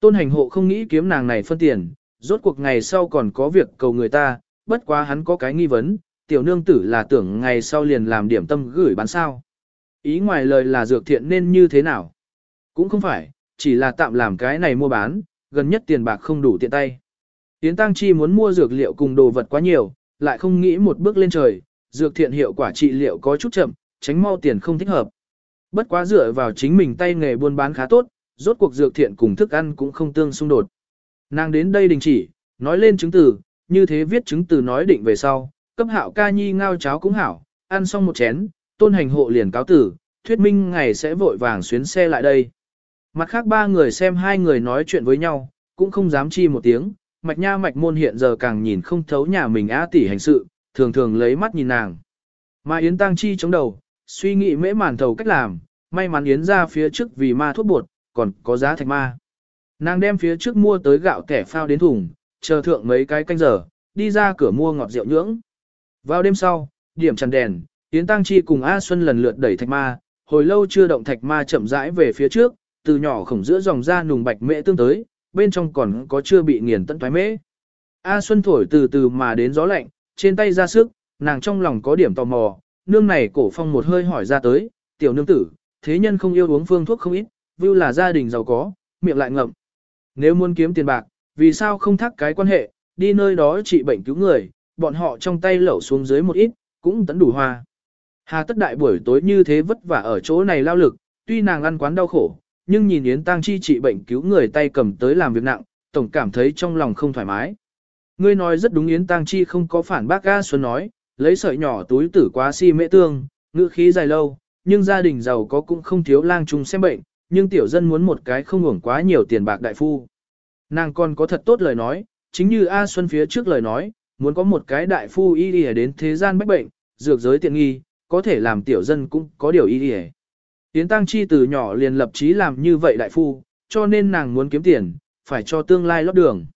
Tôn hành hộ không nghĩ kiếm nàng này phân tiền, rốt cuộc ngày sau còn có việc cầu người ta, bất quá hắn có cái nghi vấn, tiểu nương tử là tưởng ngày sau liền làm điểm tâm gửi bán sao. Ý ngoài lời là dược thiện nên như thế nào? Cũng không phải, chỉ là tạm làm cái này mua bán, gần nhất tiền bạc không đủ tiện tay. Tiến Tăng Chi muốn mua dược liệu cùng đồ vật quá nhiều, lại không nghĩ một bước lên trời, dược thiện hiệu quả trị liệu có chút chậm, tránh mau tiền không thích hợp. Bất quá dựa vào chính mình tay nghề buôn bán khá tốt, rốt cuộc dược thiện cùng thức ăn cũng không tương xung đột. Nàng đến đây đình chỉ, nói lên chứng từ, như thế viết chứng từ nói định về sau, cấp hạo ca nhi ngao cháo cũng hảo, ăn xong một chén, tôn hành hộ liền cáo tử, thuyết minh ngày sẽ vội vàng xuyến xe lại đây. Mặt khác ba người xem hai người nói chuyện với nhau, cũng không dám chi một tiếng, mạch nha mạch môn hiện giờ càng nhìn không thấu nhà mình á tỷ hành sự, thường thường lấy mắt nhìn nàng. Mà Yến Tăng Chi chống đầu, suy nghĩ mễ màn thầu cách làm, may mắn Yến ra phía trước vì ma thuốc bột, còn có giá thạch ma. Nàng đem phía trước mua tới gạo kẻ phao đến thùng, chờ thượng mấy cái canh giờ, đi ra cửa mua ngọt rượu nhưỡng. Vào đêm sau, điểm chằn đèn, Yến Tăng Chi cùng A Xuân lần lượt đẩy thạch ma, hồi lâu chưa động thạch ma chậm rãi về phía trước, từ nhỏ khổng giữa dòng ra nùng bạch mễ tương tới, bên trong còn có chưa bị nghiền tận thoái mễ. A Xuân thổi từ từ mà đến gió lạnh, trên tay ra sức, nàng trong lòng có điểm tò mò, nương này cổ phong một hơi hỏi ra tới, tiểu nương tử, thế nhân không yêu uống phương thuốc không ít, view là gia đình giàu có, miệng lại ngậm. Nếu muốn kiếm tiền bạc, vì sao không thắc cái quan hệ, đi nơi đó trị bệnh cứu người, bọn họ trong tay lẩu xuống dưới một ít, cũng tấn đủ hoa. Hà tất đại buổi tối như thế vất vả ở chỗ này lao lực, tuy nàng ăn quán đau khổ, nhưng nhìn Yến Tăng Chi trị bệnh cứu người tay cầm tới làm việc nặng, tổng cảm thấy trong lòng không thoải mái. Ngươi nói rất đúng Yến Tăng Chi không có phản bác A Xuân nói, lấy sợi nhỏ túi tử quá si mễ tương, ngữ khí dài lâu, nhưng gia đình giàu có cũng không thiếu lang trung xem bệnh, nhưng tiểu dân muốn một cái không hưởng quá nhiều tiền bạc đại phu. Nàng còn có thật tốt lời nói, chính như A Xuân phía trước lời nói, muốn có một cái đại phu y đi đến thế gian bách bệnh, dược giới tiện nghi, có thể làm tiểu dân cũng có điều y đi Tiến Tăng Chi từ nhỏ liền lập chí làm như vậy đại phu, cho nên nàng muốn kiếm tiền, phải cho tương lai lót đường.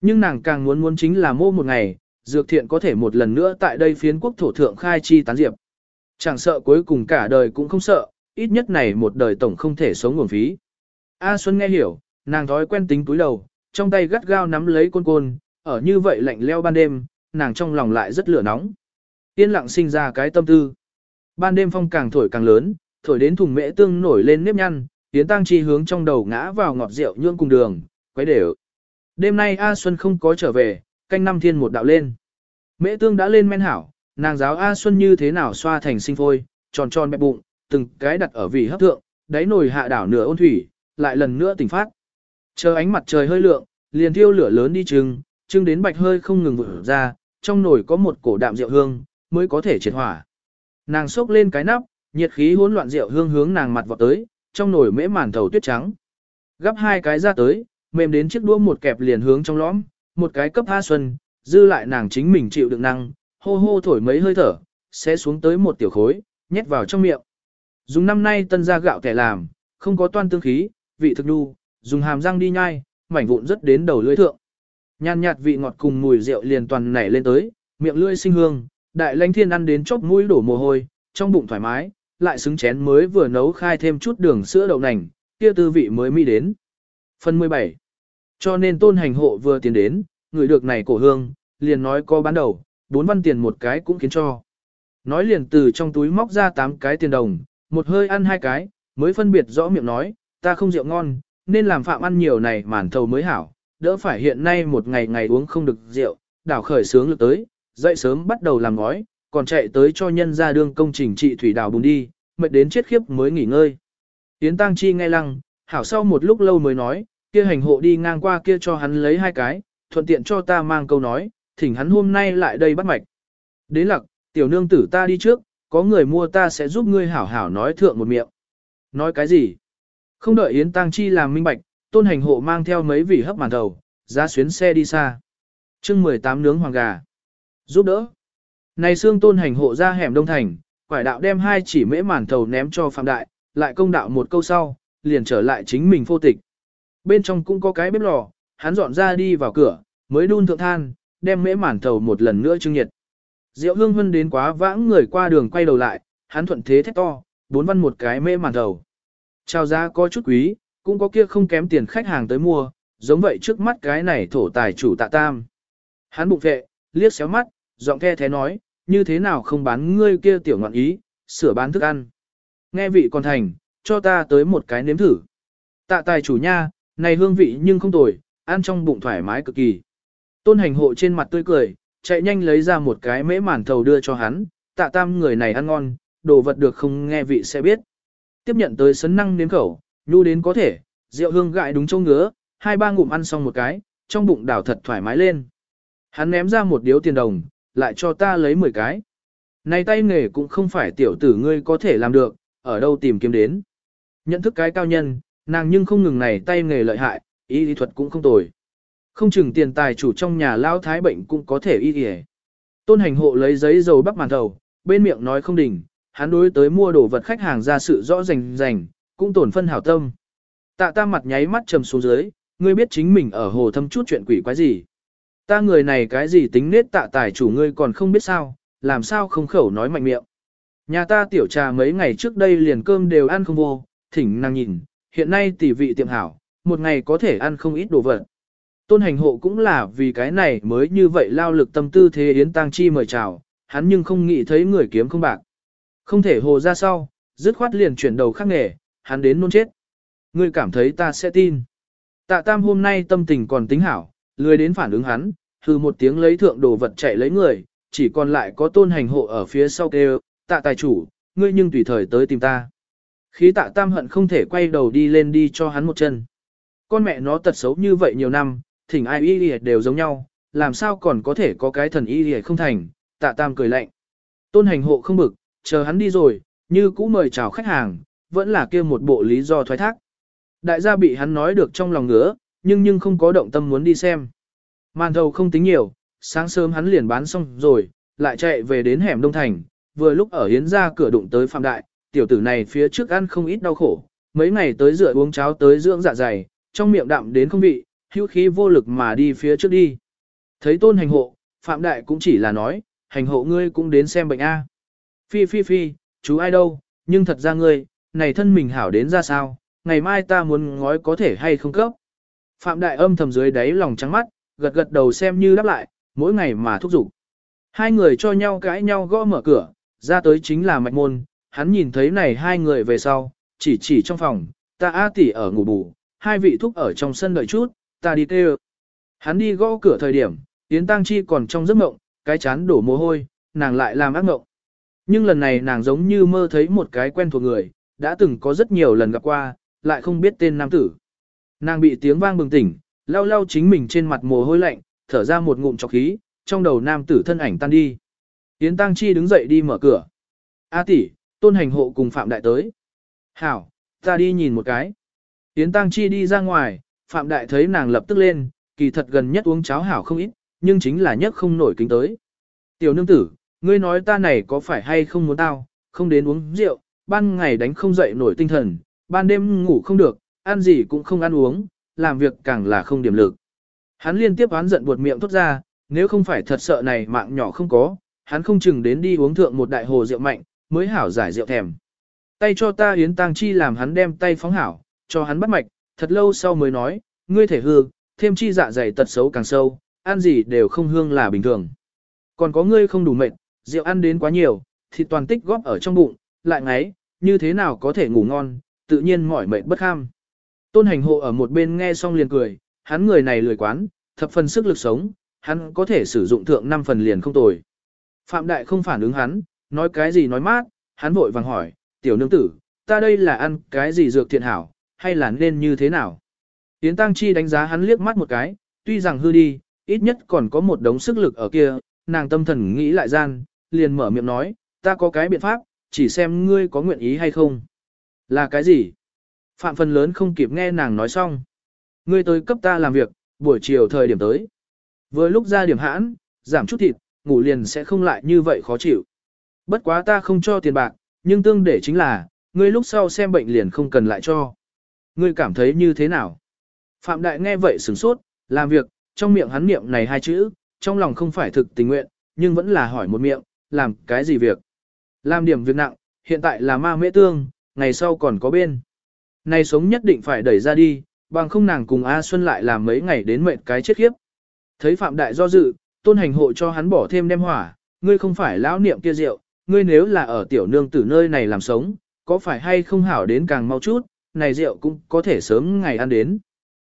Nhưng nàng càng muốn muốn chính là mô một ngày, dược thiện có thể một lần nữa tại đây phiến quốc thổ thượng khai chi tán diệp. Chẳng sợ cuối cùng cả đời cũng không sợ, ít nhất này một đời tổng không thể sống nguồn phí. A Xuân nghe hiểu, nàng thói quen tính túi đầu, trong tay gắt gao nắm lấy côn côn, ở như vậy lạnh leo ban đêm, nàng trong lòng lại rất lửa nóng. Yên lặng sinh ra cái tâm tư. Ban đêm phong càng thổi càng lớn, thổi đến thùng mễ tương nổi lên nếp nhăn, tiến tăng chi hướng trong đầu ngã vào ngọt rượu nhương cùng đường, quấy đều. Đêm nay A Xuân không có trở về, canh năm thiên một đạo lên. Mễ tương đã lên men hảo, nàng giáo A Xuân như thế nào xoa thành sinh phôi, tròn tròn bẹp bụng, từng cái đặt ở vị hấp thượng, đáy nồi hạ đảo nửa ôn thủy, lại lần nữa tỉnh phát. Chờ ánh mặt trời hơi lượng, liền thiêu lửa lớn đi trưng, trưng đến bạch hơi không ngừng vỡ ra, trong nồi có một cổ đạm rượu hương, mới có thể triệt hỏa. Nàng xốc lên cái nắp, nhiệt khí hỗn loạn rượu hương hướng nàng mặt vọt tới, trong nồi mễ màn thầu tuyết trắng. Gắp hai cái ra tới, mềm đến chiếc đũa một kẹp liền hướng trong lõm, một cái cấp A Xuân, dư lại nàng chính mình chịu đựng năng, hô hô thổi mấy hơi thở, sẽ xuống tới một tiểu khối, nhét vào trong miệng. Dùng năm nay tân gia gạo kẻ làm, không có toan tương khí, vị thực đu, dùng hàm răng đi nhai, mảnh vụn rất đến đầu lưỡi thượng. Nhàn nhạt vị ngọt cùng mùi rượu liền toàn nảy lên tới, miệng lưỡi sinh hương, đại lãnh thiên ăn đến chóp mũi đổ mồ hôi, trong bụng thoải mái, lại xứng chén mới vừa nấu khai thêm chút đường sữa đậu nành, kia tư vị mới mi đến. Phần 17. Cho nên tôn hành hộ vừa tiến đến, người được này cổ hương, liền nói có bán đầu, bốn văn tiền một cái cũng khiến cho. Nói liền từ trong túi móc ra tám cái tiền đồng, một hơi ăn hai cái, mới phân biệt rõ miệng nói, ta không rượu ngon, nên làm phạm ăn nhiều này màn thầu mới hảo, đỡ phải hiện nay một ngày ngày uống không được rượu, đảo khởi sướng lực tới, dậy sớm bắt đầu làm ngói, còn chạy tới cho nhân ra đương công trình trị thủy đào bùn đi, mệt đến chết khiếp mới nghỉ ngơi. Yến Tăng Chi nghe lăng, hảo sau một lúc lâu mới nói, kia hành hộ đi ngang qua kia cho hắn lấy hai cái, thuận tiện cho ta mang câu nói, thỉnh hắn hôm nay lại đây bắt mạch. Đến lặc, tiểu nương tử ta đi trước, có người mua ta sẽ giúp ngươi hảo hảo nói thượng một miệng. Nói cái gì? Không đợi Yến Tăng Chi làm minh bạch, tôn hành hộ mang theo mấy vị hấp màn đầu, ra xuyến xe đi xa. chương 18 nướng hoàng gà. Giúp đỡ. Này xương tôn hành hộ ra hẻm đông thành, quải đạo đem hai chỉ mễ màn thầu ném cho Phạm Đại, lại công đạo một câu sau, liền trở lại chính mình phô tịch. Bên trong cũng có cái bếp lò, hắn dọn ra đi vào cửa, mới đun thượng than, đem mễ màn thầu một lần nữa trưng nhiệt. Diệu hương hân đến quá vãng người qua đường quay đầu lại, hắn thuận thế thét to, bốn văn một cái mê màn đầu. Chào giá có chút quý, cũng có kia không kém tiền khách hàng tới mua, giống vậy trước mắt cái này thổ tài chủ tạ tam. Hắn bụng vệ, liếc xéo mắt, giọng the thế nói, như thế nào không bán ngươi kia tiểu ngọn ý, sửa bán thức ăn. Nghe vị còn thành, cho ta tới một cái nếm thử. Tạ tài chủ nha, này hương vị nhưng không tồi, ăn trong bụng thoải mái cực kỳ. Tôn hành hộ trên mặt tươi cười, chạy nhanh lấy ra một cái mễ màn thầu đưa cho hắn, tạ tam người này ăn ngon, đồ vật được không nghe vị sẽ biết. Tiếp nhận tới sấn năng nếm khẩu, nhu đến có thể, rượu hương gại đúng châu ngứa, hai ba ngụm ăn xong một cái, trong bụng đảo thật thoải mái lên. Hắn ném ra một điếu tiền đồng, lại cho ta lấy 10 cái. Này tay nghề cũng không phải tiểu tử ngươi có thể làm được, ở đâu tìm kiếm đến. Nhận thức cái cao nhân, nàng nhưng không ngừng này tay nghề lợi hại, y lý thuật cũng không tồi. Không chừng tiền tài chủ trong nhà lao thái bệnh cũng có thể y y Tôn hành hộ lấy giấy dầu bắp màn thầu, bên miệng nói không đỉnh, hắn đối tới mua đồ vật khách hàng ra sự rõ rành rành, cũng tổn phân hảo tâm. Tạ ta mặt nháy mắt trầm xuống dưới, ngươi biết chính mình ở hồ thâm chút chuyện quỷ quái gì. Ta người này cái gì tính nết tạ tài chủ ngươi còn không biết sao, làm sao không khẩu nói mạnh miệng. Nhà ta tiểu trà mấy ngày trước đây liền cơm đều ăn không vô, thỉnh nàng nhìn, hiện nay tỷ vị tiệm hảo, một ngày có thể ăn không ít đồ vật. Tôn hành hộ cũng là vì cái này mới như vậy lao lực tâm tư thế yến tang chi mời chào, hắn nhưng không nghĩ thấy người kiếm không bạc. Không thể hồ ra sau, dứt khoát liền chuyển đầu khác nghề, hắn đến nôn chết. Ngươi cảm thấy ta sẽ tin. Tạ tam hôm nay tâm tình còn tính hảo, lười đến phản ứng hắn, hư một tiếng lấy thượng đồ vật chạy lấy người, chỉ còn lại có tôn hành hộ ở phía sau kêu, tạ tài chủ, ngươi nhưng tùy thời tới tìm ta. Khí tạ tam hận không thể quay đầu đi lên đi cho hắn một chân. Con mẹ nó tật xấu như vậy nhiều năm, thỉnh ai y đều giống nhau, làm sao còn có thể có cái thần y không thành, tạ tam cười lạnh. Tôn hành hộ không bực, chờ hắn đi rồi, như cũ mời chào khách hàng, vẫn là kia một bộ lý do thoái thác. Đại gia bị hắn nói được trong lòng ngứa, nhưng nhưng không có động tâm muốn đi xem. Màn thầu không tính nhiều, sáng sớm hắn liền bán xong rồi, lại chạy về đến hẻm Đông Thành, vừa lúc ở hiến ra cửa đụng tới Phạm Đại, tiểu tử này phía trước ăn không ít đau khổ, mấy ngày tới rửa uống cháo tới dưỡng dạ dày, trong miệng đạm đến không vị, hữu khí vô lực mà đi phía trước đi. Thấy tôn hành hộ, Phạm Đại cũng chỉ là nói, hành hộ ngươi cũng đến xem bệnh A. Phi phi phi, chú ai đâu, nhưng thật ra ngươi, này thân mình hảo đến ra sao, ngày mai ta muốn ngói có thể hay không cấp. Phạm Đại âm thầm dưới đáy lòng trắng mắt, gật gật đầu xem như đáp lại, mỗi ngày mà thúc giục. Hai người cho nhau cãi nhau gõ mở cửa, ra tới chính là mạch môn, hắn nhìn thấy này hai người về sau, chỉ chỉ trong phòng, ta A tỷ ở ngủ bù, hai vị thúc ở trong sân đợi chút, ta đi kêu. Hắn đi gõ cửa thời điểm, Yến Tăng Chi còn trong giấc mộng, cái chán đổ mồ hôi, nàng lại làm ác mộng. Nhưng lần này nàng giống như mơ thấy một cái quen thuộc người, đã từng có rất nhiều lần gặp qua, lại không biết tên nam tử. Nàng bị tiếng vang bừng tỉnh, lau lau chính mình trên mặt mồ hôi lạnh, thở ra một ngụm trọc khí, trong đầu nam tử thân ảnh tan đi. Yến Tăng Chi đứng dậy đi mở cửa. A tỷ, tôn hành hộ cùng Phạm Đại tới. Hảo, ta đi nhìn một cái. Yến Tăng Chi đi ra ngoài, Phạm Đại thấy nàng lập tức lên, kỳ thật gần nhất uống cháo hảo không ít, nhưng chính là nhất không nổi kính tới. Tiểu nương tử, ngươi nói ta này có phải hay không muốn tao, không đến uống rượu, ban ngày đánh không dậy nổi tinh thần, ban đêm ngủ không được, ăn gì cũng không ăn uống, làm việc càng là không điểm lực. Hắn liên tiếp oán giận buột miệng thốt ra, nếu không phải thật sợ này mạng nhỏ không có, hắn không chừng đến đi uống thượng một đại hồ rượu mạnh, mới hảo giải rượu thèm. Tay cho ta yến tang chi làm hắn đem tay phóng hảo, cho hắn bắt mạch, thật lâu sau mới nói, ngươi thể hư, thêm chi dạ dày tật xấu càng sâu, ăn gì đều không hương là bình thường. Còn có ngươi không đủ mệt, rượu ăn đến quá nhiều, thì toàn tích góp ở trong bụng, lại ngáy, như thế nào có thể ngủ ngon, tự nhiên mỏi mệt bất kham. Tôn hành hộ ở một bên nghe xong liền cười, hắn người này lười quán, thập phần sức lực sống, hắn có thể sử dụng thượng 5 phần liền không tồi. Phạm Đại không phản ứng hắn, nói cái gì nói mát, hắn vội vàng hỏi, tiểu nương tử, ta đây là ăn cái gì dược thiện hảo, hay là nên như thế nào? Yến Tăng Chi đánh giá hắn liếc mắt một cái, tuy rằng hư đi, ít nhất còn có một đống sức lực ở kia, nàng tâm thần nghĩ lại gian, liền mở miệng nói, ta có cái biện pháp, chỉ xem ngươi có nguyện ý hay không. Là cái gì? Phạm phần lớn không kịp nghe nàng nói xong. Ngươi tới cấp ta làm việc, buổi chiều thời điểm tới. Vừa lúc ra điểm hãn, giảm chút thịt, ngủ liền sẽ không lại như vậy khó chịu. Bất quá ta không cho tiền bạc, nhưng tương để chính là, ngươi lúc sau xem bệnh liền không cần lại cho. Ngươi cảm thấy như thế nào? Phạm Đại nghe vậy sửng sốt, làm việc, trong miệng hắn niệm này hai chữ, trong lòng không phải thực tình nguyện, nhưng vẫn là hỏi một miệng, làm cái gì việc? Làm điểm việc nặng, hiện tại là ma mễ tương, ngày sau còn có bên. Này sống nhất định phải đẩy ra đi, bằng không nàng cùng A Xuân lại làm mấy ngày đến mệt cái chết khiếp. Thấy Phạm Đại do dự, tôn hành hộ cho hắn bỏ thêm đem hỏa, ngươi không phải lão niệm kia rượu, ngươi nếu là ở tiểu nương tử nơi này làm sống, có phải hay không hảo đến càng mau chút, này rượu cũng có thể sớm ngày ăn đến.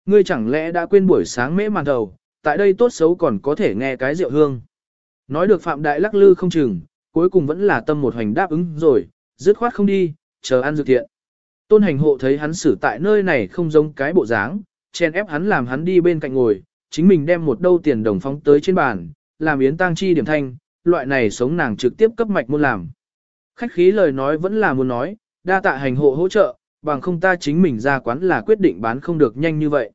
Ngươi chẳng lẽ đã quên buổi sáng mễ màn đầu, tại đây tốt xấu còn có thể nghe cái rượu hương. Nói được Phạm Đại lắc lư không chừng, cuối cùng vẫn là tâm một hành đáp ứng rồi, dứt khoát không đi, chờ ăn dược thiện. Tôn hành hộ thấy hắn xử tại nơi này không giống cái bộ dáng, chen ép hắn làm hắn đi bên cạnh ngồi, chính mình đem một đâu tiền đồng phóng tới trên bàn, làm yến tang chi điểm thanh, loại này sống nàng trực tiếp cấp mạch muốn làm. Khách khí lời nói vẫn là muốn nói, đa tạ hành hộ hỗ trợ, bằng không ta chính mình ra quán là quyết định bán không được nhanh như vậy.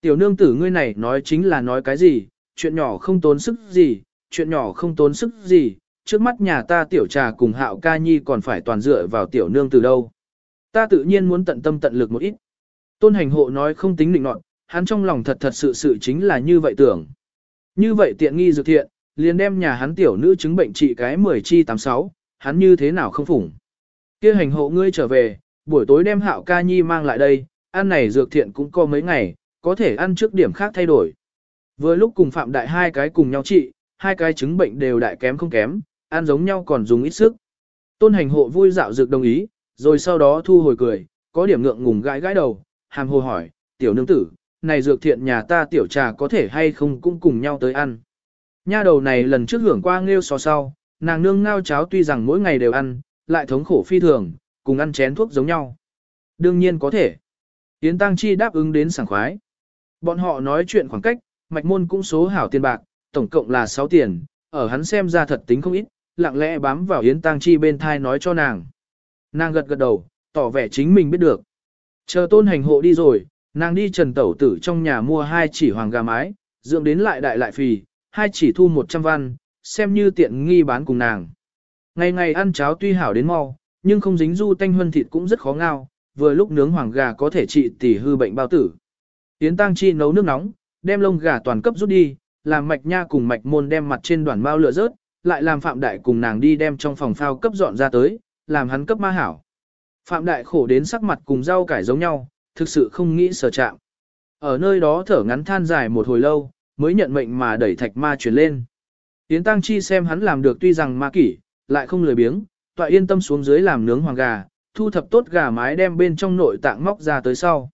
Tiểu nương tử ngươi này nói chính là nói cái gì, chuyện nhỏ không tốn sức gì, chuyện nhỏ không tốn sức gì, trước mắt nhà ta tiểu trà cùng hạo ca nhi còn phải toàn dựa vào tiểu nương tử đâu. Ta tự nhiên muốn tận tâm tận lực một ít. Tôn hành hộ nói không tính định nọt, hắn trong lòng thật thật sự sự chính là như vậy tưởng. Như vậy tiện nghi dược thiện, liền đem nhà hắn tiểu nữ chứng bệnh trị cái 10 chi 86, hắn như thế nào không phủng. kia hành hộ ngươi trở về, buổi tối đem hạo ca nhi mang lại đây, ăn này dược thiện cũng có mấy ngày, có thể ăn trước điểm khác thay đổi. Vừa lúc cùng phạm đại hai cái cùng nhau trị, hai cái chứng bệnh đều đại kém không kém, ăn giống nhau còn dùng ít sức. Tôn hành hộ vui dạo dược đồng ý, rồi sau đó thu hồi cười, có điểm ngượng ngùng gãi gãi đầu, hàm hồ hỏi, tiểu nương tử, này dược thiện nhà ta tiểu trà có thể hay không cũng cùng nhau tới ăn. Nha đầu này lần trước hưởng qua nghêu so sau, nàng nương ngao cháo tuy rằng mỗi ngày đều ăn, lại thống khổ phi thường, cùng ăn chén thuốc giống nhau. Đương nhiên có thể. Yến Tăng Chi đáp ứng đến sảng khoái. Bọn họ nói chuyện khoảng cách, mạch môn cũng số hảo tiền bạc, tổng cộng là 6 tiền, ở hắn xem ra thật tính không ít, lặng lẽ bám vào Yến Tăng Chi bên thai nói cho nàng. Nàng gật gật đầu, tỏ vẻ chính mình biết được. Chờ tôn hành hộ đi rồi, nàng đi trần tẩu tử trong nhà mua hai chỉ hoàng gà mái, dưỡng đến lại đại lại phì, hai chỉ thu 100 văn, xem như tiện nghi bán cùng nàng. Ngày ngày ăn cháo tuy hảo đến mau, nhưng không dính du tanh hơn thịt cũng rất khó ngao, vừa lúc nướng hoàng gà có thể trị tỉ hư bệnh bao tử. Yến Tăng Chi nấu nước nóng, đem lông gà toàn cấp rút đi, làm mạch nha cùng mạch môn đem mặt trên đoàn bao lửa rớt, lại làm Phạm Đại cùng nàng đi đem trong phòng phao cấp dọn ra tới, làm hắn cấp ma hảo. Phạm Đại khổ đến sắc mặt cùng rau cải giống nhau, thực sự không nghĩ sở chạm. Ở nơi đó thở ngắn than dài một hồi lâu, mới nhận mệnh mà đẩy thạch ma chuyển lên. Yến Tăng Chi xem hắn làm được tuy rằng ma kỷ, lại không lười biếng, tọa yên tâm xuống dưới làm nướng hoàng gà, thu thập tốt gà mái đem bên trong nội tạng móc ra tới sau.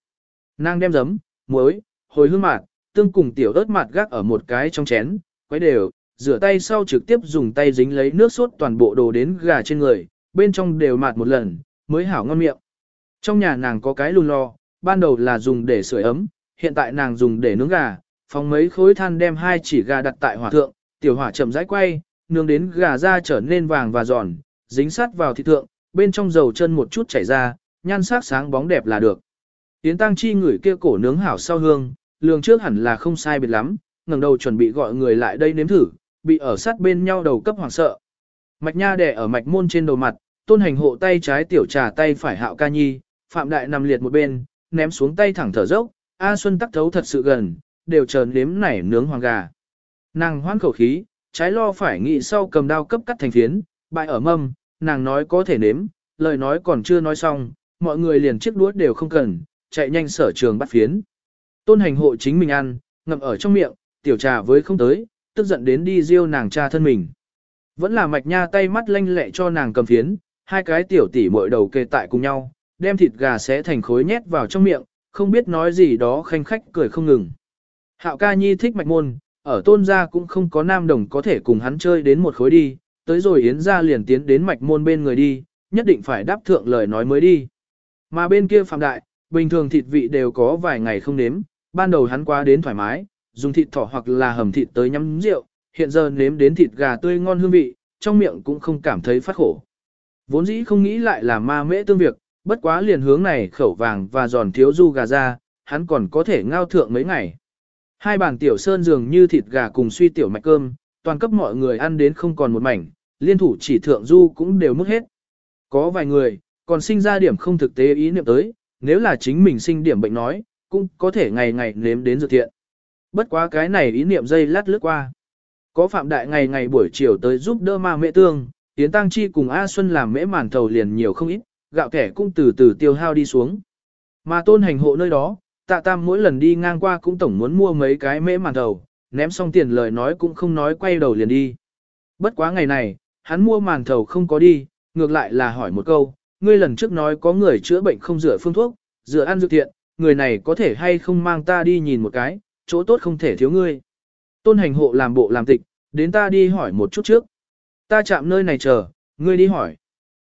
Nàng đem giấm, muối, hồi hương mạt, tương cùng tiểu ớt mạt gác ở một cái trong chén, quấy đều, rửa tay sau trực tiếp dùng tay dính lấy nước sốt toàn bộ đồ đến gà trên người, bên trong đều mạt một lần, mới hảo ngon miệng. Trong nhà nàng có cái lùn lò, ban đầu là dùng để sưởi ấm, hiện tại nàng dùng để nướng gà, phóng mấy khối than đem hai chỉ gà đặt tại hỏa thượng, tiểu hỏa chậm rãi quay, nướng đến gà da trở nên vàng và giòn, dính sát vào thịt thượng, bên trong dầu chân một chút chảy ra, nhan sắc sáng bóng đẹp là được. Yến Tăng Chi ngửi kia cổ nướng hảo sau hương, lường trước hẳn là không sai biệt lắm, ngẩng đầu chuẩn bị gọi người lại đây nếm thử, bị ở sát bên nhau đầu cấp hoảng sợ. Mạch nha đẻ ở mạch môn trên đầu mặt, tôn hành hộ tay trái tiểu trà tay phải hạo ca nhi, phạm đại nằm liệt một bên, ném xuống tay thẳng thở dốc, A Xuân tắc thấu thật sự gần, đều chờ nếm nảy nướng hoàng gà. Nàng hoan khẩu khí, trái lo phải nghĩ sau cầm đao cấp cắt thành phiến, bại ở mâm, nàng nói có thể nếm, lời nói còn chưa nói xong, mọi người liền chiếc đũa đều không cần, chạy nhanh sở trường bắt phiến. Tôn hành hộ chính mình ăn, ngậm ở trong miệng, tiểu trà với không tới, tức giận đến đi riêu nàng cha thân mình. Vẫn là mạch nha tay mắt lanh lẹ cho nàng cầm phiến, hai cái tiểu tỷ mội đầu kề tại cùng nhau, đem thịt gà xé thành khối nhét vào trong miệng, không biết nói gì đó khanh khách cười không ngừng. Hạo ca nhi thích mạch môn, ở tôn gia cũng không có nam đồng có thể cùng hắn chơi đến một khối đi, tới rồi yến gia liền tiến đến mạch môn bên người đi, nhất định phải đáp thượng lời nói mới đi. Mà bên kia phạm đại, bình thường thịt vị đều có vài ngày không nếm, ban đầu hắn qua đến thoải mái, dùng thịt thỏ hoặc là hầm thịt tới nhắm rượu, hiện giờ nếm đến thịt gà tươi ngon hương vị, trong miệng cũng không cảm thấy phát khổ. Vốn dĩ không nghĩ lại là ma mễ tương việc, bất quá liền hướng này khẩu vàng và giòn thiếu du gà ra, hắn còn có thể ngao thượng mấy ngày. Hai bàn tiểu sơn dường như thịt gà cùng suy tiểu mạch cơm, toàn cấp mọi người ăn đến không còn một mảnh, liên thủ chỉ thượng du cũng đều mất hết. Có vài người, còn sinh ra điểm không thực tế ý niệm tới, nếu là chính mình sinh điểm bệnh nói, cũng có thể ngày ngày nếm đến dược thiện. Bất quá cái này ý niệm dây lát lướt qua. Có phạm đại ngày ngày buổi chiều tới giúp đỡ ma mẹ tương, tiến Tăng Chi cùng A Xuân làm mễ màn thầu liền nhiều không ít, gạo kẻ cũng từ từ tiêu hao đi xuống. Mà tôn hành hộ nơi đó, tạ tam mỗi lần đi ngang qua cũng tổng muốn mua mấy cái mễ màn thầu, ném xong tiền lời nói cũng không nói quay đầu liền đi. Bất quá ngày này, hắn mua màn thầu không có đi, ngược lại là hỏi một câu, ngươi lần trước nói có người chữa bệnh không rửa phương thuốc, rửa ăn dược thiện, người này có thể hay không mang ta đi nhìn một cái, chỗ tốt không thể thiếu ngươi. Tôn hành hộ làm bộ làm tịch, đến ta đi hỏi một chút trước. Ta chạm nơi này chờ, ngươi đi hỏi.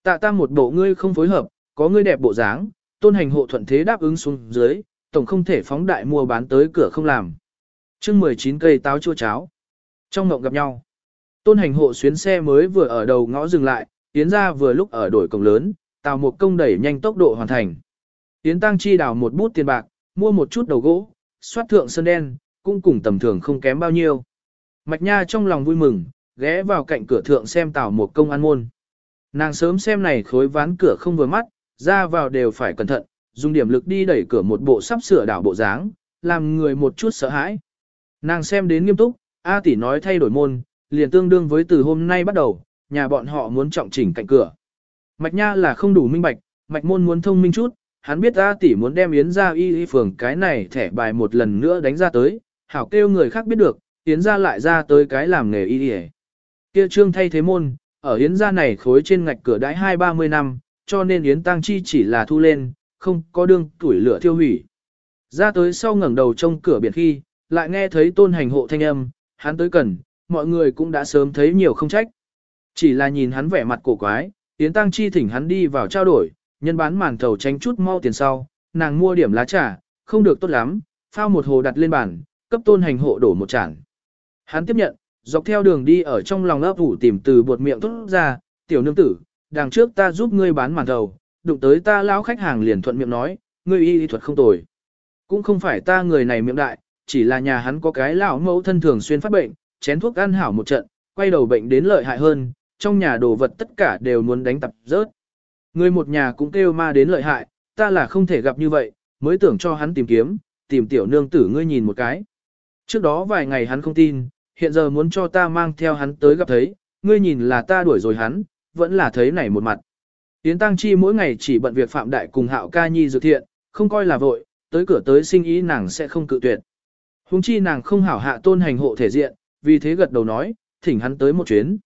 Tạ ta một bộ ngươi không phối hợp, có ngươi đẹp bộ dáng, tôn hành hộ thuận thế đáp ứng xuống dưới, tổng không thể phóng đại mua bán tới cửa không làm chương 19 cây táo chua cháo. Trong ngộng gặp nhau, tôn hành hộ xuyến xe mới vừa ở đầu ngõ dừng lại, tiến ra vừa lúc ở đổi cổng lớn, tàu một công đẩy nhanh tốc độ hoàn thành. Tiến tăng chi đào một bút tiền bạc, mua một chút đầu gỗ, xoát thượng sơn đen, cũng cùng tầm thường không kém bao nhiêu. Mạch Nha trong lòng vui mừng, ghé vào cạnh cửa thượng xem tàu một công ăn môn. Nàng sớm xem này khối ván cửa không vừa mắt, ra vào đều phải cẩn thận, dùng điểm lực đi đẩy cửa một bộ sắp sửa đảo bộ dáng, làm người một chút sợ hãi. Nàng xem đến nghiêm túc, A tỷ nói thay đổi môn, liền tương đương với từ hôm nay bắt đầu, nhà bọn họ muốn trọng chỉnh cạnh cửa. Mạch Nha là không đủ minh bạch, Mạch Môn muốn thông minh chút, hắn biết A tỷ muốn đem Yến ra y y phường cái này thẻ bài một lần nữa đánh ra tới, hảo kêu người khác biết được, Yến ra lại ra tới cái làm nghề y y. Kia trương thay thế môn, ở Yến ra này khối trên ngạch cửa đãi hai ba mươi năm, cho nên Yến Tăng Chi chỉ là thu lên, không có đương tuổi lửa thiêu hủy. Ra tới sau ngẩng đầu trông cửa biển khi, lại nghe thấy tôn hành hộ thanh âm, hắn tới cần, mọi người cũng đã sớm thấy nhiều không trách. Chỉ là nhìn hắn vẻ mặt cổ quái, Yến Tăng Chi thỉnh hắn đi vào trao đổi, nhân bán màn thầu tránh chút mau tiền sau, nàng mua điểm lá trà, không được tốt lắm, phao một hồ đặt lên bàn, cấp tôn hành hộ đổ một chản. Hắn tiếp nhận, dọc theo đường đi ở trong lòng ấp ủ tìm từ buột miệng tốt ra, tiểu nương tử, đằng trước ta giúp ngươi bán màn thầu, đụng tới ta lão khách hàng liền thuận miệng nói, ngươi y lý thuật không tồi. Cũng không phải ta người này miệng đại, chỉ là nhà hắn có cái lão mẫu thân thường xuyên phát bệnh, chén thuốc ăn hảo một trận, quay đầu bệnh đến lợi hại hơn, trong nhà đồ vật tất cả đều muốn đánh tập rớt. Người một nhà cũng kêu ma đến lợi hại, ta là không thể gặp như vậy, mới tưởng cho hắn tìm kiếm, tìm tiểu nương tử ngươi nhìn một cái. Trước đó vài ngày hắn không tin, hiện giờ muốn cho ta mang theo hắn tới gặp thấy, ngươi nhìn là ta đuổi rồi hắn, vẫn là thấy này một mặt. Yến Tăng Chi mỗi ngày chỉ bận việc phạm đại cùng hạo ca nhi dự thiện, không coi là vội, tới cửa tới sinh ý nàng sẽ không cự tuyệt. Hùng chi nàng không hảo hạ tôn hành hộ thể diện, vì thế gật đầu nói, thỉnh hắn tới một chuyến.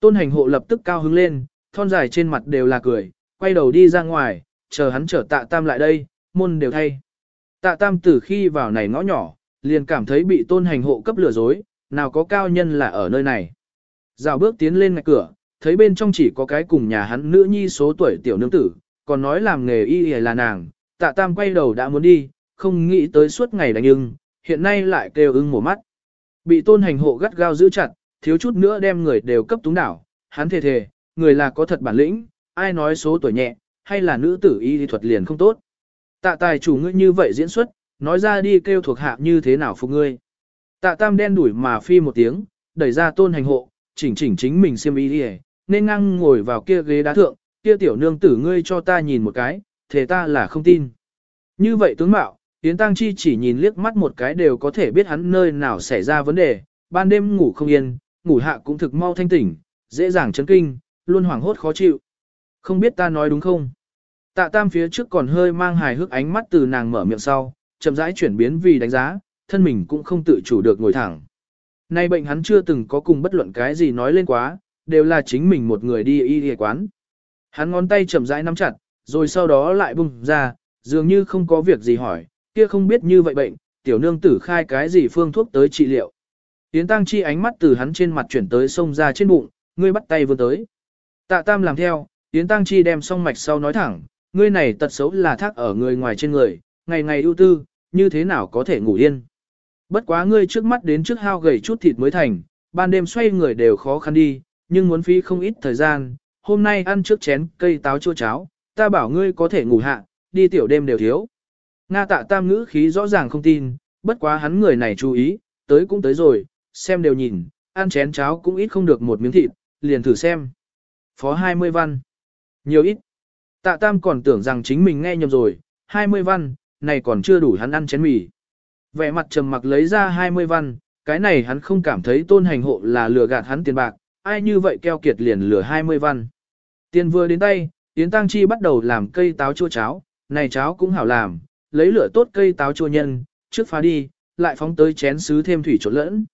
Tôn hành hộ lập tức cao hứng lên, thon dài trên mặt đều là cười, quay đầu đi ra ngoài, chờ hắn trở tạ tam lại đây, môn đều thay. Tạ tam từ khi vào này ngõ nhỏ, liền cảm thấy bị tôn hành hộ cấp lừa dối, nào có cao nhân là ở nơi này. Rào bước tiến lên ngạch cửa, thấy bên trong chỉ có cái cùng nhà hắn nữ nhi số tuổi tiểu nương tử, còn nói làm nghề y là nàng, tạ tam quay đầu đã muốn đi, không nghĩ tới suốt ngày đánh ưng, hiện nay lại kêu ưng mổ mắt. Bị tôn hành hộ gắt gao giữ chặt, thiếu chút nữa đem người đều cấp túng đảo, hắn thề thề, người là có thật bản lĩnh, ai nói số tuổi nhẹ, hay là nữ tử y thuật liền không tốt. Tạ tài chủ ngươi như vậy diễn xuất, nói ra đi kêu thuộc hạ như thế nào phục ngươi. Tạ tam đen đuổi mà phi một tiếng, đẩy ra tôn hành hộ, chỉnh chỉnh chính mình xiêm y đi nên ngang ngồi vào kia ghế đá thượng, kia tiểu nương tử ngươi cho ta nhìn một cái, thế ta là không tin. Như vậy tướng mạo, Yến Tăng Chi chỉ nhìn liếc mắt một cái đều có thể biết hắn nơi nào xảy ra vấn đề, ban đêm ngủ không yên, ngủ hạ cũng thực mau thanh tỉnh, dễ dàng chấn kinh, luôn hoảng hốt khó chịu. Không biết ta nói đúng không? Tạ tam phía trước còn hơi mang hài hước ánh mắt từ nàng mở miệng sau, chậm rãi chuyển biến vì đánh giá, thân mình cũng không tự chủ được ngồi thẳng. Nay bệnh hắn chưa từng có cùng bất luận cái gì nói lên quá, đều là chính mình một người đi y y quán. Hắn ngón tay chậm rãi nắm chặt, rồi sau đó lại bung ra, dường như không có việc gì hỏi, kia không biết như vậy bệnh, tiểu nương tử khai cái gì phương thuốc tới trị liệu. Yến Tăng Chi ánh mắt từ hắn trên mặt chuyển tới sông ra trên bụng, ngươi bắt tay vươn tới. Tạ Tam làm theo, Yến Tăng Chi đem song mạch sau nói thẳng, ngươi này tật xấu là thác ở người ngoài trên người, ngày ngày ưu tư, như thế nào có thể ngủ yên. Bất quá ngươi trước mắt đến trước hao gầy chút thịt mới thành, ban đêm xoay người đều khó khăn đi, nhưng muốn phí không ít thời gian, hôm nay ăn trước chén cây táo chua cháo, ta bảo ngươi có thể ngủ hạ, đi tiểu đêm đều thiếu. Nga tạ tam ngữ khí rõ ràng không tin, bất quá hắn người này chú ý, tới cũng tới rồi, xem đều nhìn, ăn chén cháo cũng ít không được một miếng thịt, liền thử xem. Phó 20 văn. Nhiều ít. Tạ tam còn tưởng rằng chính mình nghe nhầm rồi, 20 văn, này còn chưa đủ hắn ăn chén mì. Vẻ mặt trầm mặc lấy ra 20 văn, cái này hắn không cảm thấy tôn hành hộ là lừa gạt hắn tiền bạc, ai như vậy keo kiệt liền lừa 20 văn. Tiền vừa đến tay, Yến Tăng Chi bắt đầu làm cây táo chua cháo, này cháo cũng hảo làm, lấy lửa tốt cây táo chua nhân, trước phá đi, lại phóng tới chén sứ thêm thủy trộn lẫn.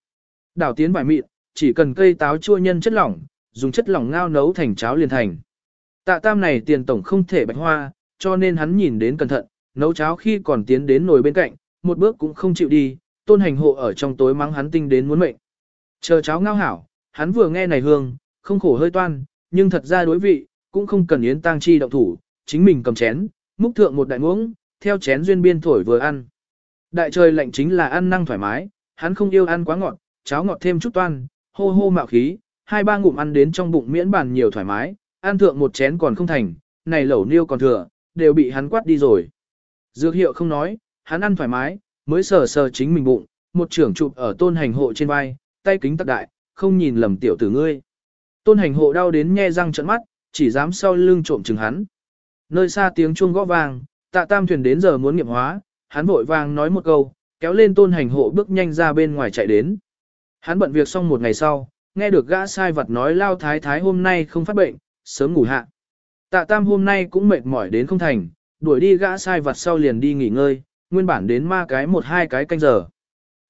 Đảo tiến vải mịn, chỉ cần cây táo chua nhân chất lỏng, dùng chất lỏng ngao nấu thành cháo liền thành. Tạ tam này tiền tổng không thể bạch hoa, cho nên hắn nhìn đến cẩn thận, nấu cháo khi còn tiến đến nồi bên cạnh, một bước cũng không chịu đi, tôn hành hộ ở trong tối mắng hắn tinh đến muốn mệnh. Chờ cháo ngao hảo, hắn vừa nghe này hương, không khổ hơi toan, nhưng thật ra đối vị, cũng không cần yến tang chi động thủ, chính mình cầm chén, múc thượng một đại muỗng, theo chén duyên biên thổi vừa ăn. Đại trời lạnh chính là ăn năng thoải mái, hắn không yêu ăn quá ngọt, cháo ngọt thêm chút toan, hô hô mạo khí, hai ba ngụm ăn đến trong bụng miễn bàn nhiều thoải mái, ăn thượng một chén còn không thành, này lẩu niêu còn thừa, đều bị hắn quát đi rồi. Dược hiệu không nói, hắn ăn thoải mái, mới sờ sờ chính mình bụng, một trưởng chụp ở tôn hành hộ trên vai, tay kính tắc đại, không nhìn lầm tiểu tử ngươi. Tôn hành hộ đau đến nhe răng trợn mắt, chỉ dám sau lưng trộm chừng hắn. Nơi xa tiếng chuông gõ vang, tạ tam thuyền đến giờ muốn nghiệm hóa, hắn vội vàng nói một câu, kéo lên tôn hành hộ bước nhanh ra bên ngoài chạy đến. Hắn bận việc xong một ngày sau, nghe được gã sai vật nói lao thái thái hôm nay không phát bệnh, sớm ngủ hạ. Tạ tam hôm nay cũng mệt mỏi đến không thành, đuổi đi gã sai vật sau liền đi nghỉ ngơi, nguyên bản đến ma cái một hai cái canh giờ.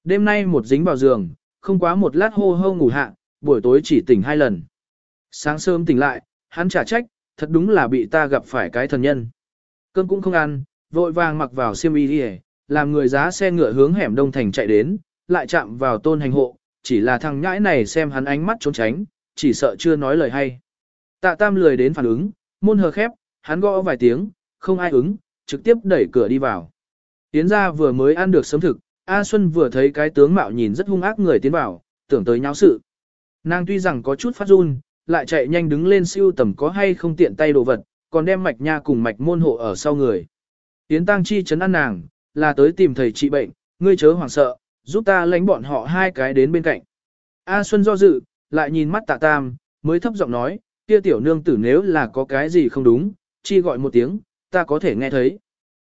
Đêm nay một dính vào giường, không quá một lát hô hô ngủ hạ, buổi tối chỉ tỉnh hai lần. Sáng sớm tỉnh lại, hắn trả trách, thật đúng là bị ta gặp phải cái thần nhân. Cơm cũng không ăn, vội vàng mặc vào xiêm y đi làm người giá xe ngựa hướng hẻm đông thành chạy đến, lại chạm vào tôn hành hộ, chỉ là thằng nhãi này xem hắn ánh mắt trốn tránh, chỉ sợ chưa nói lời hay. Tạ tam lười đến phản ứng, môn hờ khép, hắn gõ vài tiếng, không ai ứng, trực tiếp đẩy cửa đi vào. Tiến ra vừa mới ăn được sớm thực, A Xuân vừa thấy cái tướng mạo nhìn rất hung ác người tiến vào, tưởng tới nháo sự. Nàng tuy rằng có chút phát run, lại chạy nhanh đứng lên siêu tầm có hay không tiện tay đồ vật, còn đem mạch nha cùng mạch môn hộ ở sau người. Tiến tăng chi chấn an nàng, là tới tìm thầy trị bệnh, ngươi chớ hoảng sợ, giúp ta lãnh bọn họ hai cái đến bên cạnh. A Xuân do dự, lại nhìn mắt tạ tam, mới thấp giọng nói, kia tiểu nương tử nếu là có cái gì không đúng, chi gọi một tiếng, ta có thể nghe thấy.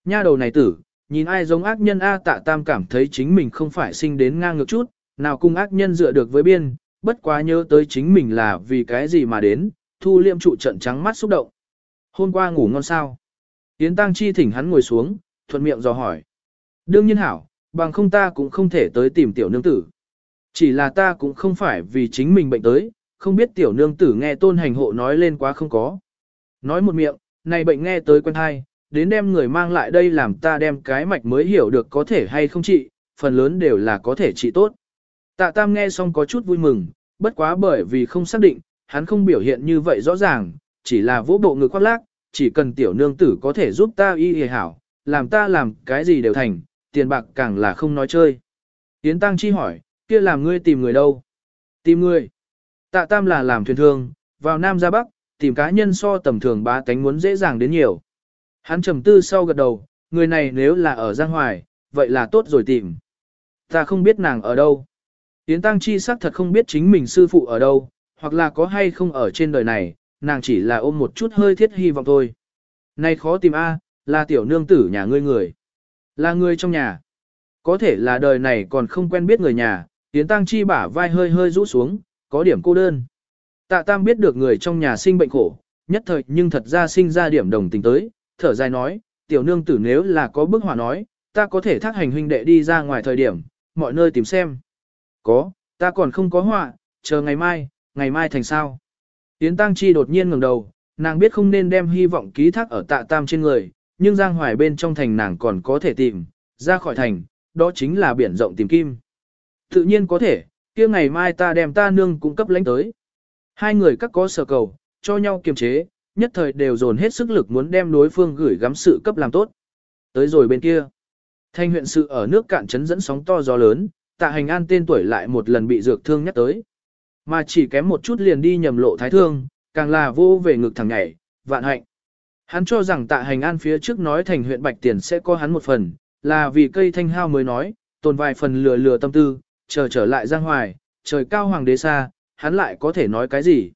Nha đầu này tử, nhìn ai giống ác nhân A tạ tam cảm thấy chính mình không phải sinh đến ngang ngược chút, nào cung ác nhân dựa được với biên, bất quá nhớ tới chính mình là vì cái gì mà đến, thu liêm trụ trận trắng mắt xúc động. Hôm qua ngủ ngon sao? Yến Tăng Chi thỉnh hắn ngồi xuống, thuận miệng dò hỏi. Đương nhiên hảo, bằng không ta cũng không thể tới tìm tiểu nương tử. Chỉ là ta cũng không phải vì chính mình bệnh tới, không biết tiểu nương tử nghe tôn hành hộ nói lên quá không có. Nói một miệng, này bệnh nghe tới quen hay, đến đem người mang lại đây làm ta đem cái mạch mới hiểu được có thể hay không trị, phần lớn đều là có thể trị tốt. Tạ Tam nghe xong có chút vui mừng, bất quá bởi vì không xác định, hắn không biểu hiện như vậy rõ ràng, chỉ là vỗ bộ ngực khoác lác, chỉ cần tiểu nương tử có thể giúp ta y hề hảo, làm ta làm cái gì đều thành, tiền bạc càng là không nói chơi. Yến Tăng Chi hỏi, kia làm ngươi tìm người đâu? Tìm người. Tạ Tam là làm thuyền thương, vào Nam ra Bắc, tìm cá nhân so tầm thường bá tánh muốn dễ dàng đến nhiều. Hắn trầm tư sau gật đầu, người này nếu là ở Giang Hoài, vậy là tốt rồi tìm. Ta không biết nàng ở đâu. Yến Tăng Chi xác thật không biết chính mình sư phụ ở đâu, hoặc là có hay không ở trên đời này, nàng chỉ là ôm một chút hơi thiết hy vọng thôi. nay khó tìm A, là tiểu nương tử nhà ngươi người. Là người trong nhà. Có thể là đời này còn không quen biết người nhà, Yến Tăng Chi bả vai hơi hơi rũ xuống, có điểm cô đơn. Tạ Tam biết được người trong nhà sinh bệnh khổ, nhất thời nhưng thật ra sinh ra điểm đồng tình tới, thở dài nói, tiểu nương tử nếu là có bức hỏa nói, ta có thể thác hành huynh đệ đi ra ngoài thời điểm, mọi nơi tìm xem. Có, ta còn không có họa, chờ ngày mai, ngày mai thành sao. Yến Tăng Chi đột nhiên ngẩng đầu, nàng biết không nên đem hy vọng ký thác ở tạ tam trên người, nhưng Giang Hoài bên trong thành nàng còn có thể tìm, ra khỏi thành, đó chính là biển rộng tìm kim. Tự nhiên có thể, kia ngày mai ta đem ta nương cung cấp lãnh tới. Hai người các có sở cầu, cho nhau kiềm chế, nhất thời đều dồn hết sức lực muốn đem đối phương gửi gắm sự cấp làm tốt. Tới rồi bên kia, thanh huyện sự ở nước cạn chấn dẫn sóng to gió lớn, tạ hành an tên tuổi lại một lần bị dược thương nhắc tới. Mà chỉ kém một chút liền đi nhầm lộ thái thương, càng là vô về ngực thẳng nhảy, vạn hạnh. Hắn cho rằng tạ hành an phía trước nói thành huyện Bạch Tiền sẽ có hắn một phần, là vì cây thanh hao mới nói, tồn vài phần lừa lừa tâm tư, chờ trở lại giang hoài, trời cao hoàng đế xa, hắn lại có thể nói cái gì.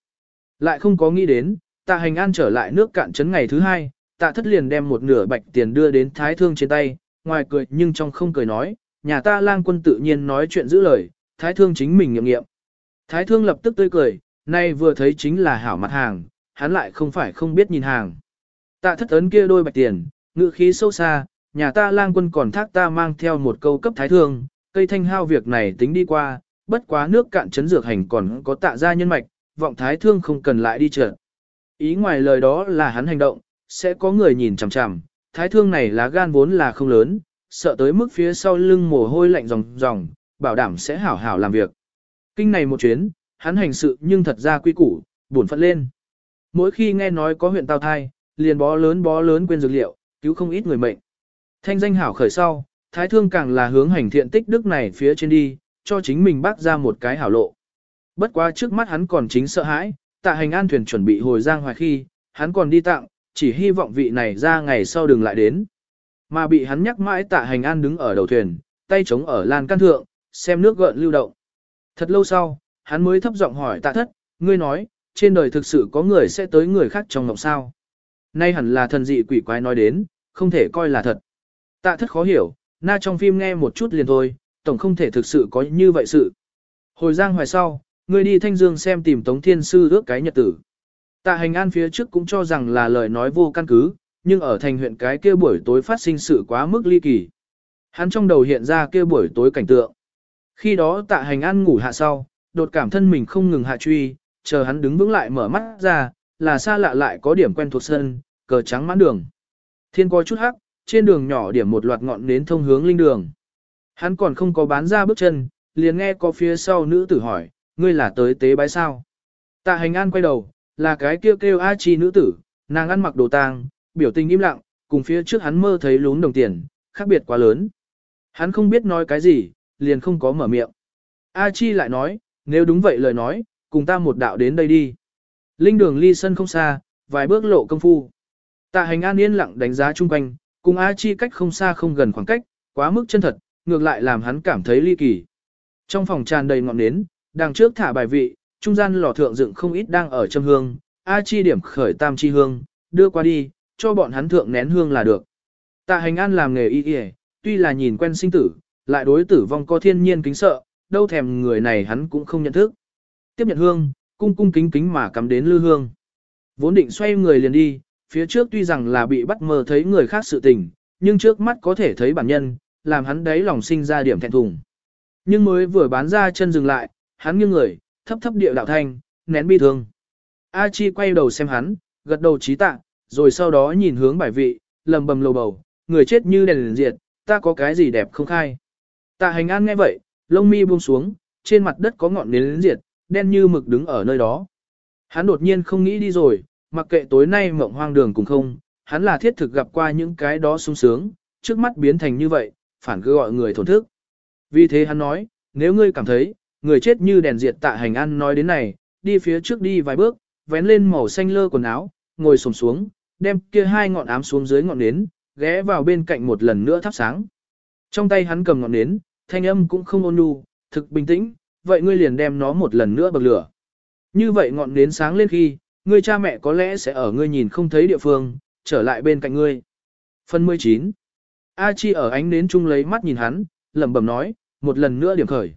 Lại không có nghĩ đến, tạ hành an trở lại nước cạn trấn ngày thứ hai, tạ thất liền đem một nửa bạch tiền đưa đến thái thương trên tay, ngoài cười nhưng trong không cười nói, nhà ta lang quân tự nhiên nói chuyện giữ lời, thái thương chính mình nghiệm nghiệm. Thái thương lập tức tươi cười, nay vừa thấy chính là hảo mặt hàng, hắn lại không phải không biết nhìn hàng. Tạ thất ấn kia đôi bạch tiền, ngự khí sâu xa, nhà ta lang quân còn thác ta mang theo một câu cấp thái thương, cây thanh hao việc này tính đi qua, bất quá nước cạn chấn dược hành còn có tạ ra nhân mạch, vọng thái thương không cần lại đi chợ. Ý ngoài lời đó là hắn hành động, sẽ có người nhìn chằm chằm, thái thương này lá gan vốn là không lớn, sợ tới mức phía sau lưng mồ hôi lạnh ròng ròng, bảo đảm sẽ hảo hảo làm việc. Kinh này một chuyến, hắn hành sự nhưng thật ra quy củ, buồn phận lên. Mỗi khi nghe nói có huyện tao thai, liền bó lớn bó lớn quên dược liệu, cứu không ít người mệnh. Thanh danh hảo khởi sau, thái thương càng là hướng hành thiện tích đức này phía trên đi, cho chính mình bác ra một cái hảo lộ. Bất quá trước mắt hắn còn chính sợ hãi, tạ hành an thuyền chuẩn bị hồi giang hoài khi, hắn còn đi tặng, chỉ hy vọng vị này ra ngày sau đừng lại đến. Mà bị hắn nhắc mãi tạ hành an đứng ở đầu thuyền, tay chống ở lan can thượng, xem nước gợn lưu động. Thật lâu sau, hắn mới thấp giọng hỏi tạ thất, ngươi nói, trên đời thực sự có người sẽ tới người khác trong ngọc sao. Nay hẳn là thần dị quỷ quái nói đến, không thể coi là thật. Tạ thất khó hiểu, na trong phim nghe một chút liền thôi, tổng không thể thực sự có như vậy sự. Hồi giang hoài sau, ngươi đi thanh dương xem tìm tống thiên sư ước cái nhật tử. Tạ hành an phía trước cũng cho rằng là lời nói vô căn cứ, nhưng ở thành huyện cái kia buổi tối phát sinh sự quá mức ly kỳ. Hắn trong đầu hiện ra kia buổi tối cảnh tượng. Khi đó tạ hành an ngủ hạ sau, đột cảm thân mình không ngừng hạ truy, chờ hắn đứng vững lại mở mắt ra, là xa lạ lại có điểm quen thuộc sân, cờ trắng mãn đường. Thiên có chút hắc, trên đường nhỏ điểm một loạt ngọn nến thông hướng linh đường. Hắn còn không có bán ra bước chân, liền nghe có phía sau nữ tử hỏi, ngươi là tới tế bái sao? Tạ hành an quay đầu, là cái kêu kêu A Chi nữ tử, nàng ăn mặc đồ tang, biểu tình im lặng, cùng phía trước hắn mơ thấy lún đồng tiền, khác biệt quá lớn. Hắn không biết nói cái gì, liền không có mở miệng. A Chi lại nói, nếu đúng vậy lời nói, cùng ta một đạo đến đây đi. Linh đường ly sân không xa, vài bước lộ công phu. Tạ hành an yên lặng đánh giá chung quanh, cùng A Chi cách không xa không gần khoảng cách, quá mức chân thật, ngược lại làm hắn cảm thấy ly kỳ. Trong phòng tràn đầy ngọn nến, đằng trước thả bài vị, trung gian lò thượng dựng không ít đang ở châm hương, A Chi điểm khởi tam chi hương, đưa qua đi, cho bọn hắn thượng nén hương là được. Tạ hành an làm nghề y y, tuy là nhìn quen sinh tử, lại đối tử vong có thiên nhiên kính sợ, đâu thèm người này hắn cũng không nhận thức. Tiếp nhận hương, cung cung kính kính mà cắm đến lư hương. Vốn định xoay người liền đi, phía trước tuy rằng là bị bắt mơ thấy người khác sự tình, nhưng trước mắt có thể thấy bản nhân, làm hắn đấy lòng sinh ra điểm thẹn thùng. Nhưng mới vừa bán ra chân dừng lại, hắn nghiêng người, thấp thấp địa đạo thanh, nén bi thương. A Chi quay đầu xem hắn, gật đầu trí tạ, rồi sau đó nhìn hướng bài vị, lầm bầm lầu bầu, người chết như đèn liền diệt, ta có cái gì đẹp không khai. Tạ hành an nghe vậy, lông mi buông xuống, trên mặt đất có ngọn nến diệt, đen như mực đứng ở nơi đó. Hắn đột nhiên không nghĩ đi rồi, mặc kệ tối nay mộng hoang đường cùng không, hắn là thiết thực gặp qua những cái đó sung sướng, trước mắt biến thành như vậy, phản cứ gọi người thổn thức. Vì thế hắn nói, nếu ngươi cảm thấy, người chết như đèn diệt tạ hành an nói đến này, đi phía trước đi vài bước, vén lên màu xanh lơ quần áo, ngồi xổm xuống, đem kia hai ngọn ám xuống dưới ngọn nến, ghé vào bên cạnh một lần nữa thắp sáng. Trong tay hắn cầm ngọn nến, thanh âm cũng không ôn nhu, thực bình tĩnh, vậy ngươi liền đem nó một lần nữa bậc lửa. Như vậy ngọn nến sáng lên khi, ngươi cha mẹ có lẽ sẽ ở ngươi nhìn không thấy địa phương, trở lại bên cạnh ngươi. Phần 19 A Chi ở ánh nến chung lấy mắt nhìn hắn, lẩm bẩm nói, một lần nữa điểm khởi.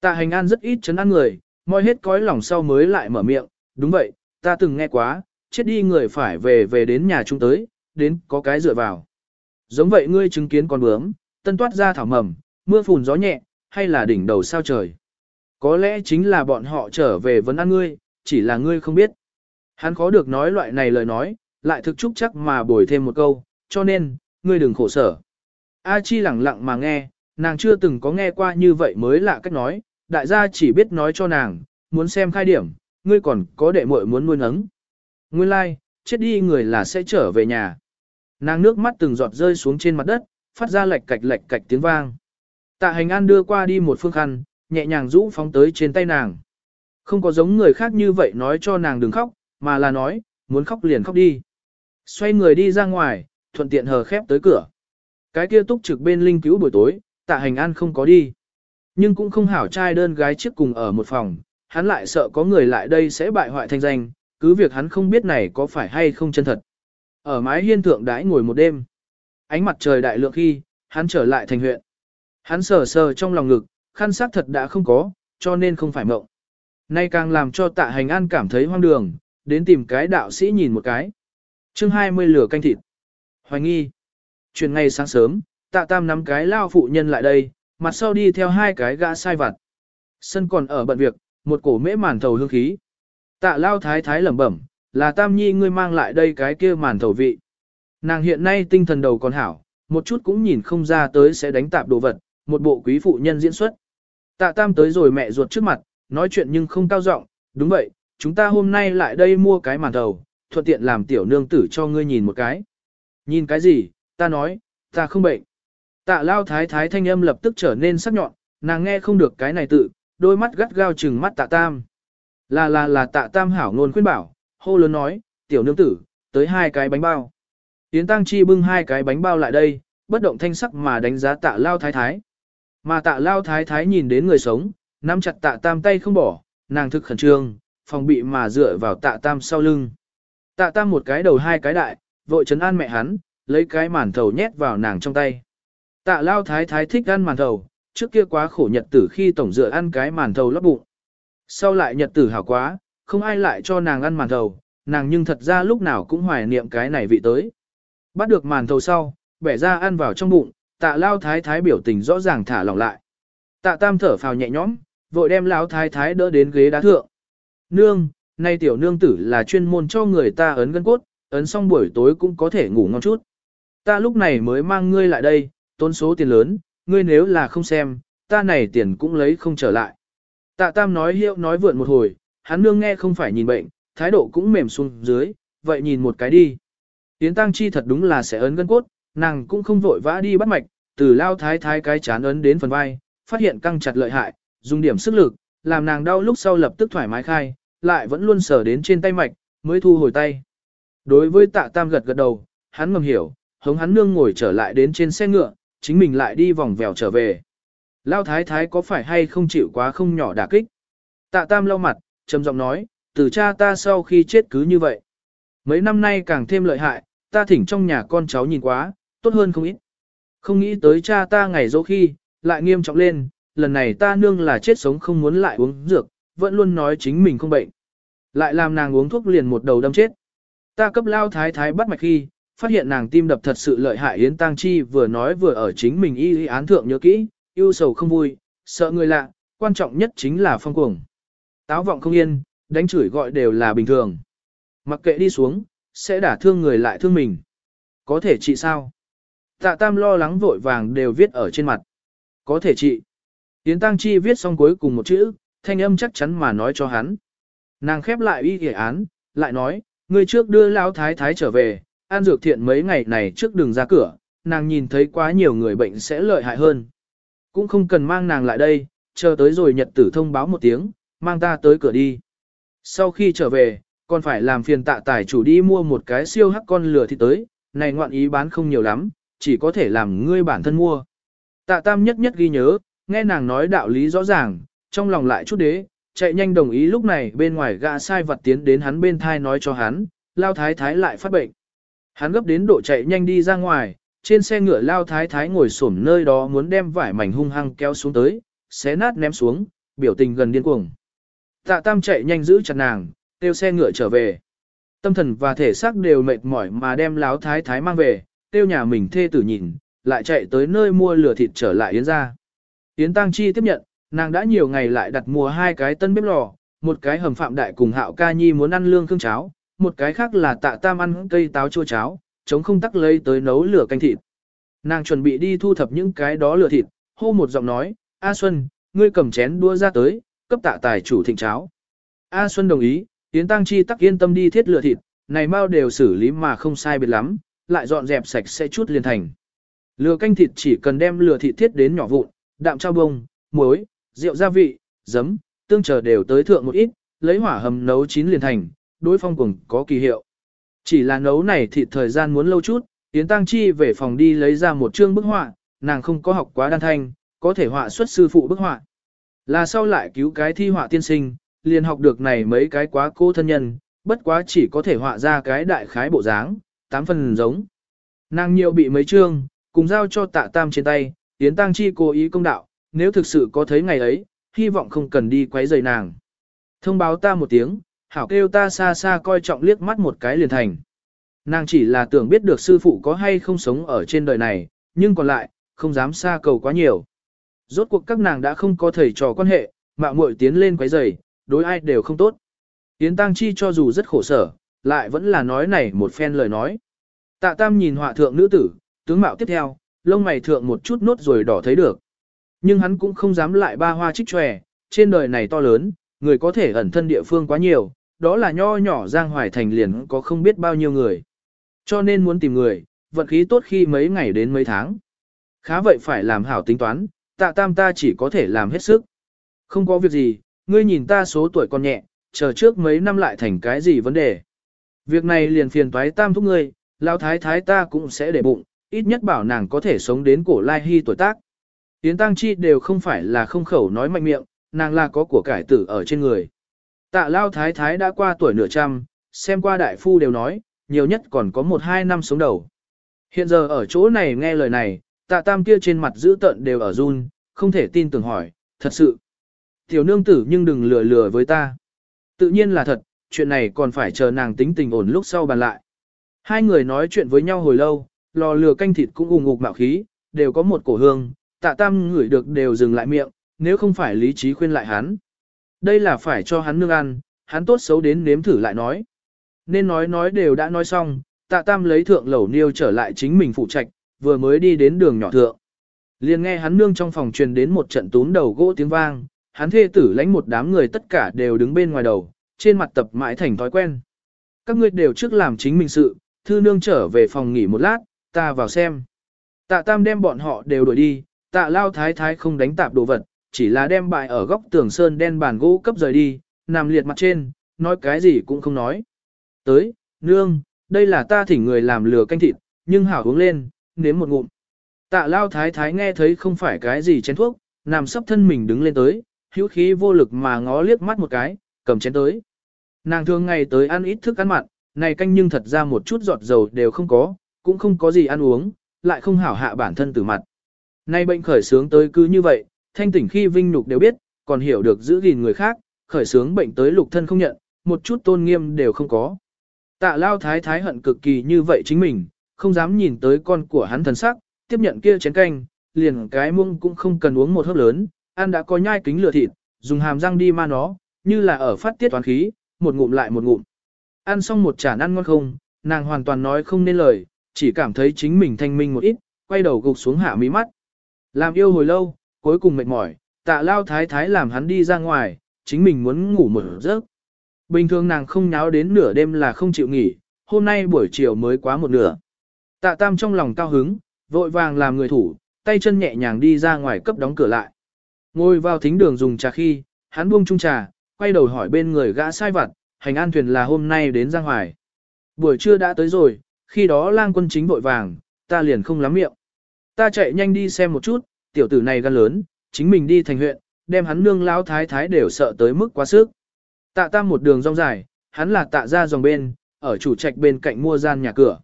Tạ hành an rất ít chấn an người, moi hết cõi lòng sau mới lại mở miệng, đúng vậy, ta từng nghe quá, chết đi người phải về về đến nhà chúng tới, đến có cái dựa vào. Giống vậy ngươi chứng kiến con bướm, tân toát ra thảo mầm, mưa phùn gió nhẹ, hay là đỉnh đầu sao trời. Có lẽ chính là bọn họ trở về vấn ăn ngươi, chỉ là ngươi không biết. Hắn khó được nói loại này lời nói, lại thực chúc chắc mà bồi thêm một câu, cho nên, ngươi đừng khổ sở. A Chi lẳng lặng mà nghe, nàng chưa từng có nghe qua như vậy mới lạ cách nói, đại gia chỉ biết nói cho nàng, muốn xem khai điểm, ngươi còn có đệ muội muốn nuôi nấng. Nguyên lai, like, chết đi người là sẽ trở về nhà. Nàng nước mắt từng giọt rơi xuống trên mặt đất, phát ra lệch cạch lệch cạch tiếng vang. Tạ hành an đưa qua đi một phương khăn, nhẹ nhàng rũ phóng tới trên tay nàng. Không có giống người khác như vậy nói cho nàng đừng khóc, mà là nói, muốn khóc liền khóc đi. Xoay người đi ra ngoài, thuận tiện hờ khép tới cửa. Cái kia túc trực bên linh cứu buổi tối, tạ hành an không có đi. Nhưng cũng không hảo trai đơn gái trước cùng ở một phòng, hắn lại sợ có người lại đây sẽ bại hoại thanh danh, cứ việc hắn không biết này có phải hay không chân thật. Ở mái hiên thượng đãi ngồi một đêm. Ánh mặt trời đại lượng khi, hắn trở lại thành huyện. Hắn sờ sờ trong lòng ngực, khăn xác thật đã không có, cho nên không phải mộng. Nay càng làm cho tạ hành an cảm thấy hoang đường, đến tìm cái đạo sĩ nhìn một cái. chương 20 lửa canh thịt. Hoài nghi. Chuyển ngày sáng sớm, tạ tam nắm cái lao phụ nhân lại đây, mặt sau đi theo hai cái gã sai vặt. Sân còn ở bận việc, một cổ mễ màn thầu hương khí. Tạ lao thái thái lẩm bẩm, là tam nhi ngươi mang lại đây cái kia màn thầu vị. Nàng hiện nay tinh thần đầu còn hảo, một chút cũng nhìn không ra tới sẽ đánh tạp đồ vật, một bộ quý phụ nhân diễn xuất. Tạ tam tới rồi mẹ ruột trước mặt, nói chuyện nhưng không cao giọng, đúng vậy, chúng ta hôm nay lại đây mua cái màn thầu, thuận tiện làm tiểu nương tử cho ngươi nhìn một cái. Nhìn cái gì, ta nói, ta không bệnh. Tạ lao thái thái thanh âm lập tức trở nên sắc nhọn, nàng nghe không được cái này tự, đôi mắt gắt gao chừng mắt tạ tam. Là là là tạ tam hảo ngôn khuyên bảo, hô lớn nói, tiểu nương tử, tới hai cái bánh bao. Yến Tăng Chi bưng hai cái bánh bao lại đây, bất động thanh sắc mà đánh giá tạ lao thái thái. Mà tạ lao thái thái nhìn đến người sống, nắm chặt tạ tam tay không bỏ, nàng thực khẩn trương, phòng bị mà dựa vào tạ tam sau lưng. Tạ tam một cái đầu hai cái đại, vội chấn an mẹ hắn, lấy cái màn thầu nhét vào nàng trong tay. Tạ lao thái thái thích ăn màn thầu, trước kia quá khổ nhật tử khi tổng dựa ăn cái màn thầu lấp bụng. Sau lại nhật tử hảo quá, không ai lại cho nàng ăn màn thầu, nàng nhưng thật ra lúc nào cũng hoài niệm cái này vị tới. Bắt được màn thầu sau, bẻ ra ăn vào trong bụng, tạ lao thái thái biểu tình rõ ràng thả lỏng lại. Tạ tam thở phào nhẹ nhõm, vội đem lao thái thái đỡ đến ghế đá thượng. Nương, nay tiểu nương tử là chuyên môn cho người ta ấn gân cốt, ấn xong buổi tối cũng có thể ngủ ngon chút. Ta lúc này mới mang ngươi lại đây, tốn số tiền lớn, ngươi nếu là không xem, ta này tiền cũng lấy không trở lại. Tạ Tam nói hiệu nói vượn một hồi, hắn nương nghe không phải nhìn bệnh, thái độ cũng mềm xuống dưới, vậy nhìn một cái đi. Tiến Tăng Chi thật đúng là sẽ ấn gân cốt, nàng cũng không vội vã đi bắt mạch, từ lao thái thái cái chán ấn đến phần vai, phát hiện căng chặt lợi hại, dùng điểm sức lực, làm nàng đau lúc sau lập tức thoải mái khai, lại vẫn luôn sờ đến trên tay mạch, mới thu hồi tay. Đối với tạ tam gật gật đầu, hắn ngầm hiểu, hống hắn nương ngồi trở lại đến trên xe ngựa, chính mình lại đi vòng vèo trở về. Lao thái thái có phải hay không chịu quá không nhỏ đả kích? Tạ tam lau mặt, trầm giọng nói, từ cha ta sau khi chết cứ như vậy. Mấy năm nay càng thêm lợi hại, ta thỉnh trong nhà con cháu nhìn quá, tốt hơn không ít. Không nghĩ tới cha ta ngày dỗ khi, lại nghiêm trọng lên, lần này ta nương là chết sống không muốn lại uống dược, vẫn luôn nói chính mình không bệnh. Lại làm nàng uống thuốc liền một đầu đâm chết. Ta cấp lao thái thái bắt mạch khi, phát hiện nàng tim đập thật sự lợi hại Yến Tăng Chi vừa nói vừa ở chính mình y y án thượng nhớ kỹ, yêu sầu không vui, sợ người lạ, quan trọng nhất chính là phong cuồng. Táo vọng không yên, đánh chửi gọi đều là bình thường. Mặc kệ đi xuống, sẽ đả thương người lại thương mình. Có thể trị sao? Tạ Tam lo lắng vội vàng đều viết ở trên mặt. Có thể trị. Yến Tăng Chi viết xong cuối cùng một chữ, thanh âm chắc chắn mà nói cho hắn. Nàng khép lại y kể án, lại nói, người trước đưa lão thái thái trở về, An Dược Thiện mấy ngày này trước đường ra cửa, nàng nhìn thấy quá nhiều người bệnh sẽ lợi hại hơn. Cũng không cần mang nàng lại đây, chờ tới rồi nhật tử thông báo một tiếng, mang ta tới cửa đi. Sau khi trở về, còn phải làm phiền tạ tài chủ đi mua một cái siêu hắc con lửa thì tới, này ngoạn ý bán không nhiều lắm, chỉ có thể làm ngươi bản thân mua. Tạ tam nhất nhất ghi nhớ, nghe nàng nói đạo lý rõ ràng, trong lòng lại chút đế, chạy nhanh đồng ý lúc này bên ngoài gã sai vật tiến đến hắn bên thai nói cho hắn, lao thái thái lại phát bệnh. Hắn gấp đến độ chạy nhanh đi ra ngoài, trên xe ngựa lao thái thái ngồi xổm nơi đó muốn đem vải mảnh hung hăng kéo xuống tới, xé nát ném xuống, biểu tình gần điên cuồng. Tạ Tam chạy nhanh giữ chặt nàng, tiêu xe ngựa trở về. Tâm thần và thể xác đều mệt mỏi mà đem láo thái thái mang về, tiêu nhà mình thê tử nhìn, lại chạy tới nơi mua lửa thịt trở lại Yến ra. Yến Tăng Chi tiếp nhận, nàng đã nhiều ngày lại đặt mua hai cái tân bếp lò, một cái hầm phạm đại cùng hạo ca nhi muốn ăn lương cương cháo, một cái khác là tạ tam ăn cây táo chua cháo, chống không tắc lấy tới nấu lửa canh thịt. Nàng chuẩn bị đi thu thập những cái đó lửa thịt, hô một giọng nói, A Xuân, ngươi cầm chén đua ra tới, cấp tạ tài chủ thịnh cháo. A Xuân đồng ý, Yến Tăng Chi tắc yên tâm đi thiết lửa thịt, này mau đều xử lý mà không sai biệt lắm, lại dọn dẹp sạch sẽ chút liền thành. lừa canh thịt chỉ cần đem lừa thịt thiết đến nhỏ vụn, đạm trao bông, muối, rượu gia vị, giấm, tương chờ đều tới thượng một ít, lấy hỏa hầm nấu chín liền thành, đối phong cùng có kỳ hiệu. Chỉ là nấu này thịt thời gian muốn lâu chút, Yến Tăng Chi về phòng đi lấy ra một chương bức họa, nàng không có học quá đan thanh, có thể họa xuất sư phụ bức họa. Là sau lại cứu cái thi họa tiên sinh, liền học được này mấy cái quá cô thân nhân, bất quá chỉ có thể họa ra cái đại khái bộ dáng, tám phần giống. Nàng nhiều bị mấy chương, cùng giao cho tạ tam trên tay, Yến Tăng Chi cố ý công đạo, nếu thực sự có thấy ngày ấy, hy vọng không cần đi quấy rầy nàng. Thông báo ta một tiếng, hảo kêu ta xa xa coi trọng liếc mắt một cái liền thành. nàng chỉ là tưởng biết được sư phụ có hay không sống ở trên đời này, nhưng còn lại, không dám xa cầu quá nhiều. Rốt cuộc các nàng đã không có thầy trò quan hệ, mạo muội tiến lên quấy rầy, đối ai đều không tốt. Yến Tăng Chi cho dù rất khổ sở, lại vẫn là nói này một phen lời nói. Tạ Tam nhìn họa thượng nữ tử, tướng mạo tiếp theo, lông mày thượng một chút nốt rồi đỏ thấy được. Nhưng hắn cũng không dám lại ba hoa trích tròe, trên đời này to lớn, người có thể ẩn thân địa phương quá nhiều, đó là nho nhỏ Giang Hoài Thành liền có không biết bao nhiêu người. Cho nên muốn tìm người, vận khí tốt khi mấy ngày đến mấy tháng. Khá vậy phải làm hảo tính toán, tạ tam ta chỉ có thể làm hết sức. Không có việc gì, ngươi nhìn ta số tuổi còn nhẹ, chờ trước mấy năm lại thành cái gì vấn đề. Việc này liền phiền toái tam thúc ngươi, lao thái thái ta cũng sẽ để bụng, ít nhất bảo nàng có thể sống đến cổ lai hy tuổi tác. Yến Tăng Chi đều không phải là không khẩu nói mạnh miệng, nàng là có của cải tử ở trên người. Tạ Lao Thái Thái đã qua tuổi nửa trăm, xem qua đại phu đều nói, nhiều nhất còn có một hai năm sống đầu. Hiện giờ ở chỗ này nghe lời này, tạ tam kia trên mặt giữ tận đều ở run, không thể tin tưởng hỏi, thật sự. Tiểu nương tử nhưng đừng lừa lừa với ta. Tự nhiên là thật, chuyện này còn phải chờ nàng tính tình ổn lúc sau bàn lại. Hai người nói chuyện với nhau hồi lâu, lò lửa canh thịt cũng ủng ục mạo khí, đều có một cổ hương, tạ tam ngửi được đều dừng lại miệng, nếu không phải lý trí khuyên lại hắn. Đây là phải cho hắn nương ăn, hắn tốt xấu đến nếm thử lại nói. Nên nói nói đều đã nói xong, tạ tam lấy thượng lẩu niêu trở lại chính mình phụ trạch, vừa mới đi đến đường nhỏ thượng. liền nghe hắn nương trong phòng truyền đến một trận túm đầu gỗ tiếng vang, hắn thê tử lãnh một đám người tất cả đều đứng bên ngoài đầu, trên mặt tập mãi thành thói quen. Các ngươi đều trước làm chính mình sự, thư nương trở về phòng nghỉ một lát, ta vào xem. Tạ tam đem bọn họ đều đuổi đi, tạ lao thái thái không đánh tạp đồ vật, chỉ là đem bại ở góc tường sơn đen bàn gỗ cấp rời đi, nằm liệt mặt trên, nói cái gì cũng không nói. Tới, nương, đây là ta thỉnh người làm lừa canh thịt, nhưng hảo uống lên, nếm một ngụm. Tạ lao thái thái nghe thấy không phải cái gì chén thuốc, nằm sấp thân mình đứng lên tới, hữu khí vô lực mà ngó liếc mắt một cái, cầm chén tới. Nàng thường ngày tới ăn ít thức ăn mặn, này canh nhưng thật ra một chút giọt dầu đều không có, cũng không có gì ăn uống, lại không hảo hạ bản thân từ mặt. Nay bệnh khởi sướng tới cứ như vậy, thanh tỉnh khi vinh nhục đều biết, còn hiểu được giữ gìn người khác, khởi sướng bệnh tới lục thân không nhận, một chút tôn nghiêm đều không có. Tạ lao thái thái hận cực kỳ như vậy chính mình, không dám nhìn tới con của hắn thần sắc, tiếp nhận kia chén canh, liền cái muông cũng không cần uống một hớp lớn, ăn đã có nhai kính lửa thịt, dùng hàm răng đi ma nó, như là ở phát tiết toán khí, một ngụm lại một ngụm. Ăn xong một chản ăn ngon không, nàng hoàn toàn nói không nên lời, chỉ cảm thấy chính mình thanh minh một ít, quay đầu gục xuống hạ mí mắt. Làm yêu hồi lâu, cuối cùng mệt mỏi, tạ lao thái thái làm hắn đi ra ngoài, chính mình muốn ngủ một giấc. Bình thường nàng không nháo đến nửa đêm là không chịu nghỉ, hôm nay buổi chiều mới quá một nửa. Tạ tam trong lòng cao hứng, vội vàng làm người thủ, tay chân nhẹ nhàng đi ra ngoài cấp đóng cửa lại. Ngồi vào thính đường dùng trà khi, hắn buông chung trà, quay đầu hỏi bên người gã sai vặt, hành an thuyền là hôm nay đến Giang Hoài. Buổi trưa đã tới rồi, khi đó lang quân chính vội vàng, ta liền không lắm miệng. Ta chạy nhanh đi xem một chút, tiểu tử này gan lớn, chính mình đi thành huyện, đem hắn nương lao thái thái đều sợ tới mức quá sức. Tạ tam một đường rong dài, hắn là tạ ra dòng bên, ở chủ trạch bên cạnh mua gian nhà cửa.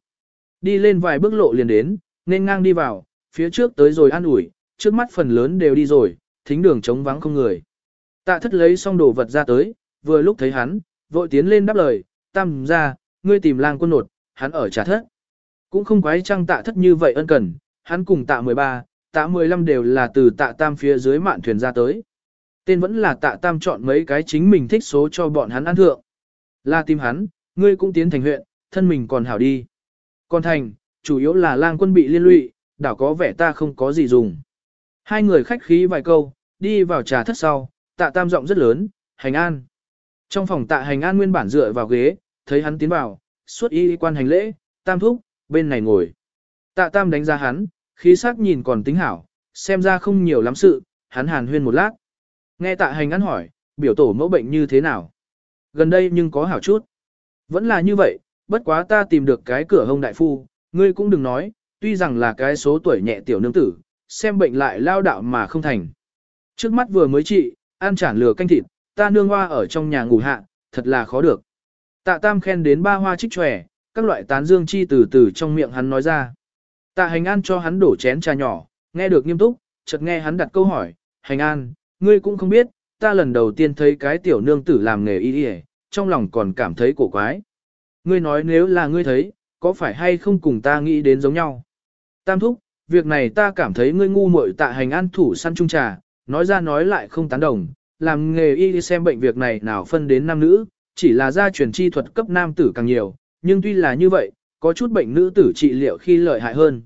Đi lên vài bước lộ liền đến, nên ngang đi vào, phía trước tới rồi an ủi, trước mắt phần lớn đều đi rồi, thính đường trống vắng không người. Tạ thất lấy xong đồ vật ra tới, vừa lúc thấy hắn, vội tiến lên đáp lời, tam ra, ngươi tìm lang quân nột, hắn ở trà thất. Cũng không quái trăng tạ thất như vậy ân cần, hắn cùng tạ 13, tạ 15 đều là từ tạ tam phía dưới mạn thuyền ra tới. Tên vẫn là tạ tam chọn mấy cái chính mình thích số cho bọn hắn ăn thượng. Là tìm hắn, ngươi cũng tiến thành huyện, thân mình còn hảo đi. Còn thành, chủ yếu là lang quân bị liên lụy, đảo có vẻ ta không có gì dùng. Hai người khách khí vài câu, đi vào trà thất sau, tạ tam giọng rất lớn, hành an. Trong phòng tạ hành an nguyên bản dựa vào ghế, thấy hắn tiến vào, suốt y quan hành lễ, tam thúc, bên này ngồi. Tạ tam đánh ra hắn, khí sắc nhìn còn tính hảo, xem ra không nhiều lắm sự, hắn hàn huyên một lát. Nghe tạ hành ăn hỏi, biểu tổ mẫu bệnh như thế nào? Gần đây nhưng có hảo chút. Vẫn là như vậy, bất quá ta tìm được cái cửa hông đại phu, ngươi cũng đừng nói, tuy rằng là cái số tuổi nhẹ tiểu nương tử, xem bệnh lại lao đạo mà không thành. Trước mắt vừa mới trị, ăn chản lừa canh thịt, ta nương hoa ở trong nhà ngủ hạ, thật là khó được. Tạ tam khen đến ba hoa trích tròe, các loại tán dương chi từ từ trong miệng hắn nói ra. Tạ hành an cho hắn đổ chén trà nhỏ, nghe được nghiêm túc, chợt nghe hắn đặt câu hỏi, hành an, ngươi cũng không biết, ta lần đầu tiên thấy cái tiểu nương tử làm nghề y y, trong lòng còn cảm thấy cổ quái. Ngươi nói nếu là ngươi thấy, có phải hay không cùng ta nghĩ đến giống nhau. Tam thúc, việc này ta cảm thấy ngươi ngu muội tạ hành an thủ săn trung trà, nói ra nói lại không tán đồng, làm nghề y xem bệnh việc này nào phân đến nam nữ, chỉ là gia truyền chi thuật cấp nam tử càng nhiều, nhưng tuy là như vậy, có chút bệnh nữ tử trị liệu khi lợi hại hơn.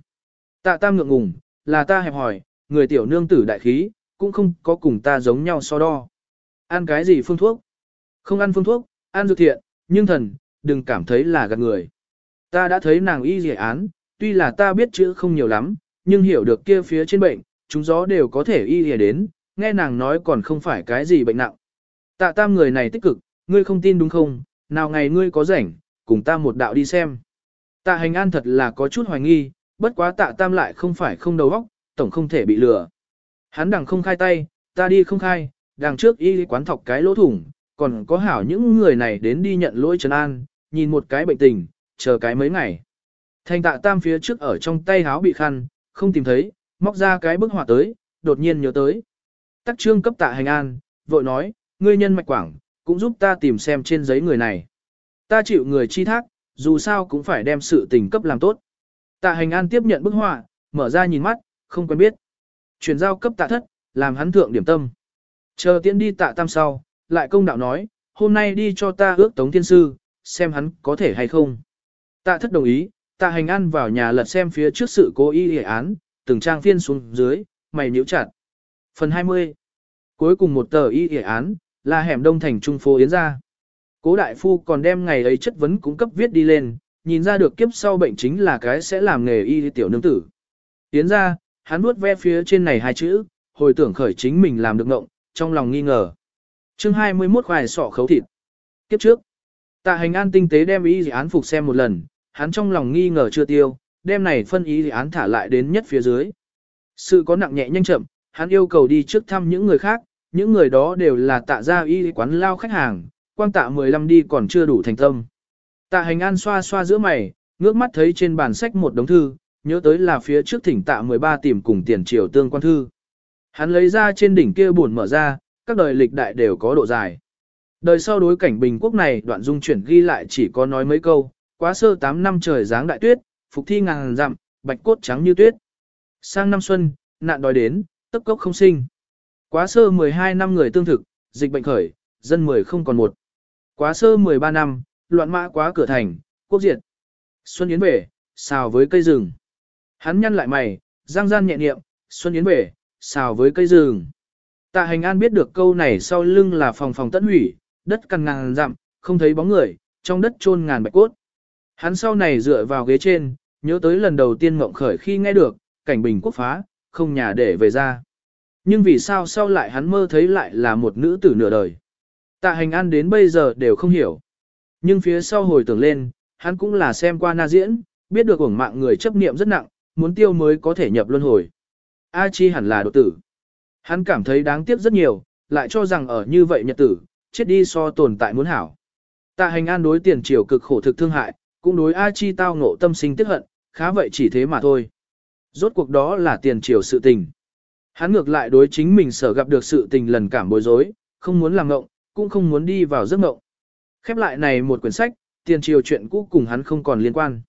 Tạ tam ngượng ngùng, là ta hẹp hỏi, người tiểu nương tử đại khí, cũng không có cùng ta giống nhau so đo. Ăn cái gì phương thuốc? Không ăn phương thuốc, ăn dược thiện, nhưng thần, đừng cảm thấy là gạt người. Ta đã thấy nàng y dị án, tuy là ta biết chữ không nhiều lắm, nhưng hiểu được kia phía trên bệnh, chúng gió đều có thể y dị đến, nghe nàng nói còn không phải cái gì bệnh nặng. Tạ tam người này tích cực, ngươi không tin đúng không, nào ngày ngươi có rảnh, cùng ta một đạo đi xem. Tạ hành an thật là có chút hoài nghi, bất quá tạ tam lại không phải không đầu óc, tổng không thể bị lừa. Hắn đằng không khai tay, ta đi không khai, đằng trước y quán thọc cái lỗ thủng, còn có hảo những người này đến đi nhận lỗi trấn an, nhìn một cái bệnh tình, chờ cái mấy ngày. Thành tạ tam phía trước ở trong tay háo bị khăn, không tìm thấy, móc ra cái bức họa tới, đột nhiên nhớ tới. Tắc trương cấp tạ hành an, vội nói, ngươi nhân mạch quảng, cũng giúp ta tìm xem trên giấy người này. Ta chịu người chi thác, dù sao cũng phải đem sự tình cấp làm tốt. Tạ hành an tiếp nhận bức họa, mở ra nhìn mắt, không quen biết. Chuyển giao cấp tạ thất, làm hắn thượng điểm tâm. Chờ tiễn đi tạ tam sau, lại công đạo nói, hôm nay đi cho ta ước tống thiên sư, xem hắn có thể hay không. Tạ thất đồng ý, tạ hành an vào nhà lật xem phía trước sự cố y hệ án, từng trang phiên xuống dưới, mày nhíu chặt. Phần 20 Cuối cùng một tờ y hệ án, là hẻm đông thành trung phố Yến ra. Cố đại phu còn đem ngày ấy chất vấn cung cấp viết đi lên, nhìn ra được kiếp sau bệnh chính là cái sẽ làm nghề y tiểu nương tử. Yến ra, hắn nuốt ve phía trên này hai chữ, hồi tưởng khởi chính mình làm được ngộng, trong lòng nghi ngờ. chương 21 khoài sọ khấu thịt. Kiếp trước, tạ hành an tinh tế đem ý dự án phục xem một lần, hắn trong lòng nghi ngờ chưa tiêu, đem này phân ý dự án thả lại đến nhất phía dưới. Sự có nặng nhẹ nhanh chậm, hắn yêu cầu đi trước thăm những người khác, những người đó đều là tạ gia y quán lao khách hàng, quang tạ 15 đi còn chưa đủ thành tâm. Tạ hành an xoa xoa giữa mày, ngước mắt thấy trên bàn sách một đống thư, nhớ tới là phía trước thỉnh tạ 13 tìm cùng tiền triều tương quan thư. Hắn lấy ra trên đỉnh kia buồn mở ra, các đời lịch đại đều có độ dài. Đời sau đối cảnh bình quốc này đoạn dung chuyển ghi lại chỉ có nói mấy câu, quá sơ 8 năm trời dáng đại tuyết, phục thi ngàn dặm, bạch cốt trắng như tuyết. Sang năm xuân, nạn đói đến, tấp cốc không sinh. Quá sơ 12 năm người tương thực, dịch bệnh khởi, dân 10 không còn một. Quá sơ 13 năm, loạn mã quá cửa thành, quốc diệt. Xuân Yến về, xào với cây rừng. Hắn nhăn lại mày, giang gian nhẹ niệm, Xuân Yến về, xào với cây rừng. Tạ hành an biết được câu này sau lưng là phòng phòng tận hủy, đất cằn ngàn dặm, không thấy bóng người, trong đất chôn ngàn bạch cốt. Hắn sau này dựa vào ghế trên, nhớ tới lần đầu tiên mộng khởi khi nghe được, cảnh bình quốc phá, không nhà để về ra. Nhưng vì sao sau lại hắn mơ thấy lại là một nữ tử nửa đời. Tạ hành an đến bây giờ đều không hiểu. Nhưng phía sau hồi tưởng lên, hắn cũng là xem qua na diễn, biết được ủng mạng người chấp niệm rất nặng, muốn tiêu mới có thể nhập luân hồi. A Chi hẳn là độ tử. Hắn cảm thấy đáng tiếc rất nhiều, lại cho rằng ở như vậy nhật tử, chết đi so tồn tại muốn hảo. Tạ hành an đối tiền triều cực khổ thực thương hại, cũng đối A Chi tao ngộ tâm sinh tiếc hận, khá vậy chỉ thế mà thôi. Rốt cuộc đó là tiền triều sự tình. Hắn ngược lại đối chính mình sở gặp được sự tình lần cảm bối rối, không muốn làm ngộng, cũng không muốn đi vào giấc ngộng. Khép lại này một quyển sách, tiền triều chuyện cũ cùng hắn không còn liên quan.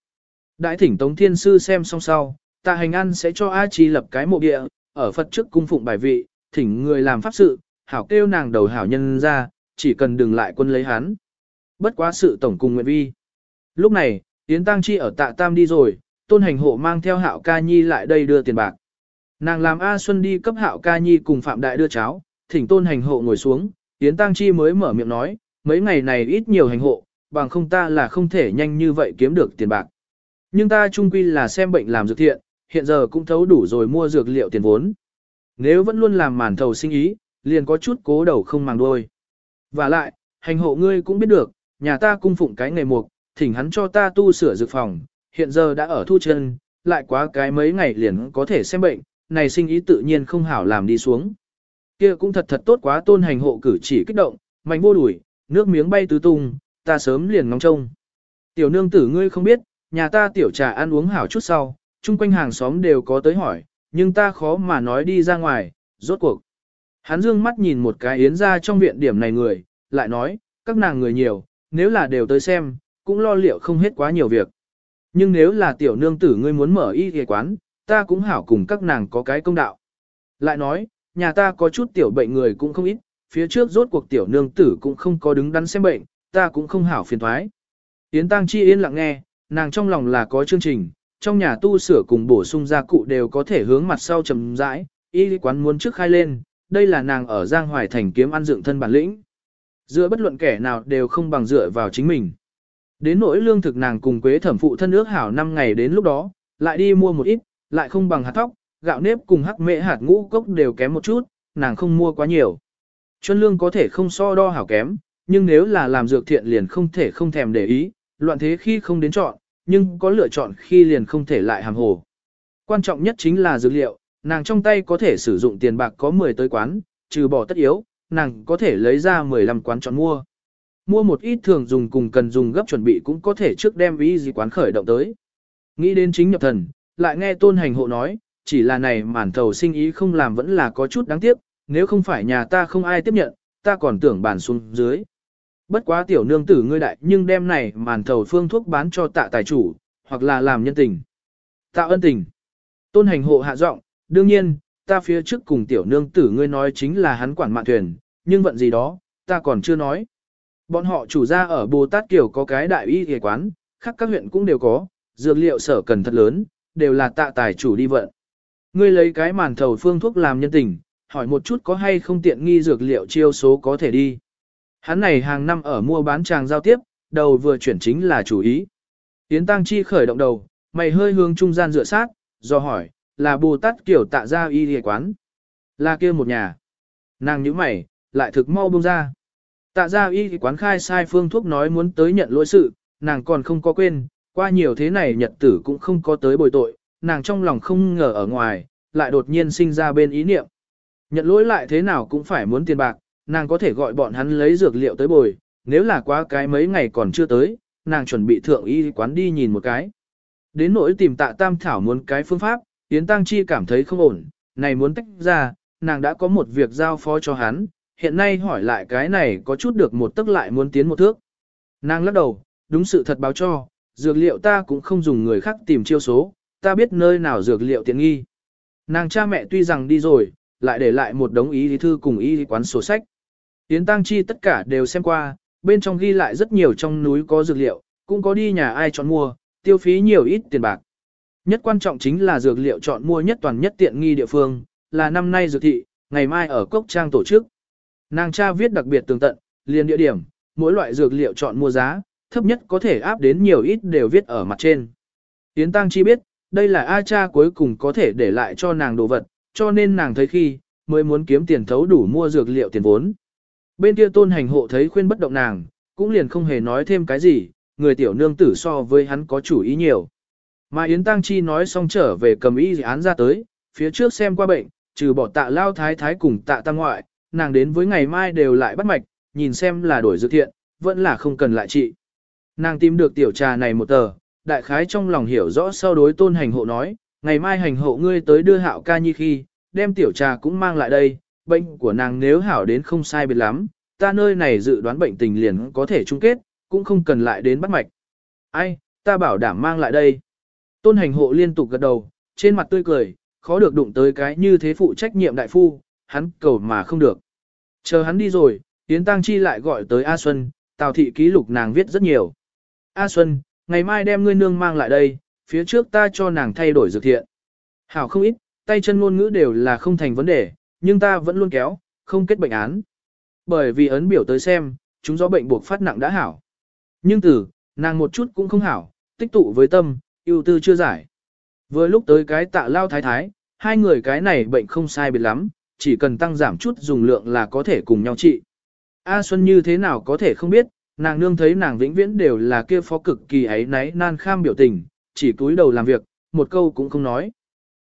Đại thỉnh Tống Thiên Sư xem xong sau, tạ hành an sẽ cho A Chi lập cái mộ địa, ở Phật trước cung phụng bài vị, thỉnh người làm pháp sự, hảo kêu nàng đầu hảo nhân ra, chỉ cần đừng lại quân lấy hắn. Bất quá sự tổng cùng nguyện vi. Lúc này, Yến Tăng Chi ở tạ Tam đi rồi, tôn hành hộ mang theo hạo ca nhi lại đây đưa tiền bạc. Nàng làm A Xuân đi cấp hạo ca nhi cùng Phạm Đại đưa cháo, thỉnh tôn hành hộ ngồi xuống, Yến Tăng Chi mới mở miệng nói, mấy ngày này ít nhiều hành hộ, bằng không ta là không thể nhanh như vậy kiếm được tiền bạc. Nhưng ta chung quy là xem bệnh làm dược thiện, hiện giờ cũng thấu đủ rồi mua dược liệu tiền vốn. Nếu vẫn luôn làm màn thầu sinh ý, liền có chút cố đầu không màng đôi. Và lại, hành hộ ngươi cũng biết được, nhà ta cung phụng cái nghề mục, thỉnh hắn cho ta tu sửa dược phòng, hiện giờ đã ở thu chân, lại quá cái mấy ngày liền có thể xem bệnh, này sinh ý tự nhiên không hảo làm đi xuống. Kia cũng thật thật tốt quá tôn hành hộ cử chỉ kích động, mạnh vô đuổi, nước miếng bay tứ tung, ta sớm liền ngóng trông. Tiểu nương tử ngươi không biết, nhà ta tiểu trà ăn uống hảo chút sau, chung quanh hàng xóm đều có tới hỏi, nhưng ta khó mà nói đi ra ngoài, rốt cuộc. Hắn dương mắt nhìn một cái yến ra trong viện điểm này người, lại nói, các nàng người nhiều, nếu là đều tới xem, cũng lo liệu không hết quá nhiều việc. Nhưng nếu là tiểu nương tử ngươi muốn mở y y quán, ta cũng hảo cùng các nàng có cái công đạo. Lại nói, nhà ta có chút tiểu bệnh người cũng không ít, phía trước rốt cuộc tiểu nương tử cũng không có đứng đắn xem bệnh, ta cũng không hảo phiền thoái. Yến Tăng Chi yên lặng nghe, nàng trong lòng là có chương trình, trong nhà tu sửa cùng bổ sung gia cụ đều có thể hướng mặt sau chậm rãi, y quán muốn trước khai lên, đây là nàng ở Giang Hoài Thành kiếm ăn dựng thân bản lĩnh. Dựa bất luận kẻ nào đều không bằng dựa vào chính mình. Đến nỗi lương thực nàng cùng quế thẩm phụ thân ước hảo 5 ngày đến lúc đó, lại đi mua một ít, lại không bằng hạt thóc, gạo nếp cùng hắc mễ hạt ngũ cốc đều kém một chút, nàng không mua quá nhiều. Chuân lương có thể không so đo hảo kém, nhưng nếu là làm dược thiện liền không thể không thèm để ý, loạn thế khi không đến chọn, nhưng có lựa chọn khi liền không thể lại hàm hồ. Quan trọng nhất chính là dược liệu, nàng trong tay có thể sử dụng tiền bạc có 10 tới quán, trừ bỏ tất yếu, nàng có thể lấy ra 15 quán chọn mua. Mua một ít thường dùng cùng cần dùng gấp chuẩn bị cũng có thể trước đem ý gì quán khởi động tới. Nghĩ đến chính nhập thần, lại nghe tôn hành hộ nói, chỉ là này màn thầu sinh ý không làm vẫn là có chút đáng tiếc, nếu không phải nhà ta không ai tiếp nhận, ta còn tưởng bàn xuống dưới. Bất quá tiểu nương tử ngươi đại nhưng đem này màn thầu phương thuốc bán cho tạ tài chủ, hoặc là làm nhân tình. tạ ân tình. Tôn hành hộ hạ giọng, đương nhiên, ta phía trước cùng tiểu nương tử ngươi nói chính là hắn quản mạn thuyền, nhưng vận gì đó, ta còn chưa nói. Bọn họ chủ gia ở Bồ Tát Kiều có cái đại y y quán, khác các huyện cũng đều có, dược liệu sở cần thật lớn, đều là tạ tài chủ đi vận. Ngươi lấy cái màn thầu phương thuốc làm nhân tình, hỏi một chút có hay không tiện nghi dược liệu chiêu số có thể đi. Hắn này hàng năm ở mua bán tràng giao tiếp, đầu vừa chuyển chính là chủ ý. Yến Tăng Chi khởi động đầu, mày hơi hướng trung gian dựa sát, do hỏi, là Bồ Tát kiểu tạ ra y hề quán. Là kia một nhà. Nàng nhíu mày, lại thực mau buông ra. Tạ ra y quán khai sai phương thuốc nói muốn tới nhận lỗi sự, nàng còn không có quên, qua nhiều thế này nhật tử cũng không có tới bồi tội, nàng trong lòng không ngờ ở ngoài, lại đột nhiên sinh ra bên ý niệm. Nhận lỗi lại thế nào cũng phải muốn tiền bạc, nàng có thể gọi bọn hắn lấy dược liệu tới bồi, nếu là quá cái mấy ngày còn chưa tới, nàng chuẩn bị thượng y quán đi nhìn một cái. Đến nỗi tìm tạ tam thảo muốn cái phương pháp, Yến Tăng Chi cảm thấy không ổn, này muốn tách ra, nàng đã có một việc giao phó cho hắn, hiện nay hỏi lại cái này có chút được một tức lại muốn tiến một thước. Nàng lắc đầu, đúng sự thật báo cho, dược liệu ta cũng không dùng người khác tìm chiêu số, ta biết nơi nào dược liệu tiện nghi. Nàng cha mẹ tuy rằng đi rồi, lại để lại một đống ý lý thư cùng ý quán sổ sách. tiến Tăng Chi tất cả đều xem qua, bên trong ghi lại rất nhiều trong núi có dược liệu, cũng có đi nhà ai chọn mua, tiêu phí nhiều ít tiền bạc. Nhất quan trọng chính là dược liệu chọn mua nhất toàn nhất tiện nghi địa phương, là năm nay dược thị, ngày mai ở Cốc Trang tổ chức. Nàng cha viết đặc biệt tường tận, liền địa điểm, mỗi loại dược liệu chọn mua giá, thấp nhất có thể áp đến nhiều ít đều viết ở mặt trên. Yến Tăng Chi biết, đây là A cha cuối cùng có thể để lại cho nàng đồ vật, cho nên nàng thấy khi, mới muốn kiếm tiền thấu đủ mua dược liệu tiền vốn. Bên kia tôn hành hộ thấy khuyên bất động nàng, cũng liền không hề nói thêm cái gì, người tiểu nương tử so với hắn có chủ ý nhiều. Mà Yến Tăng Chi nói xong trở về cầm y án ra tới, phía trước xem qua bệnh, trừ bỏ tạ lao thái thái cùng tạ tăng ngoại, nàng đến với ngày mai đều lại bắt mạch, nhìn xem là đổi dược thiện, vẫn là không cần lại trị. Nàng tìm được tiểu trà này một tờ, đại khái trong lòng hiểu rõ sau đối tôn hành hộ nói, ngày mai hành hộ ngươi tới đưa hạo ca nhi khi, đem tiểu trà cũng mang lại đây, bệnh của nàng nếu hảo đến không sai biệt lắm, ta nơi này dự đoán bệnh tình liền có thể chung kết, cũng không cần lại đến bắt mạch. Ai, ta bảo đảm mang lại đây. Tôn hành hộ liên tục gật đầu, trên mặt tươi cười, khó được đụng tới cái như thế phụ trách nhiệm đại phu, hắn cầu mà không được. Chờ hắn đi rồi, Yến Tăng Chi lại gọi tới A Xuân, Tào thị ký lục nàng viết rất nhiều. A Xuân, ngày mai đem ngươi nương mang lại đây, phía trước ta cho nàng thay đổi dược thiện. Hảo không ít, tay chân ngôn ngữ đều là không thành vấn đề, nhưng ta vẫn luôn kéo, không kết bệnh án. Bởi vì ấn biểu tới xem, chúng do bệnh buộc phát nặng đã hảo. Nhưng từ, nàng một chút cũng không hảo, tích tụ với tâm, ưu tư chưa giải. Vừa lúc tới cái tạ lao thái thái, hai người cái này bệnh không sai biệt lắm, chỉ cần tăng giảm chút dùng lượng là có thể cùng nhau trị. A Xuân như thế nào có thể không biết, nàng nương thấy nàng vĩnh viễn đều là kia phó cực kỳ ấy náy nan kham biểu tình, chỉ cúi đầu làm việc, một câu cũng không nói.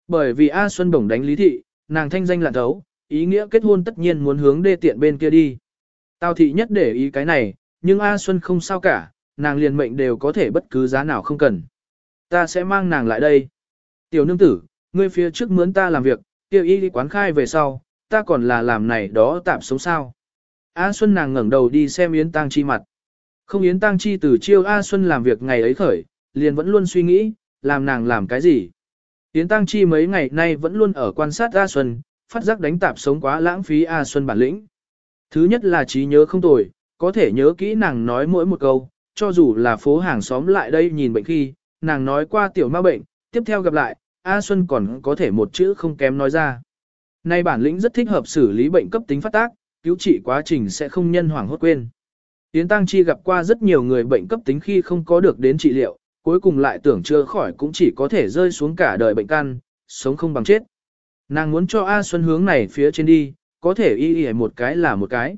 Bởi vì A Xuân bổng đánh lý thị, nàng thanh danh là thấu, ý nghĩa kết hôn tất nhiên muốn hướng đê tiện bên kia đi. Tào thị nhất để ý cái này, nhưng A Xuân không sao cả, nàng liền mệnh đều có thể bất cứ giá nào không cần. Ta sẽ mang nàng lại đây. Tiểu nương tử, ngươi phía trước mướn ta làm việc, kêu y đi quán khai về sau, ta còn là làm này đó tạm sống sao. A Xuân nàng ngẩng đầu đi xem Yến Tăng Chi mặt. Không Yến Tăng Chi từ chiêu A Xuân làm việc ngày ấy khởi, liền vẫn luôn suy nghĩ, làm nàng làm cái gì. Yến Tăng Chi mấy ngày nay vẫn luôn ở quan sát A Xuân, phát giác đánh tạp sống quá lãng phí A Xuân bản lĩnh. Thứ nhất là trí nhớ không tồi, có thể nhớ kỹ nàng nói mỗi một câu, cho dù là phố hàng xóm lại đây nhìn bệnh khi, nàng nói qua tiểu ma bệnh, tiếp theo gặp lại, A Xuân còn có thể một chữ không kém nói ra. Nay bản lĩnh rất thích hợp xử lý bệnh cấp tính phát tác, cứu trị quá trình sẽ không nhân hoảng hốt quên. Yến Tăng Chi gặp qua rất nhiều người bệnh cấp tính khi không có được đến trị liệu, cuối cùng lại tưởng chưa khỏi cũng chỉ có thể rơi xuống cả đời bệnh căn, sống không bằng chết. Nàng muốn cho A Xuân hướng này phía trên đi, có thể y y một cái là một cái.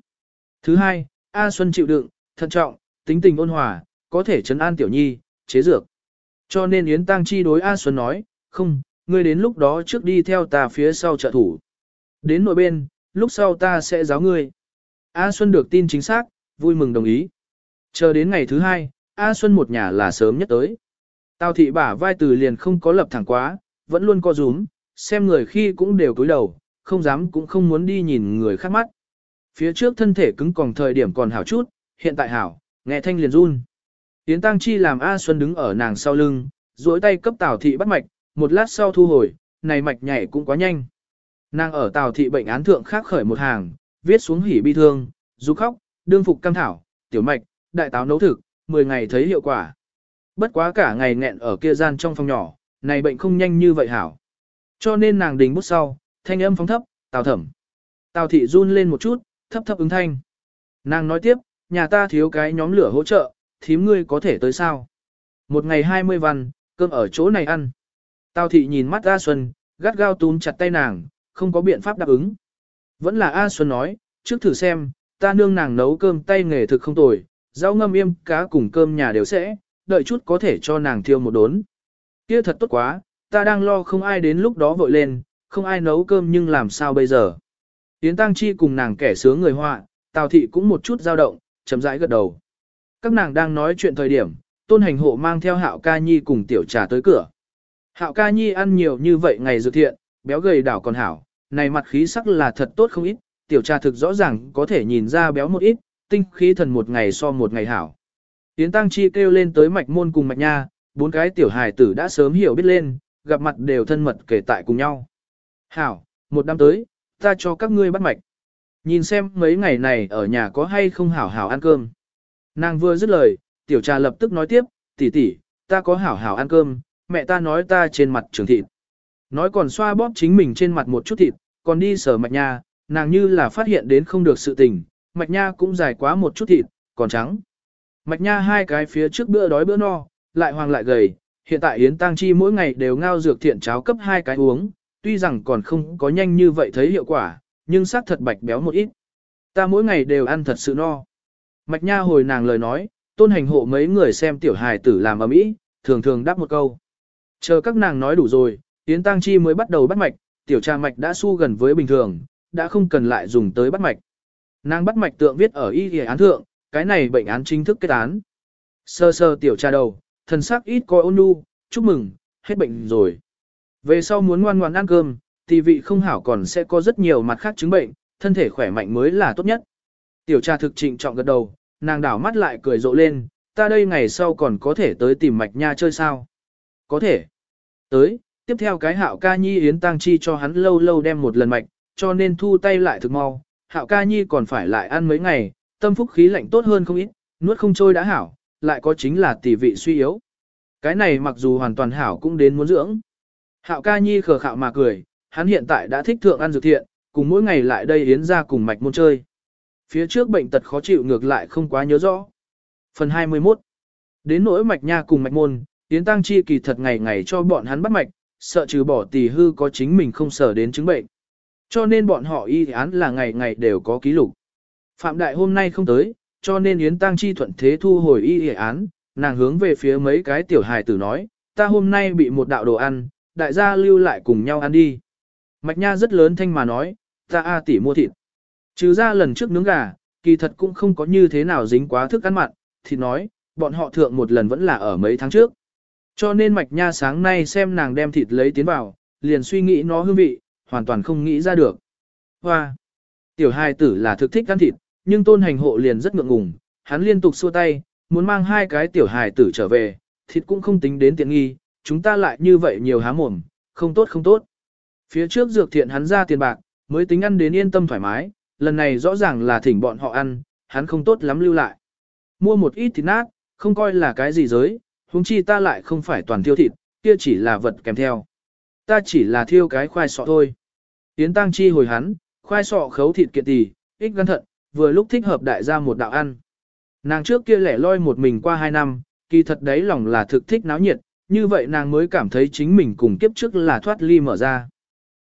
Thứ hai, A Xuân chịu đựng, thận trọng, tính tình ôn hòa, có thể chấn an tiểu nhi, chế dược. Cho nên Yến Tăng Chi đối A Xuân nói, không, ngươi đến lúc đó trước đi theo ta phía sau trợ thủ. Đến nội bên, lúc sau ta sẽ giáo ngươi. A Xuân được tin chính xác, vui mừng đồng ý. Chờ đến ngày thứ hai, A Xuân một nhà là sớm nhất tới. Tào thị bả vai từ liền không có lập thẳng quá, vẫn luôn co rúm, xem người khi cũng đều cúi đầu, không dám cũng không muốn đi nhìn người khác mắt. Phía trước thân thể cứng còn thời điểm còn hảo chút, hiện tại hảo, nghe thanh liền run. Yến Tăng Chi làm A Xuân đứng ở nàng sau lưng, duỗi tay cấp Tào thị bắt mạch, một lát sau thu hồi, này mạch nhảy cũng quá nhanh. Nàng ở Tào thị bệnh án thượng khác khởi một hàng, viết xuống hỉ bi thương, du khóc, đương phục cam thảo, tiểu mạch, đại táo nấu thực, 10 ngày thấy hiệu quả. Bất quá cả ngày nghẹn ở kia gian trong phòng nhỏ, này bệnh không nhanh như vậy hảo. Cho nên nàng đình bút sau, thanh âm phóng thấp, tào thẩm. Tào thị run lên một chút, thấp thấp ứng thanh. Nàng nói tiếp, nhà ta thiếu cái nhóm lửa hỗ trợ, thím ngươi có thể tới sao? Một ngày 20 văn, cơm ở chỗ này ăn. Tào thị nhìn mắt A Xuân, gắt gao túm chặt tay nàng, không có biện pháp đáp ứng. Vẫn là A Xuân nói, trước thử xem, ta nương nàng nấu cơm tay nghề thực không tồi, rau ngâm im, cá cùng cơm nhà đều sẽ, đợi chút có thể cho nàng thiêu một đốn. Kia thật tốt quá, ta đang lo không ai đến lúc đó vội lên, không ai nấu cơm nhưng làm sao bây giờ. Yến Tăng Chi cùng nàng kẻ sướng người họa, Tào Thị cũng một chút dao động, chấm rãi gật đầu. Các nàng đang nói chuyện thời điểm, Tôn Hành Hộ mang theo Hạo Ca Nhi cùng tiểu trà tới cửa. Hạo Ca Nhi ăn nhiều như vậy ngày dược thiện, béo gầy đảo còn hảo, này mặt khí sắc là thật tốt không ít, tiểu trà thực rõ ràng có thể nhìn ra béo một ít, tinh khí thần một ngày so một ngày hảo. Tiến Tăng Chi kêu lên tới mạch môn cùng mạch nha, bốn cái tiểu hài tử đã sớm hiểu biết lên, gặp mặt đều thân mật kể tại cùng nhau. Hảo, một năm tới, ta cho các ngươi bắt mạch. Nhìn xem mấy ngày này ở nhà có hay không hảo hảo ăn cơm. Nàng vừa dứt lời, tiểu trà lập tức nói tiếp, tỷ tỷ, ta có hảo hảo ăn cơm, mẹ ta nói ta trên mặt trường thịt. Nói còn xoa bóp chính mình trên mặt một chút thịt, còn đi sở mạch nha, nàng như là phát hiện đến không được sự tình, mạch nha cũng dài quá một chút thịt, còn trắng. Mạch nha hai cái phía trước bữa đói bữa no, lại hoàng lại gầy, hiện tại Yến Tăng Chi mỗi ngày đều ngao dược thiện cháo cấp hai cái uống, tuy rằng còn không có nhanh như vậy thấy hiệu quả, nhưng xác thật bạch béo một ít. Ta mỗi ngày đều ăn thật sự no. Mạch nha hồi nàng lời nói, tôn hành hộ mấy người xem tiểu hài tử làm ở mỹ, thường thường đáp một câu. Chờ các nàng nói đủ rồi, Yến Tăng Chi mới bắt đầu bắt mạch, tiểu trà mạch đã su gần với bình thường, đã không cần lại dùng tới bắt mạch. Nàng bắt mạch tượng viết ở y y án thượng, cái này bệnh án chính thức kết án. Sơ sơ tiểu trà đầu, thần sắc ít coi ôn nhu, chúc mừng, hết bệnh rồi. Về sau muốn ngoan ngoan ăn cơm, thì vị không hảo còn sẽ có rất nhiều mặt khác chứng bệnh, thân thể khỏe mạnh mới là tốt nhất. Tiểu trà thực trịnh trọng gật đầu, nàng đảo mắt lại cười rộ lên, ta đây ngày sau còn có thể tới tìm mạch nha chơi sao? Có thể. Tới, tiếp theo cái hạo ca nhi yến tăng chi cho hắn lâu lâu đem một lần mạch, cho nên thu tay lại thực mau. Hạo ca nhi còn phải lại ăn mấy ngày, tâm phúc khí lạnh tốt hơn không ít, nuốt không trôi đã hảo, lại có chính là tỷ vị suy yếu. Cái này mặc dù hoàn toàn hảo cũng đến muốn dưỡng. Hạo ca nhi khờ khạo mà cười, hắn hiện tại đã thích thượng ăn dược thiện, cùng mỗi ngày lại đây yến ra cùng mạch môn chơi. Phía trước bệnh tật khó chịu ngược lại không quá nhớ rõ. Phần 21 Đến nỗi mạch nha cùng mạch môn, Yến Tăng Chi kỳ thật ngày ngày cho bọn hắn bắt mạch, sợ trừ bỏ tỷ hư có chính mình không sở đến chứng bệnh. Cho nên bọn họ y án là ngày ngày đều có ký lục. Phạm Đại hôm nay không tới, cho nên Yến Tăng Chi thuận thế thu hồi y án, nàng hướng về phía mấy cái tiểu hài tử nói, ta hôm nay bị một đạo đồ ăn, đại gia lưu lại cùng nhau ăn đi. Mạch Nha rất lớn thanh mà nói, ta a tỷ mua thịt. Trừ ra lần trước nướng gà, kỳ thật cũng không có như thế nào dính quá thức ăn mặn, thì nói, bọn họ thượng một lần vẫn là ở mấy tháng trước. Cho nên Mạch Nha sáng nay xem nàng đem thịt lấy tiến vào, liền suy nghĩ nó hương vị, hoàn toàn không nghĩ ra được. Hoa! Tiểu hai tử là thực thích ăn thịt, nhưng tôn hành hộ liền rất ngượng ngùng, hắn liên tục xua tay, muốn mang hai cái tiểu hài tử trở về, thịt cũng không tính đến tiện nghi, chúng ta lại như vậy nhiều há mồm, không tốt không tốt. Phía trước dược thiện hắn ra tiền bạc, mới tính ăn đến yên tâm thoải mái, lần này rõ ràng là thỉnh bọn họ ăn, hắn không tốt lắm lưu lại. Mua một ít thịt nát, không coi là cái gì giới, huống chi ta lại không phải toàn thiêu thịt, kia chỉ là vật kèm theo. Ta chỉ là thiêu cái khoai sọ thôi. Yến Tăng Chi hồi hắn, khoai sọ khấu thịt kiện tỳ, ích gan thận, vừa lúc thích hợp đại gia một đạo ăn. Nàng trước kia lẻ loi một mình qua hai năm, kỳ thật đấy lòng là thực thích náo nhiệt, như vậy nàng mới cảm thấy chính mình cùng kiếp trước là thoát ly mở ra.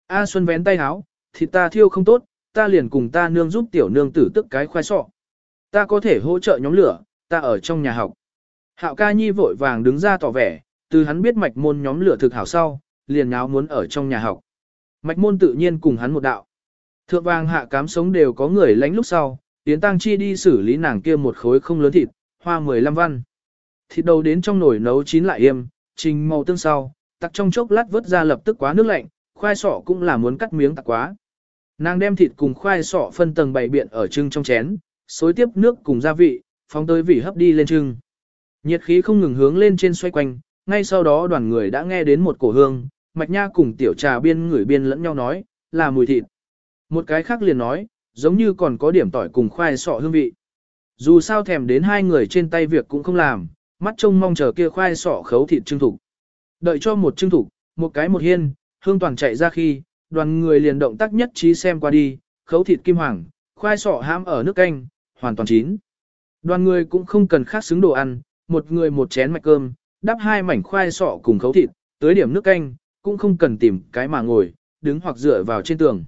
A Xuân vén tay áo, thịt ta thiêu không tốt, ta liền cùng ta nương giúp tiểu nương tử tức cái khoai sọ. Ta có thể hỗ trợ nhóm lửa, ta ở trong nhà học. Hạo ca nhi vội vàng đứng ra tỏ vẻ, từ hắn biết mạch môn nhóm lửa thực hảo sau, liền nháo muốn ở trong nhà học. Mạch môn tự nhiên cùng hắn một đạo. Thượng vàng hạ cám sống đều có người lánh lúc sau, Yến Tăng Chi đi xử lý nàng kia một khối không lớn thịt, hoa 15 văn. Thịt đầu đến trong nồi nấu chín lại yêm, trình màu tương sau, tặc trong chốc lát vớt ra lập tức quá nước lạnh, khoai sọ cũng là muốn cắt miếng tặc quá. Nàng đem thịt cùng khoai sọ phân tầng bày biện ở trưng trong chén, xối tiếp nước cùng gia vị, phóng tới vị hấp đi lên trưng. Nhiệt khí không ngừng hướng lên trên xoay quanh, ngay sau đó đoàn người đã nghe đến một cổ hương, mạch nha cùng tiểu trà biên người biên lẫn nhau nói, là mùi thịt. Một cái khác liền nói, giống như còn có điểm tỏi cùng khoai sọ hương vị. Dù sao thèm đến hai người trên tay việc cũng không làm, mắt trông mong chờ kia khoai sọ khấu thịt trưng thủ. Đợi cho một trưng thủ, một cái một hiên, hương toàn chạy ra khi, đoàn người liền động tác nhất trí xem qua đi, khấu thịt kim hoàng, khoai sọ hãm ở nước canh, hoàn toàn chín. Đoàn người cũng không cần khác xứng đồ ăn, một người một chén mạch cơm, đắp hai mảnh khoai sọ cùng khấu thịt, tới điểm nước canh, cũng không cần tìm cái mà ngồi, đứng hoặc dựa vào trên tường.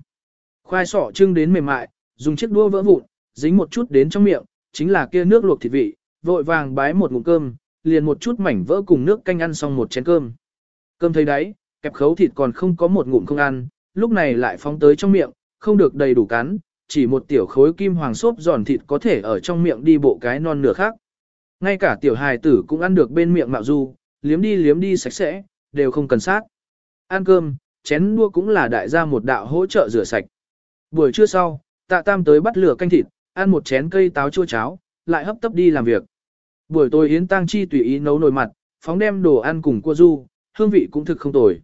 Khoai sọ trưng đến mềm mại, dùng chiếc đua vỡ vụn, dính một chút đến trong miệng, chính là kia nước luộc thịt vị, vội vàng bái một ngụm cơm, liền một chút mảnh vỡ cùng nước canh ăn xong một chén cơm. Cơm thấy đấy, kẹp khấu thịt còn không có một ngụm không ăn, lúc này lại phóng tới trong miệng, không được đầy đủ cắn, chỉ một tiểu khối kim hoàng xốp giòn thịt có thể ở trong miệng đi bộ cái non nửa khác. Ngay cả tiểu hài tử cũng ăn được bên miệng mạo du, liếm đi liếm đi sạch sẽ, đều không cần sát. Ăn cơm, chén đua cũng là đại gia một đạo hỗ trợ rửa sạch. Buổi trưa sau, tạ tam tới bắt lửa canh thịt, ăn một chén cây táo chua cháo, lại hấp tấp đi làm việc. Buổi tối Yến Tăng Chi tùy ý nấu nồi mặt, phóng đem đồ ăn cùng cua du, hương vị cũng thực không tồi.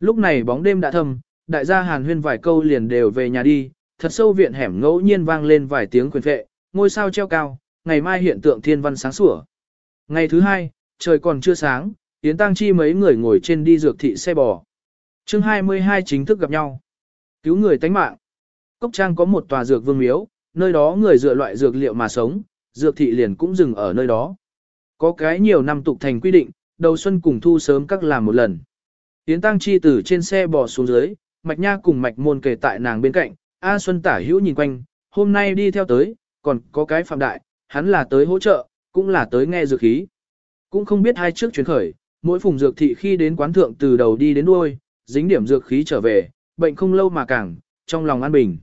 Lúc này bóng đêm đã thâm, đại gia hàn huyên vài câu liền đều về nhà đi, thật sâu viện hẻm ngẫu nhiên vang lên vài tiếng quyền vệ, ngôi sao treo cao, ngày mai hiện tượng thiên văn sáng sủa. Ngày thứ hai, trời còn chưa sáng, Yến Tăng Chi mấy người ngồi trên đi dược thị xe bò. chương 22 chính thức gặp nhau. Cứu người tánh mạng. Cốc Trang có một tòa dược vương miếu, nơi đó người dựa loại dược liệu mà sống, dược thị liền cũng dừng ở nơi đó. Có cái nhiều năm tục thành quy định, đầu xuân cùng thu sớm các làm một lần. Yến Tăng Chi từ trên xe bò xuống dưới, Mạch Nha cùng Mạch Môn kề tại nàng bên cạnh, A Xuân tả hữu nhìn quanh, hôm nay đi theo tới, còn có cái phạm đại, hắn là tới hỗ trợ, cũng là tới nghe dược khí. Cũng không biết hai trước chuyến khởi, mỗi phùng dược thị khi đến quán thượng từ đầu đi đến đuôi, dính điểm dược khí trở về, bệnh không lâu mà càng, trong lòng an bình.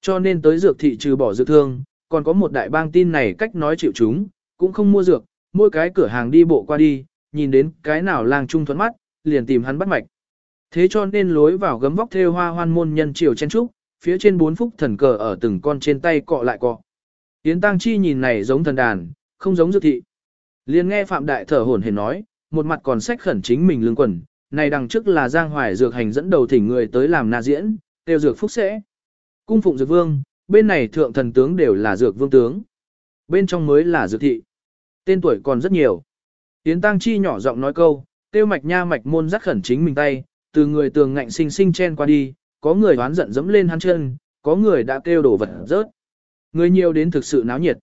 Cho nên tới dược thị trừ bỏ dược thương, còn có một đại bang tin này cách nói chịu chúng, cũng không mua dược, mỗi cái cửa hàng đi bộ qua đi, nhìn đến cái nào lang trung thuẫn mắt, liền tìm hắn bắt mạch. Thế cho nên lối vào gấm vóc theo hoa hoan môn nhân triều chen trúc, phía trên bốn phúc thần cờ ở từng con trên tay cọ lại cọ. Yến Tăng Chi nhìn này giống thần đàn, không giống dược thị. Liền nghe Phạm Đại thở hổn hển nói, một mặt còn sách khẩn chính mình lương quần, này đằng trước là Giang Hoài dược hành dẫn đầu thỉnh người tới làm na diễn, tiêu dược phúc sẽ. Cung phụng dược vương, bên này thượng thần tướng đều là dược vương tướng. Bên trong mới là dược thị. Tên tuổi còn rất nhiều. Yến Tăng Chi nhỏ giọng nói câu, tiêu mạch nha mạch môn rắc khẩn chính mình tay, từ người tường ngạnh sinh sinh chen qua đi, có người đoán giận dẫm lên hắn chân, có người đã kêu đổ vật rớt. Người nhiều đến thực sự náo nhiệt.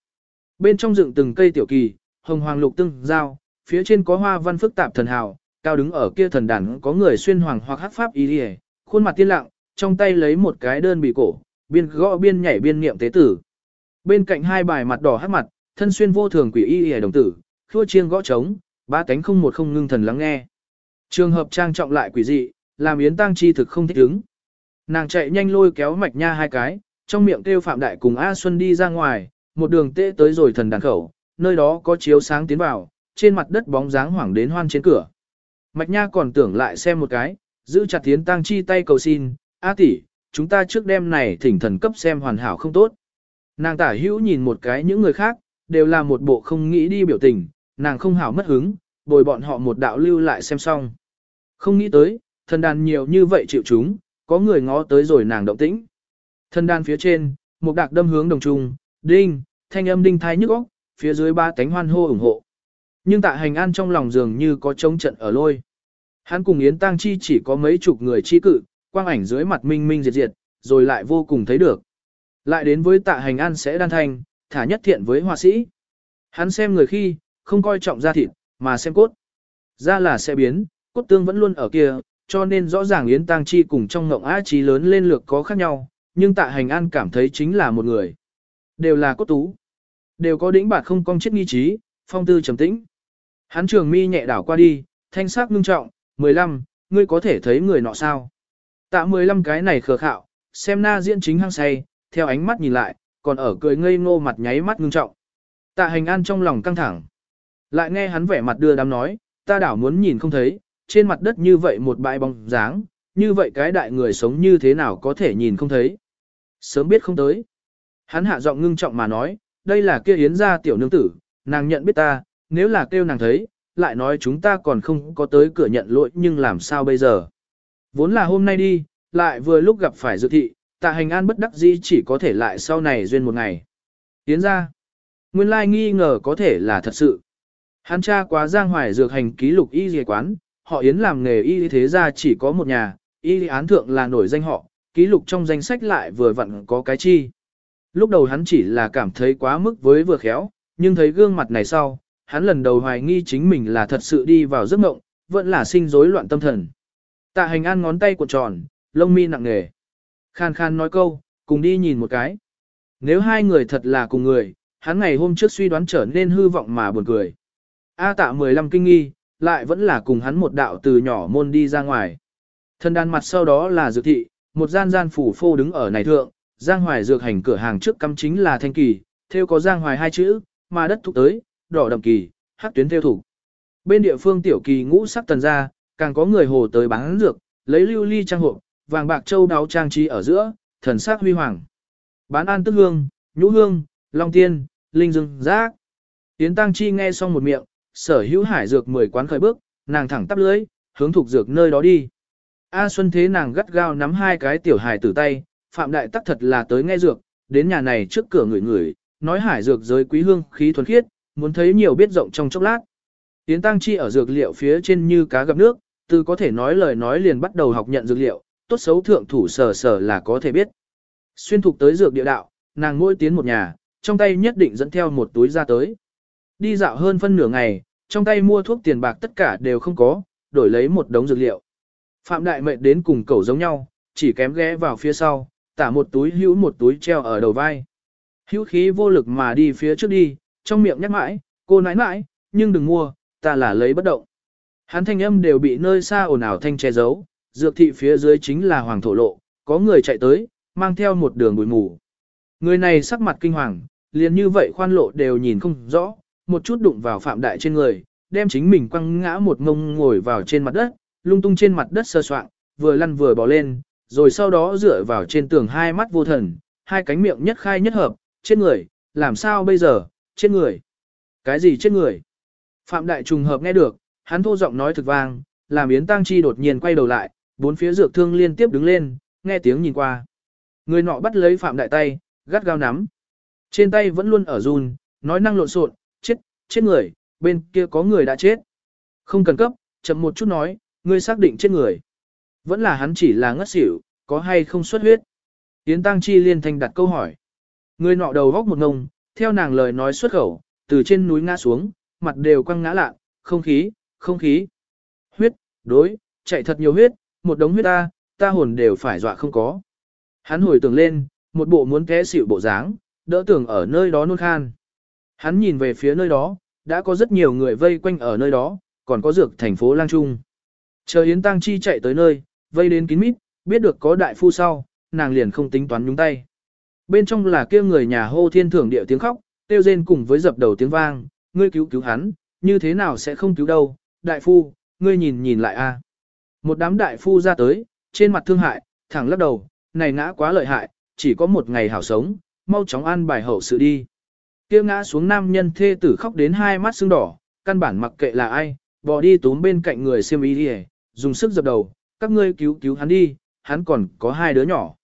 Bên trong dựng từng cây tiểu kỳ, hồng hoàng lục tương, giao, phía trên có hoa văn phức tạp thần hào, cao đứng ở kia thần đàn có người xuyên hoàng hoặc hắc pháp y liề, khuôn mặt tiên lặng, trong tay lấy một cái đơn bị cổ, biên gõ biên nhảy biên niệm tế tử. Bên cạnh hai bài mặt đỏ hắc mặt, thân xuyên vô thường quỷ y liề đồng tử, khua chiêng gõ trống, ba cánh không một không ngưng thần lắng nghe. Trường hợp trang trọng lại quỷ dị, làm yến tăng chi thực không thích ứng. Nàng chạy nhanh lôi kéo mạch nha hai cái, trong miệng kêu Phạm Đại cùng A Xuân đi ra ngoài, một đường tê tới rồi thần đàn khẩu, nơi đó có chiếu sáng tiến vào, trên mặt đất bóng dáng hoảng đến hoan trên cửa. Mạch Nha còn tưởng lại xem một cái, giữ chặt Tiến Tăng Chi tay cầu xin, A tỷ, chúng ta trước đêm này thỉnh thần cấp xem hoàn hảo không tốt. Nàng tả hữu nhìn một cái những người khác, đều là một bộ không nghĩ đi biểu tình, nàng không hảo mất hứng, bồi bọn họ một đạo lưu lại xem xong. Không nghĩ tới, thần đàn nhiều như vậy chịu chúng, có người ngó tới rồi nàng động tĩnh thân đan phía trên, một đạc đâm hướng đồng trung, đinh, thanh âm đinh thái nhức óc, phía dưới ba cánh hoan hô ủng hộ. Nhưng tạ hành an trong lòng dường như có trống trận ở lôi. Hắn cùng Yến Tăng Chi chỉ có mấy chục người chi cự, quang ảnh dưới mặt minh minh diệt diệt, rồi lại vô cùng thấy được. Lại đến với tạ hành an sẽ đan thành, thả nhất thiện với họa sĩ. Hắn xem người khi, không coi trọng da thịt, mà xem cốt. Da là sẽ biến, cốt tương vẫn luôn ở kia, cho nên rõ ràng Yến Tăng Chi cùng trong ngộng á trí lớn lên lược có khác nhau, nhưng tạ hành an cảm thấy chính là một người. Đều là cốt tú. Đều có đỉnh bạt không cong chết nghi trí, phong tư trầm tĩnh. Hắn trường mi nhẹ đảo qua đi, thanh sắc ngưng trọng, 15, ngươi có thể thấy người nọ sao? Tạ 15 cái này khờ khạo, xem na diễn chính hăng say, theo ánh mắt nhìn lại, còn ở cười ngây ngô mặt nháy mắt ngưng trọng. Tạ hành an trong lòng căng thẳng. Lại nghe hắn vẻ mặt đưa đám nói, ta đảo muốn nhìn không thấy, trên mặt đất như vậy một bãi bóng dáng, như vậy cái đại người sống như thế nào có thể nhìn không thấy. Sớm biết không tới. Hắn hạ giọng ngưng trọng mà nói, đây là kia yến gia tiểu nương tử, nàng nhận biết ta, nếu là kêu nàng thấy, lại nói chúng ta còn không có tới cửa nhận lỗi nhưng làm sao bây giờ. Vốn là hôm nay đi, lại vừa lúc gặp phải dự thị, tạ hành an bất đắc dĩ chỉ có thể lại sau này duyên một ngày. Yến gia nguyên lai nghi ngờ có thể là thật sự. Hắn cha quá giang hoài dược hành ký lục y dề quán, họ Yến làm nghề y thế ra chỉ có một nhà, y án thượng là nổi danh họ, ký lục trong danh sách lại vừa vặn có cái chi. Lúc đầu hắn chỉ là cảm thấy quá mức với vừa khéo, nhưng thấy gương mặt này sau, hắn lần đầu hoài nghi chính mình là thật sự đi vào giấc mộng, vẫn là sinh rối loạn tâm thần. Tạ hành an ngón tay cuộn tròn, lông mi nặng nề. Khan khan nói câu, cùng đi nhìn một cái. Nếu hai người thật là cùng người, hắn ngày hôm trước suy đoán trở nên hư vọng mà buồn cười. A tạ 15 kinh nghi, lại vẫn là cùng hắn một đạo từ nhỏ môn đi ra ngoài thần đàn mặt sau đó là dược thị, một gian gian phủ phô đứng ở này thượng, Giang Hoài dược hành cửa hàng trước cắm chính là thanh kỳ, theo có Giang Hoài hai chữ, mà đất thuộc tới, đỏ đậm kỳ, hắc tuyến theo thủ. Bên địa phương tiểu kỳ ngũ sắc tần ra, càng có người hồ tới bán dược, lấy lưu ly trang hộ, vàng bạc châu đáo trang trí ở giữa, thần sắc huy hoàng. Bán an tức hương, nhũ hương, long tiên, linh dương, giác. tiến Tăng Chi nghe xong một miệng, sở hữu hải dược mười quán khởi bước, nàng thẳng tắp lưới, hướng thuộc dược nơi đó đi. A Xuân thế nàng gắt gao nắm hai cái tiểu hài tử tay, Phạm Đại tắc thật là tới nghe dược, đến nhà này trước cửa người người, nói hải dược giới quý hương khí thuần khiết, muốn thấy nhiều biết rộng trong chốc lát. Tiến Tăng Chi ở dược liệu phía trên như cá gặp nước, từ có thể nói lời nói liền bắt đầu học nhận dược liệu, tốt xấu thượng thủ sở sở là có thể biết. Xuyên thục tới dược địa đạo, nàng ngôi tiến một nhà, trong tay nhất định dẫn theo một túi ra tới. Đi dạo hơn phân nửa ngày, trong tay mua thuốc tiền bạc tất cả đều không có, đổi lấy một đống dược liệu. Phạm Đại Mệnh đến cùng cẩu giống nhau, chỉ kém ghé vào phía sau, tả một túi hữu một túi treo ở đầu vai. Hữu khí vô lực mà đi phía trước đi, trong miệng nhắc mãi, cô nãi nãi, nhưng đừng mua, ta là lấy bất động. Hắn thanh âm đều bị nơi xa ồn ào thanh che giấu, dược thị phía dưới chính là hoàng thổ lộ, có người chạy tới, mang theo một đường bụi mù. Người này sắc mặt kinh hoàng, liền như vậy khoan lộ đều nhìn không rõ, một chút đụng vào phạm đại trên người, đem chính mình quăng ngã một ngông ngồi vào trên mặt đất, lung tung trên mặt đất sơ soạn, vừa lăn vừa bò lên, rồi sau đó dựa vào trên tường hai mắt vô thần, hai cánh miệng nhất khai nhất hợp, trên người, làm sao bây giờ, trên người. Cái gì trên người? Phạm Đại trùng hợp nghe được, hắn thô giọng nói thực vang, làm Yến Tăng Chi đột nhiên quay đầu lại, bốn phía dược thương liên tiếp đứng lên, nghe tiếng nhìn qua. Người nọ bắt lấy Phạm Đại tay, gắt gao nắm. Trên tay vẫn luôn ở run, nói năng lộn xộn, chết, chết người, bên kia có người đã chết. Không cần cấp, chậm một chút nói, ngươi xác định chết người. Vẫn là hắn chỉ là ngất xỉu, có hay không xuất huyết. Yến Tăng Chi liên thanh đặt câu hỏi. Người nọ đầu góc một ngông, theo nàng lời nói xuất khẩu, từ trên núi ngã xuống, mặt đều quăng ngã lạ, không khí, không khí. Huyết, đối, chạy thật nhiều huyết, một đống huyết ta, ta hồn đều phải dọa không có. Hắn hồi tưởng lên, một bộ muốn té xỉu bộ dáng, đỡ tưởng ở nơi đó nôn khan. Hắn nhìn về phía nơi đó, đã có rất nhiều người vây quanh ở nơi đó, còn có dược thành phố lang trung. Chờ Yến Tăng Chi chạy tới nơi, vây đến kín mít, biết được có đại phu sau, nàng liền không tính toán nhúng tay. Bên trong là kia người nhà hô thiên thưởng địa tiếng khóc, tiêu rên cùng với dập đầu tiếng vang, ngươi cứu cứu hắn, như thế nào sẽ không cứu đâu, đại phu, ngươi nhìn nhìn lại a. Một đám đại phu ra tới, trên mặt thương hại, thẳng lắc đầu, này ngã quá lợi hại, chỉ có một ngày hảo sống, mau chóng an bài hậu sự đi. Kia ngã xuống nam nhân thê tử khóc đến hai mắt sưng đỏ, căn bản mặc kệ là ai, bỏ đi túm bên cạnh người xem ý đi dùng sức dập đầu, các ngươi cứu cứu hắn đi, hắn còn có hai đứa nhỏ.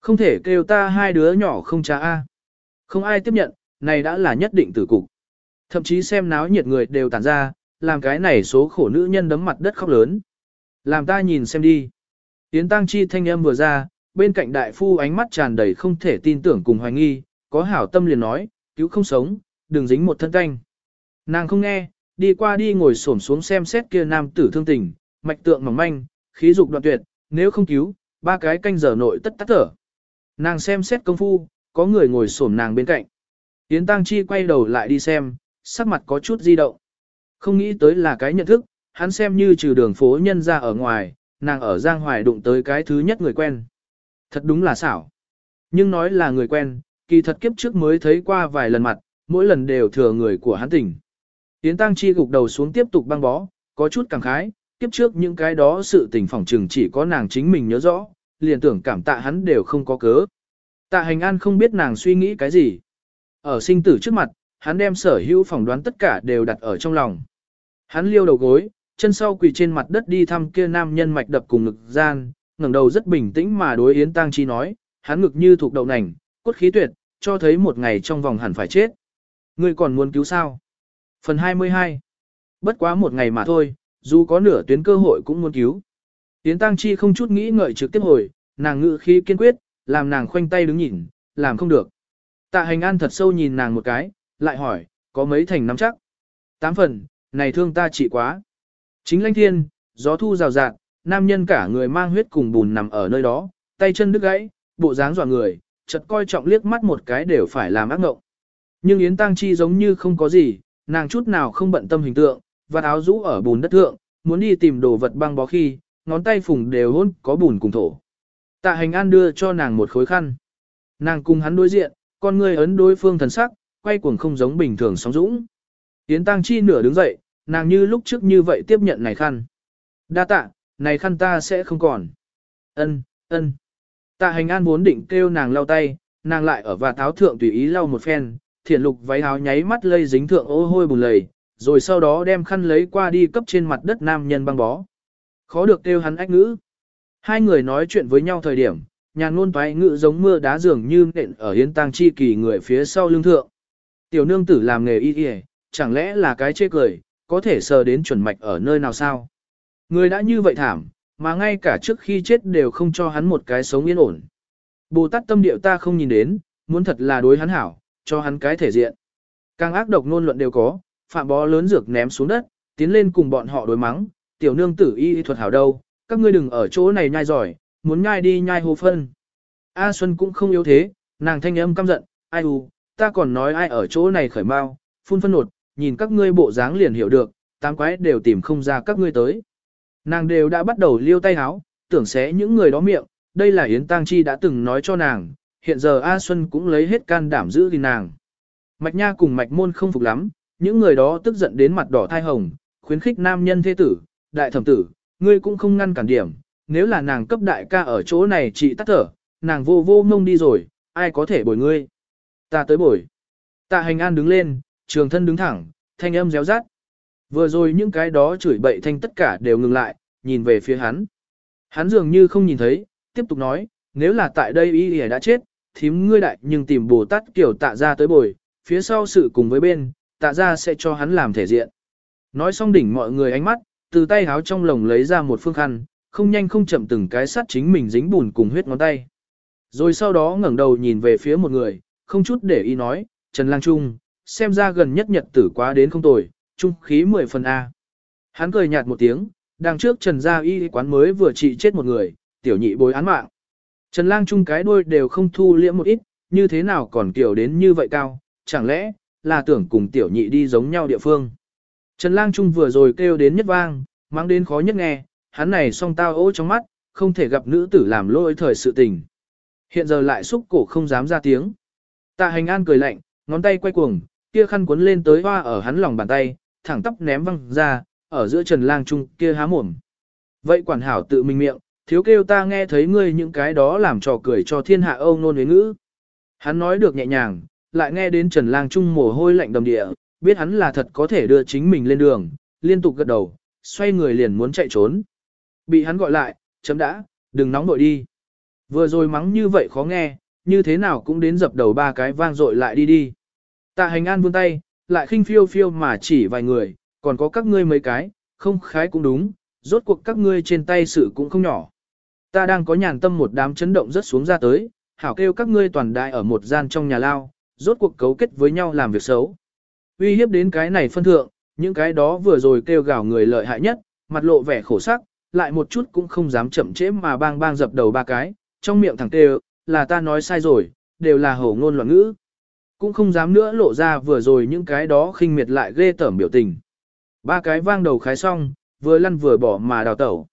Không thể kêu ta hai đứa nhỏ không cha a. Không ai tiếp nhận, này đã là nhất định tử cục. Thậm chí xem náo nhiệt người đều tản ra, làm cái này số khổ nữ nhân đấm mặt đất khóc lớn. Làm ta nhìn xem đi. Yến Tăng Chi thanh âm vừa ra, bên cạnh đại phu ánh mắt tràn đầy không thể tin tưởng cùng hoài nghi, có hảo tâm liền nói, cứu không sống, đừng dính một thân canh. Nàng không nghe, đi qua đi ngồi xổm xuống xem xét kia nam tử thương tình, mạch tượng mỏng manh, khí dục đoạn tuyệt, nếu không cứu, ba cái canh giờ nội tất tắt thở. Nàng xem xét công phu, có người ngồi xổm nàng bên cạnh. Yến Tăng Chi quay đầu lại đi xem, sắc mặt có chút di động. Không nghĩ tới là cái nhận thức, hắn xem như trừ đường phố nhân ra ở ngoài, nàng ở Giang Hoài đụng tới cái thứ nhất người quen. Thật đúng là xảo. Nhưng nói là người quen, kỳ thật kiếp trước mới thấy qua vài lần mặt, mỗi lần đều thừa người của hắn tỉnh. Yến Tăng Chi gục đầu xuống tiếp tục băng bó, có chút cảm khái, kiếp trước những cái đó sự tình phỏng trừng chỉ có nàng chính mình nhớ rõ, liền tưởng cảm tạ hắn đều không có cớ. Tạ hành an không biết nàng suy nghĩ cái gì. Ở sinh tử trước mặt, hắn đem sở hữu phỏng đoán tất cả đều đặt ở trong lòng. Hắn liêu đầu gối, chân sau quỳ trên mặt đất đi thăm kia nam nhân mạch đập cùng ngực gian, ngẩng đầu rất bình tĩnh mà đối Yến Tăng Chi nói, hắn ngực như thuộc đậu nành, cốt khí tuyệt, cho thấy một ngày trong vòng hẳn phải chết. Ngươi còn muốn cứu sao? Phần 22 Bất quá một ngày mà thôi, dù có nửa tuyến cơ hội cũng muốn cứu. Yến Tăng Chi không chút nghĩ ngợi trực tiếp hồi, nàng ngự khí kiên quyết, làm nàng khoanh tay đứng nhìn, làm không được. Tạ hành an thật sâu nhìn nàng một cái, lại hỏi, có mấy thành nắm chắc? Tám phần, này thương ta chỉ quá. Chính lãnh thiên, gió thu rào rạt, nam nhân cả người mang huyết cùng bùn nằm ở nơi đó, tay chân đứt gãy, bộ dáng dọa người, chợt coi trọng liếc mắt một cái đều phải làm ác ngộng. Nhưng Yến Tăng Chi giống như không có gì, nàng chút nào không bận tâm hình tượng, và áo rũ ở bùn đất thượng, muốn đi tìm đồ vật băng bó khi, ngón tay phùng đều hôn có bùn cùng thổ. Tạ hành an đưa cho nàng một khối khăn. Nàng cùng hắn đối diện, con người ấn đối phương thần sắc, quay cuồng không giống bình thường sóng dũng. Yến Tăng Chi nửa đứng dậy, nàng như lúc trước như vậy tiếp nhận này khăn. Đa tạ, này khăn ta sẽ không còn. Ân, ân. Tạ hành an vốn định kêu nàng lau tay, nàng lại ở và táo thượng tùy ý lau một phen, thiển lục váy áo nháy mắt lây dính thượng ô hôi bùn lầy, rồi sau đó đem khăn lấy qua đi cấp trên mặt đất nam nhân băng bó. Khó được kêu hắn ách ngữ. Hai người nói chuyện với nhau thời điểm, nhàn ngôn toái ngữ giống mưa đá dường như nện ở hiến tang chi kỳ người phía sau lưng thượng. Tiểu nương tử làm nghề y y, chẳng lẽ là cái chê cười, có thể sờ đến chuẩn mạch ở nơi nào sao? Người đã như vậy thảm, mà ngay cả trước khi chết đều không cho hắn một cái sống yên ổn. Bồ Tát tâm điệu ta không nhìn đến, muốn thật là đối hắn hảo, cho hắn cái thể diện. Càng ác độc nôn luận đều có, phạm bó lớn dược ném xuống đất, tiến lên cùng bọn họ đối mắng, tiểu nương tử y thuật hảo đâu, các ngươi đừng ở chỗ này nhai giỏi, muốn nhai đi nhai hồ phân. A Xuân cũng không yếu thế, nàng thanh âm căm giận, ai u, ta còn nói ai ở chỗ này khởi mau, phun phân nột, nhìn các ngươi bộ dáng liền hiểu được, tám quái đều tìm không ra các ngươi tới. Nàng đều đã bắt đầu liêu tay háo, tưởng xé những người đó miệng, đây là Yến Tăng Chi đã từng nói cho nàng, hiện giờ A Xuân cũng lấy hết can đảm giữ thì nàng. Mạch Nha cùng Mạch Môn không phục lắm, những người đó tức giận đến mặt đỏ thai hồng, khuyến khích nam nhân thế tử, đại thẩm tử, ngươi cũng không ngăn cản điểm, nếu là nàng cấp đại ca ở chỗ này chị tắt thở, nàng vô vô ngông đi rồi, ai có thể bồi ngươi. Ta tới bồi. Tạ hành an đứng lên, trường thân đứng thẳng, thanh âm réo rát. Vừa rồi những cái đó chửi bậy thanh tất cả đều ngừng lại, nhìn về phía hắn. Hắn dường như không nhìn thấy, tiếp tục nói, nếu là tại đây y đã chết, thím ngươi đại nhưng tìm Bồ Tát kiểu tạ ra tới bồi, phía sau sự cùng với bên, tạ ra sẽ cho hắn làm thể diện. Nói xong đỉnh mọi người ánh mắt, từ tay háo trong lồng lấy ra một phương khăn, không nhanh không chậm từng cái sắt chính mình dính bùn cùng huyết ngón tay. Rồi sau đó ngẩng đầu nhìn về phía một người, không chút để ý nói, Trần Lang Trung, xem ra gần nhất nhật tử quá đến không tồi, trung khí 10 phần A. Hắn cười nhạt một tiếng, đằng trước Trần Gia Y quán mới vừa trị chết một người, tiểu nhị bối án mạng. Trần Lang Trung cái đuôi đều không thu liễm một ít, như thế nào còn kiểu đến như vậy cao, chẳng lẽ là tưởng cùng tiểu nhị đi giống nhau địa phương. Trần Lang Trung vừa rồi kêu đến nhất vang, mang đến khó nhất nghe, hắn này song tao ố trong mắt, không thể gặp nữ tử làm lỗi thời sự tình. Hiện giờ lại xúc cổ không dám ra tiếng. Tạ hành an cười lạnh, ngón tay quay cuồng, kia khăn cuốn lên tới hoa ở hắn lòng bàn tay, thẳng tóc ném văng ra, ở giữa Trần Lang Trung kia há mồm. Vậy quản hảo tự mình miệng, thiếu kêu ta nghe thấy ngươi những cái đó làm trò cười cho thiên hạ ông nôn với ngữ. Hắn nói được nhẹ nhàng, lại nghe đến Trần Lang Trung mồ hôi lạnh đầm địa, biết hắn là thật có thể đưa chính mình lên đường, liên tục gật đầu, xoay người liền muốn chạy trốn. Bị hắn gọi lại, chấm đã, đừng nóng nội đi. Vừa rồi mắng như vậy khó nghe, như thế nào cũng đến dập đầu ba cái vang dội lại đi đi. Tạ hành an vươn tay, lại khinh phiêu phiêu mà chỉ vài người, còn có các ngươi mấy cái, không khái cũng đúng, rốt cuộc các ngươi trên tay sự cũng không nhỏ. Ta đang có nhàn tâm một đám chấn động rất xuống ra tới, hảo kêu các ngươi toàn đại ở một gian trong nhà lao, rốt cuộc cấu kết với nhau làm việc xấu. Uy hiếp đến cái này phân thượng, những cái đó vừa rồi kêu gào người lợi hại nhất, mặt lộ vẻ khổ sắc, lại một chút cũng không dám chậm trễ mà bang bang dập đầu ba cái, trong miệng thẳng kêu, là ta nói sai rồi, đều là hổ ngôn loạn ngữ. Cũng không dám nữa lộ ra vừa rồi những cái đó khinh miệt lại ghê tởm biểu tình. Ba cái vang đầu khái xong, vừa lăn vừa bỏ mà đào tẩu.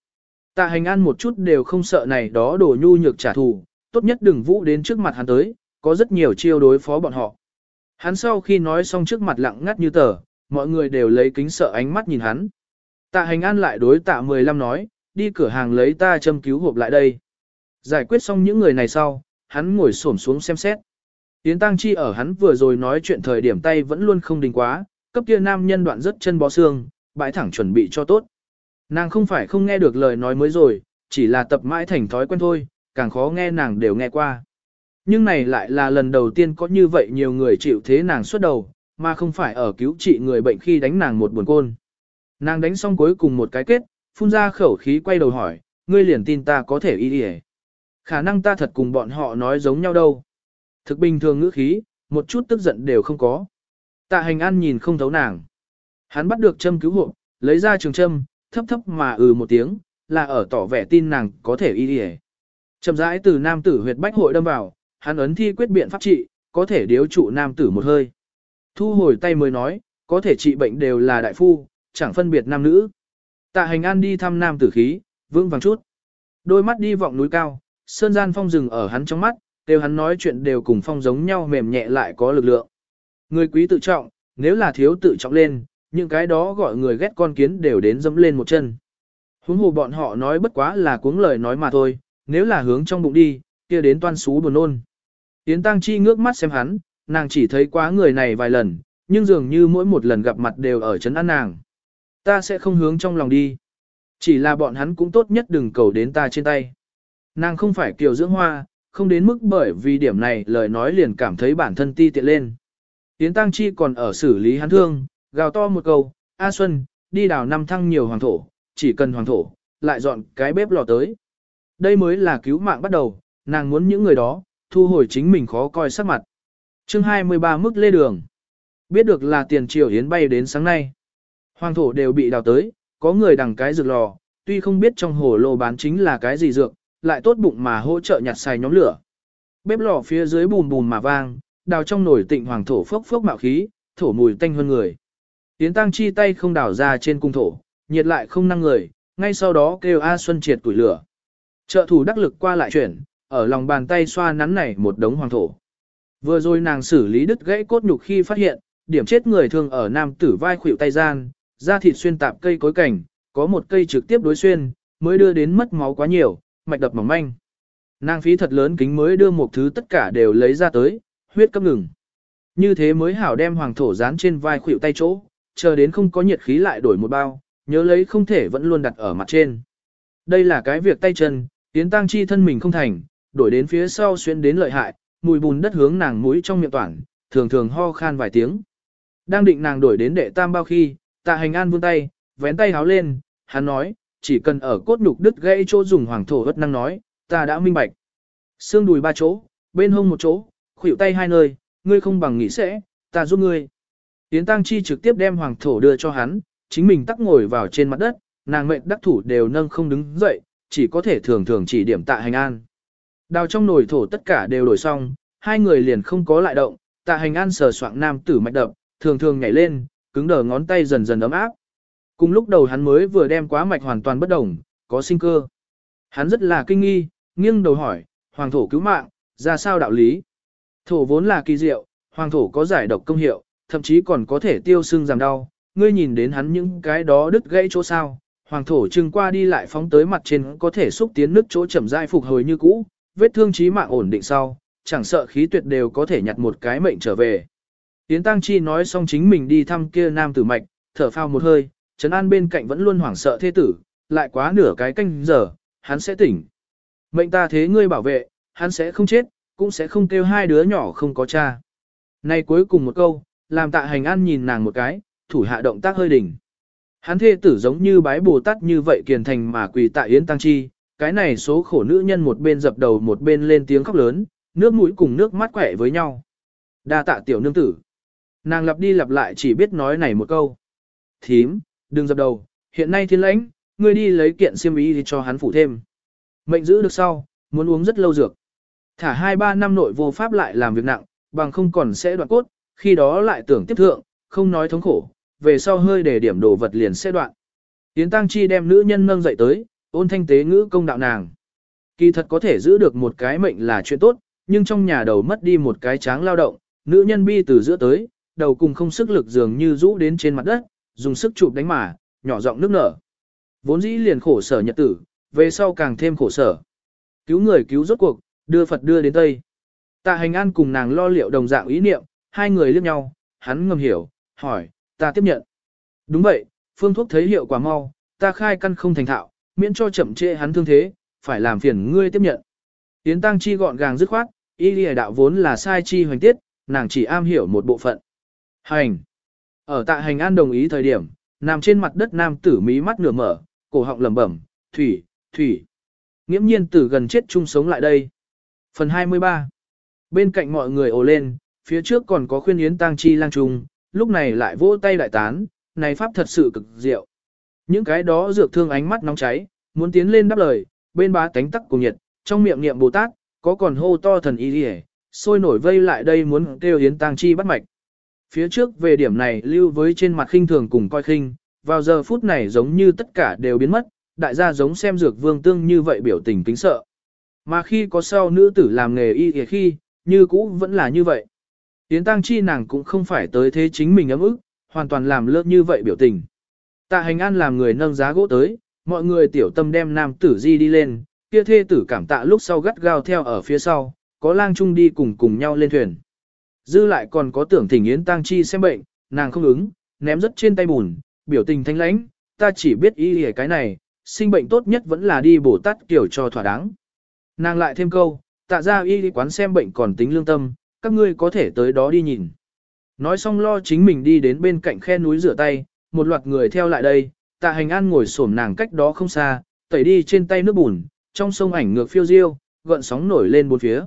Tạ hành an một chút đều không sợ này đó đổ nhu nhược trả thù, tốt nhất đừng vũ đến trước mặt hắn tới, có rất nhiều chiêu đối phó bọn họ. Hắn sau khi nói xong trước mặt lặng ngắt như tờ, mọi người đều lấy kính sợ ánh mắt nhìn hắn. Tạ hành an lại đối tạ 15 nói, đi cửa hàng lấy ta châm cứu hộp lại đây. Giải quyết xong những người này sau, hắn ngồi xổm xuống xem xét. Tiến Tăng Chi ở hắn vừa rồi nói chuyện thời điểm tay vẫn luôn không đình quá, cấp kia nam nhân đoạn rất chân bó xương, bãi thẳng chuẩn bị cho tốt. Nàng không phải không nghe được lời nói mới rồi, chỉ là tập mãi thành thói quen thôi, càng khó nghe nàng đều nghe qua. Nhưng này lại là lần đầu tiên có như vậy nhiều người chịu thế nàng xuất đầu, mà không phải ở cứu trị người bệnh khi đánh nàng một buồn côn. Nàng đánh xong cuối cùng một cái kết, phun ra khẩu khí quay đầu hỏi, ngươi liền tin ta có thể y đi Khả năng ta thật cùng bọn họ nói giống nhau đâu. Thực bình thường ngữ khí, một chút tức giận đều không có. Tạ hành an nhìn không thấu nàng. Hắn bắt được châm cứu hộ, lấy ra trường châm, thấp thấp mà ừ một tiếng, là ở tỏ vẻ tin nàng có thể y đi Chậm rãi từ nam tử huyệt bách hội đâm vào, hắn ấn thi quyết biện pháp trị, có thể điếu trụ nam tử một hơi. Thu hồi tay mới nói, có thể trị bệnh đều là đại phu, chẳng phân biệt nam nữ. Tạ hành an đi thăm nam tử khí, vững vàng chút. Đôi mắt đi vọng núi cao, sơn gian phong rừng ở hắn trong mắt, đều hắn nói chuyện đều cùng phong giống nhau mềm nhẹ lại có lực lượng. Người quý tự trọng, nếu là thiếu tự trọng lên, những cái đó gọi người ghét con kiến đều đến dẫm lên một chân. Huống hồ bọn họ nói bất quá là cuống lời nói mà thôi, nếu là hướng trong bụng đi, kia đến toan xú buồn nôn. Yến Tăng Chi ngước mắt xem hắn, nàng chỉ thấy quá người này vài lần, nhưng dường như mỗi một lần gặp mặt đều ở chấn an nàng. Ta sẽ không hướng trong lòng đi. Chỉ là bọn hắn cũng tốt nhất đừng cầu đến ta trên tay. Nàng không phải kiều dưỡng hoa, không đến mức bởi vì điểm này lời nói liền cảm thấy bản thân ti tiện lên. Yến Tăng Chi còn ở xử lý hắn thương, gào to một câu, A Xuân, đi đào năm thăng nhiều hoàng thổ, chỉ cần hoàng thổ, lại dọn cái bếp lò tới. Đây mới là cứu mạng bắt đầu, nàng muốn những người đó, thu hồi chính mình khó coi sắc mặt. chương 23 mức lê đường. Biết được là tiền triều Yến bay đến sáng nay. Hoàng thổ đều bị đào tới, có người đằng cái dược lò, tuy không biết trong hồ lô bán chính là cái gì dược, lại tốt bụng mà hỗ trợ nhặt xài nhóm lửa. Bếp lò phía dưới bùn bùn mà vang, đào trong nồi tịnh hoàng thổ phốc phốc mạo khí, thổ mùi tanh hơn người. Tiến Tăng chi tay không đảo ra trên cung thổ, nhiệt lại không năng người, ngay sau đó kêu A Xuân triệt tuổi lửa. Trợ thủ đắc lực qua lại chuyển, ở lòng bàn tay xoa nắn này một đống hoàng thổ. Vừa rồi nàng xử lý đứt gãy cốt nhục khi phát hiện, điểm chết người thường ở nam tử vai khuỷu tay gian, da thịt xuyên tạp cây cối cảnh, có một cây trực tiếp đối xuyên, mới đưa đến mất máu quá nhiều, mạch đập mỏng manh. Nàng phí thật lớn kính mới đưa một thứ tất cả đều lấy ra tới, huyết cấp ngừng. Như thế mới hảo đem hoàng thổ dán trên vai khuỷu tay chỗ, chờ đến không có nhiệt khí lại đổi một bao, nhớ lấy không thể vẫn luôn đặt ở mặt trên. Đây là cái việc tay chân, tiến tăng chi thân mình không thành, đổi đến phía sau xuyên đến lợi hại, mùi bùn đất hướng nàng mũi trong miệng toàn thường thường ho khan vài tiếng. Đang định nàng đổi đến đệ tam bao khi, tạ hành an vươn tay, vén tay háo lên, hắn nói, chỉ cần ở cốt nhục đứt gãy chỗ dùng hoàng thổ ất năng nói, ta đã minh bạch. Xương đùi ba chỗ, bên hông một chỗ, khuỷu tay hai nơi, ngươi không bằng nghĩ sẽ, ta giúp ngươi. Tiến Tăng Chi trực tiếp đem hoàng thổ đưa cho hắn, chính mình tắc ngồi vào trên mặt đất, nàng mệnh đắc thủ đều nâng không đứng dậy, chỉ có thể thường thường chỉ điểm tạ hành an. Đào trong nồi thổ tất cả đều đổi xong, hai người liền không có lại động, tạ hành an sờ soạng nam tử mạch đập, thường thường nhảy lên, cứng đờ ngón tay dần dần ấm áp. Cùng lúc đầu hắn mới vừa đem quá mạch hoàn toàn bất đồng, có sinh cơ. Hắn rất là kinh nghi, nghiêng đầu hỏi, hoàng thổ cứu mạng, ra sao đạo lý? Thổ vốn là kỳ diệu, hoàng thổ có giải độc công hiệu, thậm chí còn có thể tiêu sưng giảm đau. Ngươi nhìn đến hắn những cái đó đứt gãy chỗ sao, hoàng thổ trưng qua đi lại phóng tới mặt trên có thể xúc tiến nước chỗ chậm dai phục hồi như cũ, vết thương chí mạng ổn định sau, chẳng sợ khí tuyệt đều có thể nhặt một cái mệnh trở về. Yến Tăng Chi nói xong chính mình đi thăm kia nam tử mạch, thở phao một hơi, Trấn An bên cạnh vẫn luôn hoảng sợ thê tử, lại quá nửa cái canh giờ, hắn sẽ tỉnh. Mệnh ta thế ngươi bảo vệ, hắn sẽ không chết, cũng sẽ không kêu hai đứa nhỏ không có cha. Này cuối cùng một câu, làm tạ hành an nhìn nàng một cái, thủ hạ động tác hơi đỉnh. Hắn thê tử giống như bái Bồ Tát như vậy kiền thành mà quỳ tại Yến Tăng Chi, cái này số khổ nữ nhân một bên dập đầu một bên lên tiếng khóc lớn, nước mũi cùng nước mắt quẻ với nhau. Đa tạ tiểu nương tử. Nàng lặp đi lặp lại chỉ biết nói này một câu. Thím, đừng dập đầu, hiện nay thiên lãnh, ngươi đi lấy kiện xiêm y thì cho hắn phủ thêm. Mệnh giữ được sau, muốn uống rất lâu dược. Thả 2-3 năm nội vô pháp lại làm việc nặng, bằng không còn sẽ đoạn cốt, khi đó lại tưởng tiếp thượng, không nói thống khổ, về sau hơi để điểm đồ vật liền sẽ đoạn. tiến Tăng Chi đem nữ nhân nâng dậy tới, ôn thanh tế ngữ công đạo nàng. Kỳ thật có thể giữ được một cái mệnh là chuyện tốt, nhưng trong nhà đầu mất đi một cái tráng lao động, nữ nhân bi từ giữa tới, đầu cùng không sức lực dường như rũ đến trên mặt đất, dùng sức chụp đánh mà, nhỏ giọng nước nở. Vốn dĩ liền khổ sở nhật tử, về sau càng thêm khổ sở. Cứu người cứu rốt cuộc, đưa Phật đưa đến Tây. Tạ hành an cùng nàng lo liệu đồng dạng ý niệm, hai người liếc nhau, hắn ngầm hiểu, hỏi, ta tiếp nhận. Đúng vậy, phương thuốc thấy hiệu quả mau, ta khai căn không thành thạo, miễn cho chậm trễ hắn thương thế, phải làm phiền ngươi tiếp nhận. Yến tăng chi gọn gàng dứt khoát, y lìa đạo vốn là sai chi hoành tiết, nàng chỉ am hiểu một bộ phận. Hành. Ở tạ hành an đồng ý thời điểm, nằm trên mặt đất nam tử mí mắt nửa mở, cổ họng lẩm bẩm, thủy, thủy. Nghiễm nhiên tử gần chết chung sống lại đây. Phần 23 Bên cạnh mọi người ồ lên, phía trước còn có khuyên yến tang chi lang trung, lúc này lại vỗ tay đại tán, này pháp thật sự cực diệu. Những cái đó dược thương ánh mắt nóng cháy, muốn tiến lên đáp lời, bên bá tánh tắc cùng nhiệt, trong miệng niệm Bồ Tát, có còn hô to thần y đi sôi nổi vây lại đây muốn kêu yến tang chi bắt mạch. Phía trước về điểm này lưu với trên mặt khinh thường cùng coi khinh, vào giờ phút này giống như tất cả đều biến mất, đại gia giống xem dược vương tương như vậy biểu tình kính sợ. Mà khi có sau nữ tử làm nghề y thì khi, như cũ vẫn là như vậy. Yến Tăng Chi nàng cũng không phải tới thế chính mình ấm ức, hoàn toàn làm lơ như vậy biểu tình. Tạ hành an làm người nâng giá gỗ tới, mọi người tiểu tâm đem nam tử di đi lên, kia thê tử cảm tạ lúc sau gắt gao theo ở phía sau, có lang trung đi cùng cùng nhau lên thuyền. Dư lại còn có tưởng thỉnh Yến Tăng Chi xem bệnh, nàng không ứng, ném rất trên tay bùn, biểu tình thanh lãnh, ta chỉ biết y lìa cái này, sinh bệnh tốt nhất vẫn là đi bổ tát kiểu cho thỏa đáng. Nàng lại thêm câu, tạ ra y quán xem bệnh còn tính lương tâm, các ngươi có thể tới đó đi nhìn. Nói xong lo chính mình đi đến bên cạnh khe núi rửa tay, một loạt người theo lại đây, tạ hành an ngồi xổm nàng cách đó không xa, tẩy đi trên tay nước bùn, trong sông ảnh ngược phiêu diêu, gợn sóng nổi lên bốn phía.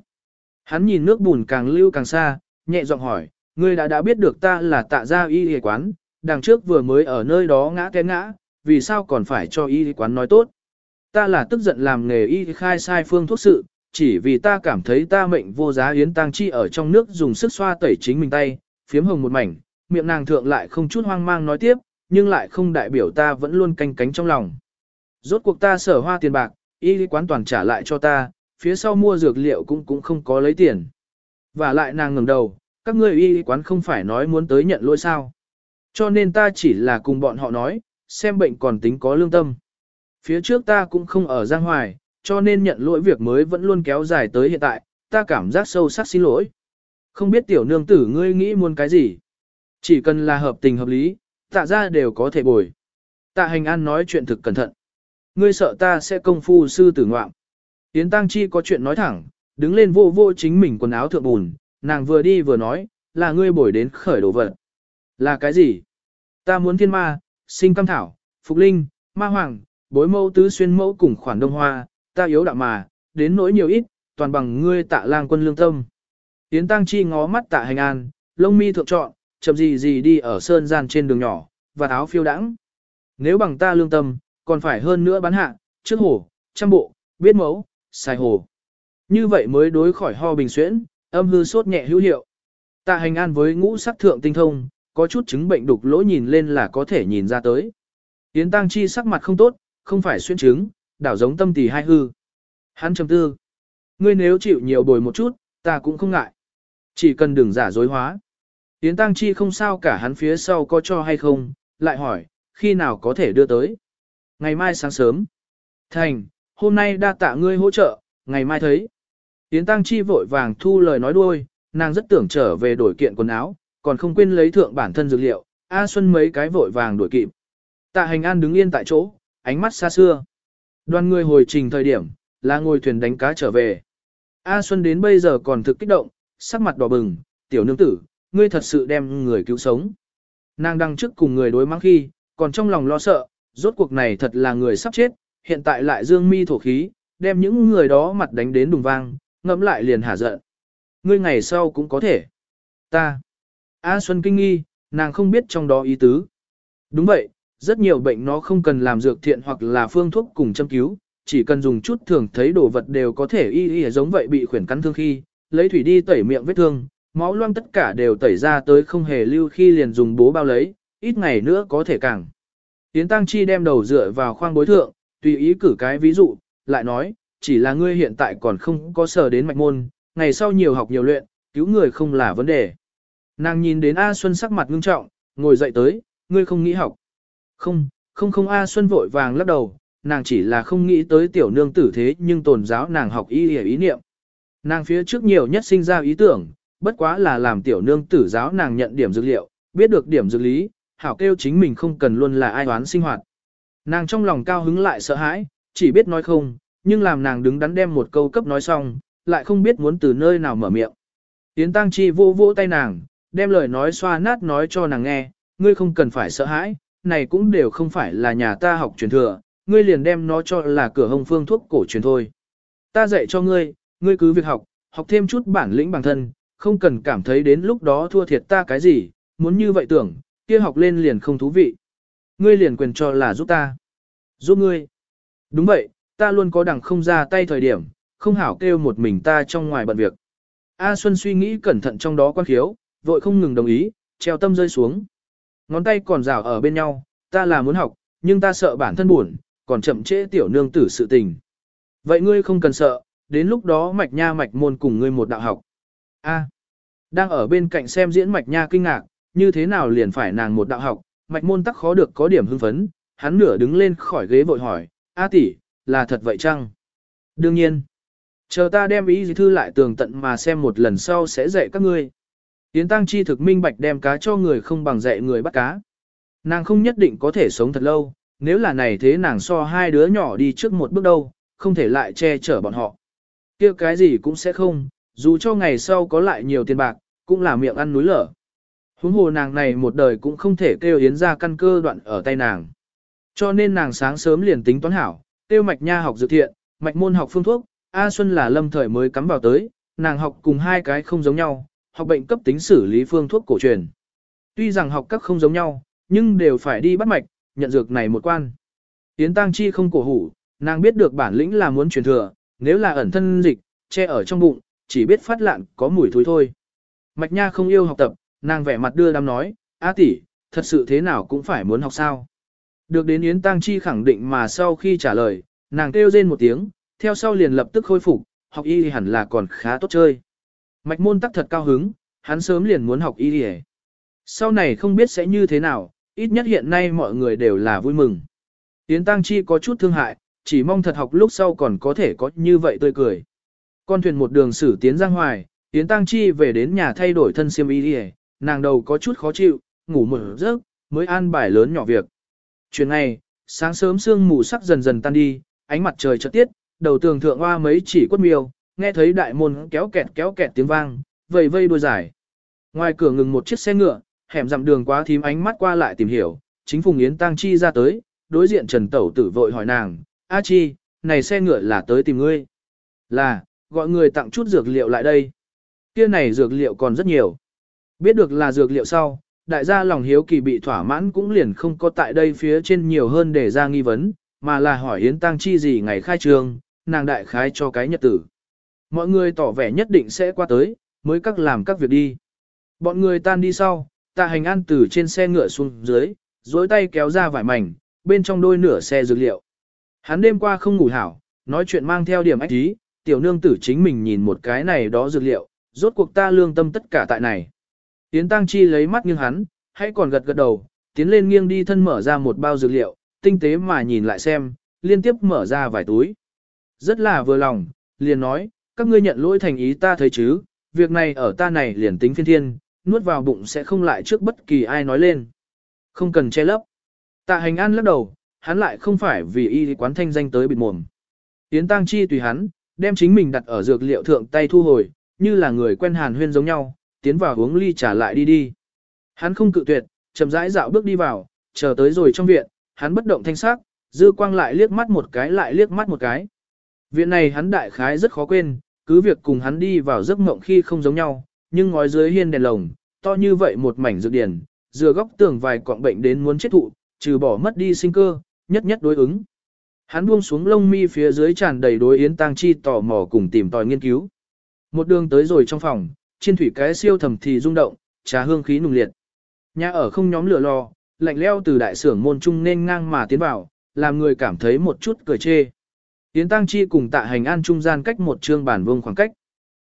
Hắn nhìn nước bùn càng lưu càng xa, nhẹ giọng hỏi, ngươi đã đã biết được ta là tạ gia y y quán, đằng trước vừa mới ở nơi đó ngã té ngã, vì sao còn phải cho y quán nói tốt. Ta là tức giận làm nghề y khai sai phương thuốc sự, chỉ vì ta cảm thấy ta mệnh vô giá yến tang chi ở trong nước dùng sức xoa tẩy chính mình tay, phiếm hồng một mảnh, miệng nàng thượng lại không chút hoang mang nói tiếp, nhưng lại không đại biểu ta vẫn luôn canh cánh trong lòng. Rốt cuộc ta sở hoa tiền bạc, y quán toàn trả lại cho ta, phía sau mua dược liệu cũng cũng không có lấy tiền. Và lại nàng ngẩng đầu, các ngươi y quán không phải nói muốn tới nhận lỗi sao. Cho nên ta chỉ là cùng bọn họ nói, xem bệnh còn tính có lương tâm. Phía trước ta cũng không ở Giang Hoài, cho nên nhận lỗi việc mới vẫn luôn kéo dài tới hiện tại, ta cảm giác sâu sắc xin lỗi. Không biết tiểu nương tử ngươi nghĩ muốn cái gì. Chỉ cần là hợp tình hợp lý, tạ ra đều có thể bồi. Tạ hành an nói chuyện thực cẩn thận. Ngươi sợ ta sẽ công phu sư tử ngoạm. Yến Tăng Chi có chuyện nói thẳng, đứng lên vô vô chính mình quần áo thượng bùn, nàng vừa đi vừa nói, là ngươi bồi đến khởi đồ vật. Là cái gì? Ta muốn thiên ma, sinh cam thảo, phục linh, ma hoàng, bối mẫu tứ xuyên mẫu cùng khoản đông hoa, ta yếu đạo mà, đến nỗi nhiều ít, toàn bằng ngươi tạ lang quân lương tâm. Yến Tăng Chi ngó mắt tạ hành an, lông mi thượng trọn, chậm gì gì đi ở sơn gian trên đường nhỏ, và áo phiêu đãng. Nếu bằng ta lương tâm, còn phải hơn nữa bán hạ, trước hồ, trăm bộ, biết mẫu, xài hồ. Như vậy mới đối khỏi ho bình xuyễn, âm hư sốt nhẹ hữu hiệu. Tạ hành an với ngũ sắc thượng tinh thông, có chút chứng bệnh đục lỗ nhìn lên là có thể nhìn ra tới. Yến Tăng Chi sắc mặt không tốt, không phải xuyên chứng, đảo giống tâm tỳ hai hư. Hắn trầm tư. Ngươi nếu chịu nhiều bồi một chút, ta cũng không ngại. Chỉ cần đừng giả dối hóa. Yến Tăng Chi không sao cả hắn phía sau có cho hay không, lại hỏi, khi nào có thể đưa tới. Ngày mai sáng sớm. Thành, hôm nay đa tạ ngươi hỗ trợ, ngày mai thấy. Yến Tăng Chi vội vàng thu lời nói đuôi, nàng rất tưởng trở về đổi kiện quần áo, còn không quên lấy thượng bản thân dược liệu, A Xuân mấy cái vội vàng đuổi kịp. Tạ hành an đứng yên tại chỗ, ánh mắt xa xưa. Đoàn người hồi trình thời điểm, là ngồi thuyền đánh cá trở về. A Xuân đến bây giờ còn thực kích động, sắc mặt đỏ bừng, tiểu nương tử, ngươi thật sự đem người cứu sống. Nàng đang trước cùng người đối mắng khi, còn trong lòng lo sợ, rốt cuộc này thật là người sắp chết, hiện tại lại dương mi thổ khí, đem những người đó mặt đánh đến đùng vang, ngẫm lại liền hả giận. Ngươi ngày sau cũng có thể. Ta. A Xuân kinh nghi, nàng không biết trong đó ý tứ. Đúng vậy, rất nhiều bệnh nó không cần làm dược thiện hoặc là phương thuốc cùng châm cứu, chỉ cần dùng chút thường thấy đồ vật đều có thể y y giống vậy bị khuyển cắn thương khi, lấy thủy đi tẩy miệng vết thương, máu loang tất cả đều tẩy ra tới không hề lưu khi liền dùng bố bao lấy, ít ngày nữa có thể càng. Tiến Tăng Chi đem đầu dựa vào khoang bối thượng, tùy ý cử cái ví dụ, lại nói, chỉ là ngươi hiện tại còn không có sở đến mạch môn, ngày sau nhiều học nhiều luyện, cứu người không là vấn đề. Nàng nhìn đến A Xuân sắc mặt ngưng trọng, ngồi dậy tới, ngươi không nghĩ học. Không, không không A Xuân vội vàng lắc đầu, nàng chỉ là không nghĩ tới tiểu nương tử thế nhưng tồn giáo nàng học y ý, ý niệm. Nàng phía trước nhiều nhất sinh ra ý tưởng, bất quá là làm tiểu nương tử giáo nàng nhận điểm dược liệu, biết được điểm dược lý, hảo kêu chính mình không cần luôn là ai đoán sinh hoạt. Nàng trong lòng cao hứng lại sợ hãi, chỉ biết nói không, nhưng làm nàng đứng đắn đem một câu cấp nói xong, lại không biết muốn từ nơi nào mở miệng. Tiến tăng chi vô vỗ tay nàng, đem lời nói xoa nát nói cho nàng nghe, ngươi không cần phải sợ hãi, này cũng đều không phải là nhà ta học truyền thừa, ngươi liền đem nó cho là cửa hồng phương thuốc cổ truyền thôi. Ta dạy cho ngươi, ngươi cứ việc học, học thêm chút bản lĩnh bản thân, không cần cảm thấy đến lúc đó thua thiệt ta cái gì, muốn như vậy tưởng, kia học lên liền không thú vị. Ngươi liền quyền cho là giúp ta. Giúp ngươi. Đúng vậy, ta luôn có đằng không ra tay thời điểm, không hảo kêu một mình ta trong ngoài bận việc. A Xuân suy nghĩ cẩn thận trong đó quan khiếu, vội không ngừng đồng ý, treo tâm rơi xuống. Ngón tay còn rào ở bên nhau, ta là muốn học, nhưng ta sợ bản thân buồn, còn chậm trễ tiểu nương tử sự tình. Vậy ngươi không cần sợ, đến lúc đó mạch nha mạch môn cùng ngươi một đạo học. A đang ở bên cạnh xem diễn mạch nha kinh ngạc, như thế nào liền phải nàng một đạo học, mạch môn tắc khó được có điểm hưng phấn, hắn nửa đứng lên khỏi ghế vội hỏi, A tỷ, là thật vậy chăng? Đương nhiên. Chờ ta đem ý thư lại tường tận mà xem một lần sau sẽ dạy các ngươi. Tiến tăng chi thực minh bạch đem cá cho người không bằng dạy người bắt cá. Nàng không nhất định có thể sống thật lâu, nếu là này thế nàng so hai đứa nhỏ đi trước một bước đâu, không thể lại che chở bọn họ. kia cái gì cũng sẽ không, dù cho ngày sau có lại nhiều tiền bạc, cũng là miệng ăn núi lở. Huống hồ nàng này một đời cũng không thể kêu yến ra căn cơ đoạn ở tay nàng. Cho nên nàng sáng sớm liền tính toán hảo, tiêu mạch nha học dự thiện, mạch môn học phương thuốc, A Xuân là lâm thời mới cắm vào tới, nàng học cùng hai cái không giống nhau, học bệnh cấp tính xử lý phương thuốc cổ truyền. Tuy rằng học các không giống nhau, nhưng đều phải đi bắt mạch, nhận dược này một quan. Yến Tăng Chi không cổ hủ, nàng biết được bản lĩnh là muốn truyền thừa, nếu là ẩn thân dịch, che ở trong bụng, chỉ biết phát lạn có mùi thối thôi. Mạch Nha không yêu học tập, nàng vẻ mặt đưa đám nói, A tỷ, thật sự thế nào cũng phải muốn học sao. Được đến Yến Tăng Chi khẳng định mà sau khi trả lời, nàng kêu rên một tiếng, theo sau liền lập tức khôi phục, học y hẳn là còn khá tốt chơi. Mạch môn tắc thật cao hứng, hắn sớm liền muốn học y Sau này không biết sẽ như thế nào, ít nhất hiện nay mọi người đều là vui mừng. Yến Tăng Chi có chút thương hại, chỉ mong thật học lúc sau còn có thể có như vậy tươi cười. Con thuyền một đường xử tiến giang hoài, Yến Tăng Chi về đến nhà thay đổi thân xiêm y đi nàng đầu có chút khó chịu, ngủ một giấc, mới an bài lớn nhỏ việc. Chuyện này, sáng sớm sương mù sắc dần dần tan đi, ánh mặt trời chợt tiết, đầu tường thượng hoa mấy chỉ quất miêu, nghe thấy đại môn kéo kẹt kéo kẹt tiếng vang, vầy vây đuôi dài. Ngoài cửa ngừng một chiếc xe ngựa, hẻm dặm đường quá thím ánh mắt qua lại tìm hiểu, chính Phùng Yến Tăng Chi ra tới, đối diện Trần Tẩu tử vội hỏi nàng, A Chi, này xe ngựa là tới tìm ngươi. Là, gọi người tặng chút dược liệu lại đây. Kia này dược liệu còn rất nhiều. Biết được là dược liệu sau, đại gia lòng hiếu kỳ bị thỏa mãn cũng liền không có tại đây phía trên nhiều hơn để ra nghi vấn, mà là hỏi Yến Tăng Chi gì ngày khai trương, nàng đại khái cho cái nhật tử. Mọi người tỏ vẻ nhất định sẽ qua tới, mới các làm các việc đi. Bọn người tan đi sau, tạ hành an từ trên xe ngựa xuống dưới, dối tay kéo ra vải mảnh, bên trong đôi nửa xe dược liệu. Hắn đêm qua không ngủ hảo, nói chuyện mang theo điểm ách ý, tiểu nương tử chính mình nhìn một cái này đó dược liệu, rốt cuộc ta lương tâm tất cả tại này. Yến Tăng Chi lấy mắt nghiêng hắn, hãy còn gật gật đầu, tiến lên nghiêng đi thân mở ra một bao dược liệu, tinh tế mà nhìn lại xem, liên tiếp mở ra vài túi. Rất là vừa lòng, liền nói, các ngươi nhận lỗi thành ý ta thấy chứ, việc này ở ta này liền tính phiên thiên, nuốt vào bụng sẽ không lại trước bất kỳ ai nói lên. Không cần che lấp. Tạ hành an lắc đầu, hắn lại không phải vì y quán thanh danh tới bịt mồm. Yến Tăng Chi tùy hắn, đem chính mình đặt ở dược liệu thượng tay thu hồi, như là người quen hàn huyên giống nhau, tiến vào uống ly trả lại đi đi. Hắn không cự tuyệt, chậm rãi dạo bước đi vào, chờ tới rồi trong viện, hắn bất động thanh sắc, dư quang lại liếc mắt một cái lại liếc mắt một cái. Viện này hắn đại khái rất khó quên, cứ việc cùng hắn đi vào giấc mộng khi không giống nhau, nhưng ngói dưới hiên đèn lồng, to như vậy một mảnh dược điển, dừa góc tường vài quạng bệnh đến muốn chết thụ, trừ bỏ mất đi sinh cơ, nhất nhất đối ứng. Hắn buông xuống lông mi phía dưới tràn đầy đối yến tang chi tò mò cùng tìm tòi nghiên cứu. Một đường tới rồi trong phòng, trên thủy cái siêu thầm thì rung động, trà hương khí nùng liệt. Nhà ở không nhóm lửa lò, lạnh leo từ đại sưởng môn trung nên ngang mà tiến vào, làm người cảm thấy một chút cười chê. Tiến Tăng Chi cùng tạ hành an trung gian cách một trương bản vương khoảng cách.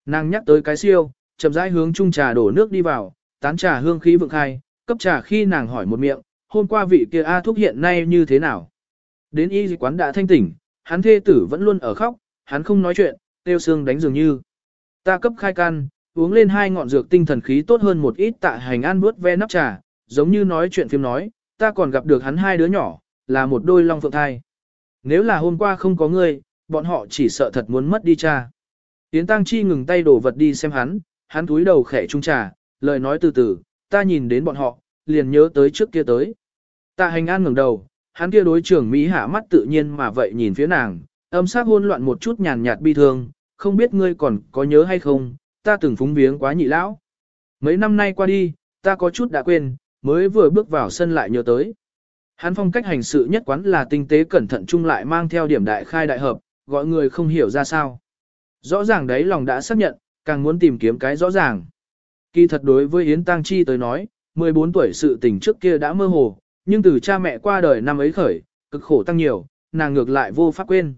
Nàng nhắc tới cái siêu, chậm rãi hướng trung trà đổ nước đi vào, tán trà hương khí vượng khai, cấp trà khi nàng hỏi một miệng, hôm qua vị kia A thuốc hiện nay như thế nào. Đến y quán đã thanh tỉnh, hắn thê tử vẫn luôn ở khóc, hắn không nói chuyện, tiêu xương đánh dường như. Ta cấp khai can, uống lên hai ngọn dược tinh thần khí tốt hơn một ít tạ hành an bước ve nắp trà, giống như nói chuyện phim nói, ta còn gặp được hắn hai đứa nhỏ, là một đôi long phượng thai. Nếu là hôm qua không có ngươi, bọn họ chỉ sợ thật muốn mất đi cha. Tiến tăng chi ngừng tay đổ vật đi xem hắn, hắn túi đầu khẽ trung trà, lời nói từ từ, ta nhìn đến bọn họ, liền nhớ tới trước kia tới. Tạ hành an ngừng đầu, hắn kia đối trưởng Mỹ hạ mắt tự nhiên mà vậy nhìn phía nàng, âm sắc hôn loạn một chút nhàn nhạt bi thương, không biết ngươi còn có nhớ hay không, ta từng phúng viếng quá nhị lão. Mấy năm nay qua đi, ta có chút đã quên, mới vừa bước vào sân lại nhớ tới. Hắn phong cách hành sự nhất quán là tinh tế cẩn thận chung lại mang theo điểm đại khai đại hợp, gọi người không hiểu ra sao. Rõ ràng đấy lòng đã xác nhận, càng muốn tìm kiếm cái rõ ràng. Kỳ thật đối với Yến Tăng Chi tới nói, 14 tuổi sự tình trước kia đã mơ hồ, nhưng từ cha mẹ qua đời năm ấy khởi, cực khổ tăng nhiều, nàng ngược lại vô pháp quên.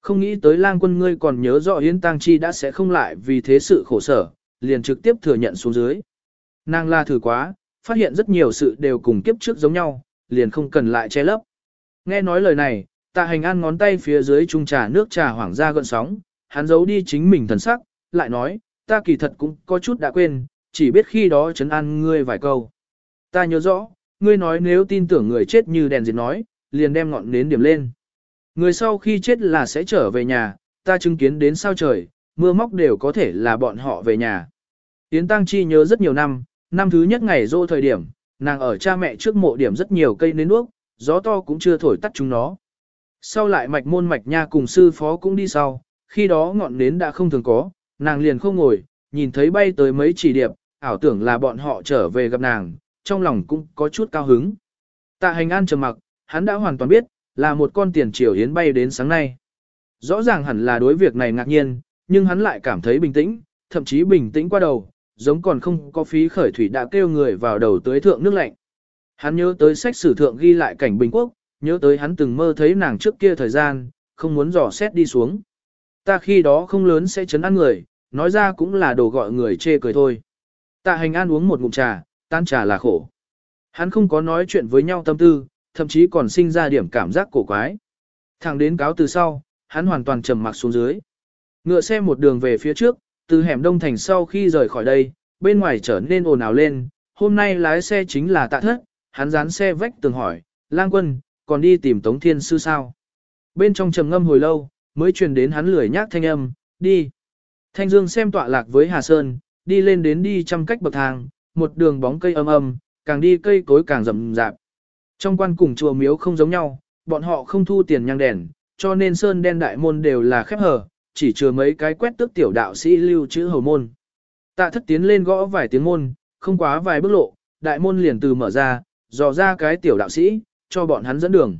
Không nghĩ tới lang quân ngươi còn nhớ rõ Yến Tăng Chi đã sẽ không lại vì thế sự khổ sở, liền trực tiếp thừa nhận xuống dưới. Nàng la thử quá, phát hiện rất nhiều sự đều cùng kiếp trước giống nhau, liền không cần lại che lấp. Nghe nói lời này, tạ hành an ngón tay phía dưới chung trà nước trà hoảng ra gợn sóng, hắn giấu đi chính mình thần sắc, lại nói, ta kỳ thật cũng có chút đã quên, chỉ biết khi đó chấn an ngươi vài câu. Ta nhớ rõ, ngươi nói nếu tin tưởng người chết như đèn diệt nói, liền đem ngọn nến điểm lên. Người sau khi chết là sẽ trở về nhà, ta chứng kiến đến sao trời, mưa móc đều có thể là bọn họ về nhà. Yến Tăng Chi nhớ rất nhiều năm, năm thứ nhất ngày rô thời điểm, nàng ở cha mẹ trước mộ điểm rất nhiều cây nến đuốc, gió to cũng chưa thổi tắt chúng nó. Sau lại mạch môn mạch nha cùng sư phó cũng đi sau, khi đó ngọn nến đã không thường có, nàng liền không ngồi, nhìn thấy bay tới mấy chỉ điệp, ảo tưởng là bọn họ trở về gặp nàng, trong lòng cũng có chút cao hứng. Tạ hành an trầm mặc, hắn đã hoàn toàn biết, là một con tiền triều yến bay đến sáng nay. Rõ ràng hẳn là đối việc này ngạc nhiên, nhưng hắn lại cảm thấy bình tĩnh, thậm chí bình tĩnh qua đầu, giống còn không có phí khởi thủy đã kêu người vào đầu tới thượng nước lạnh. Hắn nhớ tới sách sử thượng ghi lại cảnh Bình Quốc, nhớ tới hắn từng mơ thấy nàng trước kia thời gian, không muốn dò xét đi xuống. Ta khi đó không lớn sẽ chấn ăn người, nói ra cũng là đồ gọi người chê cười thôi. Tạ hành an uống một ngụm trà, tan trà là khổ. Hắn không có nói chuyện với nhau tâm tư, thậm chí còn sinh ra điểm cảm giác cổ quái. Thẳng đến cáo từ sau, hắn hoàn toàn trầm mặc xuống dưới. Ngựa xe một đường về phía trước, từ hẻm đông thành sau khi rời khỏi đây, bên ngoài trở nên ồn ào lên, hôm nay lái xe chính là tạ thất, hắn dán xe vách tường hỏi, lang quân, còn đi tìm Tống Thiên Sư sao? Bên trong trầm ngâm hồi lâu, mới truyền đến hắn lười nhác thanh âm, đi. Thanh Dương xem tọa lạc với Hà Sơn, đi lên đến đi trăm cách bậc thang, một đường bóng cây âm âm, càng đi cây cối càng rậm rạp. Trong quan cùng chùa miếu không giống nhau, bọn họ không thu tiền nhang đèn, cho nên sơn đen đại môn đều là khép hờ, chỉ chừa mấy cái quét tước tiểu đạo sĩ lưu chữ hầu môn. Tạ thất tiến lên gõ vài tiếng môn, không quá vài bước lộ, đại môn liền từ mở ra, dò ra cái tiểu đạo sĩ, cho bọn hắn dẫn đường.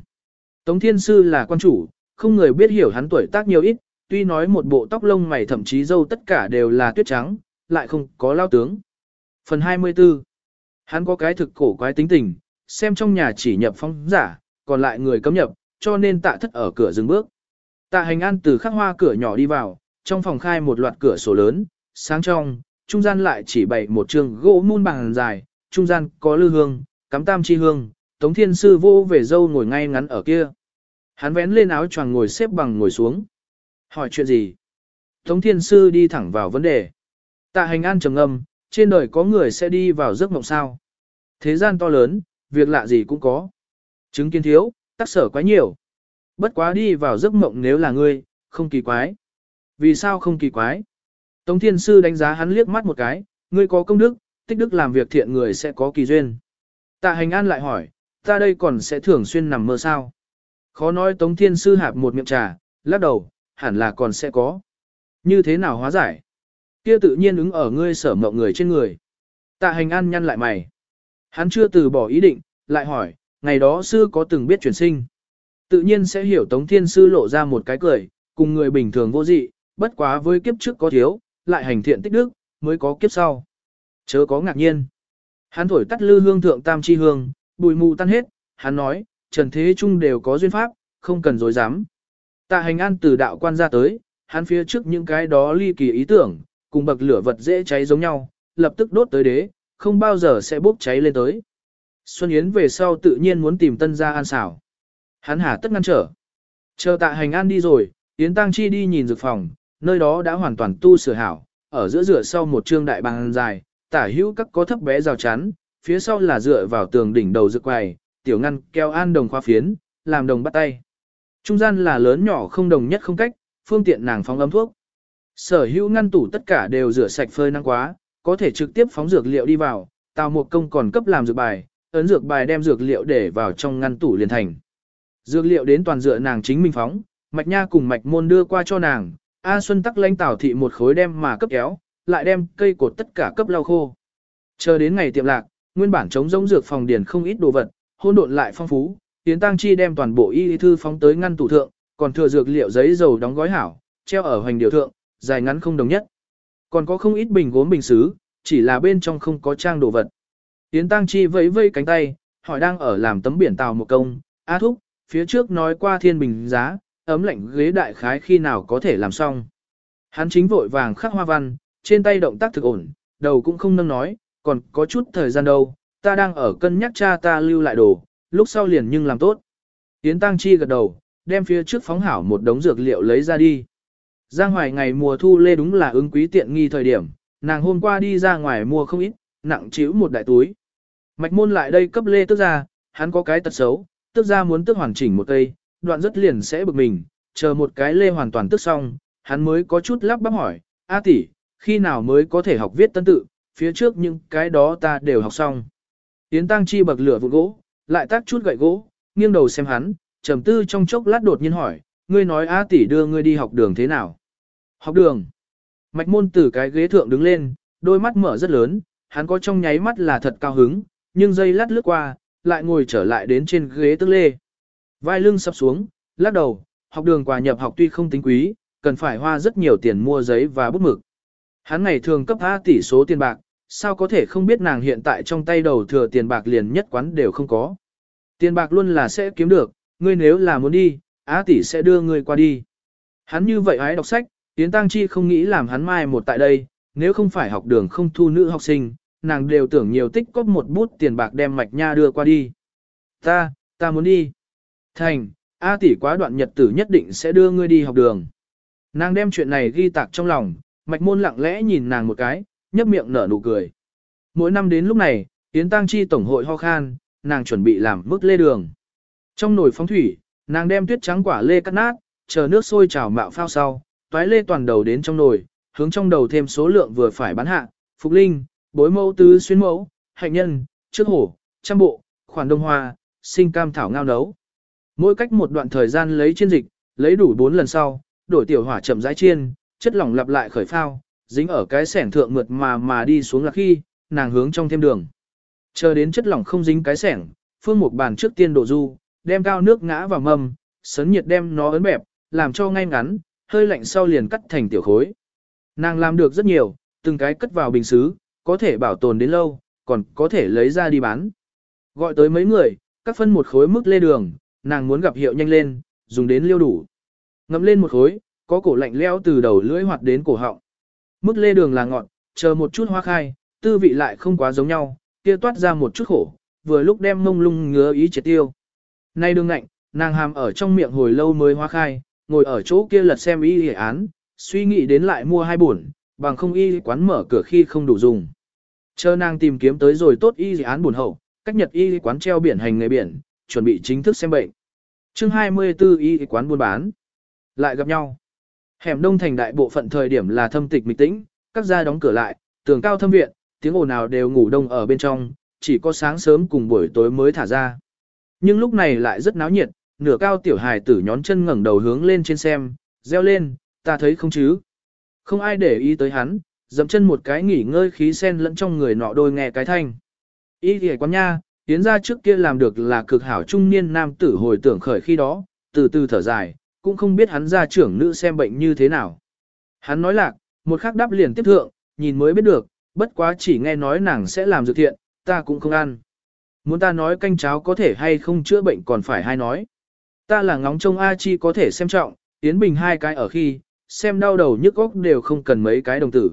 Tống Thiên Sư là quan chủ, không người biết hiểu hắn tuổi tác nhiều ít, tuy nói một bộ tóc lông mày thậm chí dâu tất cả đều là tuyết trắng, lại không có lao tướng. Phần 24 Hắn có cái thực cổ quái tính tình, xem trong nhà chỉ nhập phong giả, còn lại người cấm nhập, cho nên tạ thất ở cửa dừng bước. Tạ hành an từ khắc hoa cửa nhỏ đi vào, trong phòng khai một loạt cửa sổ lớn, sáng trong, trung gian lại chỉ bày một trường gỗ muôn bằng dài, trung gian có lư hương, cắm tam chi hương, tống thiên sư vô về dâu ngồi ngay ngắn ở kia. Hắn vén lên áo choàng ngồi xếp bằng ngồi xuống. Hỏi chuyện gì? Tống thiên sư đi thẳng vào vấn đề. Tạ hành an trầm ngâm, trên đời có người sẽ đi vào giấc mộng sao. Thế gian to lớn, việc lạ gì cũng có. Chứng kiến thiếu, tác sở quá nhiều. Bất quá đi vào giấc mộng nếu là ngươi, không kỳ quái. Vì sao không kỳ quái? Tống Thiên Sư đánh giá hắn liếc mắt một cái, ngươi có công đức, tích đức làm việc thiện người sẽ có kỳ duyên. Tạ hành an lại hỏi, ta đây còn sẽ thường xuyên nằm mơ sao? Khó nói Tống Thiên Sư hạp một miệng trà, lắc đầu, hẳn là còn sẽ có. Như thế nào hóa giải? Kia tự nhiên ứng ở ngươi sở mộng người trên người. Tạ hành an nhăn lại mày. Hắn chưa từ bỏ ý định, lại hỏi, ngày đó sư có từng biết chuyển sinh. Tự nhiên sẽ hiểu Tống Thiên Sư lộ ra một cái cười, cùng người bình thường vô dị, bất quá với kiếp trước có thiếu, lại hành thiện tích đức, mới có kiếp sau. Chớ có ngạc nhiên. Hắn thổi tắt lư hương thượng tam chi hương, bùi mù tan hết, hắn nói, trần thế chung đều có duyên pháp, không cần dối dám. Tạ hành an từ đạo quan ra tới, hắn phía trước những cái đó ly kỳ ý tưởng, cùng bậc lửa vật dễ cháy giống nhau, lập tức đốt tới đế, không bao giờ sẽ bốc cháy lên tới. Xuân Yến về sau tự nhiên muốn tìm tân gia an xảo. Hắn hà tất ngăn trở. Chờ tạ hành an đi rồi, Yến Tăng Chi đi nhìn dược phòng, nơi đó đã hoàn toàn tu sửa hảo, ở giữa rửa sau một trương đại bàn dài, tả hữu các có thấp bé rào chắn, phía sau là dựa vào tường đỉnh đầu dược quầy, tiểu ngăn keo an đồng khoa phiến, làm đồng bắt tay. Trung gian là lớn nhỏ không đồng nhất không cách, phương tiện nàng phóng ấm thuốc. Sở hữu ngăn tủ tất cả đều rửa sạch phơi năng quá, có thể trực tiếp phóng dược liệu đi vào, tào một công còn cấp làm dược bài, ấn dược bài đem dược liệu để vào trong ngăn tủ liền thành. Dược liệu đến toàn dựa nàng chính mình phóng, mạch nha cùng mạch môn đưa qua cho nàng, A Xuân tắc lãnh Tào thị một khối đem mà cấp kéo, lại đem cây cột tất cả cấp lau khô. Chờ đến ngày tiệm lạc, nguyên bản chống giống dược phòng điển không ít đồ vật, hôn độn lại phong phú, Tiến Tăng Chi đem toàn bộ y thư phóng tới ngăn tủ thượng, còn thừa dược liệu giấy dầu đóng gói hảo, treo ở hoành điều thượng, dài ngắn không đồng nhất. Còn có không ít bình gốm bình xứ, chỉ là bên trong không có trang đồ vật. Tiến Tăng Chi vẫy vây cánh tay, hỏi đang ở làm tấm biển tàu một công, A Thúc, phía trước nói qua thiên bình giá, ấm lạnh ghế đại khái khi nào có thể làm xong. Hắn chính vội vàng khắc hoa văn, trên tay động tác thực ổn, đầu cũng không nâng nói, còn có chút thời gian đâu, ta đang ở cân nhắc cha ta lưu lại đồ, lúc sau liền nhưng làm tốt. Yến Tăng Chi gật đầu, đem phía trước phóng hảo một đống dược liệu lấy ra đi. Giang Hoài ngày mùa thu lê đúng là ứng quý tiện nghi thời điểm, nàng hôm qua đi ra ngoài mua không ít, nặng chịu một đại túi. Mạch môn lại đây cấp lê tức ra, hắn có cái tật xấu, tức ra muốn tức hoàn chỉnh một cây, đoạn rất liền sẽ bực mình, chờ một cái lê hoàn toàn tức xong, hắn mới có chút lắp bắp hỏi, A tỷ, khi nào mới có thể học viết tân tự, phía trước những cái đó ta đều học xong. tiến Tăng Chi bậc lửa vụn gỗ, lại tác chút gậy gỗ, nghiêng đầu xem hắn, trầm tư trong chốc lát đột nhiên hỏi, ngươi nói A tỷ đưa ngươi đi học đường thế nào? Học đường. Mạch môn từ cái ghế thượng đứng lên, đôi mắt mở rất lớn, hắn có trong nháy mắt là thật cao hứng, nhưng giây lát lướt qua, lại ngồi trở lại đến trên ghế tức lê. Vai lưng sắp xuống, lắc đầu, học đường quà nhập học tuy không tính quý, cần phải hoa rất nhiều tiền mua giấy và bút mực. Hắn ngày thường cấp A tỷ số tiền bạc, sao có thể không biết nàng hiện tại trong tay đầu thừa tiền bạc liền nhất quán đều không có. Tiền bạc luôn là sẽ kiếm được, ngươi nếu là muốn đi, A tỷ sẽ đưa ngươi qua đi. Hắn như vậy hái đọc sách, Tiến Tăng Chi không nghĩ làm hắn mai một tại đây, nếu không phải học đường không thu nữ học sinh, nàng đều tưởng nhiều tích cóp một bút tiền bạc đem mạch nha đưa qua đi. Ta, ta muốn đi. Thành, A tỷ quá đoạn nhật tử nhất định sẽ đưa ngươi đi học đường. Nàng đem chuyện này ghi tạc trong lòng, mạch môn lặng lẽ nhìn nàng một cái, nhấp miệng nở nụ cười. Mỗi năm đến lúc này, Yến Tăng Chi Tổng hội ho khan, nàng chuẩn bị làm mức lê đường. Trong nồi phóng thủy, nàng đem tuyết trắng quả lê cắt nát, chờ nước sôi trào mạo phao sau, toái lê toàn đầu đến trong nồi, hướng trong đầu thêm số lượng vừa phải bán hạ, phục linh, bối mẫu tứ xuyên mẫu, hạnh nhân, trước hổ, trăm bộ, khoản đông hoa, sinh cam thảo ngao nấu. Mỗi cách một đoạn thời gian lấy chiên dịch, lấy đủ 4 lần sau, đổi tiểu hỏa chậm rãi chiên, chất lỏng lặp lại khởi phao, dính ở cái sẻng thượng mượt mà mà đi xuống là khi, nàng hướng trong thêm đường. Chờ đến chất lỏng không dính cái sẻng, phương một bàn trước tiên đổ du, đem cao nước ngã vào mâm, sấn nhiệt đem nó ấn bẹp, làm cho ngay ngắn, hơi lạnh sau liền cắt thành tiểu khối. Nàng làm được rất nhiều, từng cái cất vào bình xứ, có thể bảo tồn đến lâu, còn có thể lấy ra đi bán. Gọi tới mấy người, các phân một khối mức lê đường, nàng muốn gặp hiệu nhanh lên, dùng đến liêu đủ. Ngậm lên một khối, có cổ lạnh leo từ đầu lưỡi hoạt đến cổ họng. Mức lê đường là ngọt, chờ một chút hoa khai, tư vị lại không quá giống nhau, kia toát ra một chút khổ, vừa lúc đem mông lung ngứa ý triệt tiêu. Nay đường ngạnh, nàng hàm ở trong miệng hồi lâu mới hoa khai, ngồi ở chỗ kia lật xem y y án, suy nghĩ đến lại mua hai buồn, bằng không y quán mở cửa khi không đủ dùng. Chờ nàng tìm kiếm tới rồi tốt y y án buồn hậu, cách nhật y quán treo biển hành nghề biển, chuẩn bị chính thức xem bệnh. chương 24 y quán buôn bán. Lại gặp nhau. Hẻm đông thành đại bộ phận thời điểm là thâm tịch mịch tĩnh, các gia đóng cửa lại, tường cao thâm viện, tiếng ồn nào đều ngủ đông ở bên trong, chỉ có sáng sớm cùng buổi tối mới thả ra. Nhưng lúc này lại rất náo nhiệt, nửa cao tiểu hài tử nhón chân ngẩng đầu hướng lên trên xem, reo lên, ta thấy không chứ. Không ai để ý tới hắn, dậm chân một cái nghỉ ngơi khí sen lẫn trong người nọ đôi nghe cái thanh. Ý thì quán nha, tiến ra trước kia làm được là cực hảo trung niên nam tử hồi tưởng khởi khi đó, từ từ thở dài, cũng không biết hắn ra trưởng nữ xem bệnh như thế nào. Hắn nói lạc, một khắc đáp liền tiếp thượng, nhìn mới biết được, bất quá chỉ nghe nói nàng sẽ làm dược thiện, ta cũng không ăn. Muốn ta nói canh cháo có thể hay không chữa bệnh còn phải hay nói. Ta là ngóng trông A Chi có thể xem trọng, Yến Bình hai cái ở khi, xem đau đầu nhức óc đều không cần mấy cái đồng tử.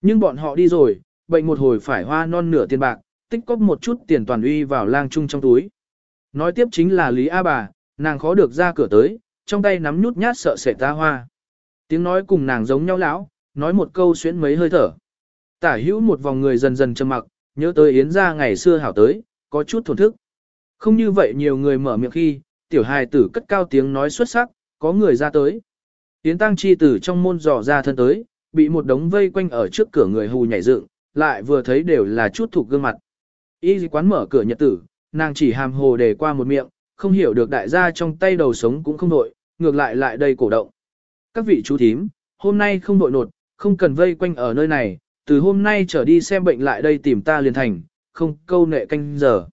Nhưng bọn họ đi rồi, bệnh một hồi phải hoa non nửa tiền bạc, tích cóp một chút tiền toàn uy vào lang chung trong túi. Nói tiếp chính là Lý A bà, nàng khó được ra cửa tới, trong tay nắm nhút nhát sợ sệt ta hoa. Tiếng nói cùng nàng giống nhau lão, nói một câu xuyến mấy hơi thở. Tả hữu một vòng người dần dần trầm mặc, nhớ tới Yến ra ngày xưa hảo tới, có chút thổn thức. Không như vậy nhiều người mở miệng khi, tiểu hài tử cất cao tiếng nói xuất sắc, có người ra tới. Yến tăng chi tử trong môn dò ra thân tới, bị một đống vây quanh ở trước cửa người hù nhảy dựng, lại vừa thấy đều là chút thuộc gương mặt. Y quán mở cửa nhật tử, nàng chỉ hàm hồ để qua một miệng, không hiểu được đại gia trong tay đầu sống cũng không nội, ngược lại lại đây cổ động. Các vị chú thím, hôm nay không nội nột, không cần vây quanh ở nơi này, từ hôm nay trở đi xem bệnh lại đây tìm ta liền thành, không câu nệ canh giờ.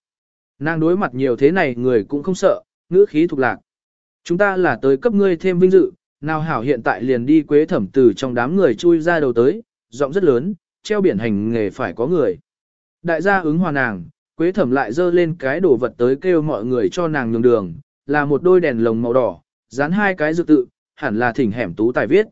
Nàng đối mặt nhiều thế này người cũng không sợ, ngữ khí thuộc lạc. Chúng ta là tới cấp ngươi thêm vinh dự, nào hảo hiện tại liền đi quế thẩm từ trong đám người chui ra đầu tới, giọng rất lớn, treo biển hành nghề phải có người. Đại gia ứng hòa nàng, quế thẩm lại dơ lên cái đồ vật tới kêu mọi người cho nàng nhường đường, là một đôi đèn lồng màu đỏ, dán hai cái dự tự, hẳn là thỉnh hẻm tú tài viết.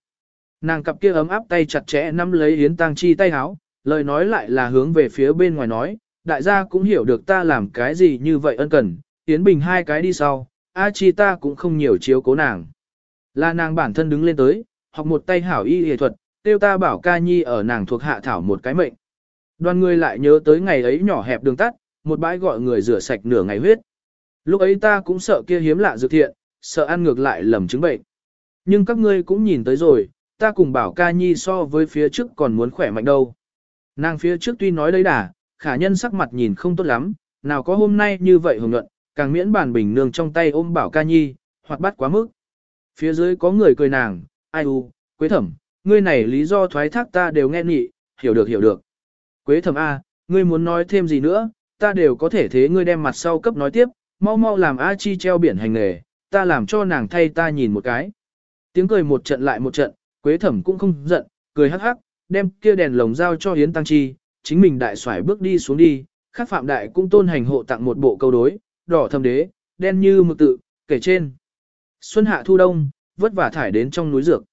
Nàng cặp kia ấm áp tay chặt chẽ nắm lấy Yến Tăng Chi tay háo, lời nói lại là hướng về phía bên ngoài nói, đại gia cũng hiểu được ta làm cái gì như vậy ân cần, Yến Bình hai cái đi sau, A Chi ta cũng không nhiều chiếu cố nàng. Là nàng bản thân đứng lên tới, học một tay hảo y y thuật, tiêu ta bảo ca nhi ở nàng thuộc hạ thảo một cái mệnh. Đoàn người lại nhớ tới ngày ấy nhỏ hẹp đường tắt, một bãi gọi người rửa sạch nửa ngày huyết. Lúc ấy ta cũng sợ kia hiếm lạ dược thiện, sợ ăn ngược lại lầm chứng bệnh. Nhưng các ngươi cũng nhìn tới rồi, ta cùng bảo ca nhi so với phía trước còn muốn khỏe mạnh đâu. Nàng phía trước tuy nói đấy đà, khả nhân sắc mặt nhìn không tốt lắm, nào có hôm nay như vậy hồng nhuận, càng miễn bản bình nương trong tay ôm bảo ca nhi, hoặc bắt quá mức. Phía dưới có người cười nàng, ai u, quế thẩm, ngươi này lý do thoái thác ta đều nghe nghị, hiểu được hiểu được. Quế thẩm A, ngươi muốn nói thêm gì nữa, ta đều có thể thế ngươi đem mặt sau cấp nói tiếp, mau mau làm A chi treo biển hành nghề, ta làm cho nàng thay ta nhìn một cái. Tiếng cười một trận lại một trận, quế thẩm cũng không giận, cười hắc hắc, đem kia đèn lồng giao cho Yến Tăng Chi, chính mình đại xoải bước đi xuống đi, khác phạm đại cũng tôn hành hộ tặng một bộ câu đối, đỏ thâm đế, đen như mực tự, kể trên. Xuân hạ thu đông, vất vả thải đến trong núi dược.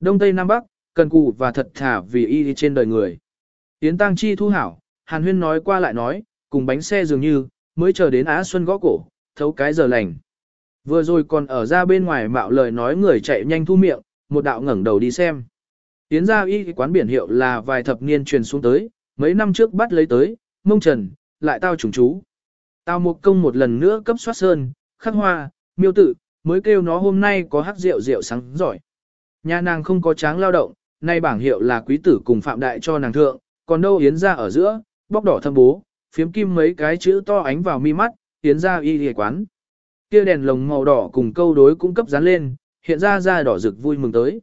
Đông Tây Nam Bắc, cần cù và thật thà vì y trên đời người. Yến Tăng Chi thu hảo, Hàn Huyên nói qua lại nói, cùng bánh xe dường như, mới chờ đến Á Xuân gõ cổ, thấu cái giờ lành. Vừa rồi còn ở ra bên ngoài mạo lời nói người chạy nhanh thu miệng, một đạo ngẩng đầu đi xem. Yến ra y quán biển hiệu là vài thập niên truyền xuống tới, mấy năm trước bắt lấy tới, mông trần, lại tao trùng chú. Tao một công một lần nữa cấp soát sơn, khắc hoa, miêu tự, mới kêu nó hôm nay có hát rượu rượu sáng giỏi. Nhà nàng không có tráng lao động, nay bảng hiệu là quý tử cùng phạm đại cho nàng thượng, còn đâu yến ra ở giữa, bóc đỏ thâm bố, phiếm kim mấy cái chữ to ánh vào mi mắt, yến ra y hề quán. Kia đèn lồng màu đỏ cùng câu đối cũng cấp dán lên, hiện ra ra đỏ rực vui mừng tới.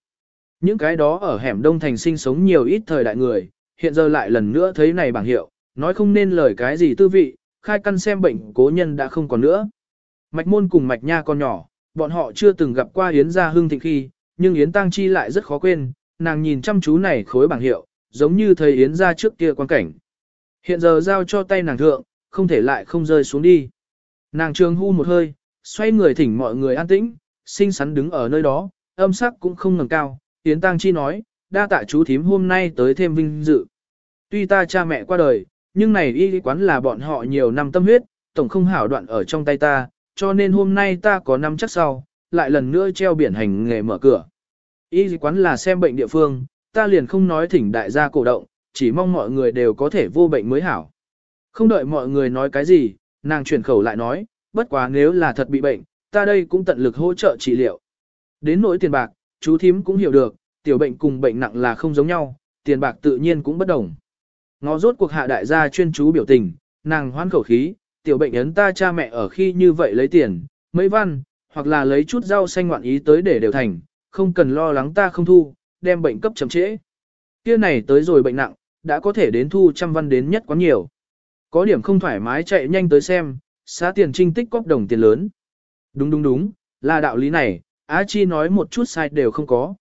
Những cái đó ở hẻm đông thành sinh sống nhiều ít thời đại người, hiện giờ lại lần nữa thấy này bảng hiệu, nói không nên lời cái gì tư vị, khai căn xem bệnh cố nhân đã không còn nữa. Mạch môn cùng mạch nha con nhỏ, bọn họ chưa từng gặp qua Yến gia hương thịnh khi, nhưng Yến Tăng Chi lại rất khó quên, nàng nhìn chăm chú này khối bảng hiệu, giống như thầy Yến gia trước kia quan cảnh. Hiện giờ giao cho tay nàng thượng, không thể lại không rơi xuống đi. Nàng trường hu một hơi, xoay người thỉnh mọi người an tĩnh, xinh xắn đứng ở nơi đó, âm sắc cũng không ngừng cao. Yến Tăng Chi nói, đa tạ chú thím hôm nay tới thêm vinh dự. Tuy ta cha mẹ qua đời, nhưng này y quán là bọn họ nhiều năm tâm huyết, tổng không hảo đoạn ở trong tay ta, cho nên hôm nay ta có năm chắc sau, lại lần nữa treo biển hành nghề mở cửa. Y quán là xem bệnh địa phương, ta liền không nói thỉnh đại gia cổ động, chỉ mong mọi người đều có thể vô bệnh mới hảo. Không đợi mọi người nói cái gì, nàng chuyển khẩu lại nói, bất quá nếu là thật bị bệnh, ta đây cũng tận lực hỗ trợ trị liệu. Đến nỗi tiền bạc, chú thím cũng hiểu được, tiểu bệnh cùng bệnh nặng là không giống nhau, tiền bạc tự nhiên cũng bất đồng. Ngó rốt cuộc hạ đại gia chuyên chú biểu tình, nàng hoan khẩu khí, tiểu bệnh ấn ta cha mẹ ở khi như vậy lấy tiền, mấy văn, hoặc là lấy chút rau xanh ngoạn ý tới để đều thành, không cần lo lắng ta không thu, đem bệnh cấp chậm trễ. Kia này tới rồi bệnh nặng, đã có thể đến thu trăm văn đến nhất quá nhiều. Có điểm không thoải mái chạy nhanh tới xem, xá tiền trinh tích cóp đồng tiền lớn. Đúng đúng đúng, là đạo lý này, Á Chi nói một chút sai đều không có.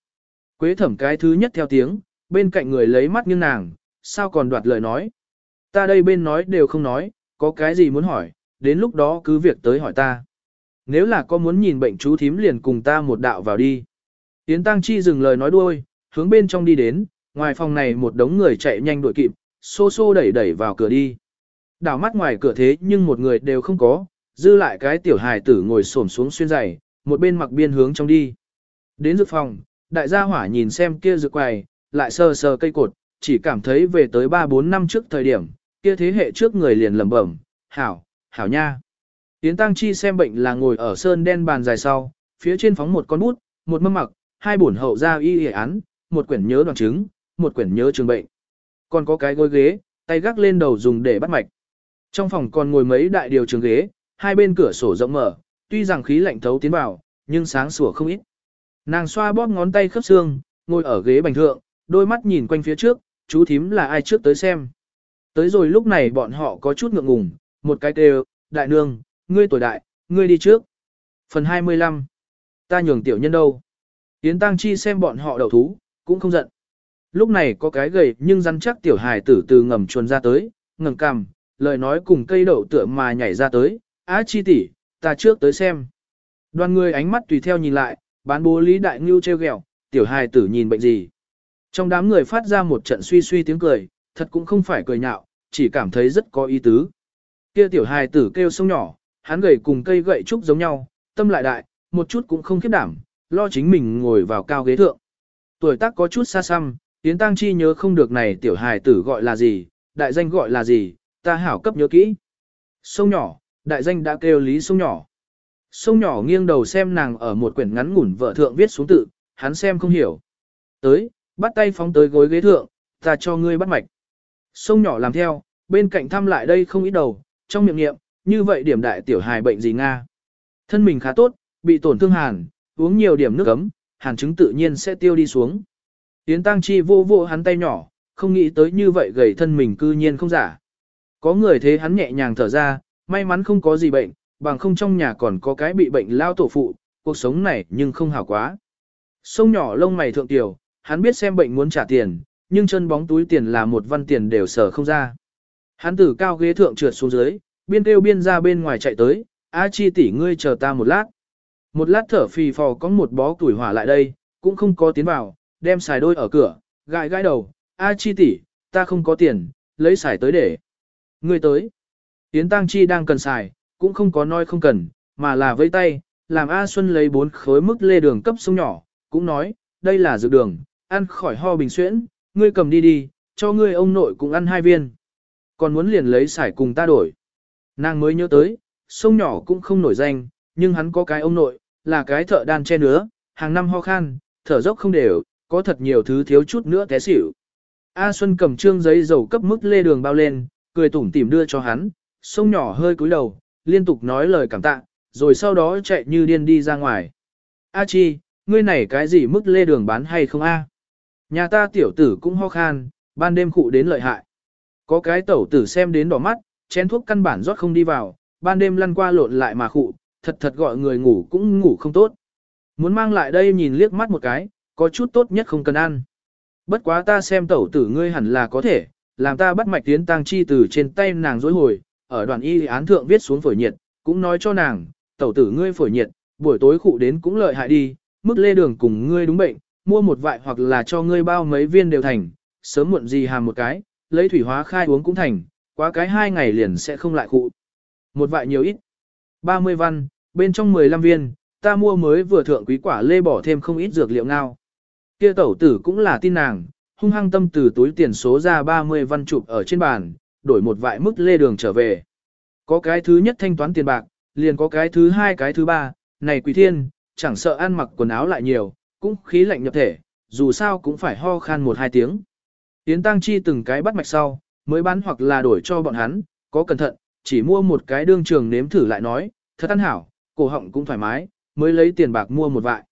Quế thẩm cái thứ nhất theo tiếng, bên cạnh người lấy mắt nghiêng nàng, sao còn đoạt lời nói. Ta đây bên nói đều không nói, có cái gì muốn hỏi, đến lúc đó cứ việc tới hỏi ta. Nếu là có muốn nhìn bệnh chú thím liền cùng ta một đạo vào đi. Yến Tăng Chi dừng lời nói đuôi, hướng bên trong đi đến, ngoài phòng này một đống người chạy nhanh đuổi kịp, xô xô đẩy đẩy vào cửa đi. Đảo mắt ngoài cửa thế nhưng một người đều không có, dư lại cái tiểu hài tử ngồi xổm xuống xuyên giày, một bên mặc biên hướng trong đi. Đến dược phòng, đại gia hỏa nhìn xem kia dược quầy, lại sờ sờ cây cột, chỉ cảm thấy về tới 3-4 năm trước thời điểm, kia thế hệ trước người liền lẩm bẩm, hảo, hảo nha. Yến Tăng Chi xem bệnh là ngồi ở sơn đen bàn dài sau, phía trên phóng một con bút, một mâm mặc, hai bổn hậu ra y y án, một quyển nhớ đoàn chứng, một quyển nhớ trường bệnh. Còn có cái gối ghế, tay gác lên đầu dùng để bắt mạch. Trong phòng còn ngồi mấy đại điều trường ghế, hai bên cửa sổ rộng mở, tuy rằng khí lạnh thấu tiến vào, nhưng sáng sủa không ít. Nàng xoa bóp ngón tay khớp xương, ngồi ở ghế bành thượng, đôi mắt nhìn quanh phía trước, chú thím là ai trước tới xem. Tới rồi lúc này bọn họ có chút ngượng ngùng, một cái đều, đại nương, ngươi tuổi đại, ngươi đi trước. Phần 25. Ta nhường tiểu nhân đâu. Yến Tăng Chi xem bọn họ đầu thú, cũng không giận. Lúc này có cái gầy nhưng rắn chắc tiểu hài tử từ ngầm chuồn ra tới, ngẩng cằm, lời nói cùng cây đậu tựa mà nhảy ra tới, á chi tỷ, ta trước tới xem. Đoàn người ánh mắt tùy theo nhìn lại, bán bố lý đại ngưu treo gẹo, tiểu hài tử nhìn bệnh gì. Trong đám người phát ra một trận suy suy tiếng cười, thật cũng không phải cười nhạo, chỉ cảm thấy rất có ý tứ. Kia tiểu hài tử kêu sông nhỏ, hắn gầy cùng cây gậy trúc giống nhau, tâm lại đại, một chút cũng không khiếp đảm, lo chính mình ngồi vào cao ghế thượng. Tuổi tác có chút xa xăm, Yến Tăng Chi nhớ không được này tiểu hài tử gọi là gì, đại danh gọi là gì, ta hảo cấp nhớ kỹ. Sông nhỏ, đại danh đã kêu lý sông nhỏ. Sông nhỏ nghiêng đầu xem nàng ở một quyển ngắn ngủn vợ thượng viết xuống tự, hắn xem không hiểu. Tới, bắt tay phóng tới gối ghế thượng, ta cho ngươi bắt mạch. Sông nhỏ làm theo, bên cạnh thăm lại đây không ít đầu, trong miệng niệm, như vậy điểm đại tiểu hài bệnh gì Nga. Thân mình khá tốt, bị tổn thương hàn, uống nhiều điểm nước ấm, hàn chứng tự nhiên sẽ tiêu đi xuống. Yến Tăng Chi vô vô hắn tay nhỏ, không nghĩ tới như vậy gầy thân mình cư nhiên không giả. Có người thế hắn nhẹ nhàng thở ra, may mắn không có gì bệnh, bằng không trong nhà còn có cái bị bệnh lao tổ phụ, cuộc sống này nhưng không hảo quá. Sông nhỏ lông mày thượng tiểu, hắn biết xem bệnh muốn trả tiền, nhưng chân bóng túi tiền là một văn tiền đều sở không ra. Hắn từ cao ghế thượng trượt xuống dưới, biên kêu biên ra bên ngoài chạy tới, A chi tỷ ngươi chờ ta một lát. Một lát thở phì phò có một bó tuổi hỏa lại đây, cũng không có tiến vào, đem xài đôi ở cửa, gãi gãi đầu, A chi tỷ, ta không có tiền, lấy xài tới để. Ngươi tới. Yến Tăng Chi đang cần xài, cũng không có nói không cần, mà là vây tay, làm A Xuân lấy bốn khối mức lê đường cấp sông nhỏ, cũng nói, đây là dược đường, ăn khỏi ho bình xuyễn, ngươi cầm đi đi, cho ngươi ông nội cũng ăn hai viên. Còn muốn liền lấy xài cùng ta đổi. Nàng mới nhớ tới, sông nhỏ cũng không nổi danh, nhưng hắn có cái ông nội, là cái thợ đan che nữa, hàng năm ho khan, thở dốc không đều, có thật nhiều thứ thiếu chút nữa té xỉu. A Xuân cầm trương giấy dầu cấp mức lê đường bao lên, cười tủm tỉm đưa cho hắn, sông nhỏ hơi cúi đầu, liên tục nói lời cảm tạ, rồi sau đó chạy như điên đi ra ngoài. A chi, ngươi này cái gì mức lê đường bán hay không a? Nhà ta tiểu tử cũng ho khan, ban đêm cụ đến lợi hại. Có cái tẩu tử xem đến đỏ mắt, chén thuốc căn bản rót không đi vào, ban đêm lăn qua lộn lại mà cụ thật thật gọi người ngủ cũng ngủ không tốt. Muốn mang lại đây nhìn liếc mắt một cái, có chút tốt nhất không cần ăn. Bất quá ta xem tẩu tử ngươi hẳn là có thể, làm ta bắt mạch tiến tăng chi từ trên tay nàng dối hồi, ở đoàn y án thượng viết xuống phổi nhiệt, cũng nói cho nàng, tẩu tử ngươi phổi nhiệt, buổi tối cụ đến cũng lợi hại đi, mức lê đường cùng ngươi đúng bệnh, mua một vại hoặc là cho ngươi bao mấy viên đều thành, sớm muộn gì hàm một cái, lấy thủy hóa khai uống cũng thành, quá cái hai ngày liền sẽ không lại khụ. Một vại nhiều ít. 30 văn, bên trong 15 viên, ta mua mới vừa thượng quý quả lê bỏ thêm không ít dược liệu ngao. Kia tẩu tử cũng là tin nàng, hung hăng tâm từ túi tiền số ra 30 văn chụp ở trên bàn, đổi một vại mức lê đường trở về. Có cái thứ nhất thanh toán tiền bạc, liền có cái thứ hai cái thứ ba, này quỷ thiên, chẳng sợ ăn mặc quần áo lại nhiều, cũng khí lạnh nhập thể, dù sao cũng phải ho khan một hai tiếng. Yến Tăng Chi từng cái bắt mạch sau, mới bán hoặc là đổi cho bọn hắn, có cẩn thận, chỉ mua một cái đương trường nếm thử lại nói, thật ăn hảo, cổ họng cũng thoải mái, mới lấy tiền bạc mua một vại.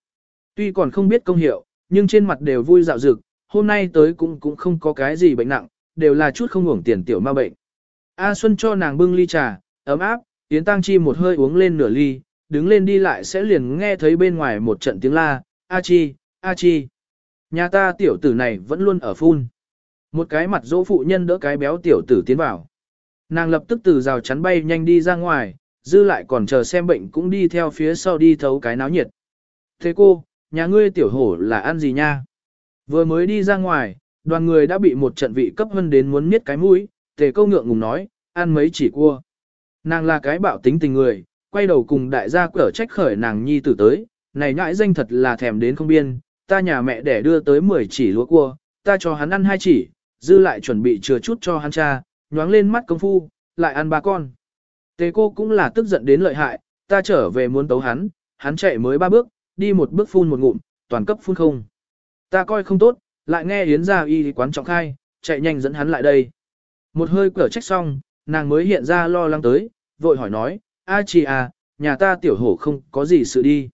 Tuy còn không biết công hiệu, nhưng trên mặt đều vui dạo dực, hôm nay tới cũng cũng không có cái gì bệnh nặng, đều là chút không hưởng tiền tiểu ma bệnh. A Xuân cho nàng bưng ly trà, ấm áp, Yến Tăng Chi một hơi uống lên nửa ly, đứng lên đi lại sẽ liền nghe thấy bên ngoài một trận tiếng la, A Chi, A Chi. Nhà ta tiểu tử này vẫn luôn ở phun. Một cái mặt dỗ phụ nhân đỡ cái béo tiểu tử tiến vào. Nàng lập tức từ rào chắn bay nhanh đi ra ngoài, dư lại còn chờ xem bệnh cũng đi theo phía sau đi thấu cái náo nhiệt. Thế cô, nhà ngươi tiểu hổ là ăn gì nha? Vừa mới đi ra ngoài, đoàn người đã bị một trận vị cấp hơn đến muốn miết cái mũi, tề câu ngượng ngùng nói, ăn mấy chỉ cua. Nàng là cái bạo tính tình người, quay đầu cùng đại gia cở trách khởi nàng nhi tử tới, này nhãi danh thật là thèm đến không biên, ta nhà mẹ để đưa tới 10 chỉ lúa cua, ta cho hắn ăn hai chỉ, dư lại chuẩn bị chừa chút cho hắn cha, nhoáng lên mắt công phu, lại ăn ba con. Tề cô cũng là tức giận đến lợi hại, ta trở về muốn tấu hắn, hắn chạy mới ba bước, đi một bước phun một ngụm, toàn cấp phun không. Ta coi không tốt, lại nghe Yến gia y quán trọng khai, chạy nhanh dẫn hắn lại đây. Một hơi cửa trách xong, nàng mới hiện ra lo lắng tới, vội hỏi nói, a chị à, nhà ta tiểu hổ không có gì sự đi.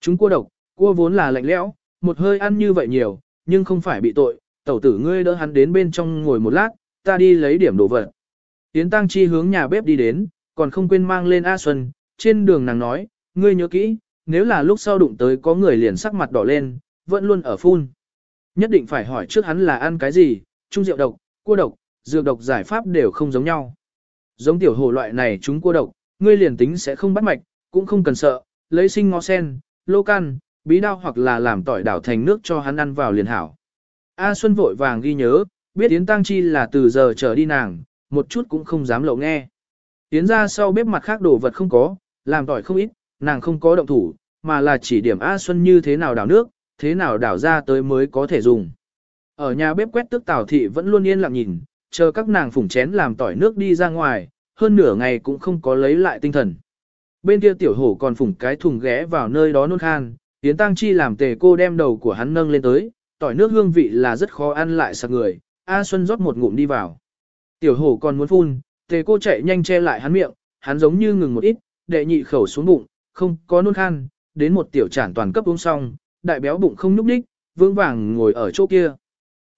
Chúng cua độc, cua vốn là lạnh lẽo, một hơi ăn như vậy nhiều, nhưng không phải bị tội, tẩu tử ngươi đỡ hắn đến bên trong ngồi một lát, ta đi lấy điểm đồ vật. Tiến Tăng Chi hướng nhà bếp đi đến, còn không quên mang lên A Xuân, trên đường nàng nói, ngươi nhớ kỹ, nếu là lúc sau đụng tới có người liền sắc mặt đỏ lên, vẫn luôn ở phun. Nhất định phải hỏi trước hắn là ăn cái gì, trung rượu độc, cua độc, dược độc giải pháp đều không giống nhau. Giống tiểu hồ loại này chúng cua độc, ngươi liền tính sẽ không bắt mạch, cũng không cần sợ, lấy sinh ngó sen, lô can, bí đao hoặc là làm tỏi đảo thành nước cho hắn ăn vào liền hảo. A Xuân vội vàng ghi nhớ, biết Yến Tăng Chi là từ giờ trở đi nàng, một chút cũng không dám lậu nghe. Yến ra sau bếp mặt khác đồ vật không có, làm tỏi không ít, nàng không có động thủ, mà là chỉ điểm A Xuân như thế nào đảo nước, thế nào đảo ra tới mới có thể dùng. Ở nhà bếp quét tức tảo thị vẫn luôn yên lặng nhìn, chờ các nàng phủng chén làm tỏi nước đi ra ngoài, hơn nửa ngày cũng không có lấy lại tinh thần. Bên kia tiểu hổ còn phủng cái thùng ghé vào nơi đó nôn khan, Yến Tăng Chi làm tề cô đem đầu của hắn nâng lên tới, tỏi nước hương vị là rất khó ăn lại sạc người, A Xuân rót một ngụm đi vào. Tiểu hổ còn muốn phun, tề cô chạy nhanh che lại hắn miệng, hắn giống như ngừng một ít, đệ nhị khẩu xuống bụng, không có nôn khan, đến một tiểu trản toàn cấp uống xong, đại béo bụng không nhúc đích, vương vàng ngồi ở chỗ kia.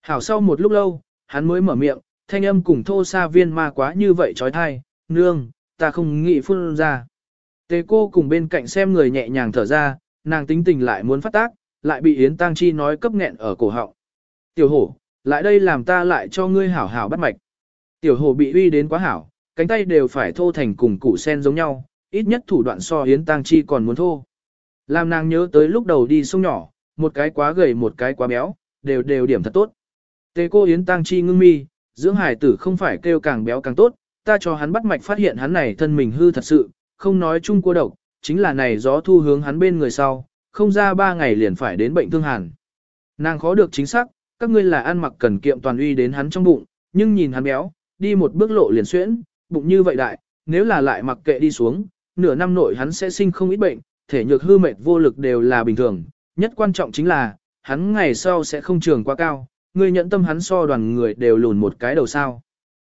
Hảo sau một lúc lâu, hắn mới mở miệng, thanh âm cùng thô sa viên ma quá như vậy trói thai, nương, ta không nghĩ phun ra. Tề cô cùng bên cạnh xem người nhẹ nhàng thở ra, nàng tính tình lại muốn phát tác, lại bị Yến Tăng Chi nói cấp nghẹn ở cổ họng. Tiểu hổ, lại đây làm ta lại cho ngươi hảo hảo bắt mạch. Tiểu hổ bị uy đến quá hảo, cánh tay đều phải thô thành cùng củ sen giống nhau, ít nhất thủ đoạn so Yến Tăng Chi còn muốn thô. Làm nàng nhớ tới lúc đầu đi sông nhỏ, một cái quá gầy một cái quá béo, đều đều điểm thật tốt. Tề cô Yến Tăng Chi ngưng mi, dưỡng hải tử không phải kêu càng béo càng tốt, ta cho hắn bắt mạch phát hiện hắn này thân mình hư thật sự, không nói chung cô độc, chính là này gió thu hướng hắn bên người sau, không ra ba ngày liền phải đến bệnh thương hàn. Nàng khó được chính xác, các ngươi là ăn mặc cần kiệm toàn uy đến hắn trong bụng, nhưng nhìn hắn béo, đi một bước lộ liền xuyễn, bụng như vậy đại, nếu là lại mặc kệ đi xuống, nửa năm nội hắn sẽ sinh không ít bệnh, thể nhược hư mệt vô lực đều là bình thường, nhất quan trọng chính là, hắn ngày sau sẽ không trường quá cao, ngươi nhận tâm hắn so đoàn người đều lùn một cái đầu sao.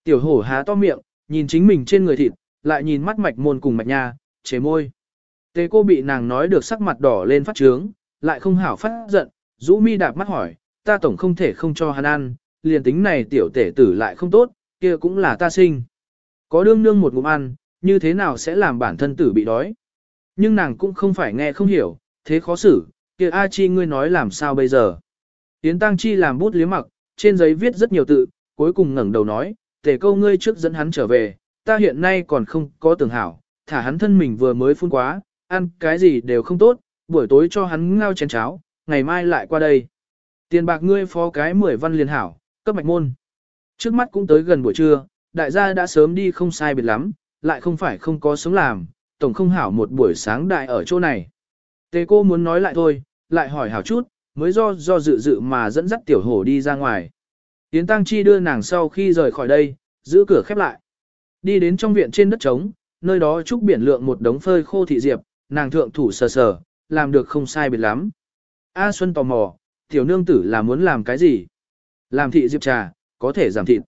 Tiểu hổ há to miệng, nhìn chính mình trên người thịt, lại nhìn mắt mạch môn cùng mạch nha, chế môi. Tề cô bị nàng nói được sắc mặt đỏ lên phát trướng, lại không hảo phát giận, rũ mi đạp mắt hỏi, ta tổng không thể không cho hắn ăn, liền tính này tiểu tể tử lại không tốt, kia cũng là ta sinh. Có đương nương một ngụm ăn, như thế nào sẽ làm bản thân tử bị đói. Nhưng nàng cũng không phải nghe không hiểu, thế khó xử, kia A Chi ngươi nói làm sao bây giờ. Yến Tăng Chi làm bút liếm mặc, trên giấy viết rất nhiều tự, cuối cùng ngẩng đầu nói, tề câu ngươi trước dẫn hắn trở về, ta hiện nay còn không có tưởng hảo, thả hắn thân mình vừa mới phun quá, ăn cái gì đều không tốt, buổi tối cho hắn ngao chén cháo, ngày mai lại qua đây. Tiền bạc ngươi phó cái 10 văn liền hảo, cấp mạch môn. Trước mắt cũng tới gần buổi trưa, đại gia đã sớm đi không sai biệt lắm, lại không phải không có sống làm, tổng không hảo một buổi sáng đại ở chỗ này. Tề cô muốn nói lại thôi, lại hỏi hảo chút, mới do do dự dự mà dẫn dắt tiểu hổ đi ra ngoài. Yến Tăng Chi đưa nàng sau khi rời khỏi đây, giữ cửa khép lại. Đi đến trong viện trên đất trống, nơi đó trúc biển lượng một đống phơi khô thị diệp, nàng thượng thủ sờ sờ, làm được không sai biệt lắm. A Xuân tò mò, tiểu nương tử là muốn làm cái gì? Làm thị diệp trà, có thể giảm thịt.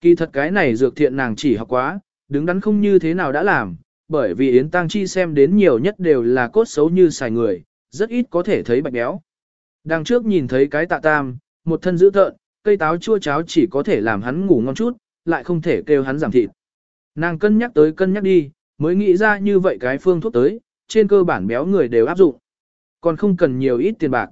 Kỳ thật cái này dược thiện nàng chỉ học quá, đứng đắn không như thế nào đã làm, bởi vì Yến Tăng Chi xem đến nhiều nhất đều là cốt xấu như xài người, rất ít có thể thấy bạch béo. Đằng trước nhìn thấy cái tạ tam, một thân dữ tợn, cây táo chua cháo chỉ có thể làm hắn ngủ ngon chút, lại không thể kêu hắn giảm thịt. Nàng cân nhắc tới cân nhắc đi, mới nghĩ ra như vậy cái phương thuốc tới, trên cơ bản béo người đều áp dụng. Còn không cần nhiều ít tiền bạc.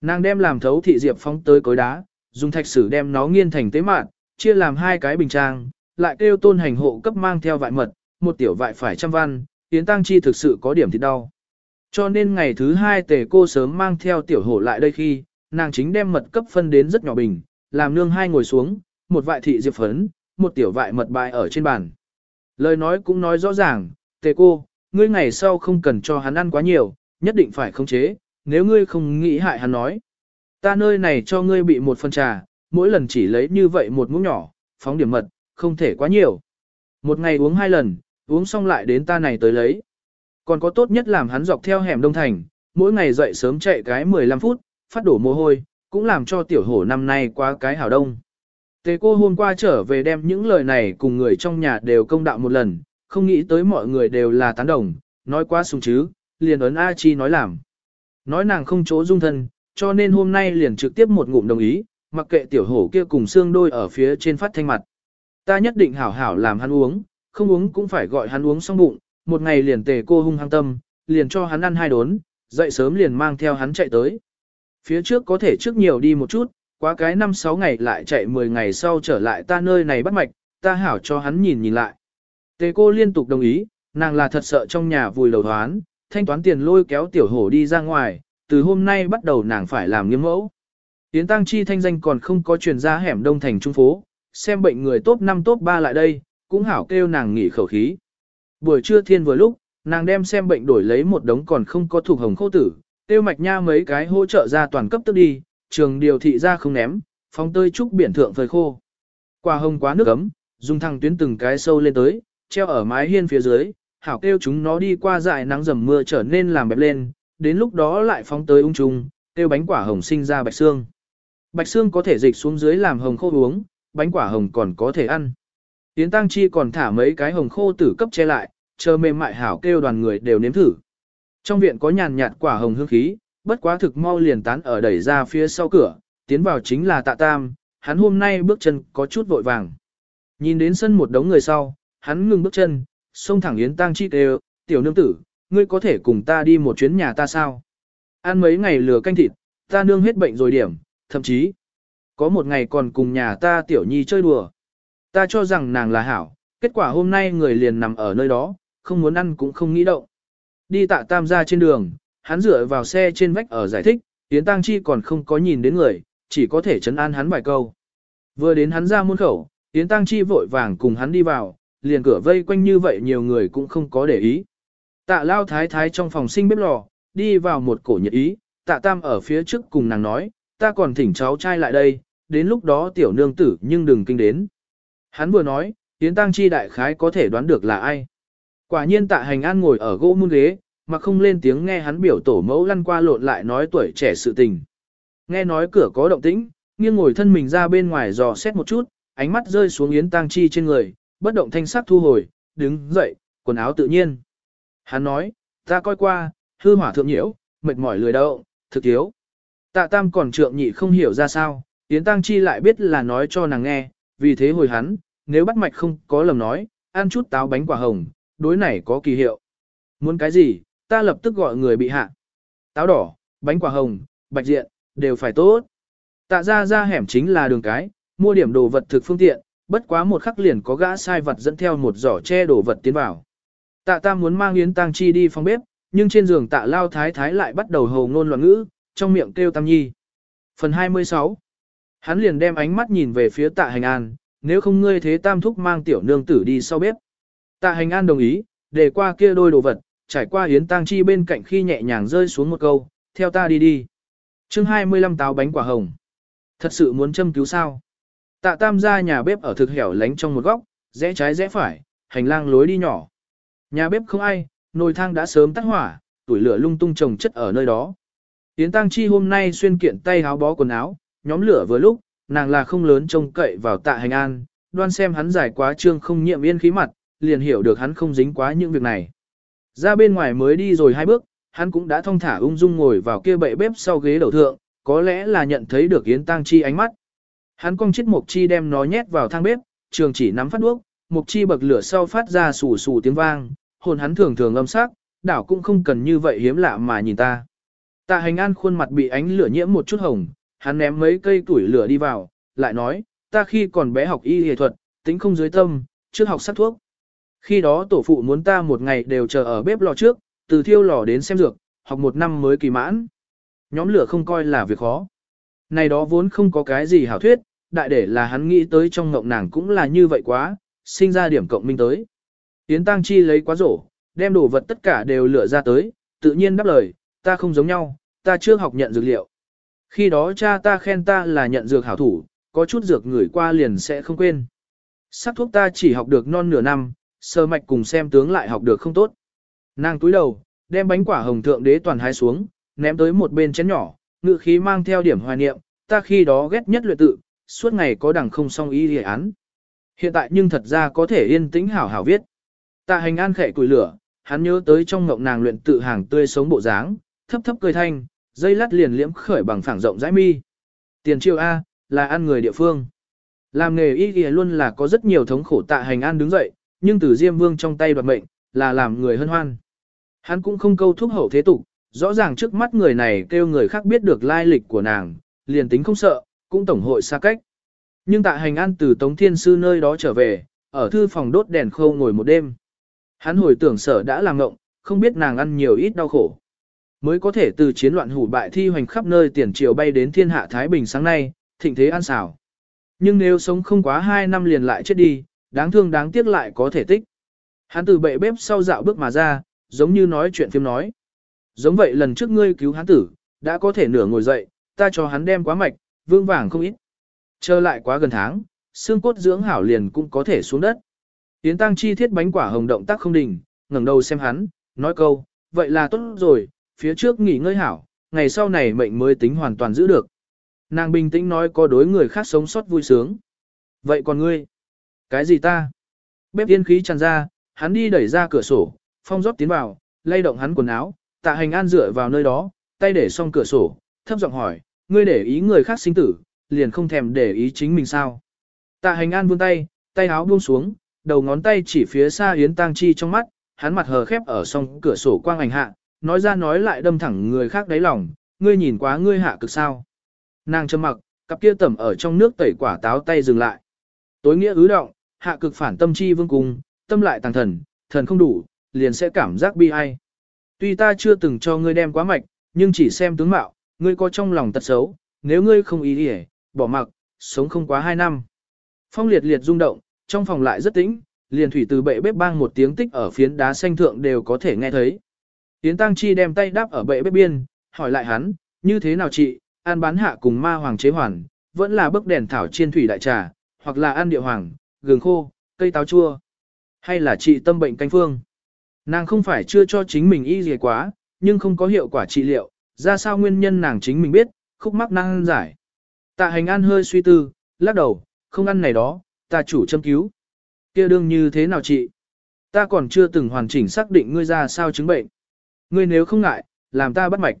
Nàng đem làm thấu thị diệp phóng tới cối đá, dùng thạch sử đem nó nghiên thành tế mạn, chia làm hai cái bình trang, lại kêu tôn hành hộ cấp mang theo vại mật, một tiểu vại phải trăm văn, Yến Tăng Chi thực sự có điểm thì đau. Cho nên ngày thứ hai tề cô sớm mang theo tiểu hổ lại đây khi, nàng chính đem mật cấp phân đến rất nhỏ bình, làm nương hai ngồi xuống, một vại thị diệp phấn, một tiểu vại mật bài ở trên bàn. Lời nói cũng nói rõ ràng, tề cô, ngươi ngày sau không cần cho hắn ăn quá nhiều, nhất định phải khống chế, nếu ngươi không nghĩ hại hắn nói. Ta nơi này cho ngươi bị một phần trà, mỗi lần chỉ lấy như vậy một muỗng nhỏ, phóng điểm mật, không thể quá nhiều. Một ngày uống hai lần, uống xong lại đến ta này tới lấy. Còn có tốt nhất làm hắn dọc theo hẻm Đông Thành, mỗi ngày dậy sớm chạy cái 15 phút, phát đổ mồ hôi, cũng làm cho tiểu hổ năm nay qua cái hảo đông. Tề cô hôm qua trở về đem những lời này cùng người trong nhà đều công đạo một lần, không nghĩ tới mọi người đều là tán đồng, nói quá sung chứ, liền ấn A Chi nói làm. Nói nàng không chỗ dung thân, cho nên hôm nay liền trực tiếp một ngụm đồng ý, mặc kệ tiểu hổ kia cùng xương đôi ở phía trên phát thanh mặt. Ta nhất định hảo hảo làm hắn uống, không uống cũng phải gọi hắn uống xong bụng, một ngày liền tề cô hung hăng tâm, liền cho hắn ăn hai đốn, dậy sớm liền mang theo hắn chạy tới. Phía trước có thể trước nhiều đi một chút, quá cái 5-6 ngày lại chạy 10 ngày sau trở lại ta nơi này bắt mạch, ta hảo cho hắn nhìn nhìn lại. Tề cô liên tục đồng ý, nàng là thật sợ trong nhà vùi đầu thoán, thanh toán tiền lôi kéo tiểu hổ đi ra ngoài, từ hôm nay bắt đầu nàng phải làm nghiêm mẫu. Tiến tăng chi thanh danh còn không có truyền ra hẻm đông thành trung phố, xem bệnh người top 5 top 3 lại đây, cũng hảo kêu nàng nghỉ khẩu khí. Buổi trưa thiên vừa lúc, nàng đem xem bệnh đổi lấy một đống còn không có thuộc hồng khô tử, tiêu mạch nha mấy cái hỗ trợ ra toàn cấp tức đi, trường điều thị ra không ném, phóng tơi trúc biển thượng phơi khô. Quả hồng quá nước ấm, dùng thẳng tuyến từng cái sâu lên tới, treo ở mái hiên phía dưới, hảo kêu chúng nó đi qua dại nắng dầm mưa trở nên làm bẹp lên, đến lúc đó lại phóng tới ung trùng, kêu bánh quả hồng sinh ra bạch xương. Bạch xương có thể dịch xuống dưới làm hồng khô uống, bánh quả hồng còn có thể ăn. Tiến tăng chi còn thả mấy cái hồng khô tử cấp che lại, chờ mềm mại hảo kêu đoàn người đều nếm thử. Trong viện có nhàn nhạt quả hồng hương khí, bất quá thực mau liền tán ở đẩy ra phía sau cửa, tiến vào chính là tạ tam, hắn hôm nay bước chân có chút vội vàng. Nhìn đến sân một đống người sau, hắn ngừng bước chân, xông thẳng Yến Tăng Chi đều, tiểu nương tử, ngươi có thể cùng ta đi một chuyến nhà ta sao? Ăn mấy ngày lừa canh thịt, ta nương hết bệnh rồi điểm, thậm chí, có một ngày còn cùng nhà ta tiểu nhi chơi đùa. Ta cho rằng nàng là hảo, kết quả hôm nay người liền nằm ở nơi đó, không muốn ăn cũng không nghĩ động. Đi tạ tam ra trên đường, hắn dựa vào xe trên vách ở giải thích, Yến Tăng Chi còn không có nhìn đến người, chỉ có thể chấn an hắn vài câu. Vừa đến hắn ra môn khẩu, Yến Tăng Chi vội vàng cùng hắn đi vào, liền cửa vây quanh như vậy nhiều người cũng không có để ý. Tạ lao thái thái trong phòng sinh bếp lò, đi vào một cổ nhiệt ý, tạ tam ở phía trước cùng nàng nói, ta còn thỉnh cháu trai lại đây, đến lúc đó tiểu nương tử nhưng đừng kinh đến. Hắn vừa nói, Yến Tăng Chi đại khái có thể đoán được là ai. Quả nhiên tạ hành an ngồi ở gỗ muôn ghế, mà không lên tiếng nghe hắn biểu tổ mẫu lăn qua lộn lại nói tuổi trẻ sự tình. Nghe nói cửa có động tĩnh, nghiêng ngồi thân mình ra bên ngoài dò xét một chút, ánh mắt rơi xuống Yến Tăng Chi trên người, bất động thanh sắc thu hồi, đứng dậy, quần áo tự nhiên. Hắn nói, ta coi qua, hư hỏa thượng nhiễu, mệt mỏi lười đậu, thực thiếu. Tạ Tam còn trượng nhị không hiểu ra sao, Yến Tăng Chi lại biết là nói cho nàng nghe, vì thế hồi hắn, nếu bắt mạch không có lầm nói, ăn chút táo bánh quả hồng, đối này có kỳ hiệu. Muốn cái gì, ta lập tức gọi người bị hạ. Táo đỏ, bánh quả hồng, bạch diện, đều phải tốt. Tạ ra ra hẻm chính là đường cái, mua điểm đồ vật thực phương tiện, bất quá một khắc liền có gã sai vật dẫn theo một giỏ che đồ vật tiến vào. Tạ Tam muốn mang Yến Tăng Chi đi phòng bếp, nhưng trên giường Tạ Lao Thái Thái lại bắt đầu hầu ngôn loạn ngữ, trong miệng kêu Tam Nhi. Phần 26 Hắn liền đem ánh mắt nhìn về phía Tạ Hành An, nếu không ngươi thế Tam Thúc mang tiểu nương tử đi sau bếp. Tạ Hành An đồng ý, để qua kia đôi đồ vật, trải qua Yến Tăng Chi bên cạnh khi nhẹ nhàng rơi xuống một câu, theo ta đi đi. chương 25 táo bánh quả hồng. Thật sự muốn châm cứu sao? Tạ Tam ra nhà bếp ở thực hẻo lánh trong một góc, rẽ trái rẽ phải, hành lang lối đi nhỏ. Nhà bếp không ai, nồi thang đã sớm tắt hỏa, tuổi lửa lung tung trồng chất ở nơi đó. Yến Tăng Chi hôm nay xuyên kiện tay háo bó quần áo, nhóm lửa vừa lúc, nàng là không lớn trông cậy vào tạ hành an, đoan xem hắn giải quá trương không nhiệm yên khí mặt, liền hiểu được hắn không dính quá những việc này. Ra bên ngoài mới đi rồi hai bước, hắn cũng đã thong thả ung dung ngồi vào kia bệ bếp sau ghế đầu thượng, có lẽ là nhận thấy được Yến Tăng Chi ánh mắt. Hắn cong chiếc mộc chi đem nó nhét vào thang bếp, trường chỉ nắm phát đuốc, mộc chi bậc lửa sau phát ra sù sù tiếng vang, hồn hắn thường thường âm sắc, đảo cũng không cần như vậy hiếm lạ mà nhìn ta. Tạ hành an khuôn mặt bị ánh lửa nhiễm một chút hồng, hắn ném mấy cây tuổi lửa đi vào, lại nói, ta khi còn bé học y y thuật, tính không dưới tâm, trước học sát thuốc. Khi đó tổ phụ muốn ta một ngày đều chờ ở bếp lò trước, từ thiêu lò đến xem dược, học một năm mới kỳ mãn. Nhóm lửa không coi là việc khó. Này đó vốn không có cái gì hảo thuyết, đại để là hắn nghĩ tới trong ngộng nàng cũng là như vậy quá, sinh ra điểm cộng minh tới. Yến Tăng Chi lấy quá rổ, đem đồ vật tất cả đều lựa ra tới, tự nhiên đáp lời, ta không giống nhau, ta chưa học nhận dược liệu. Khi đó cha ta khen ta là nhận dược hảo thủ, có chút dược người qua liền sẽ không quên. Sắc thuốc ta chỉ học được non nửa năm, sơ mạch cùng xem tướng lại học được không tốt. Nàng túi đầu, đem bánh quả hồng thượng đế toàn hái xuống, ném tới một bên chén nhỏ, ngự khí mang theo điểm hoài niệm, ta khi đó ghét nhất luyện tự, suốt ngày có đằng không xong ý đề án. Hiện tại nhưng thật ra có thể yên tĩnh hảo hảo viết. Tạ hành an khệ củi lửa, hắn nhớ tới trong ngộng nàng luyện tự hàng tươi sống bộ dáng, thấp thấp cười thanh, dây lát liền liễm khởi bằng phẳng rộng rãi mi. Tiền triều A, là ăn người địa phương. Làm nghề y y luôn là có rất nhiều thống khổ tạ hành an đứng dậy, nhưng từ Diêm Vương trong tay đoạt mệnh, là làm người hân hoan. Hắn cũng không câu thúc hậu thế tục, rõ ràng trước mắt người này kêu người khác biết được lai lịch của nàng, liền tính không sợ, cũng tổng hội xa cách. Nhưng tạ hành an từ Tống Thiên Sư nơi đó trở về, ở thư phòng đốt đèn khâu ngồi một đêm. Hắn hồi tưởng sở đã làm ngộng, không biết nàng ăn nhiều ít đau khổ. Mới có thể từ chiến loạn hủ bại thi hoành khắp nơi tiền triều bay đến thiên hạ Thái Bình sáng nay, thịnh thế an xảo. Nhưng nếu sống không quá 2 năm liền lại chết đi, đáng thương đáng tiếc lại có thể tích. Hắn từ bệ bếp sau dạo bước mà ra, giống như nói chuyện phim nói. Giống vậy lần trước ngươi cứu hắn tử, đã có thể nửa ngồi dậy, ta cho hắn đem quá mạch, vương vàng không ít. Trở lại quá gần tháng, xương cốt dưỡng hảo liền cũng có thể xuống đất. Tiến tăng chi thiết bánh quả hồng động tác không đình, ngẩng đầu xem hắn, nói câu, vậy là tốt rồi, phía trước nghỉ ngơi hảo, ngày sau này mệnh mới tính hoàn toàn giữ được. Nàng bình tĩnh nói có đối người khác sống sót vui sướng. Vậy còn ngươi? Cái gì ta? Bếp yên khí tràn ra, hắn đi đẩy ra cửa sổ, phong rót tiến vào, lay động hắn quần áo, tạ hành an dựa vào nơi đó, tay để xong cửa sổ, thấp giọng hỏi, ngươi để ý người khác sinh tử, liền không thèm để ý chính mình sao. Tạ hành an vươn tay, tay áo buông xuống, đầu ngón tay chỉ phía xa Yến Tăng Chi trong mắt, hắn mặt hờ khép ở song cửa sổ quang ảnh hạ, nói ra nói lại đâm thẳng người khác đáy lòng, ngươi nhìn quá ngươi hạ cực sao. Nàng trầm mặc, cặp kia tẩm ở trong nước tẩy quả táo tay dừng lại. Tối nghĩa ứ động, hạ cực phản tâm chi vương cung, tâm lại tàng thần, thần không đủ, liền sẽ cảm giác bi ai. Tuy ta chưa từng cho ngươi đem quá mạch, nhưng chỉ xem tướng mạo, ngươi có trong lòng tật xấu, nếu ngươi không ý đi bỏ mặc, sống không quá hai năm. Phong liệt liệt rung động, trong phòng lại rất tĩnh, liền thủy từ bệ bếp bang một tiếng tích ở phiến đá xanh thượng đều có thể nghe thấy. Tiến Tăng Chi đem tay đáp ở bệ bếp biên, hỏi lại hắn, như thế nào chị, An bán hạ cùng ma hoàng chế hoàn, vẫn là bức đèn thảo chiên thủy đại trà, hoặc là ăn địa hoàng, gừng khô, cây táo chua, hay là trị tâm bệnh canh phương. Nàng không phải chưa cho chính mình y gì quá, nhưng không có hiệu quả trị liệu, ra sao nguyên nhân nàng chính mình biết, khúc mắc năng giải. Tạ hành an hơi suy tư, lắc đầu, không ăn này đó, ta chủ châm cứu. kia đương như thế nào chị? Ta còn chưa từng hoàn chỉnh xác định ngươi ra sao chứng bệnh. Ngươi nếu không ngại, làm ta bắt mạch.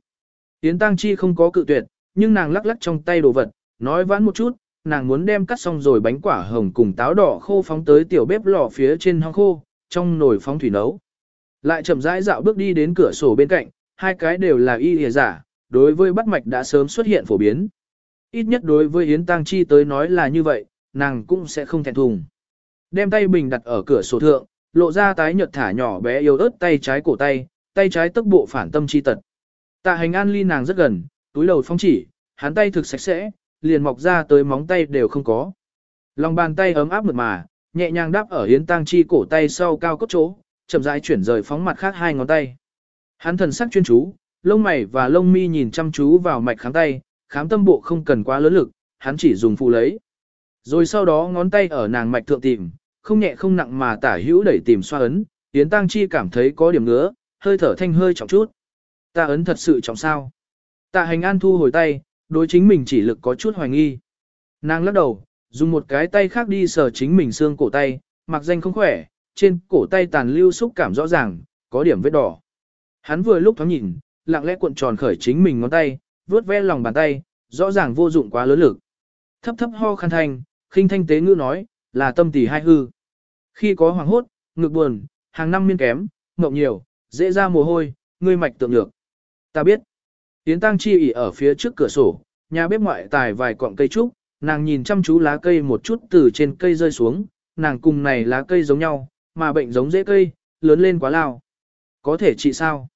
Yến Tăng Chi không có cự tuyệt, nhưng nàng lắc lắc trong tay đồ vật, nói vãn một chút, nàng muốn đem cắt xong rồi bánh quả hồng cùng táo đỏ khô phóng tới tiểu bếp lò phía trên hong khô, trong nồi phóng thủy nấu. Lại chậm rãi dạo bước đi đến cửa sổ bên cạnh, hai cái đều là y lìa giả, đối với bắt mạch đã sớm xuất hiện phổ biến. Ít nhất đối với Yến Tăng Chi tới nói là như vậy, nàng cũng sẽ không thẹn thùng. Đem tay bình đặt ở cửa sổ thượng, lộ ra tái nhợt thả nhỏ bé yếu ớt tay trái cổ tay, tay trái tức bộ phản tâm chi tật. Tạ hành an ly nàng rất gần, túi đầu phong chỉ, hắn tay thực sạch sẽ, liền mọc ra tới móng tay đều không có. Lòng bàn tay ấm áp mượt mà, nhẹ nhàng đáp ở Yến Tăng Chi cổ tay sau cao cốt chỗ, chậm rãi chuyển rời phóng mặt khác hai ngón tay. Hắn thần sắc chuyên chú, lông mày và lông mi nhìn chăm chú vào mạch kháng tay, khám tâm bộ không cần quá lớn lực, hắn chỉ dùng phụ lấy. Rồi sau đó ngón tay ở nàng mạch thượng tìm, không nhẹ không nặng mà tả hữu đẩy tìm xoa ấn, Yến Tăng Chi cảm thấy có điểm ngứa, hơi thở thanh hơi trọng chút. Ta ấn thật sự trọng sao. Tạ hành an thu hồi tay, đối chính mình chỉ lực có chút hoài nghi. Nàng lắc đầu, dùng một cái tay khác đi sờ chính mình xương cổ tay, mặc danh không khỏe, trên cổ tay tàn lưu xúc cảm rõ ràng, có điểm vết đỏ. Hắn vừa lúc thoáng nhìn, lặng lẽ cuộn tròn khởi chính mình ngón tay, vuốt ve lòng bàn tay, rõ ràng vô dụng quá lớn lực. Thấp thấp ho khăn thanh, khinh thanh tế ngữ nói, là tâm tỷ hai hư. Khi có hoàng hốt, ngực buồn, hàng năm miên kém, ngộng nhiều, dễ ra mồ hôi, ngươi mạch tượng được. Ta biết. Tiến tăng chi ỉ ở phía trước cửa sổ, nhà bếp ngoại tài vài cọng cây trúc, nàng nhìn chăm chú lá cây một chút từ trên cây rơi xuống, nàng cùng này lá cây giống nhau, mà bệnh giống dễ cây, lớn lên quá lao. Có thể trị sao?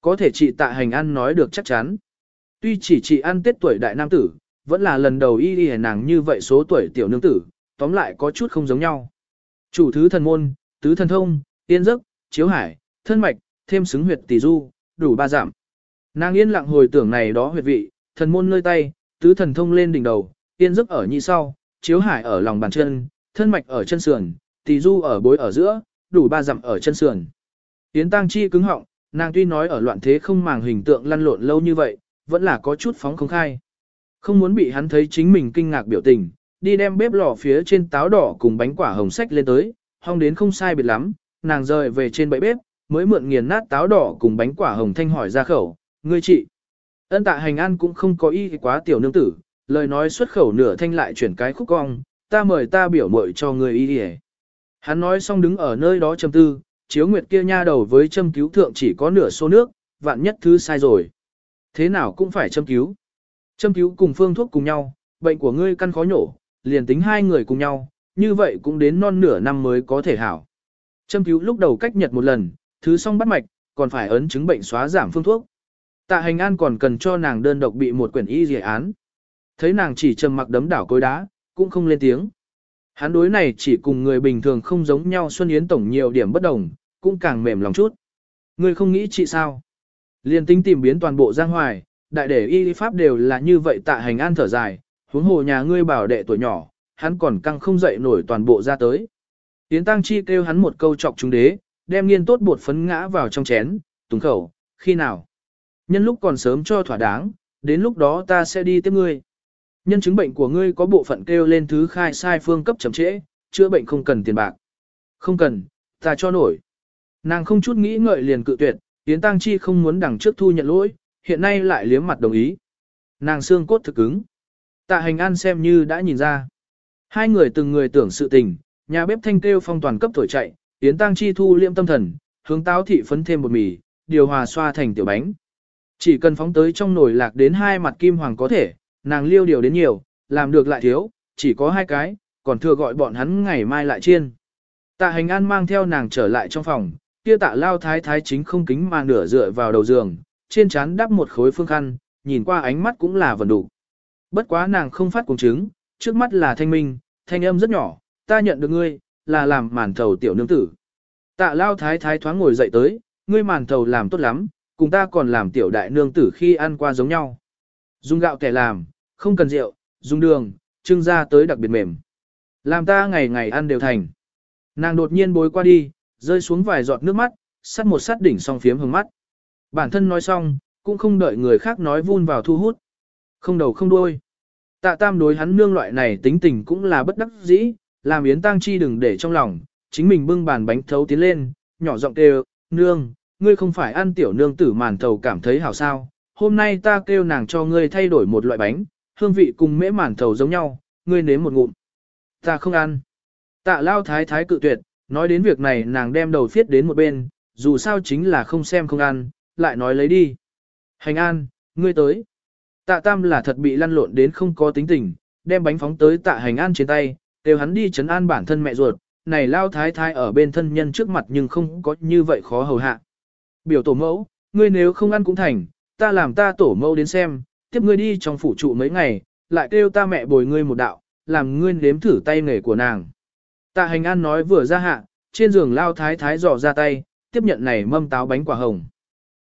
Có thể trị tạ hành ăn nói được chắc chắn. Tuy chỉ trị ăn tết tuổi đại nam tử, vẫn là lần đầu y y nàng như vậy số tuổi tiểu nương tử, tóm lại có chút không giống nhau. Chủ thứ thần môn, tứ thần thông, tiên giấc, chiếu hải, thân mạch, thêm xứng huyệt tỷ du, đủ ba giảm. Nàng yên lặng hồi tưởng này đó huyệt vị, thần môn nơi tay, tứ thần thông lên đỉnh đầu, yên giấc ở nhị sau, chiếu hải ở lòng bàn chân, thân mạch ở chân sườn, tỷ du ở bối ở giữa, đủ ba dặm ở chân sườn. Yến Tăng Chi cứng họng, nàng tuy nói ở loạn thế không màng hình tượng lăn lộn lâu như vậy, vẫn là có chút phóng không khai. Không muốn bị hắn thấy chính mình kinh ngạc biểu tình, đi đem bếp lò phía trên táo đỏ cùng bánh quả hồng sách lên tới, hong đến không sai biệt lắm, nàng rời về trên bẫy bếp, mới mượn nghiền nát táo đỏ cùng bánh quả hồng thanh hỏi ra khẩu, ngươi chị. Ân tạ hành an cũng không có ý quá tiểu nương tử, lời nói xuất khẩu nửa thanh lại chuyển cái khúc cong, ta mời ta biểu mội cho người ý đi Hắn nói xong đứng ở nơi đó châm tư, chiếu nguyệt kia nha đầu với châm cứu thượng chỉ có nửa số nước, vạn nhất thứ sai rồi. Thế nào cũng phải châm cứu. Châm cứu cùng phương thuốc cùng nhau, bệnh của ngươi căn khó nhổ, liền tính hai người cùng nhau, như vậy cũng đến non nửa năm mới có thể hảo. Châm cứu lúc đầu cách nhật một lần, thứ xong bắt mạch, còn phải ấn chứng bệnh xóa giảm phương thuốc. Tạ hành an còn cần cho nàng đơn độc bị một quyển y dị án. Thấy nàng chỉ trầm mặc đấm đảo cối đá, cũng không lên tiếng. Hắn đối này chỉ cùng người bình thường không giống nhau Xuân Yến Tổng nhiều điểm bất đồng, cũng càng mềm lòng chút. Ngươi không nghĩ chị sao? Liên tính tìm biến toàn bộ giang hoài, đại để y pháp đều là như vậy tạ hành an thở dài, huống hồ nhà ngươi bảo đệ tuổi nhỏ, hắn còn căng không dậy nổi toàn bộ ra tới. Yến Tăng Chi kêu hắn một câu chọc chúng đế, đem nghiên tốt bột phấn ngã vào trong chén, túng khẩu, khi nào? Nhân lúc còn sớm cho thỏa đáng, đến lúc đó ta sẽ đi tiếp ngươi. Nhân chứng bệnh của ngươi có bộ phận kêu lên thứ khai sai phương cấp chậm trễ, chữa bệnh không cần tiền bạc. Không cần, ta cho nổi. Nàng không chút nghĩ ngợi liền cự tuyệt, Yến Tăng Chi không muốn đằng trước thu nhận lỗi, hiện nay lại liếm mặt đồng ý. Nàng xương cốt thực cứng. Tạ hành an xem như đã nhìn ra. Hai người từng người tưởng sự tình, nhà bếp thanh kêu phong toàn cấp thổi chạy, Yến Tăng Chi thu liệm tâm thần, hướng táo thị phấn thêm bột mì, điều hòa xoa thành tiểu bánh. Chỉ cần phóng tới trong nồi lạc đến hai mặt kim hoàng có thể, nàng liêu điều đến nhiều, làm được lại thiếu, chỉ có hai cái, còn thừa gọi bọn hắn ngày mai lại chiên. Tạ hành an mang theo nàng trở lại trong phòng, kia tạ lao thái thái chính không kính mà nửa dựa vào đầu giường, trên trán đắp một khối phương khăn, nhìn qua ánh mắt cũng là vần đủ. Bất quá nàng không phát cùng chứng, trước mắt là thanh minh, thanh âm rất nhỏ, ta nhận được ngươi, là làm màn thầu tiểu nương tử. Tạ lao thái thái thoáng ngồi dậy tới, ngươi màn thầu làm tốt lắm, cùng ta còn làm tiểu đại nương tử khi ăn qua giống nhau. Dùng gạo kẻ làm, không cần rượu, dùng đường, trưng ra tới đặc biệt mềm. Làm ta ngày ngày ăn đều thành. Nàng đột nhiên bối qua đi, rơi xuống vài giọt nước mắt, sắt một sắt đỉnh song phiếm hướng mắt. Bản thân nói xong, cũng không đợi người khác nói vun vào thu hút. Không đầu không đuôi. Tạ tam đối hắn nương loại này tính tình cũng là bất đắc dĩ, làm yến tang chi đừng để trong lòng, chính mình bưng bàn bánh thấu tiến lên, nhỏ giọng kêu, nương, ngươi không phải ăn tiểu nương tử màn thầu cảm thấy hảo sao, hôm nay ta kêu nàng cho ngươi thay đổi một loại bánh, hương vị cùng mễ màn thầu giống nhau, ngươi nếm một ngụm. Ta không ăn. Tạ lao thái thái cự tuyệt, nói đến việc này nàng đem đầu phiết đến một bên, dù sao chính là không xem không ăn, lại nói lấy đi. Hành an, ngươi tới. Tạ tam là thật bị lăn lộn đến không có tính tình, đem bánh phóng tới tạ hành an trên tay, đều hắn đi chấn an bản thân mẹ ruột, này lao thái thái ở bên thân nhân trước mặt nhưng không có như vậy khó hầu hạ. Biểu tổ mẫu, ngươi nếu không ăn cũng thành, ta làm ta tổ mẫu đến xem, tiếp ngươi đi trong phủ trụ mấy ngày, lại kêu ta mẹ bồi ngươi một đạo, làm ngươi nếm thử tay nghề của nàng. Tạ hành an nói vừa ra hạ, trên giường lao thái thái dò ra tay, tiếp nhận này mâm táo bánh quả hồng.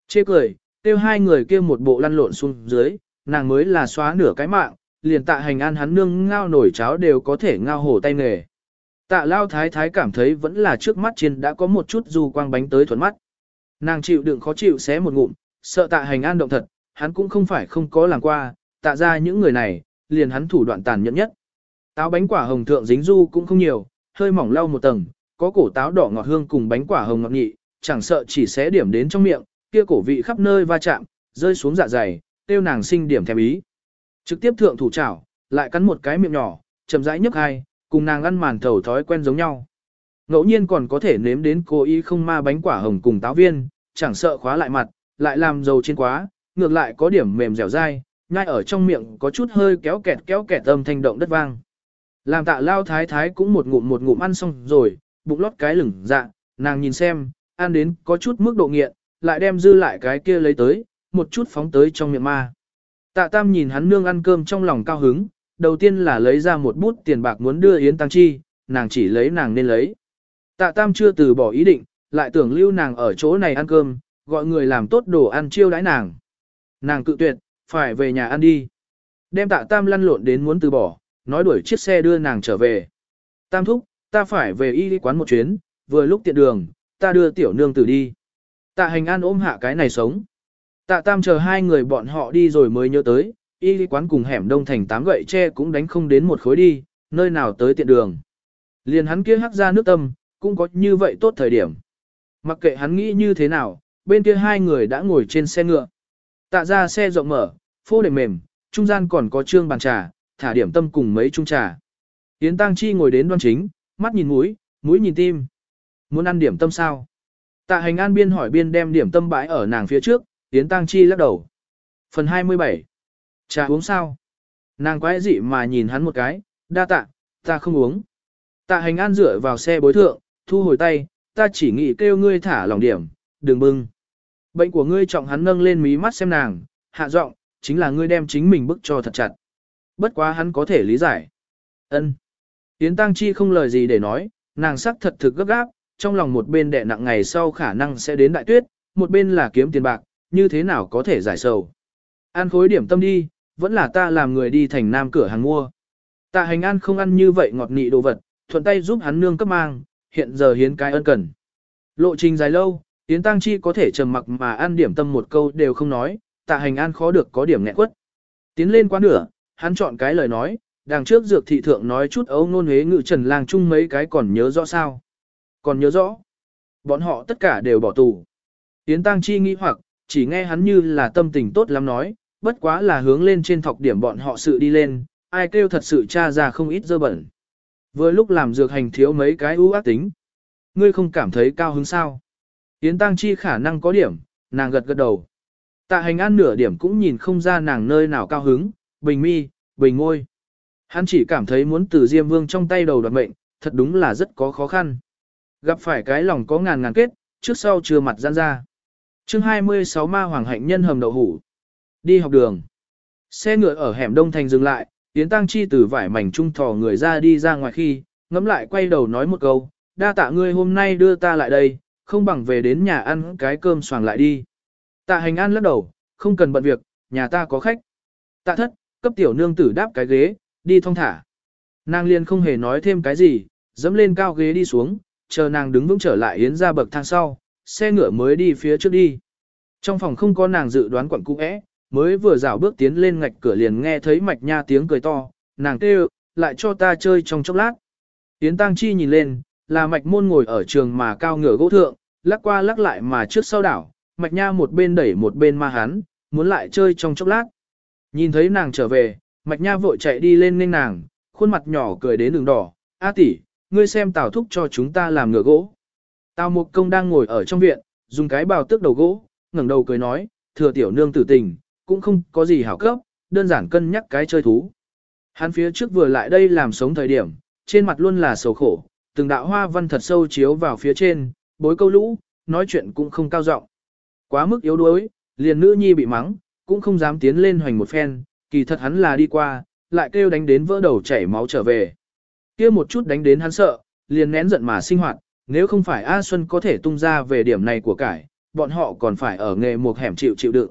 Chê cười, kêu hai người kia một bộ lăn lộn xuống dưới, nàng mới là xóa nửa cái mạng, liền tạ hành an hắn nương ngao nổi cháo đều có thể ngao hổ tay nghề. Tạ lao thái thái cảm thấy vẫn là trước mắt trên đã có một chút du quang bánh tới thuần mắt. Nàng chịu đựng khó chịu xé một ngụm, sợ tạ hành an động thật, hắn cũng không phải không có làm qua, tạ ra những người này, liền hắn thủ đoạn tàn nhẫn nhất. Táo bánh quả hồng thượng dính du cũng không nhiều, hơi mỏng lau một tầng, có cổ táo đỏ ngọt hương cùng bánh quả hồng ngọt nhị, chẳng sợ chỉ xé điểm đến trong miệng, kia cổ vị khắp nơi va chạm, rơi xuống dạ dày, tiêu nàng sinh điểm thèm ý. Trực tiếp thượng thủ chảo, lại cắn một cái miệng nhỏ, chậm rãi nhấp hai, cùng nàng ăn màn thầu thói quen giống nhau. Ngẫu nhiên còn có thể nếm đến cố ý không ma bánh quả hồng cùng táo viên, chẳng sợ khóa lại mặt, lại làm dầu trên quá, ngược lại có điểm mềm dẻo dai, nhai ở trong miệng có chút hơi kéo kẹt kéo kẹt âm thanh động đất vang. Làm tạ lao thái thái cũng một ngụm một ngụm ăn xong rồi, bụng lót cái lửng dạ, nàng nhìn xem, ăn đến có chút mức độ nghiện, lại đem dư lại cái kia lấy tới, một chút phóng tới trong miệng ma. Tạ tam nhìn hắn nương ăn cơm trong lòng cao hứng, đầu tiên là lấy ra một bút tiền bạc muốn đưa Yến Tăng Chi, nàng chỉ lấy nàng nên lấy. Tạ tam chưa từ bỏ ý định, lại tưởng lưu nàng ở chỗ này ăn cơm, gọi người làm tốt đồ ăn chiêu đãi nàng. Nàng cự tuyệt, phải về nhà ăn đi. Đem tạ tam lăn lộn đến muốn từ bỏ, nói đuổi chiếc xe đưa nàng trở về. Tam thúc, ta phải về y quán một chuyến, vừa lúc tiện đường, ta đưa tiểu nương tử đi. Tạ hành an ôm hạ cái này sống. Tạ tam chờ hai người bọn họ đi rồi mới nhớ tới, y quán cùng hẻm đông thành tám gậy tre cũng đánh không đến một khối đi, nơi nào tới tiện đường. Liền hắn kia hắc ra nước tâm, cũng có như vậy tốt thời điểm. Mặc kệ hắn nghĩ như thế nào, bên kia hai người đã ngồi trên xe ngựa. Tạ ra xe rộng mở, phô đệm mềm, trung gian còn có trương bàn trà, thả điểm tâm cùng mấy chung trà. Yến Tăng Chi ngồi đến đoan chính, mắt nhìn mũi, mũi nhìn tim. Muốn ăn điểm tâm sao? Tạ hành an biên hỏi biên đem điểm tâm bãi ở nàng phía trước, Yến Tăng Chi lắc đầu. Phần 27. Trà uống sao? Nàng quái dị mà nhìn hắn một cái, đa tạ, ta không uống. Tạ hành an dựa vào xe bối thượng, thu hồi tay, ta chỉ nghĩ kêu ngươi thả lòng điểm, đừng bưng. Bệnh của ngươi trọng hắn nâng lên mí mắt xem nàng, hạ giọng, chính là ngươi đem chính mình bức cho thật chặt. Bất quá hắn có thể lý giải. Ân. Yến Tăng Chi không lời gì để nói, nàng sắc thật thực gấp gáp, trong lòng một bên đè nặng ngày sau khả năng sẽ đến đại tuyết, một bên là kiếm tiền bạc, như thế nào có thể giải sầu. An khối điểm tâm đi, vẫn là ta làm người đi thành nam cửa hàng mua. Tạ hành an không ăn như vậy ngọt nị đồ vật, thuận tay giúp hắn nương cấp mang, hiện giờ hiến cái ân cần. Lộ trình dài lâu, Yến Tăng Chi có thể trầm mặc mà ăn điểm tâm một câu đều không nói, tạ hành an khó được có điểm nghẹn quất. Tiến lên quá nửa, hắn chọn cái lời nói, đằng trước dược thị thượng nói chút ấu nôn huế ngự trần lang chung mấy cái còn nhớ rõ sao. Còn nhớ rõ. Bọn họ tất cả đều bỏ tù. Yến Tăng Chi nghĩ hoặc, chỉ nghe hắn như là tâm tình tốt lắm nói, bất quá là hướng lên trên thọc điểm bọn họ sự đi lên, ai kêu thật sự tra ra không ít dơ bẩn. Vừa lúc làm dược hành thiếu mấy cái ưu ác tính. Ngươi không cảm thấy cao hứng sao? Yến Tăng Chi khả năng có điểm, nàng gật gật đầu. Tạ hành an nửa điểm cũng nhìn không ra nàng nơi nào cao hứng, bình mi, bình ngôi. Hắn chỉ cảm thấy muốn từ Diêm Vương trong tay đầu đoạt mệnh, thật đúng là rất có khó khăn. Gặp phải cái lòng có ngàn ngàn kết, trước sau chưa mặt gian ra. chương 26 ma hoàng hạnh nhân hầm đậu hủ. Đi học đường. Xe ngựa ở hẻm Đông Thành dừng lại, Yến Tăng Chi từ vải mảnh trung thò người ra đi ra ngoài khi, ngắm lại quay đầu nói một câu, đa tạ ngươi hôm nay đưa ta lại đây, không bằng về đến nhà ăn cái cơm xoàng lại đi. Tạ hành an lắc đầu, không cần bận việc, nhà ta có khách. Tạ thất, cấp tiểu nương tử đáp cái ghế, đi thong thả. Nàng liền không hề nói thêm cái gì, dẫm lên cao ghế đi xuống, chờ nàng đứng vững trở lại yến ra bậc thang sau, xe ngựa mới đi phía trước đi. Trong phòng không có nàng dự đoán quận cũ é, mới vừa dạo bước tiến lên ngạch cửa liền nghe thấy mạch nha tiếng cười to, nàng kêu, lại cho ta chơi trong chốc lát. Yến Tăng Chi nhìn lên, là mạch môn ngồi ở trường mà cao ngửa gỗ thượng, lắc qua lắc lại mà trước sau đảo, mạch nha một bên đẩy một bên ma hắn, muốn lại chơi trong chốc lát. Nhìn thấy nàng trở về, mạch nha vội chạy đi lên nên nàng, khuôn mặt nhỏ cười đến đường đỏ, A tỷ, ngươi xem tào thúc cho chúng ta làm ngựa gỗ. Tào mục công đang ngồi ở trong viện, dùng cái bào tước đầu gỗ, ngẩng đầu cười nói, thừa tiểu nương tử tình, cũng không có gì hảo cấp, đơn giản cân nhắc cái chơi thú. Hắn phía trước vừa lại đây làm sống thời điểm, trên mặt luôn là sầu khổ, từng đạo hoa văn thật sâu chiếu vào phía trên, bối câu lũ, nói chuyện cũng không cao giọng. Quá mức yếu đuối, liền nữ nhi bị mắng, cũng không dám tiến lên hoành một phen, kỳ thật hắn là đi qua, lại kêu đánh đến vỡ đầu chảy máu trở về. kia một chút đánh đến hắn sợ, liền nén giận mà sinh hoạt, nếu không phải A Xuân có thể tung ra về điểm này của cải, bọn họ còn phải ở nghề một hẻm chịu chịu đựng.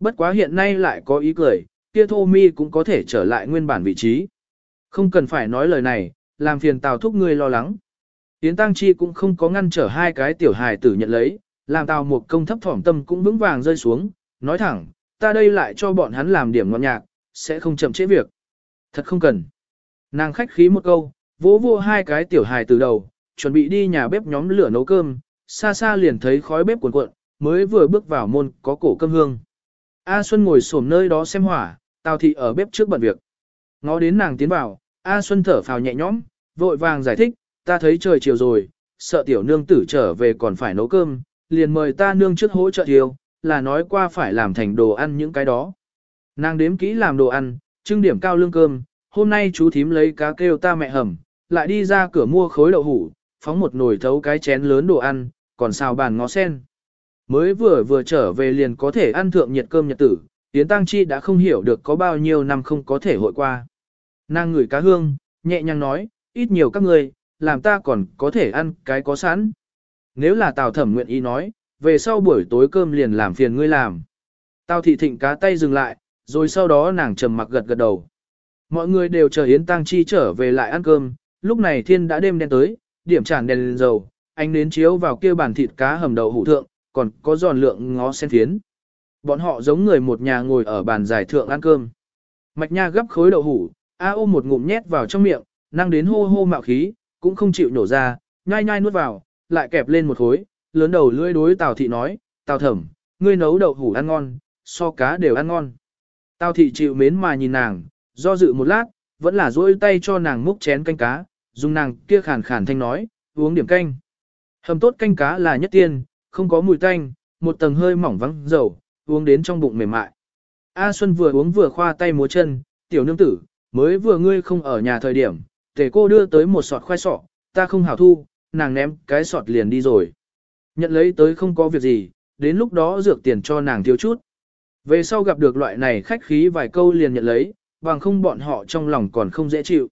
Bất quá hiện nay lại có ý cười, kia thô mi cũng có thể trở lại nguyên bản vị trí. Không cần phải nói lời này, làm phiền Tào thúc ngươi lo lắng. Yến Tăng Chi cũng không có ngăn trở hai cái tiểu hài tử nhận lấy, làm Tào một công thấp thỏm tâm cũng vững vàng rơi xuống, nói thẳng, ta đây lại cho bọn hắn làm điểm ngọn nhạc, sẽ không chậm trễ việc. Thật không cần. Nàng khách khí một câu, vỗ vô hai cái tiểu hài từ đầu, chuẩn bị đi nhà bếp nhóm lửa nấu cơm, xa xa liền thấy khói bếp cuồn cuộn, mới vừa bước vào môn có cổ cơm hương. A Xuân ngồi xổm nơi đó xem hỏa, Tào thị ở bếp trước bận việc. Ngó đến nàng tiến vào, A Xuân thở phào nhẹ nhõm, vội vàng giải thích, ta thấy trời chiều rồi, sợ tiểu nương tử trở về còn phải nấu cơm, liền mời ta nương trước hỗ trợ thiêu, là nói qua phải làm thành đồ ăn những cái đó. Nàng đếm kỹ làm đồ ăn, trưng điểm cao lương cơm, hôm nay chú thím lấy cá kêu ta mẹ hầm, lại đi ra cửa mua khối đậu hủ, phóng một nồi thấu cái chén lớn đồ ăn, còn xào bàn ngó sen. Mới vừa vừa trở về liền có thể ăn thượng nhiệt cơm nhật tử, Yến Tăng Chi đã không hiểu được có bao nhiêu năm không có thể hội qua. Nàng ngửi cá hương, nhẹ nhàng nói, ít nhiều các người, làm ta còn có thể ăn cái có sẵn. Nếu là Tào Thẩm nguyện ý nói, về sau buổi tối cơm liền làm phiền ngươi làm. Tào Thị Thịnh cá tay dừng lại, rồi sau đó nàng trầm mặc gật gật đầu. Mọi người đều chờ Yến Tăng Chi trở về lại ăn cơm, lúc này thiên đã đêm đen tới, điểm tràn đèn lên dầu, ánh nến chiếu vào kia bàn thịt cá hầm đậu hủ thượng, còn có giòn lượng ngó sen phiến. Bọn họ giống người một nhà ngồi ở bàn giải thượng ăn cơm. Mạch Nha gấp khối đậu hủ, A ôm một ngụm nhét vào trong miệng, năng đến hô hô mạo khí, cũng không chịu nổ ra, nhai nhai nuốt vào, lại kẹp lên một khối, lớn đầu lưỡi đối Tào thị nói, Tào thẩm, ngươi nấu đậu hủ ăn ngon, so cá đều ăn ngon. Tào thị chịu mến mà nhìn nàng, do dự một lát, vẫn là duỗi tay cho nàng múc chén canh cá, dùng nàng kia khàn khàn thanh nói, uống điểm canh. Hầm tốt canh cá là nhất tiên, không có mùi tanh, một tầng hơi mỏng vắng dầu, uống đến trong bụng mềm mại. A Xuân vừa uống vừa khoa tay múa chân, tiểu nương tử, mới vừa ngươi không ở nhà thời điểm, tề cô đưa tới một sọt khoai sọ, ta không hảo thu, nàng ném cái sọt liền đi rồi. Nhận lấy tới không có việc gì, đến lúc đó dược tiền cho nàng thiếu chút. Về sau gặp được loại này khách khí vài câu liền nhận lấy, bằng không bọn họ trong lòng còn không dễ chịu.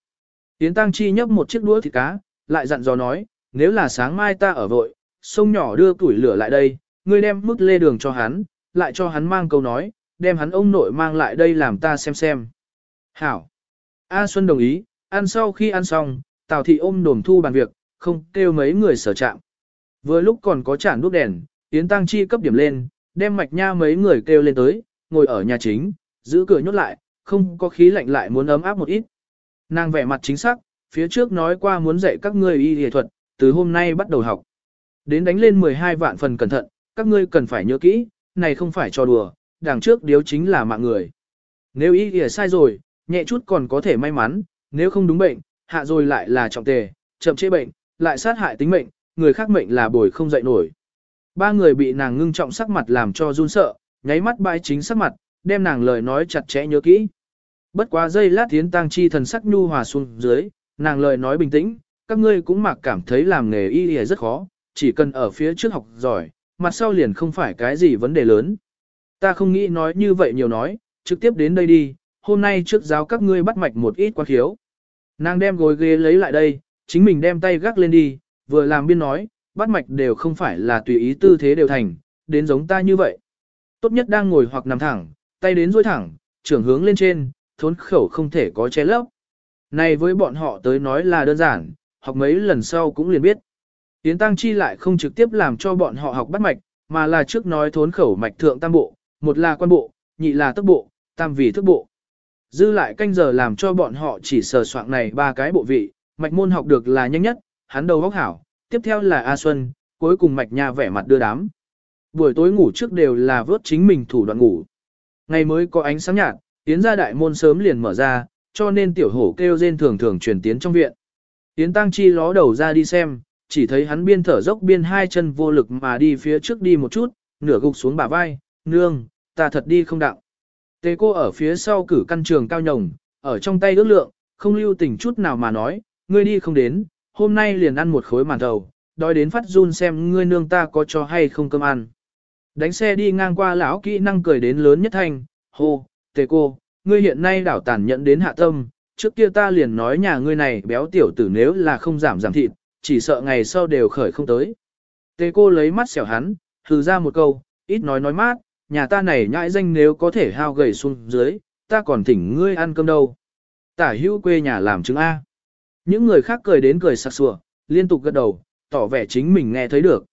Yến Tăng Chi nhấp một chiếc đũa thịt cá, lại dặn dò nói, nếu là sáng mai ta ở vội, sông nhỏ đưa tuổi lửa lại đây, ngươi đem mức lê đường cho hắn, lại cho hắn mang câu nói, đem hắn ông nội mang lại đây làm ta xem xem. Hảo. A Xuân đồng ý, ăn sau khi ăn xong, Tào Thị ôm đồm thu bàn việc, không kêu mấy người sở chạm. Vừa lúc còn có chản đuốc đèn, Yến Tăng Chi cấp điểm lên, đem mạch nha mấy người kêu lên tới, ngồi ở nhà chính, giữ cửa nhốt lại, không có khí lạnh lại muốn ấm áp một ít. Nàng vẻ mặt chính xác, phía trước nói qua muốn dạy các ngươi y y thuật, từ hôm nay bắt đầu học. Đến đánh lên 12 vạn phần cẩn thận, các ngươi cần phải nhớ kỹ, này không phải cho đùa, đằng trước điếu chính là mạng người. Nếu ý nghĩa sai rồi, nhẹ chút còn có thể may mắn, nếu không đúng bệnh, hạ rồi lại là trọng tề, chậm chế bệnh, lại sát hại tính mệnh, người khác mệnh là bồi không dậy nổi. Ba người bị nàng ngưng trọng sắc mặt làm cho run sợ, nháy mắt bãi chính sắc mặt, đem nàng lời nói chặt chẽ nhớ kỹ. Bất quá giây lát tiến tăng chi thần sắc nhu hòa xuống dưới, nàng lời nói bình tĩnh, các ngươi cũng mặc cảm thấy làm nghề y y rất khó, chỉ cần ở phía trước học giỏi, mặt sau liền không phải cái gì vấn đề lớn. Ta không nghĩ nói như vậy nhiều nói, trực tiếp đến đây đi, hôm nay trước giáo các ngươi bắt mạch một ít quan khiếu. Nàng đem gối ghế lấy lại đây, chính mình đem tay gác lên đi, vừa làm biên nói, bắt mạch đều không phải là tùy ý tư thế đều thành, đến giống ta như vậy. Tốt nhất đang ngồi hoặc nằm thẳng, tay đến duỗi thẳng, trưởng hướng lên trên, thốn khẩu không thể có che lấp. Này với bọn họ tới nói là đơn giản, học mấy lần sau cũng liền biết. Tiến Tăng Chi lại không trực tiếp làm cho bọn họ học bắt mạch, mà là trước nói thốn khẩu mạch thượng tam bộ, một là quan bộ, nhị là tức bộ, tam vì thức bộ. Dư lại canh giờ làm cho bọn họ chỉ sờ soạn này ba cái bộ vị, mạch môn học được là nhanh nhất, hắn đầu góc hảo, tiếp theo là A Xuân, cuối cùng mạch nha vẻ mặt đưa đám. Buổi tối ngủ trước đều là vớt chính mình thủ đoạn ngủ. Ngày mới có ánh sáng nhạt, tiến ra đại môn sớm liền mở ra, cho nên tiểu hổ kêu rên thường thường truyền tiến trong viện. Tiến tăng chi ló đầu ra đi xem, chỉ thấy hắn biên thở dốc biên hai chân vô lực mà đi phía trước đi một chút, nửa gục xuống bả vai, nương, ta thật đi không đạo. Tề cô ở phía sau cử căn trường cao nhồng, ở trong tay ước lượng, không lưu tình chút nào mà nói, ngươi đi không đến, hôm nay liền ăn một khối màn thầu, đói đến phát run xem ngươi nương ta có cho hay không cơm ăn. Đánh xe đi ngang qua lão kỹ năng cười đến lớn nhất thành hô, tề cô, ngươi hiện nay đảo tàn nhận đến hạ tâm, trước kia ta liền nói nhà ngươi này béo tiểu tử nếu là không giảm giảm thịt, chỉ sợ ngày sau đều khởi không tới. Tề cô lấy mắt xẻo hắn, hừ ra một câu, ít nói nói mát, nhà ta này nhãi danh nếu có thể hao gầy xuống dưới, ta còn thỉnh ngươi ăn cơm đâu. Tả hữu quê nhà làm chứng A. Những người khác cười đến cười sặc sủa, liên tục gật đầu, tỏ vẻ chính mình nghe thấy được.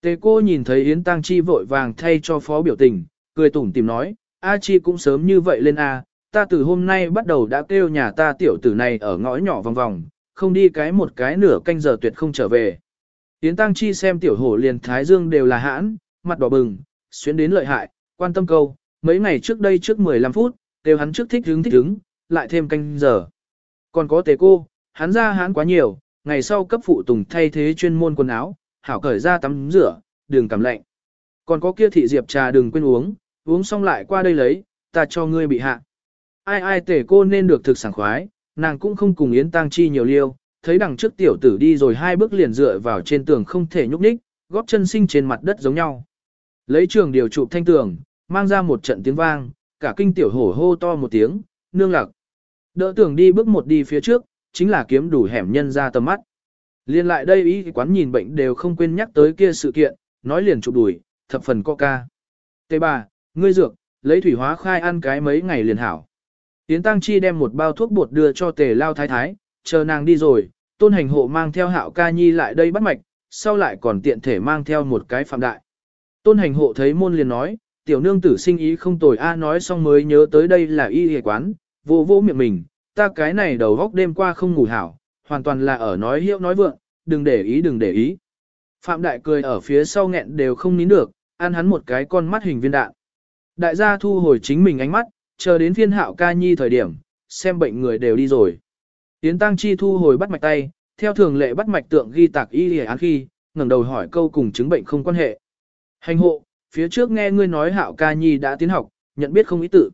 Tề cô nhìn thấy Yến Tăng Chi vội vàng thay cho phó biểu tình, cười tủm tìm nói, A Chi cũng sớm như vậy lên A, ta từ hôm nay bắt đầu đã kêu nhà ta tiểu tử này ở ngõ nhỏ vòng vòng, không đi cái một cái nửa canh giờ tuyệt không trở về. Yến Tăng Chi xem tiểu hổ liền thái dương đều là hãn, mặt đỏ bừng, xuyến đến lợi hại, quan tâm câu, mấy ngày trước đây trước 15 phút, đều hắn trước thích hứng thích hứng, lại thêm canh giờ. Còn có tề cô, hắn ra hãn quá nhiều, ngày sau cấp phụ tùng thay thế chuyên môn quần áo, hảo cởi ra tắm rửa, đường cảm lạnh. Còn có kia thị diệp trà đừng quên uống, uống xong lại qua đây lấy, ta cho ngươi bị hạ. Ai ai tể cô nên được thực sảng khoái, nàng cũng không cùng Yến Tăng Chi nhiều liêu, thấy đằng trước tiểu tử đi rồi hai bước liền dựa vào trên tường không thể nhúc nhích, góp chân sinh trên mặt đất giống nhau. Lấy trường điều trụ thanh tường, mang ra một trận tiếng vang, cả kinh tiểu hổ hô to một tiếng, nương lạc. Đỡ tưởng đi bước một đi phía trước, chính là kiếm đủ hẻm nhân ra tầm mắt. Liên lại đây ý quán nhìn bệnh đều không quên nhắc tới kia sự kiện, nói liền chụp đuổi, thập phần coca. Tê bà, ngươi dược, lấy thủy hóa khai ăn cái mấy ngày liền hảo. Tiến Tăng Chi đem một bao thuốc bột đưa cho tề lao thái thái, chờ nàng đi rồi, tôn hành hộ mang theo hạo ca nhi lại đây bắt mạch, sau lại còn tiện thể mang theo một cái phạm đại. Tôn hành hộ thấy môn liền nói, tiểu nương tử sinh ý không tồi a nói xong mới nhớ tới đây là y hề quán, vô vô miệng mình, ta cái này đầu góc đêm qua không ngủ hảo, hoàn toàn là ở nói hiệu nói vượng, đừng để ý đừng để ý. Phạm đại cười ở phía sau nghẹn đều không nín được, ăn hắn một cái con mắt hình viên đạn. Đại gia thu hồi chính mình ánh mắt, chờ đến phiên hạo ca nhi thời điểm, xem bệnh người đều đi rồi. Tiến tăng chi thu hồi bắt mạch tay, theo thường lệ bắt mạch tượng ghi tạc y lìa án khi, ngẩng đầu hỏi câu cùng chứng bệnh không quan hệ. Hành hộ, phía trước nghe ngươi nói hạo ca nhi đã tiến học, nhận biết không ý tự.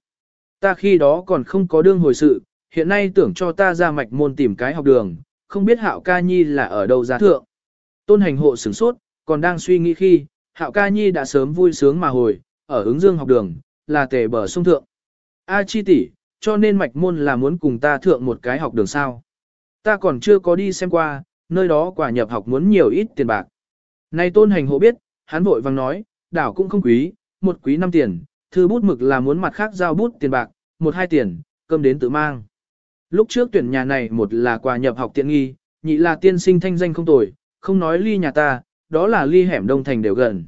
Ta khi đó còn không có đương hồi sự, hiện nay tưởng cho ta ra mạch môn tìm cái học đường, không biết hạo ca nhi là ở đâu ra thượng. Tôn hành hộ sửng sốt, còn đang suy nghĩ khi, hạo ca nhi đã sớm vui sướng mà hồi, ở ứng dương học đường, là tề bờ sông thượng. A chi tỷ, cho nên mạch môn là muốn cùng ta thượng một cái học đường sao. Ta còn chưa có đi xem qua, nơi đó quả nhập học muốn nhiều ít tiền bạc. Này tôn hành hộ biết, hắn vội vàng nói, đảo cũng không quý, một quý năm tiền, thư bút mực là muốn mặt khác giao bút tiền bạc, một hai tiền, cơm đến tự mang. Lúc trước tuyển nhà này một là quà nhập học tiện nghi, nhị là tiên sinh thanh danh không tồi, không nói ly nhà ta, đó là ly hẻm đông thành đều gần.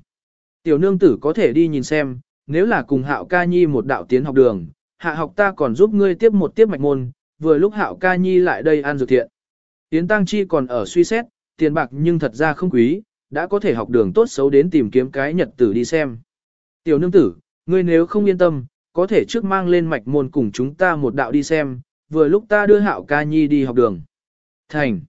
Tiểu nương tử có thể đi nhìn xem, nếu là cùng hạo ca nhi một đạo tiến học đường, hạ học ta còn giúp ngươi tiếp một tiếp mạch môn, vừa lúc hạo ca nhi lại đây ăn dược thiện. Yến tăng chi còn ở suy xét, tiền bạc nhưng thật ra không quý, đã có thể học đường tốt xấu đến tìm kiếm cái nhật tử đi xem. Tiểu nương tử, ngươi nếu không yên tâm, có thể trước mang lên mạch môn cùng chúng ta một đạo đi xem, vừa lúc ta đưa hạo ca nhi đi học đường. Thành.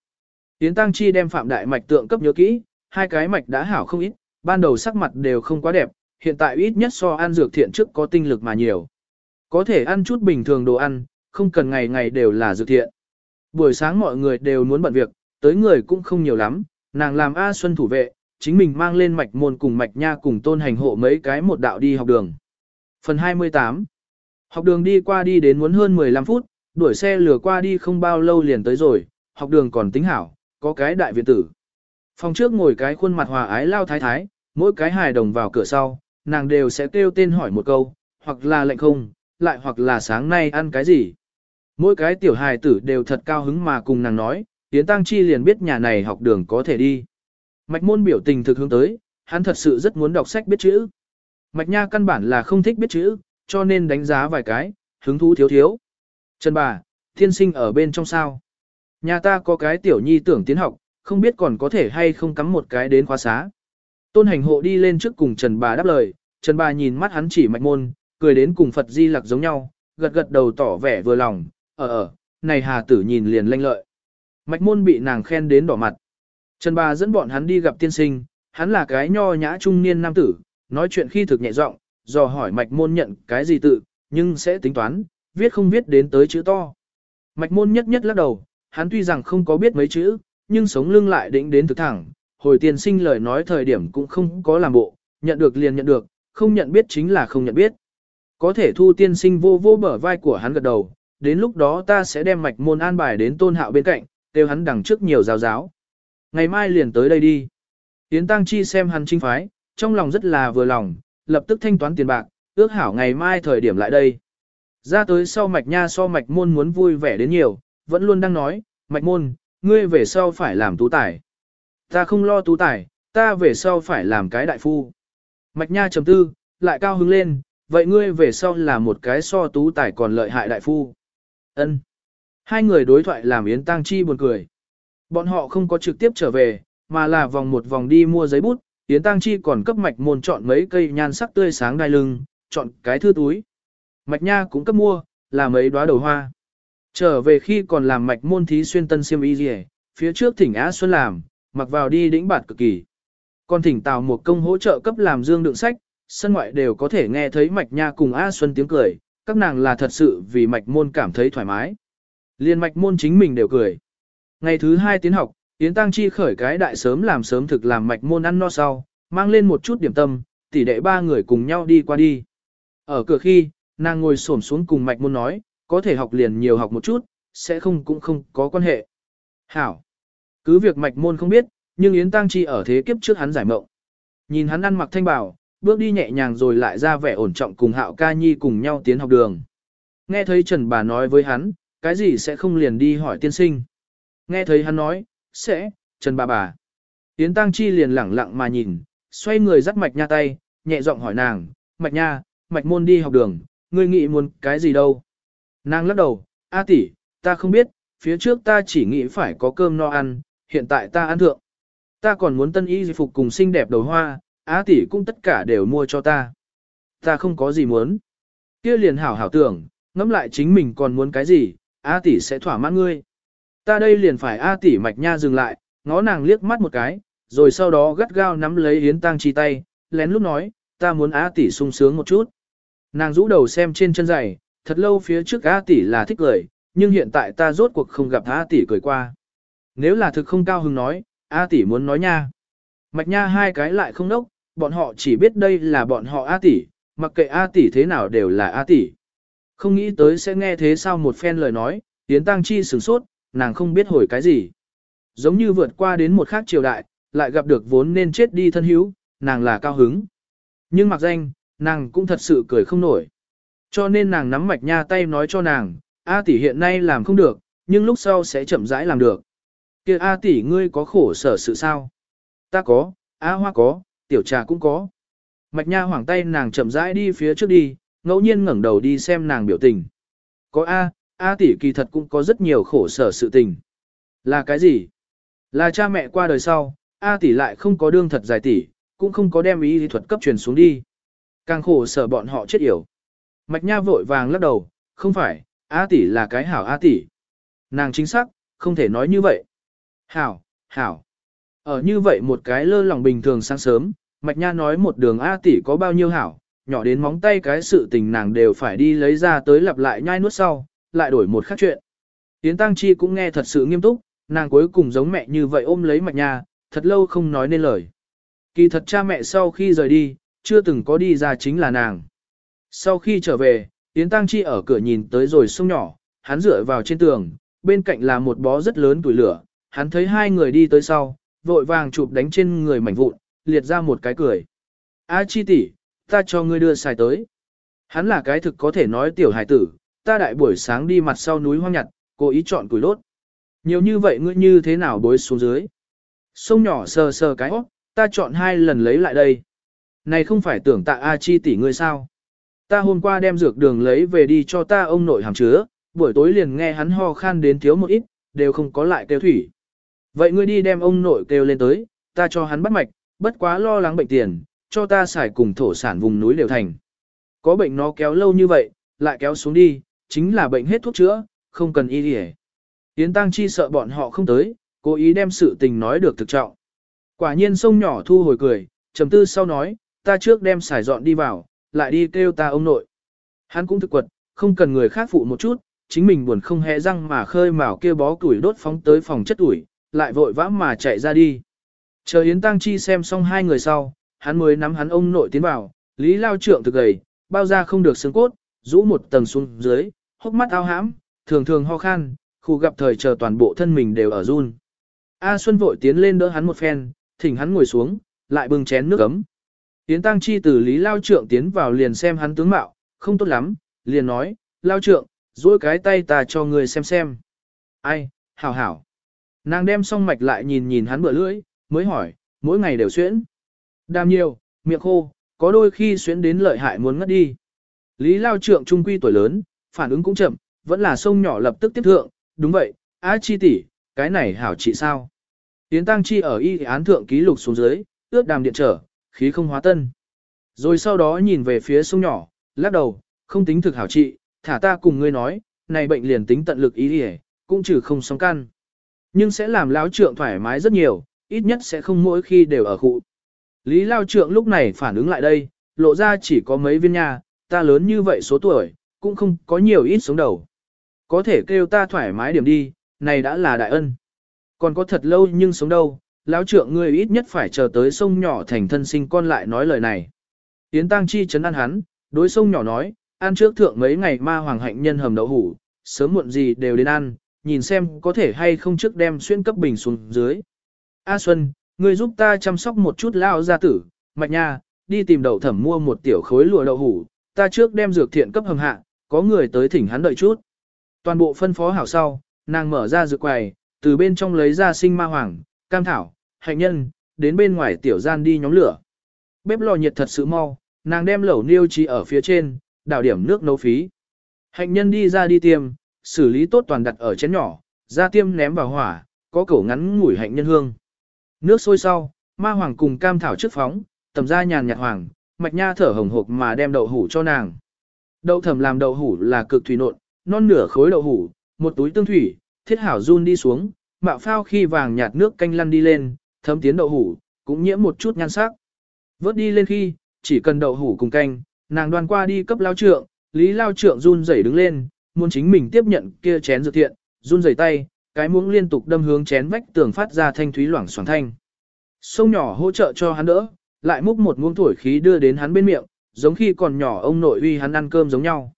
Yến tăng chi đem phạm đại mạch tượng cấp nhớ kỹ, hai cái mạch đã hảo không ít, ban đầu sắc mặt đều không quá đẹp, hiện tại ít nhất so ăn dược thiện trước có tinh lực mà nhiều. Có thể ăn chút bình thường đồ ăn, không cần ngày ngày đều là dược thiện. Buổi sáng mọi người đều muốn bận việc, tới người cũng không nhiều lắm, nàng làm A Xuân thủ vệ, chính mình mang lên mạch môn cùng mạch nha cùng tôn hành hộ mấy cái một đạo đi học đường. Phần 28 Học đường đi qua đi đến muốn hơn 15 phút, đuổi xe lừa qua đi không bao lâu liền tới rồi, học đường còn tính hảo, có cái đại viện tử. Phòng trước ngồi cái khuôn mặt hòa ái lao thái thái, mỗi cái hài đồng vào cửa sau, nàng đều sẽ kêu tên hỏi một câu, hoặc là lệnh không, lại hoặc là sáng nay ăn cái gì. Mỗi cái tiểu hài tử đều thật cao hứng mà cùng nàng nói, Yến Tăng Chi liền biết nhà này học đường có thể đi. Mạch môn biểu tình thực hướng tới, hắn thật sự rất muốn đọc sách biết chữ. Mạch nha căn bản là không thích biết chữ, cho nên đánh giá vài cái, hứng thú thiếu thiếu. Trần bà, thiên sinh ở bên trong sao. Nhà ta có cái tiểu nhi tưởng tiến học, không biết còn có thể hay không cắm một cái đến khóa xá. Tôn hành hộ đi lên trước cùng Trần bà đáp lời, Trần bà nhìn mắt hắn chỉ mạch môn, cười đến cùng Phật di lặc giống nhau, gật gật đầu tỏ vẻ vừa lòng, ở ở, này hà tử nhìn liền lanh lợi. Mạch môn bị nàng khen đến đỏ mặt. Trần bà dẫn bọn hắn đi gặp tiên sinh, hắn là cái nho nhã trung niên nam tử, nói chuyện khi thực nhẹ giọng, dò hỏi mạch môn nhận cái gì tự, nhưng sẽ tính toán, viết không viết đến tới chữ to. Mạch môn nhất nhất lắc đầu, hắn tuy rằng không có biết mấy chữ, nhưng sống lưng lại định đến thực thẳng, hồi tiên sinh lời nói thời điểm cũng không có làm bộ, nhận được liền nhận được, không nhận biết chính là không nhận biết. Có thể thu tiên sinh vô vô bở vai của hắn gật đầu, đến lúc đó ta sẽ đem mạch môn an bài đến tôn hạo bên cạnh, kêu hắn đằng trước nhiều giáo giáo. Ngày mai liền tới đây đi. Yến Tăng Chi xem hắn trinh phái, trong lòng rất là vừa lòng, lập tức thanh toán tiền bạc, ước hảo ngày mai thời điểm lại đây. Ra tới sau mạch nha so mạch môn muốn vui vẻ đến nhiều, vẫn luôn đang nói, mạch môn, ngươi về sau phải làm tú tài. Ta không lo tú tài, ta về sau phải làm cái đại phu. Mạch Nha trầm tư, lại cao hứng lên, vậy ngươi về sau là một cái so tú tài còn lợi hại đại phu. Ân. Hai người đối thoại làm Yến Tăng Chi buồn cười. Bọn họ không có trực tiếp trở về, mà là vòng một vòng đi mua giấy bút, Yến Tăng Chi còn cấp mạch môn chọn mấy cây nhan sắc tươi sáng đai lưng, chọn cái thư túi. Mạch Nha cũng cấp mua, là mấy đóa đầu hoa. Trở về khi còn làm mạch môn thí xuyên tân siêm y gì, phía trước thỉnh Á Xuân làm, mặc vào đi đĩnh bạt cực kỳ. Còn thỉnh Tào một công hỗ trợ cấp làm dương đựng sách, sân ngoại đều có thể nghe thấy Mạch Nha cùng A Xuân tiếng cười, các nàng là thật sự vì Mạch Môn cảm thấy thoải mái. Liên Mạch Môn chính mình đều cười. Ngày thứ hai tiến học, Yến Tăng Chi khởi cái đại sớm làm sớm thực làm Mạch Môn ăn no sau, mang lên một chút điểm tâm, tỉ đệ ba người cùng nhau đi qua đi. Ở cửa khi, nàng ngồi xổm xuống cùng Mạch Môn nói, có thể học liền nhiều học một chút, sẽ không cũng không có quan hệ. Hảo. Cứ việc Mạch Môn không biết, nhưng Yến Tăng Chi ở thế kiếp trước hắn giải mộng. Nhìn hắn ăn mặc thanh bảo, bước đi nhẹ nhàng rồi lại ra vẻ ổn trọng cùng Hạo Ca Nhi cùng nhau tiến học đường. Nghe thấy Trần bà nói với hắn, cái gì sẽ không liền đi hỏi tiên sinh. Nghe thấy hắn nói, sẽ, Trần bà bà. Tiến Tăng Chi liền lẳng lặng mà nhìn, xoay người dắt mạch nha tay, nhẹ giọng hỏi nàng, mạch nha, mạch môn đi học đường, ngươi nghĩ muốn cái gì đâu. Nàng lắc đầu, a tỷ, ta không biết, phía trước ta chỉ nghĩ phải có cơm no ăn, hiện tại ta ăn thượng. Ta còn muốn tân y phục cùng xinh đẹp đầu hoa, á tỷ cũng tất cả đều mua cho ta. Ta không có gì muốn. Kia liền hảo hảo tưởng, ngẫm lại chính mình còn muốn cái gì, á tỷ sẽ thỏa mãn ngươi. Ta đây liền phải A tỷ mạch nha dừng lại, ngó nàng liếc mắt một cái, rồi sau đó gắt gao nắm lấy Yến Tăng Chi tay, lén lúc nói, ta muốn Á tỷ sung sướng một chút. Nàng rũ đầu xem trên chân giày, thật lâu phía trước Á tỷ là thích cười, nhưng hiện tại ta rốt cuộc không gặp Á tỷ cười qua. Nếu là thực không cao hứng nói, A tỷ muốn nói nha. Mạch nha hai cái lại không nốc, bọn họ chỉ biết đây là bọn họ A tỷ, mặc kệ A tỷ thế nào đều là A tỷ. Không nghĩ tới sẽ nghe thế sao một phen lời nói, Yến Tăng Chi sửng sốt, nàng không biết hồi cái gì. Giống như vượt qua đến một khác triều đại, lại gặp được vốn nên chết đi thân hữu, nàng là cao hứng. Nhưng mặc danh, nàng cũng thật sự cười không nổi. Cho nên nàng nắm mạch nha tay nói cho nàng, A tỷ hiện nay làm không được, nhưng lúc sau sẽ chậm rãi làm được. kia A tỷ ngươi có khổ sở sự sao? Ta có, A hoa có, tiểu trà cũng có. Mạch nha hoảng tay nàng chậm rãi đi phía trước đi, ngẫu nhiên ngẩng đầu đi xem nàng biểu tình. Có A, A tỷ kỳ thật cũng có rất nhiều khổ sở sự tình. Là cái gì? Là cha mẹ qua đời sau, A tỷ lại không có đương thật dài tỷ, cũng không có đem ý lý thuật cấp truyền xuống đi. Càng khổ sở bọn họ chết yểu. Mạch nha vội vàng lắc đầu, không phải, A tỷ là cái hảo A tỷ. Nàng chính xác, không thể nói như vậy. Hảo, hảo. Ở như vậy một cái lơ lòng bình thường sáng sớm, Mạch Nha nói một đường A tỷ có bao nhiêu hảo, nhỏ đến móng tay cái sự tình nàng đều phải đi lấy ra tới lặp lại nhai nuốt sau, lại đổi một khác chuyện. Yến Tăng Chi cũng nghe thật sự nghiêm túc, nàng cuối cùng giống mẹ như vậy ôm lấy Mạch Nha, thật lâu không nói nên lời. Kỳ thật cha mẹ sau khi rời đi, chưa từng có đi ra chính là nàng. Sau khi trở về, Yến Tăng Chi ở cửa nhìn tới rồi sông nhỏ, hắn dựa vào trên tường, bên cạnh là một bó rất lớn tuổi lửa, hắn thấy hai người đi tới sau, vội vàng chụp đánh trên người mảnh vụn, liệt ra một cái cười. A chi tỷ, ta cho ngươi đưa xài tới. Hắn là cái thực có thể nói tiểu hải tử, ta đại buổi sáng đi mặt sau núi hoang nhặt, cố ý chọn củi lốt. Nhiều như vậy ngươi như thế nào bối xuống dưới. Sông nhỏ sờ sờ cái hót, ta chọn hai lần lấy lại đây. Này không phải tưởng tạ A chi tỷ ngươi sao. Ta hôm qua đem dược đường lấy về đi cho ta ông nội hàm chứa, buổi tối liền nghe hắn ho khan đến thiếu một ít, đều không có lại kêu thủy. Vậy ngươi đi đem ông nội kêu lên tới, ta cho hắn bắt mạch, bất quá lo lắng bệnh tiền, cho ta xài cùng thổ sản vùng núi đều thành. Có bệnh nó kéo lâu như vậy, lại kéo xuống đi, chính là bệnh hết thuốc chữa, không cần y đi Yến Tăng Chi sợ bọn họ không tới, cố ý đem sự tình nói được thực trọng. Quả nhiên sông nhỏ thu hồi cười, trầm tư sau nói, ta trước đem xài dọn đi vào, lại đi kêu ta ông nội. Hắn cũng thực quật, không cần người khác phụ một chút, chính mình buồn không hề răng mà khơi mào kia bó tuổi đốt phóng tới phòng chất tuổi, lại vội vã mà chạy ra đi. Chờ Yến Tăng Chi xem xong hai người sau, hắn mới nắm hắn ông nội tiến vào, Lý Lao Trượng thực gầy, bao ra không được xương cốt, rũ một tầng xuống dưới, hốc mắt ao hãm, thường thường ho khan, khu gặp thời chờ toàn bộ thân mình đều ở run. A Xuân vội tiến lên đỡ hắn một phen, thỉnh hắn ngồi xuống, lại bưng chén nước ấm. Yến Tăng Chi từ Lý Lao Trượng tiến vào liền xem hắn tướng mạo, không tốt lắm, liền nói, Lao Trượng, duỗi cái tay ta cho người xem xem. Ai, hảo hảo. Nàng đem xong mạch lại nhìn nhìn hắn bữa lưỡi, mới hỏi, mỗi ngày đều xuyễn. Đàm nhiều, miệng khô, có đôi khi xuyễn đến lợi hại muốn ngất đi. Lý Lao Trượng trung quy tuổi lớn, phản ứng cũng chậm, vẫn là sông nhỏ lập tức tiếp thượng, đúng vậy, á chi tỷ, cái này hảo trị sao. Tiến tăng chi ở y án thượng ký lục xuống dưới, ướt đàm điện trở, khí không hóa tân. Rồi sau đó nhìn về phía sông nhỏ, lắc đầu, không tính thực hảo trị, thả ta cùng ngươi nói, này bệnh liền tính tận lực ý đi cũng trừ không sóng căn. Nhưng sẽ làm lão trượng thoải mái rất nhiều, ít nhất sẽ không mỗi khi đều ở khu. Lý Lao Trượng lúc này phản ứng lại đây, lộ ra chỉ có mấy viên nha, ta lớn như vậy số tuổi, cũng không có nhiều ít sống đầu. Có thể kêu ta thoải mái điểm đi, này đã là đại ân. Còn có thật lâu nhưng sống đâu, lão trượng ngươi ít nhất phải chờ tới sông nhỏ thành thân sinh con lại nói lời này. Yến Tăng Chi chấn an hắn, đối sông nhỏ nói, ăn trước thượng mấy ngày ma hoàng hạnh nhân hầm đậu hủ, sớm muộn gì đều đến ăn, nhìn xem có thể hay không trước đem xuyên cấp bình xuống dưới. A Xuân, ngươi giúp ta chăm sóc một chút lao gia tử, mạch nha, đi tìm đậu thẩm mua một tiểu khối lụa đậu hủ, ta trước đem dược thiện cấp hầm hạ, có người tới thỉnh hắn đợi chút. Toàn bộ phân phó hảo sau, nàng mở ra dược quầy, từ bên trong lấy ra sinh ma hoàng, cam thảo, hạnh nhân, đến bên ngoài tiểu gian đi nhóm lửa. Bếp lò nhiệt thật sự mau, nàng đem lẩu niêu trí ở phía trên, đảo điểm nước nấu phí. Hạnh nhân đi ra đi tiêm, xử lý tốt toàn đặt ở chén nhỏ, ra tiêm ném vào hỏa, có cổ ngắn ngủi hạnh nhân hương. Nước sôi sau, ma hoàng cùng cam thảo trước phóng, tầm ra nhàn nhạt hoàng, mạch nha thở hồng hộc mà đem đậu hủ cho nàng. Đậu thẩm làm đậu hủ là cực thủy nộn, non nửa khối đậu hủ, một túi tương thủy, thiết hảo run đi xuống, mạo phao khi vàng nhạt nước canh lăn đi lên, thấm tiến đậu hủ, cũng nhiễm một chút nhan sắc. Vớt đi lên khi, chỉ cần đậu hủ cùng canh, nàng đoan qua đi cấp lao trượng, lý lao trượng run rẩy đứng lên, muốn chính mình tiếp nhận kia chén dược thiện, run rẩy tay, cái muỗng liên tục đâm hướng chén vách tường phát ra thanh thúy loảng xoảng thanh. Sông nhỏ hỗ trợ cho hắn đỡ, lại múc một muỗng thổi khí đưa đến hắn bên miệng, giống khi còn nhỏ ông nội uy hắn ăn cơm giống nhau.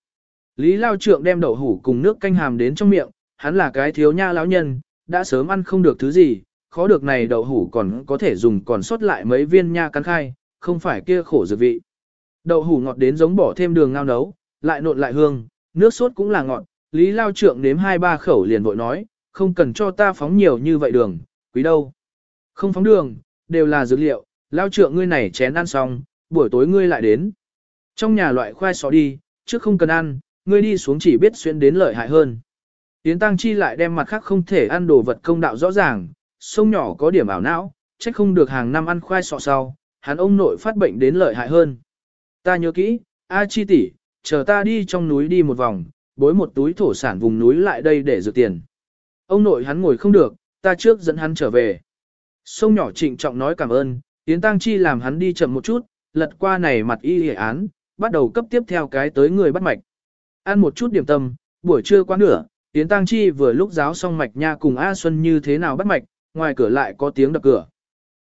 Lý Lao Trượng đem đậu hủ cùng nước canh hàm đến trong miệng, hắn là cái thiếu nha lão nhân, đã sớm ăn không được thứ gì, khó được này đậu hủ còn có thể dùng còn sót lại mấy viên nha cắn khai, không phải kia khổ dược vị. Đậu hủ ngọt đến giống bỏ thêm đường ngao nấu, lại nộn lại hương, nước sốt cũng là ngọt, Lý Lao Trượng nếm hai ba khẩu liền vội nói, không cần cho ta phóng nhiều như vậy đường, quý đâu. Không phóng đường, đều là dược liệu, Lao Trượng ngươi này chén ăn xong, buổi tối ngươi lại đến. Trong nhà loại khoai sọ đi, trước không cần ăn, ngươi đi xuống chỉ biết xuyên đến lợi hại hơn. Yến Tăng Chi lại đem mặt khác không thể ăn đồ vật công đạo rõ ràng, sông nhỏ có điểm ảo não, trách không được hàng năm ăn khoai sọ sau, hắn ông nội phát bệnh đến lợi hại hơn. Ta nhớ kỹ, A Chi tỷ, chờ ta đi trong núi đi một vòng, bối một túi thổ sản vùng núi lại đây để dự tiền. Ông nội hắn ngồi không được, ta trước dẫn hắn trở về. Sông nhỏ trịnh trọng nói cảm ơn, Yến Tăng Chi làm hắn đi chậm một chút, lật qua này mặt y hệ án, bắt đầu cấp tiếp theo cái tới người bắt mạch. Ăn một chút điểm tâm, buổi trưa quá nửa, Yến Tăng Chi vừa lúc giáo xong mạch nha cùng A Xuân như thế nào bắt mạch, ngoài cửa lại có tiếng đập cửa.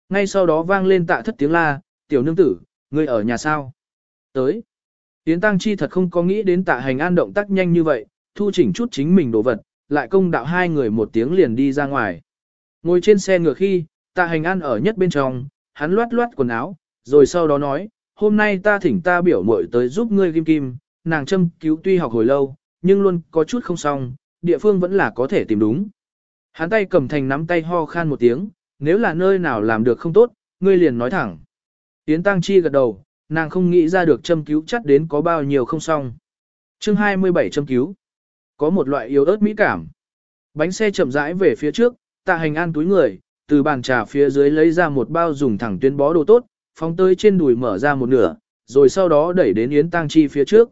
Ngay sau đó vang lên tạ thất tiếng la, tiểu nương tử, ngươi ở nhà sao? Tới. Yến Tăng Chi thật không có nghĩ đến tạ hành an động tác nhanh như vậy, thu chỉnh chút chính mình đồ vật, lại công đạo hai người một tiếng liền đi ra ngoài. Ngồi trên xe ngựa khi, tạ hành an ở nhất bên trong, hắn loát loát quần áo, rồi sau đó nói, hôm nay ta thỉnh ta biểu muội tới giúp ngươi kim kim, nàng châm cứu tuy học hồi lâu, nhưng luôn có chút không xong, địa phương vẫn là có thể tìm đúng. Hắn tay cầm thành nắm tay ho khan một tiếng, nếu là nơi nào làm được không tốt, ngươi liền nói thẳng. Yến Tăng Chi gật đầu, nàng không nghĩ ra được châm cứu chắc đến có bao nhiêu không xong. chương 27 châm cứu. Có một loại yếu ớt mỹ cảm. Bánh xe chậm rãi về phía trước, tạ hành an túi người, từ bàn trà phía dưới lấy ra một bao dùng thẳng tuyến bó đồ tốt, phóng tới trên đùi mở ra một nửa, rồi sau đó đẩy đến Yến Tăng Chi phía trước.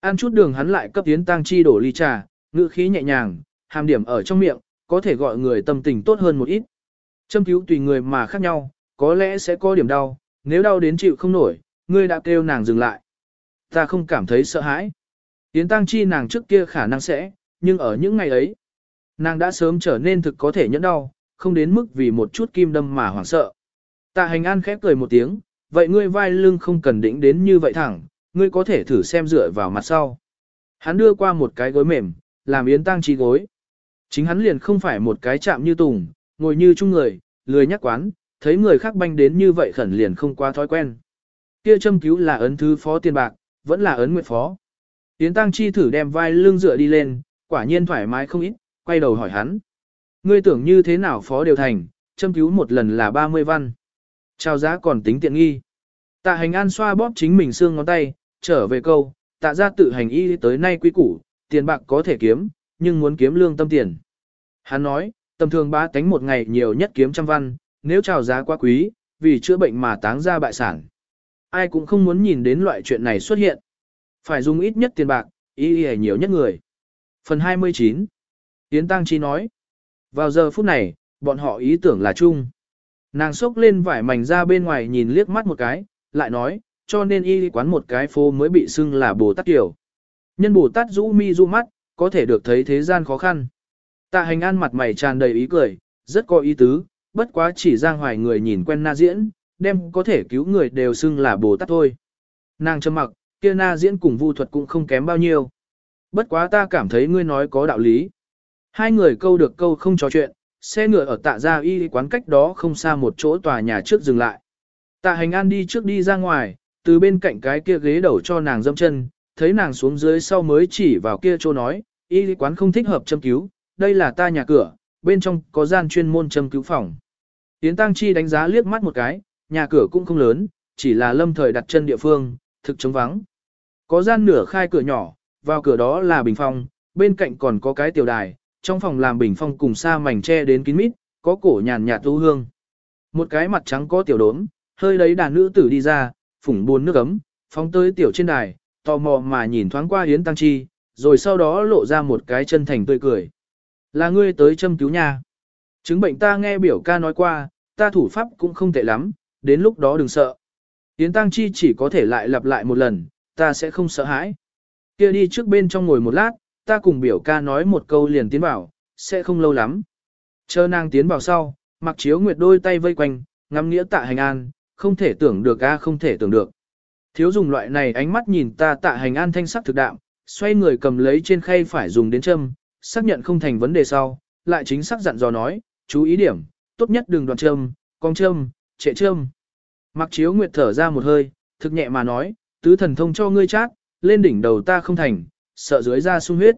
Ăn chút đường hắn lại cấp Yến Tăng Chi đổ ly trà, ngữ khí nhẹ nhàng, hàm điểm ở trong miệng, có thể gọi người tâm tình tốt hơn một ít. Châm cứu tùy người mà khác nhau, có lẽ sẽ có điểm đau, nếu đau đến chịu không nổi, ngươi đã kêu nàng dừng lại. Ta không cảm thấy sợ hãi. Yến Tăng Chi nàng trước kia khả năng sẽ, nhưng ở những ngày ấy, nàng đã sớm trở nên thực có thể nhẫn đau, không đến mức vì một chút kim đâm mà hoảng sợ. Tạ hành an khép cười một tiếng, vậy ngươi vai lưng không cần đỉnh đến như vậy thẳng, ngươi có thể thử xem dựa vào mặt sau. Hắn đưa qua một cái gối mềm, làm yến tăng chi gối. Chính hắn liền không phải một cái chạm như tùng, ngồi như chung người, lười nhắc quán, thấy người khác banh đến như vậy khẩn liền không qua thói quen. Kia châm cứu là ấn thứ phó tiền bạc, vẫn là ấn nguyện phó. Yến tăng chi thử đem vai lưng dựa đi lên, quả nhiên thoải mái không ít, quay đầu hỏi hắn. Ngươi tưởng như thế nào phó điều thành, châm cứu một lần là 30 văn. Chào giá còn tính tiện nghi. Tạ hành an xoa bóp chính mình xương ngón tay, trở về câu, tạ ra tự hành y tới nay quý củ, tiền bạc có thể kiếm, nhưng muốn kiếm lương tâm tiền. Hắn nói, tầm thường ba tánh một ngày nhiều nhất kiếm trăm văn, nếu chào giá quá quý, vì chữa bệnh mà táng ra bại sản. Ai cũng không muốn nhìn đến loại chuyện này xuất hiện. Phải dùng ít nhất tiền bạc, ý ý nhiều nhất người. Phần 29 Yến Tăng Chi nói, vào giờ phút này, bọn họ ý tưởng là chung. Nàng xốc lên vải mảnh ra bên ngoài nhìn liếc mắt một cái, lại nói, cho nên y quán một cái phố mới bị xưng là Bồ Tát Kiều. Nhân Bồ Tát rũ mi rũ mắt, có thể được thấy thế gian khó khăn. Tạ hành an mặt mày tràn đầy ý cười, rất có ý tứ, bất quá chỉ giang hoài người nhìn quen na diễn, đem có thể cứu người đều xưng là Bồ Tát thôi. Nàng trầm mặc, kia na diễn cùng vu thuật cũng không kém bao nhiêu. Bất quá ta cảm thấy ngươi nói có đạo lý. Hai người câu được câu không trò chuyện, xe ngựa ở tạ gia y quán cách đó không xa một chỗ tòa nhà trước dừng lại. Tạ hành an đi trước đi ra ngoài, từ bên cạnh cái kia ghế đầu cho nàng dâm chân, thấy nàng xuống dưới sau mới chỉ vào kia chỗ nói, y quán không thích hợp châm cứu, đây là ta nhà cửa, bên trong có gian chuyên môn châm cứu phòng. Yến Tăng Chi đánh giá liếc mắt một cái, nhà cửa cũng không lớn, chỉ là lâm thời đặt chân địa phương, thực trống vắng. Có gian nửa khai cửa nhỏ, vào cửa đó là bình phong, bên cạnh còn có cái tiểu đài, trong phòng làm bình phong cùng sa mảnh tre đến kín mít, có cổ nhàn nhạt tu hương. Một cái mặt trắng có tiểu đốm, hơi lấy đàn nữ tử đi ra, phủng buồn nước ấm, phóng tới tiểu trên đài, tò mò mà nhìn thoáng qua Yến Tăng Chi, rồi sau đó lộ ra một cái chân thành tươi cười. Là ngươi tới châm cứu nha. Chứng bệnh ta nghe biểu ca nói qua, ta thủ pháp cũng không tệ lắm, đến lúc đó đừng sợ. Yến Tăng Chi chỉ có thể lại lặp lại một lần, ta sẽ không sợ hãi. Kia đi trước bên trong ngồi một lát, ta cùng biểu ca nói một câu liền tiến vào, sẽ không lâu lắm. Chờ nàng tiến vào sau, mặc chiếu nguyệt đôi tay vây quanh, ngắm nghĩa tạ hành an, không thể tưởng được a không thể tưởng được. Thiếu dùng loại này ánh mắt nhìn ta tạ hành an thanh sắc thực đạm, xoay người cầm lấy trên khay phải dùng đến châm, xác nhận không thành vấn đề sau, lại chính xác dặn dò nói, chú ý điểm, tốt nhất đừng đoạn châm, con châm, trệ trơm. Mặc chiếu nguyệt thở ra một hơi, thực nhẹ mà nói, tứ thần thông cho ngươi chát, lên đỉnh đầu ta không thành, sợ dưới ra sung huyết.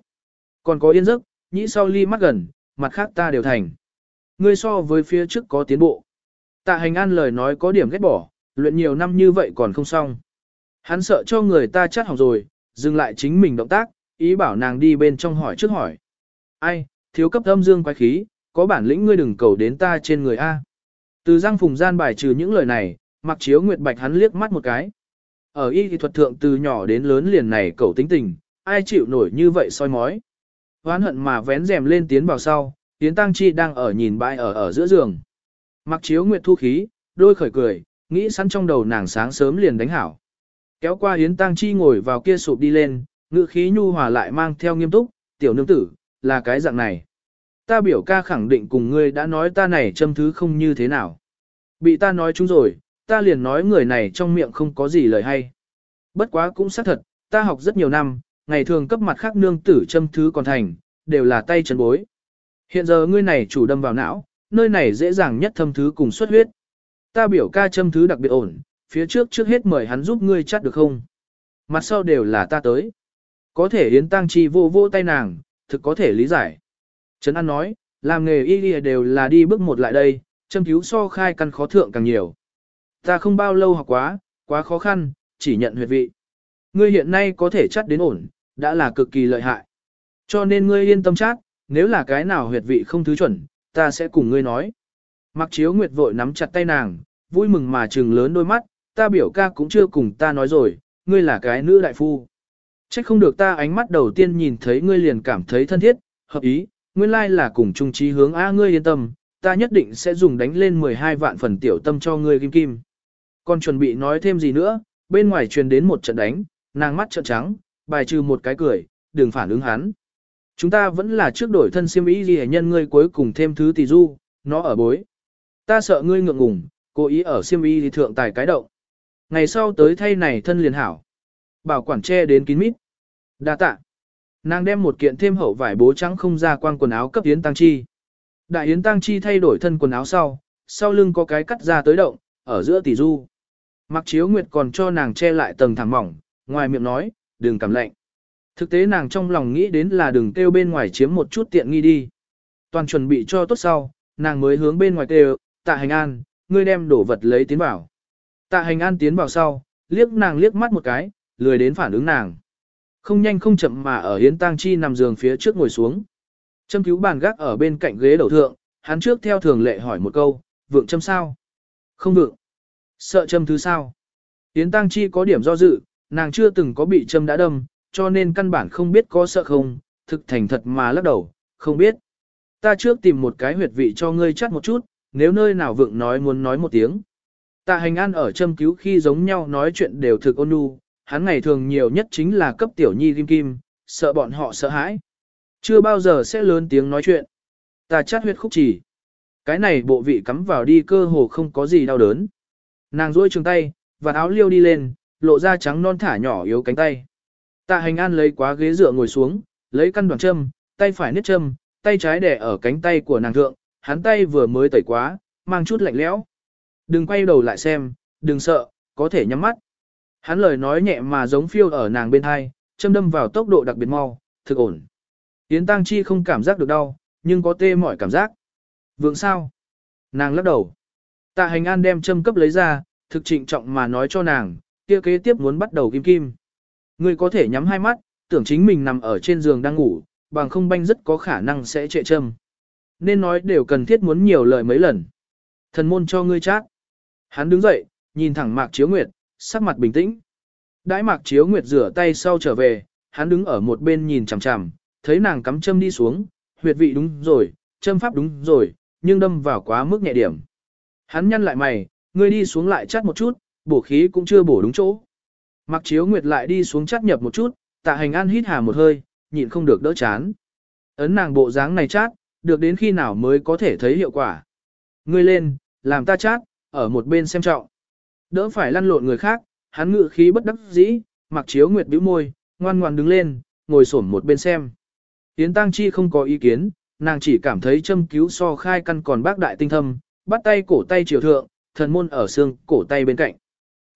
Còn có yên giấc, nhĩ sau ly mắt gần, mặt khác ta đều thành. Ngươi so với phía trước có tiến bộ. Tạ hành an lời nói có điểm ghét bỏ, luyện nhiều năm như vậy còn không xong. Hắn sợ cho người ta chát học rồi, dừng lại chính mình động tác, ý bảo nàng đi bên trong hỏi trước hỏi. Ai, thiếu cấp âm dương quái khí, có bản lĩnh ngươi đừng cầu đến ta trên người A. Từ giang phùng gian bài trừ những lời này, mặc chiếu nguyệt bạch hắn liếc mắt một cái. Ở y thì thuật thượng từ nhỏ đến lớn liền này cầu tính tình, ai chịu nổi như vậy soi mói. Hoán hận mà vén rèm lên tiến vào sau, tiến tăng chi đang ở nhìn bãi ở ở giữa giường. Mặc chiếu nguyệt thu khí, đôi khởi cười, nghĩ sẵn trong đầu nàng sáng sớm liền đánh hảo. Kéo qua Yến Tăng Chi ngồi vào kia sụp đi lên, ngữ khí nhu hòa lại mang theo nghiêm túc, tiểu nương tử, là cái dạng này. Ta biểu ca khẳng định cùng ngươi đã nói ta này châm thứ không như thế nào. Bị ta nói chúng rồi, ta liền nói người này trong miệng không có gì lời hay. Bất quá cũng xác thật, ta học rất nhiều năm, ngày thường cấp mặt khác nương tử châm thứ còn thành, đều là tay chân bối. Hiện giờ ngươi này chủ đâm vào não, nơi này dễ dàng nhất thâm thứ cùng xuất huyết. Ta biểu ca châm thứ đặc biệt ổn, phía trước trước hết mời hắn giúp ngươi chắc được không? Mặt sau đều là ta tới. Có thể Yến Tăng Chi vô vô tay nàng, thực có thể lý giải. Trấn An nói, làm nghề y đều là đi bước một lại đây, châm cứu so khai căn khó thượng càng nhiều. Ta không bao lâu học quá, quá khó khăn, chỉ nhận huyệt vị. Ngươi hiện nay có thể chắc đến ổn, đã là cực kỳ lợi hại. Cho nên ngươi yên tâm chắc, nếu là cái nào huyệt vị không thứ chuẩn, ta sẽ cùng ngươi nói. Mặc chiếu nguyệt vội nắm chặt tay nàng, vui mừng mà trừng lớn đôi mắt, ta biểu ca cũng chưa cùng ta nói rồi, ngươi là cái nữ đại phu. Trách không được ta ánh mắt đầu tiên nhìn thấy ngươi liền cảm thấy thân thiết, hợp ý, nguyên lai là cùng chung trí hướng A ngươi yên tâm, ta nhất định sẽ dùng đánh lên 12 vạn phần tiểu tâm cho ngươi kim kim. Còn chuẩn bị nói thêm gì nữa, bên ngoài truyền đến một trận đánh, nàng mắt trợn trắng, bài trừ một cái cười, đừng phản ứng hắn. Chúng ta vẫn là trước đổi thân siêm ý gì nhân ngươi cuối cùng thêm thứ tỷ du, nó ở bối. Ta sợ ngươi ngượng ngùng, cố ý ở siêm y thì thượng tài cái động. Ngày sau tới thay này thân liền hảo. Bảo quản che đến kín mít. Đa tạ. Nàng đem một kiện thêm hậu vải bố trắng không ra quang quần áo cấp Yến Tăng Chi. Đại Yến Tăng Chi thay đổi thân quần áo sau, sau lưng có cái cắt ra tới động, ở giữa tỷ du. Mặc chiếu nguyệt còn cho nàng che lại tầng thẳng mỏng, ngoài miệng nói, đừng cảm lạnh. Thực tế nàng trong lòng nghĩ đến là đừng kêu bên ngoài chiếm một chút tiện nghi đi. Toàn chuẩn bị cho tốt sau, nàng mới hướng bên ngoài kêu, tạ hành an, ngươi đem đổ vật lấy tiến vào. Tạ hành an tiến vào sau, liếc nàng liếc mắt một cái, lười đến phản ứng nàng. Không nhanh không chậm mà ở Yến tang Chi nằm giường phía trước ngồi xuống. Châm cứu bàn gác ở bên cạnh ghế đầu thượng, hắn trước theo thường lệ hỏi một câu, vượng châm sao? Không vượng. Sợ châm thứ sao? Yến Tăng Chi có điểm do dự, nàng chưa từng có bị châm đã đâm, cho nên căn bản không biết có sợ không, thực thành thật mà lắc đầu, không biết. Ta trước tìm một cái huyệt vị cho ngươi chắt một chút, nếu nơi nào vượng nói muốn nói một tiếng. Tạ hành an ở châm cứu khi giống nhau nói chuyện đều thực ôn nhu, hắn ngày thường nhiều nhất chính là cấp tiểu nhi kim kim, sợ bọn họ sợ hãi. Chưa bao giờ sẽ lớn tiếng nói chuyện. Ta chát huyết khúc chỉ. Cái này bộ vị cắm vào đi cơ hồ không có gì đau đớn. Nàng duỗi trường tay, và áo liêu đi lên, lộ ra trắng non thả nhỏ yếu cánh tay. Tạ hành an lấy quá ghế dựa ngồi xuống, lấy căn đoàn châm, tay phải niết châm, tay trái đẻ ở cánh tay của nàng thượng, hắn tay vừa mới tẩy quá, mang chút lạnh lẽo. Đừng quay đầu lại xem, đừng sợ, có thể nhắm mắt. Hắn lời nói nhẹ mà giống phiêu ở nàng bên hai, châm đâm vào tốc độ đặc biệt mau, thực ổn. Yến Tăng Chi không cảm giác được đau, nhưng có tê mỏi cảm giác. Vượng sao? Nàng lắc đầu. Tạ hành an đem châm cấp lấy ra, thực trịnh trọng mà nói cho nàng, kia kế tiếp muốn bắt đầu kim kim. Ngươi có thể nhắm hai mắt, tưởng chính mình nằm ở trên giường đang ngủ, bằng không banh rất có khả năng sẽ trệ châm. Nên nói đều cần thiết muốn nhiều lời mấy lần. Thần môn cho ngươi chát. Hắn đứng dậy, nhìn thẳng Mạc Chiếu Nguyệt, sắc mặt bình tĩnh. Đãi Mạc Chiếu Nguyệt rửa tay sau trở về, hắn đứng ở một bên nhìn chằm chằm, thấy nàng cắm châm đi xuống, huyệt vị đúng rồi, châm pháp đúng rồi, nhưng đâm vào quá mức nhẹ điểm. Hắn nhăn lại mày, ngươi đi xuống lại chắt một chút, bổ khí cũng chưa bổ đúng chỗ. Mạc Chiếu Nguyệt lại đi xuống chắt nhập một chút, tạ hành an hít hà một hơi, nhịn không được đỡ chán. Ấn nàng bộ dáng này chát, được đến khi nào mới có thể thấy hiệu quả. Ngươi lên, làm ta chát, ở một bên xem trọng. Đỡ phải lăn lộn người khác, hắn ngự khí bất đắc dĩ, mặc chiếu nguyệt bĩu môi, ngoan ngoan đứng lên, ngồi xổm một bên xem. Yến Tăng Chi không có ý kiến, nàng chỉ cảm thấy châm cứu so khai căn còn bác đại tinh thâm, bắt tay cổ tay triều thượng, thần môn ở xương cổ tay bên cạnh.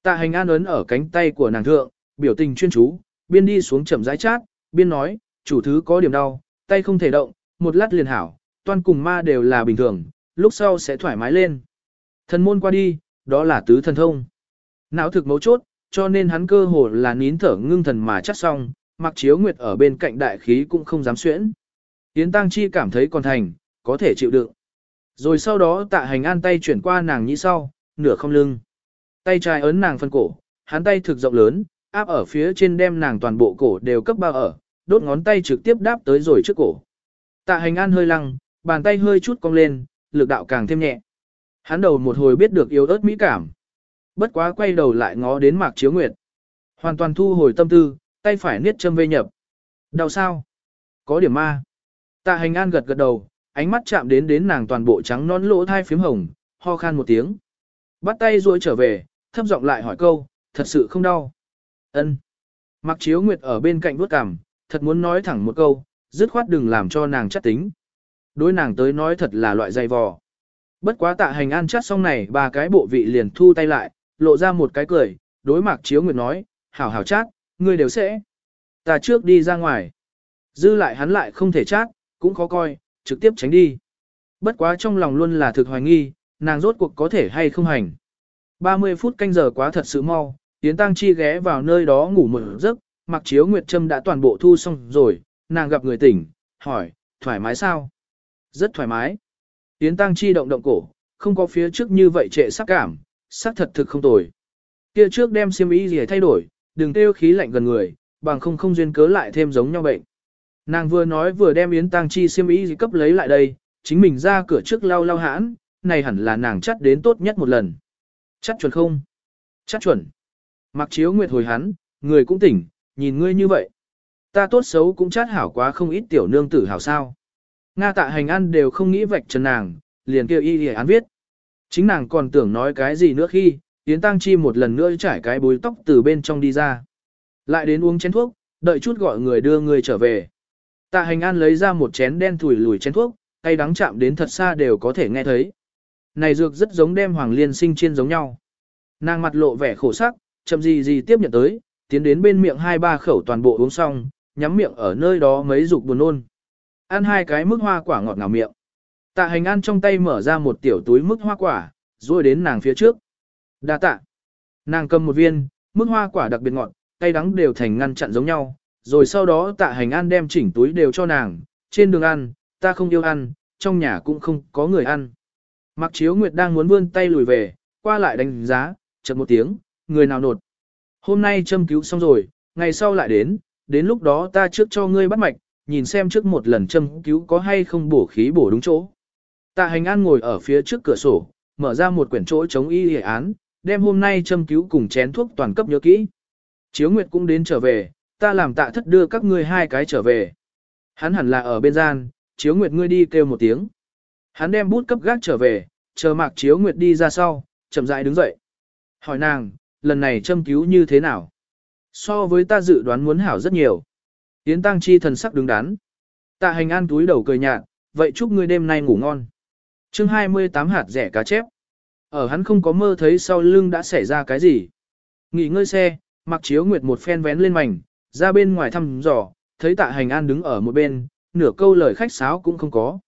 Tạ hành an ấn ở cánh tay của nàng thượng, biểu tình chuyên chú, biên đi xuống chậm rãi chát, biên nói, chủ thứ có điểm đau, tay không thể động, một lát liền hảo, toan cùng ma đều là bình thường, lúc sau sẽ thoải mái lên. Thần môn qua đi, đó là tứ thần thông. Não thực mấu chốt, cho nên hắn cơ hồ là nín thở ngưng thần mà chắc xong, mặc chiếu nguyệt ở bên cạnh đại khí cũng không dám xuyễn. Yến Tăng Chi cảm thấy còn thành, có thể chịu đựng. Rồi sau đó tạ hành an tay chuyển qua nàng nhĩ sau, nửa không lưng. Tay trái ấn nàng phân cổ, hắn tay thực rộng lớn, áp ở phía trên đem nàng toàn bộ cổ đều cấp bao ở, đốt ngón tay trực tiếp đáp tới rồi trước cổ. Tạ hành an hơi lăng, bàn tay hơi chút cong lên, lực đạo càng thêm nhẹ. Hắn đầu một hồi biết được yếu ớt mỹ cảm. Bất quá quay đầu lại ngó đến mạc chiếu nguyệt. Hoàn toàn thu hồi tâm tư, tay phải niết châm vây nhập. Đau sao? Có điểm ma. Tạ hành an gật gật đầu, ánh mắt chạm đến đến nàng toàn bộ trắng non lỗ thai phím hồng, ho khan một tiếng. Bắt tay ruôi trở về, thấp giọng lại hỏi câu, thật sự không đau. Ân. Mạc chiếu nguyệt ở bên cạnh vuốt cằm, thật muốn nói thẳng một câu, dứt khoát đừng làm cho nàng chắc tính. Đối nàng tới nói thật là loại dày vò. Bất quá tạ hành an chắc xong này ba cái bộ vị liền thu tay lại, lộ ra một cái cười, đối mạc chiếu nguyệt nói, hảo hảo chát, ngươi đều sẽ. Ta trước đi ra ngoài. Dư lại hắn lại không thể chát, cũng khó coi, trực tiếp tránh đi. Bất quá trong lòng luôn là thực hoài nghi, nàng rốt cuộc có thể hay không hành. 30 phút canh giờ quá thật sự mau, Yến Tăng Chi ghé vào nơi đó ngủ một giấc, mặc chiếu Nguyệt Trâm đã toàn bộ thu xong rồi, nàng gặp người tỉnh, hỏi, thoải mái sao? Rất thoải mái. Yến Tăng Chi động động cổ, không có phía trước như vậy trệ sắc cảm, sắc thật thực không tồi. Kia trước đem xiêm y gì thay đổi, đừng tiêu khí lạnh gần người, bằng không không duyên cớ lại thêm giống nhau bệnh. Nàng vừa nói vừa đem Yến Tăng Chi xiêm y gì cấp lấy lại đây, chính mình ra cửa trước lau lau hãn, này hẳn là nàng chắt đến tốt nhất một lần. chắc chuẩn không? chắc chuẩn. Mặc chiếu nguyệt hồi hắn, người cũng tỉnh, nhìn ngươi như vậy. Ta tốt xấu cũng chát hảo quá không ít tiểu nương tử hảo sao. Nga tạ hành ăn đều không nghĩ vạch trần nàng, liền kêu y y án viết. Chính nàng còn tưởng nói cái gì nữa khi, Yến Tăng Chi một lần nữa trải cái búi tóc từ bên trong đi ra. Lại đến uống chén thuốc, đợi chút gọi người đưa người trở về. Tạ hành an lấy ra một chén đen thủi lùi chén thuốc, cay đắng chạm đến thật xa đều có thể nghe thấy. Này dược rất giống đem hoàng liên sinh chiên giống nhau. Nàng mặt lộ vẻ khổ sắc, chậm gì gì tiếp nhận tới, tiến đến bên miệng hai ba khẩu toàn bộ uống xong, nhắm miệng ở nơi đó mấy dục buồn nôn. Ăn hai cái mức hoa quả ngọt ngào miệng. Tạ hành an trong tay mở ra một tiểu túi mức hoa quả, rồi đến nàng phía trước. Đa tạ. Nàng cầm một viên, mức hoa quả đặc biệt ngọt, tay đắng đều thành ngăn chặn giống nhau. Rồi sau đó tạ hành an đem chỉnh túi đều cho nàng, trên đường ăn, ta không yêu ăn, trong nhà cũng không có người ăn. Mặc chiếu nguyệt đang muốn vươn tay lùi về, qua lại đánh giá, chợt một tiếng, người nào nột. Hôm nay châm cứu xong rồi, ngày sau lại đến, đến lúc đó ta trước cho ngươi bắt mạch, nhìn xem trước một lần châm cứu có hay không bổ khí bổ đúng chỗ. Tạ hành an ngồi ở phía trước cửa sổ, mở ra một quyển chỗ chống y hệ án, đem hôm nay châm cứu cùng chén thuốc toàn cấp nhớ kỹ. Chiếu Nguyệt cũng đến trở về, ta làm tạ thất đưa các ngươi hai cái trở về. Hắn hẳn là ở bên gian, Chiếu Nguyệt ngươi đi kêu một tiếng. Hắn đem bút cấp gác trở về, chờ mạc Chiếu Nguyệt đi ra sau, chậm rãi đứng dậy. Hỏi nàng, lần này châm cứu như thế nào? So với ta dự đoán muốn hảo rất nhiều. Yến Tăng Chi thần sắc đứng đắn. Tạ hành an túi đầu cười nhạt, vậy chúc ngươi đêm nay ngủ ngon. chương 28 hạt rẻ cá chép. Ở hắn không có mơ thấy sau lưng đã xảy ra cái gì. Nghỉ ngơi xe, mặc chiếu nguyệt một phen vén lên mảnh, ra bên ngoài thăm dò, thấy tạ hành an đứng ở một bên, nửa câu lời khách sáo cũng không có.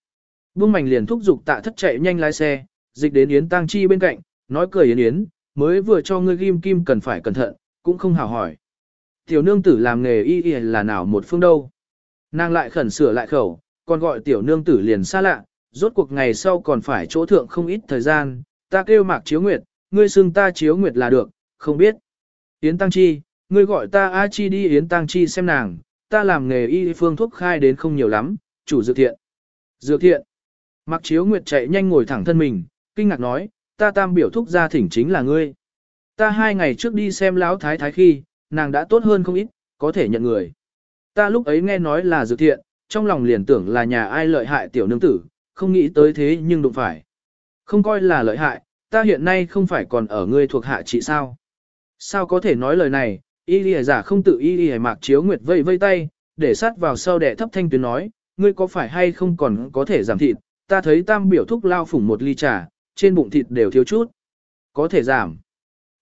Buông mảnh liền thúc giục tạ thất chạy nhanh lái xe, dịch đến Yến Tăng Chi bên cạnh, nói cười Yến Yến, mới vừa cho ngươi ghim kim cần phải cẩn thận, cũng không hào hỏi. Tiểu nương tử làm nghề y y là nào một phương đâu. Nàng lại khẩn sửa lại khẩu, còn gọi tiểu nương tử liền xa lạ, rốt cuộc ngày sau còn phải chỗ thượng không ít thời gian, ta kêu mạc chiếu nguyệt, ngươi xưng ta chiếu nguyệt là được, không biết. Yến Tăng Chi, ngươi gọi ta A Chi đi Yến Tăng Chi xem nàng, ta làm nghề y phương thuốc khai đến không nhiều lắm, chủ dược thiện. Dược thiện. Mạc chiếu nguyệt chạy nhanh ngồi thẳng thân mình, kinh ngạc nói, ta tam biểu thúc gia thỉnh chính là ngươi. Ta hai ngày trước đi xem lão thái thái khi, nàng đã tốt hơn không ít, có thể nhận người. Ta lúc ấy nghe nói là dược thiện, trong lòng liền tưởng là nhà ai lợi hại tiểu nương tử, không nghĩ tới thế nhưng đụng phải. Không coi là lợi hại, ta hiện nay không phải còn ở ngươi thuộc hạ chị sao. Sao có thể nói lời này, y lìa giả không tự y lìa mạc chiếu nguyệt vây vây tay, để sát vào sau đẻ thấp thanh tuyến nói, ngươi có phải hay không còn có thể giảm thịt, ta thấy tam biểu thúc lao phủng một ly trà, trên bụng thịt đều thiếu chút. Có thể giảm.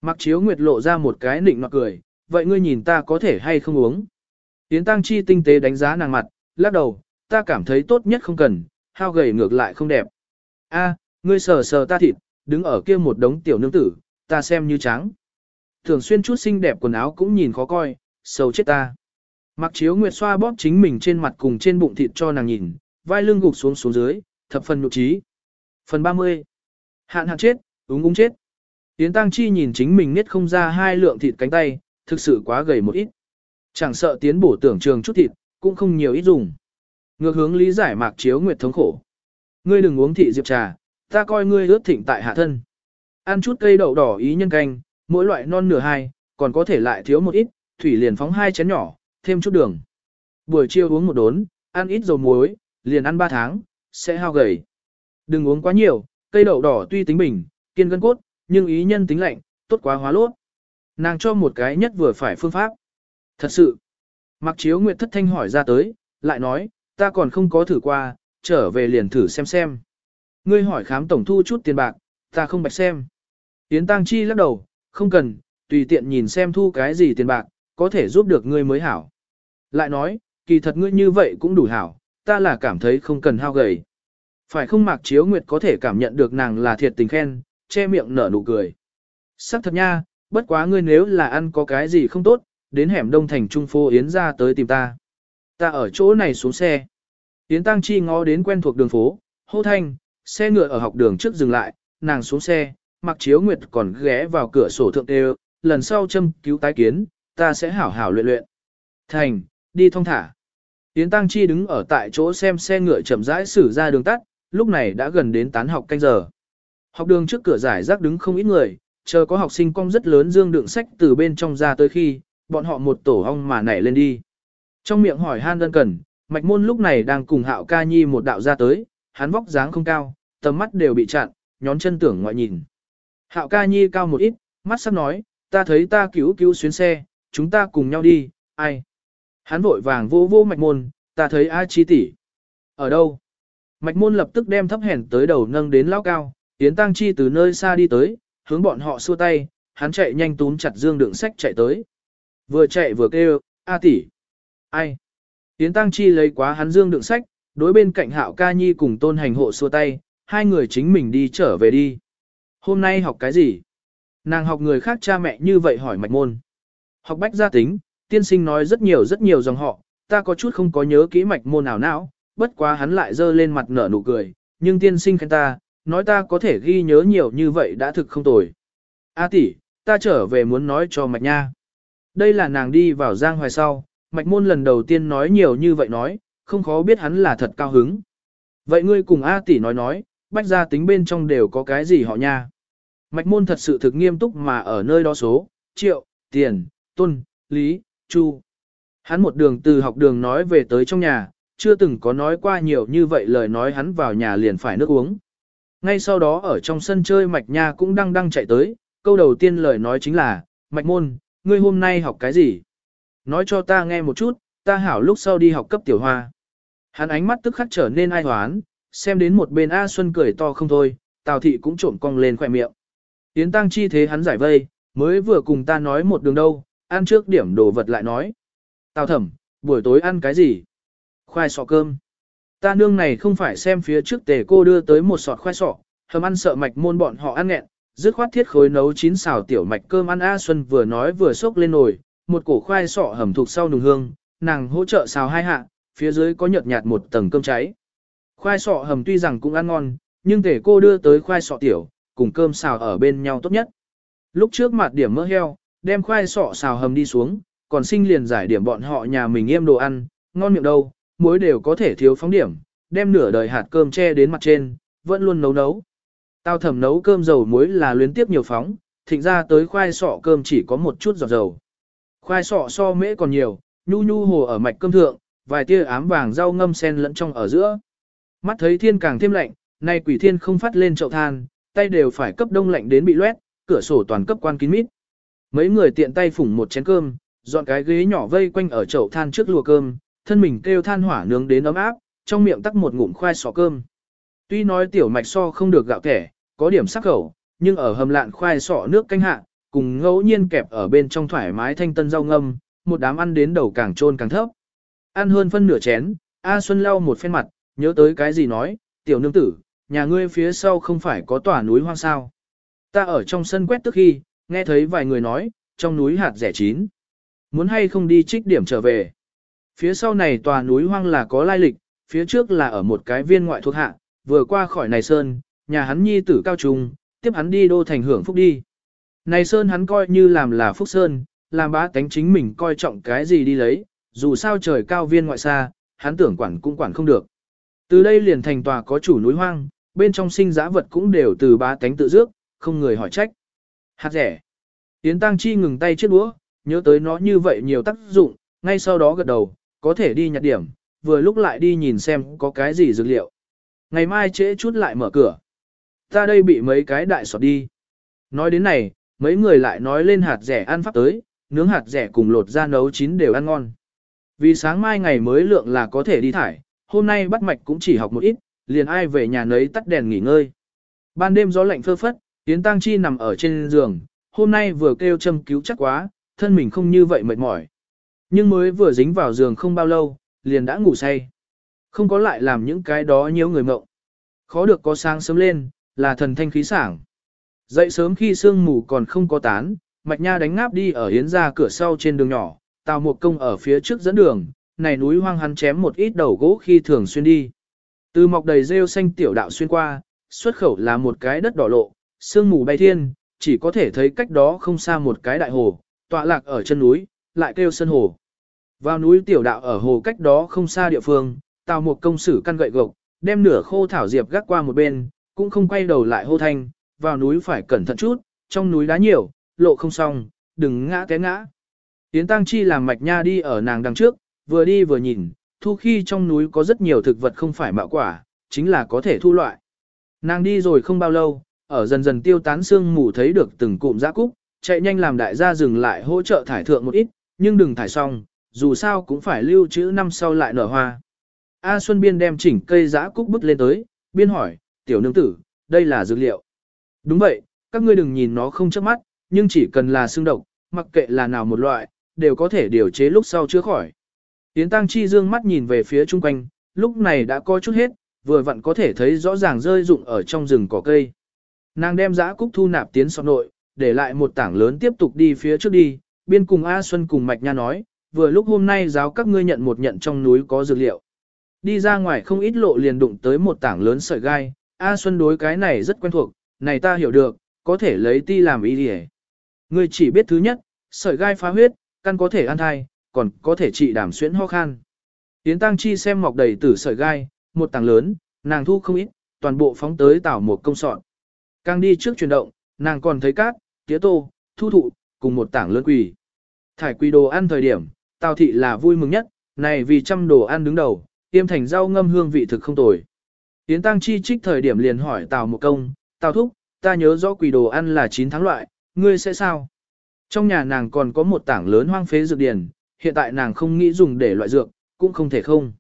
Mạc chiếu nguyệt lộ ra một cái nịnh nọt cười, vậy ngươi nhìn ta có thể hay không uống. Yến Tăng Chi tinh tế đánh giá nàng mặt, lắc đầu, ta cảm thấy tốt nhất không cần, hao gầy ngược lại không đẹp. A, ngươi sờ sờ ta thịt, đứng ở kia một đống tiểu nương tử, ta xem như trắng. Thường xuyên chút xinh đẹp quần áo cũng nhìn khó coi, sầu chết ta. Mặc chiếu nguyệt xoa bóp chính mình trên mặt cùng trên bụng thịt cho nàng nhìn, vai lưng gục xuống xuống dưới, thập phần nhục trí. Phần 30. Hạn hạn chết, uống uống chết. Yến Tăng Chi nhìn chính mình niết không ra hai lượng thịt cánh tay, thực sự quá gầy một ít. Chẳng sợ tiến bổ tưởng trường chút thịt, cũng không nhiều ít dùng. Ngược hướng lý giải mạc chiếu nguyệt thống khổ. Ngươi đừng uống thị diệp trà, ta coi ngươi ướt thịnh tại hạ thân. Ăn chút cây đậu đỏ ý nhân canh, mỗi loại non nửa hai, còn có thể lại thiếu một ít, thủy liền phóng hai chén nhỏ, thêm chút đường. Buổi chiều uống một đốn, ăn ít dầu muối, liền ăn ba tháng, sẽ hao gầy. Đừng uống quá nhiều, cây đậu đỏ tuy tính bình, kiên gân cốt, nhưng ý nhân tính lạnh, tốt quá hóa lốt. Nàng cho một cái nhất vừa phải phương pháp. Thật sự. Mặc chiếu Nguyệt thất thanh hỏi ra tới, lại nói, ta còn không có thử qua, trở về liền thử xem xem. Ngươi hỏi khám tổng thu chút tiền bạc, ta không bạch xem. Yến Tăng Chi lắc đầu, không cần, tùy tiện nhìn xem thu cái gì tiền bạc, có thể giúp được ngươi mới hảo. Lại nói, kỳ thật ngươi như vậy cũng đủ hảo, ta là cảm thấy không cần hao gầy. Phải không Mạc Chiếu Nguyệt có thể cảm nhận được nàng là thiệt tình khen, che miệng nở nụ cười. Sắc thật nha, bất quá ngươi nếu là ăn có cái gì không tốt, đến hẻm đông thành trung phố Yến ra tới tìm ta. Ta ở chỗ này xuống xe. Yến Tăng Chi ngó đến quen thuộc đường phố, hô thanh, xe ngựa ở học đường trước dừng lại, nàng xuống xe, mặc chiếu nguyệt còn ghé vào cửa sổ thượng đều, lần sau châm cứu tái kiến, ta sẽ hảo hảo luyện luyện. Thành, đi thong thả. Yến Tăng Chi đứng ở tại chỗ xem xe ngựa chậm rãi xử ra đường tắt, lúc này đã gần đến tán học canh giờ. Học đường trước cửa giải rác đứng không ít người, chờ có học sinh cong rất lớn dương đựng sách từ bên trong ra tới khi, bọn họ một tổ ong mà nảy lên đi. Trong miệng hỏi han đơn cần, mạch môn lúc này đang cùng hạo ca nhi một đạo ra tới, hắn vóc dáng không cao, tầm mắt đều bị chặn, nhón chân tưởng ngoại nhìn. Hạo ca nhi cao một ít, mắt sắp nói, ta thấy ta cứu cứu xuyến xe, chúng ta cùng nhau đi, ai. Hắn vội vàng vô vô mạch môn, ta thấy A chi tỷ Ở đâu? Mạch môn lập tức đem thấp hèn tới đầu nâng đến lao cao, tiến tăng chi từ nơi xa đi tới, hướng bọn họ xua tay, hắn chạy nhanh túm chặt dương đựng sách chạy tới. Vừa chạy vừa kêu, A tỷ. Ai? Tiến tăng chi lấy quá hắn dương đựng sách, Đối bên cạnh hạo ca nhi cùng tôn hành hộ xua tay, hai người chính mình đi trở về đi. Hôm nay học cái gì? Nàng học người khác cha mẹ như vậy hỏi mạch môn. Học bách gia tính, tiên sinh nói rất nhiều rất nhiều dòng họ, ta có chút không có nhớ kỹ mạch môn nào não, bất quá hắn lại dơ lên mặt nở nụ cười, nhưng tiên sinh khen ta, nói ta có thể ghi nhớ nhiều như vậy đã thực không tồi. A tỷ, ta trở về muốn nói cho mạch nha. Đây là nàng đi vào giang hoài sau, mạch môn lần đầu tiên nói nhiều như vậy nói, không khó biết hắn là thật cao hứng. Vậy ngươi cùng A tỷ nói nói, bách gia tính bên trong đều có cái gì họ nha. Mạch môn thật sự thực nghiêm túc mà ở nơi đó số, triệu, tiền, tuân, lý, chu. Hắn một đường từ học đường nói về tới trong nhà, chưa từng có nói qua nhiều như vậy lời nói hắn vào nhà liền phải nước uống. Ngay sau đó ở trong sân chơi mạch nha cũng đang đang chạy tới, câu đầu tiên lời nói chính là, mạch môn, ngươi hôm nay học cái gì? Nói cho ta nghe một chút, ta hảo lúc sau đi học cấp tiểu hoa. Hắn ánh mắt tức khắc trở nên ai hoán, xem đến một bên A Xuân cười to không thôi, Tào thị cũng trộm cong lên khỏe miệng. Yến Tăng chi thế hắn giải vây, mới vừa cùng ta nói một đường đâu, ăn trước điểm đồ vật lại nói. Tào thẩm, buổi tối ăn cái gì? Khoai sọ cơm. Ta nương này không phải xem phía trước tề cô đưa tới một sọt khoai sọ, hầm ăn sợ mạch môn bọn họ ăn nghẹn, dứt khoát thiết khối nấu chín xào tiểu mạch cơm ăn A Xuân vừa nói vừa sốc lên nồi, một cổ khoai sọ hầm thuộc sau nùng hương, nàng hỗ trợ xào hai hạ, phía dưới có nhợt nhạt một tầng cơm cháy. Khoai sọ hầm tuy rằng cũng ăn ngon, nhưng tề cô đưa tới khoai sọ tiểu, cùng cơm xào ở bên nhau tốt nhất. Lúc trước mặt điểm mỡ heo, đem khoai sọ xào hầm đi xuống, còn sinh liền giải điểm bọn họ nhà mình em đồ ăn, ngon miệng đâu, muối đều có thể thiếu phóng điểm, đem nửa đời hạt cơm che đến mặt trên, vẫn luôn nấu nấu. Tao thầm nấu cơm dầu muối là luyến tiếp nhiều phóng, thịnh ra tới khoai sọ cơm chỉ có một chút giọt dầu. Khoai sọ so mễ còn nhiều, nhu nhu hồ ở mạch cơm thượng, vài tia ám vàng rau ngâm sen lẫn trong ở giữa. Mắt thấy thiên càng thêm lạnh, nay quỷ thiên không phát lên chậu than, tay đều phải cấp đông lạnh đến bị loét, cửa sổ toàn cấp quan kín mít. Mấy người tiện tay phủng một chén cơm, dọn cái ghế nhỏ vây quanh ở chậu than trước lùa cơm, thân mình kêu than hỏa nướng đến ấm áp, trong miệng tắc một ngụm khoai sọ cơm. Tuy nói tiểu mạch so không được gạo kẻ, có điểm sắc khẩu, nhưng ở hầm lạn khoai sọ nước canh hạ, cùng ngẫu nhiên kẹp ở bên trong thoải mái thanh tân rau ngâm, một đám ăn đến đầu càng trôn càng thấp. Ăn hơn phân nửa chén, A Xuân lau một phen mặt, nhớ tới cái gì nói, tiểu nương tử, nhà ngươi phía sau không phải có tòa núi hoang sao. Ta ở trong sân quét tức khi, nghe thấy vài người nói, trong núi hạt rẻ chín. Muốn hay không đi trích điểm trở về. Phía sau này tòa núi hoang là có lai lịch, phía trước là ở một cái viên ngoại thuộc hạ, vừa qua khỏi này sơn, nhà hắn nhi tử cao trung, tiếp hắn đi đô thành hưởng phúc đi. Này sơn hắn coi như làm là phúc sơn, làm bá tánh chính mình coi trọng cái gì đi lấy, dù sao trời cao viên ngoại xa, hắn tưởng quản cũng quản không được. Từ đây liền thành tòa có chủ núi hoang, bên trong sinh giá vật cũng đều từ bá tánh tự dước, không người hỏi trách. Hạt rẻ. Yến Tăng Chi ngừng tay chiếc đũa, nhớ tới nó như vậy nhiều tác dụng, ngay sau đó gật đầu, có thể đi nhặt điểm, vừa lúc lại đi nhìn xem có cái gì dược liệu. Ngày mai trễ chút lại mở cửa. Ta đây bị mấy cái đại sọt đi. Nói đến này, mấy người lại nói lên hạt rẻ ăn pháp tới, nướng hạt rẻ cùng lột ra nấu chín đều ăn ngon. Vì sáng mai ngày mới lượng là có thể đi thải, hôm nay bắt mạch cũng chỉ học một ít, liền ai về nhà nấy tắt đèn nghỉ ngơi. Ban đêm gió lạnh phơ phất, Yến Tăng Chi nằm ở trên giường, hôm nay vừa kêu châm cứu chắc quá, thân mình không như vậy mệt mỏi. Nhưng mới vừa dính vào giường không bao lâu, liền đã ngủ say. Không có lại làm những cái đó nhiều người mộng. Khó được có sáng sớm lên, là thần thanh khí sảng. Dậy sớm khi sương mù còn không có tán, Mạch Nha đánh ngáp đi ở hiến ra cửa sau trên đường nhỏ, Tào một công ở phía trước dẫn đường, này núi hoang hắn chém một ít đầu gỗ khi thường xuyên đi. Từ mọc đầy rêu xanh tiểu đạo xuyên qua, xuất khẩu là một cái đất đỏ lộ, sương mù bay thiên, chỉ có thể thấy cách đó không xa một cái đại hồ, tọa lạc ở chân núi, lại kêu sân hồ. Vào núi tiểu đạo ở hồ cách đó không xa địa phương, tào một công sử căn gậy gộc, đem nửa khô thảo diệp gác qua một bên, cũng không quay đầu lại hô thanh, vào núi phải cẩn thận chút, trong núi đá nhiều, lộ không xong, đừng ngã té ngã. Tiến Tăng Chi làm mạch nha đi ở nàng đằng trước, vừa đi vừa nhìn, thu khi trong núi có rất nhiều thực vật không phải mạo quả, chính là có thể thu loại. Nàng đi rồi không bao lâu, ở dần dần tiêu tán xương mù thấy được từng cụm giã cúc, chạy nhanh làm đại gia dừng lại hỗ trợ thải thượng một ít, nhưng đừng thải xong, dù sao cũng phải lưu trữ năm sau lại nở hoa. A Xuân Biên đem chỉnh cây giã cúc bức lên tới, Biên hỏi, tiểu nương tử, đây là dược liệu. Đúng vậy, các ngươi đừng nhìn nó không chớp mắt, nhưng chỉ cần là xương độc, mặc kệ là nào một loại, đều có thể điều chế lúc sau chữa khỏi. Tiến Tăng Chi dương mắt nhìn về phía chung quanh, lúc này đã có chút hết, vừa vặn có thể thấy rõ ràng rơi rụng ở trong rừng cỏ cây. Nàng đem giã cúc thu nạp tiến sọt nội, để lại một tảng lớn tiếp tục đi phía trước đi, biên cùng A Xuân cùng Mạch Nha nói, vừa lúc hôm nay giáo các ngươi nhận một nhận trong núi có dược liệu. Đi ra ngoài không ít lộ liền đụng tới một tảng lớn sợi gai, A Xuân đối cái này rất quen thuộc, này ta hiểu được, có thể lấy ti làm ý đi Ngươi chỉ biết thứ nhất, sợi gai phá huyết, căn có thể ăn thai, còn có thể trị đảm xuyễn ho khan. Tiến Tăng Chi xem mọc đầy tử sợi gai, một tảng lớn, nàng thu không ít, toàn bộ phóng tới tảo một công sọn. Càng đi trước chuyển động, nàng còn thấy cát, tía tô, thu thụ, cùng một tảng lớn quỳ. Thải quỳ đồ ăn thời điểm, Tào thị là vui mừng nhất, này vì trăm đồ ăn đứng đầu, tiêm thành rau ngâm hương vị thực không tồi. Yến Tăng Chi trích thời điểm liền hỏi Tào một công, Tào thúc, ta nhớ rõ quỳ đồ ăn là 9 tháng loại, ngươi sẽ sao? Trong nhà nàng còn có một tảng lớn hoang phế dược điển, hiện tại nàng không nghĩ dùng để loại dược, cũng không thể không.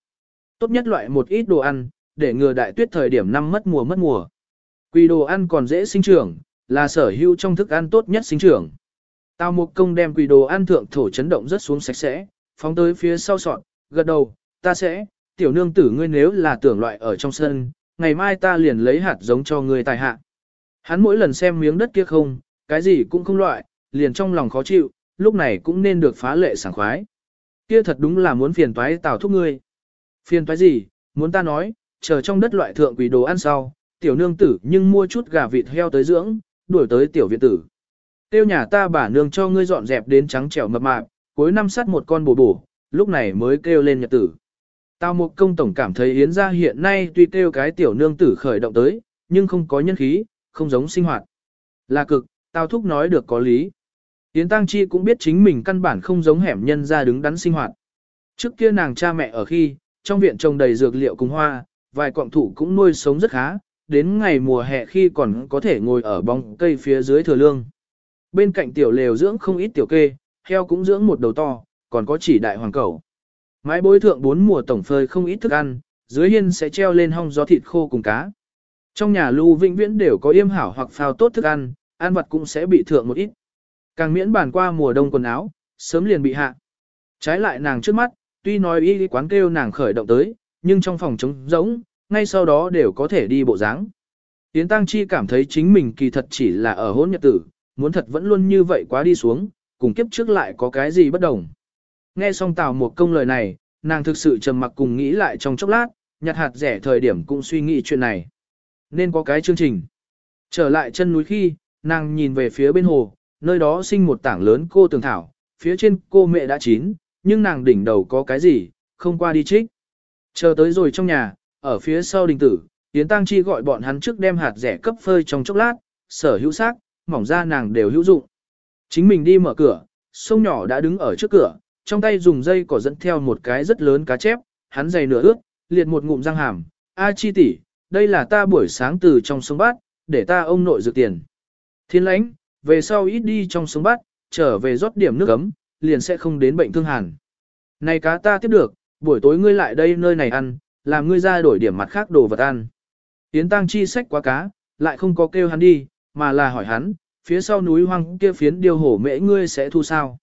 Tốt nhất loại một ít đồ ăn, để ngừa đại tuyết thời điểm năm mất mùa mất mùa. Quỳ đồ ăn còn dễ sinh trưởng, là sở hữu trong thức ăn tốt nhất sinh trưởng. Tào Mục Công đem quỷ đồ ăn thượng thổ chấn động rất xuống sạch sẽ, phóng tới phía sau sọt gật đầu, ta sẽ, tiểu nương tử ngươi nếu là tưởng loại ở trong sân, ngày mai ta liền lấy hạt giống cho ngươi tài hạ. Hắn mỗi lần xem miếng đất kia không, cái gì cũng không loại, liền trong lòng khó chịu, lúc này cũng nên được phá lệ sảng khoái. Kia thật đúng là muốn phiền toái tào thúc ngươi. Phiền toái gì, muốn ta nói, chờ trong đất loại thượng quỷ đồ ăn sau, tiểu nương tử nhưng mua chút gà vịt heo tới dưỡng, đuổi tới tiểu viện tử. Tiêu nhà ta bà nương cho ngươi dọn dẹp đến trắng trẻo mập mạp, cuối năm sắt một con bổ bổ, lúc này mới kêu lên nhật tử. Tào Mục Công Tổng cảm thấy Yến gia hiện nay tuy kêu cái tiểu nương tử khởi động tới, nhưng không có nhân khí, không giống sinh hoạt. Là cực, Tào Thúc nói được có lý. Yến Tăng Chi cũng biết chính mình căn bản không giống hẻm nhân ra đứng đắn sinh hoạt. Trước kia nàng cha mẹ ở khi, trong viện trồng đầy dược liệu cùng hoa, vài cọng thủ cũng nuôi sống rất khá, đến ngày mùa hè khi còn có thể ngồi ở bóng cây phía dưới thừa lương. Bên cạnh tiểu lều dưỡng không ít tiểu kê, heo cũng dưỡng một đầu to, còn có chỉ đại hoàng cẩu. Mái bối thượng bốn mùa tổng phơi không ít thức ăn, dưới hiên sẽ treo lên hong gió thịt khô cùng cá. Trong nhà lưu vĩnh viễn đều có yêm hảo hoặc phao tốt thức ăn, ăn vật cũng sẽ bị thượng một ít. Càng miễn bàn qua mùa đông quần áo, sớm liền bị hạ. Trái lại nàng trước mắt, tuy nói y quán kêu nàng khởi động tới, nhưng trong phòng trống rỗng, ngay sau đó đều có thể đi bộ dáng. Yến Tăng Chi cảm thấy chính mình kỳ thật chỉ là ở hôn nhật tử, muốn thật vẫn luôn như vậy quá đi xuống, cùng kiếp trước lại có cái gì bất đồng. Nghe xong Tào một công lời này, nàng thực sự trầm mặc cùng nghĩ lại trong chốc lát, nhặt hạt rẻ thời điểm cũng suy nghĩ chuyện này. Nên có cái chương trình. Trở lại chân núi khi, nàng nhìn về phía bên hồ, nơi đó sinh một tảng lớn cô tường thảo, phía trên cô mẹ đã chín, nhưng nàng đỉnh đầu có cái gì, không qua đi trích. Chờ tới rồi trong nhà, ở phía sau đình tử, Yến Tăng Chi gọi bọn hắn trước đem hạt rẻ cấp phơi trong chốc lát, sở hữu xác, mỏng ra nàng đều hữu dụng. Chính mình đi mở cửa, sông nhỏ đã đứng ở trước cửa, trong tay dùng dây cỏ dẫn theo một cái rất lớn cá chép, hắn dày nửa ướt, liệt một ngụm răng hàm, A chi tỷ, đây là ta buổi sáng từ trong sông bát, để ta ông nội dự tiền. Thiên lãnh, về sau ít đi trong sông bát, trở về rót điểm nước ấm, liền sẽ không đến bệnh thương hàn. Này cá ta tiếp được, buổi tối ngươi lại đây nơi này ăn, làm ngươi ra đổi điểm mặt khác đồ vật ăn. Yến Tăng chi sách quá cá, lại không có kêu hắn đi, mà là hỏi hắn, phía sau núi hoang kia phiến điêu hổ mễ ngươi sẽ thu sao?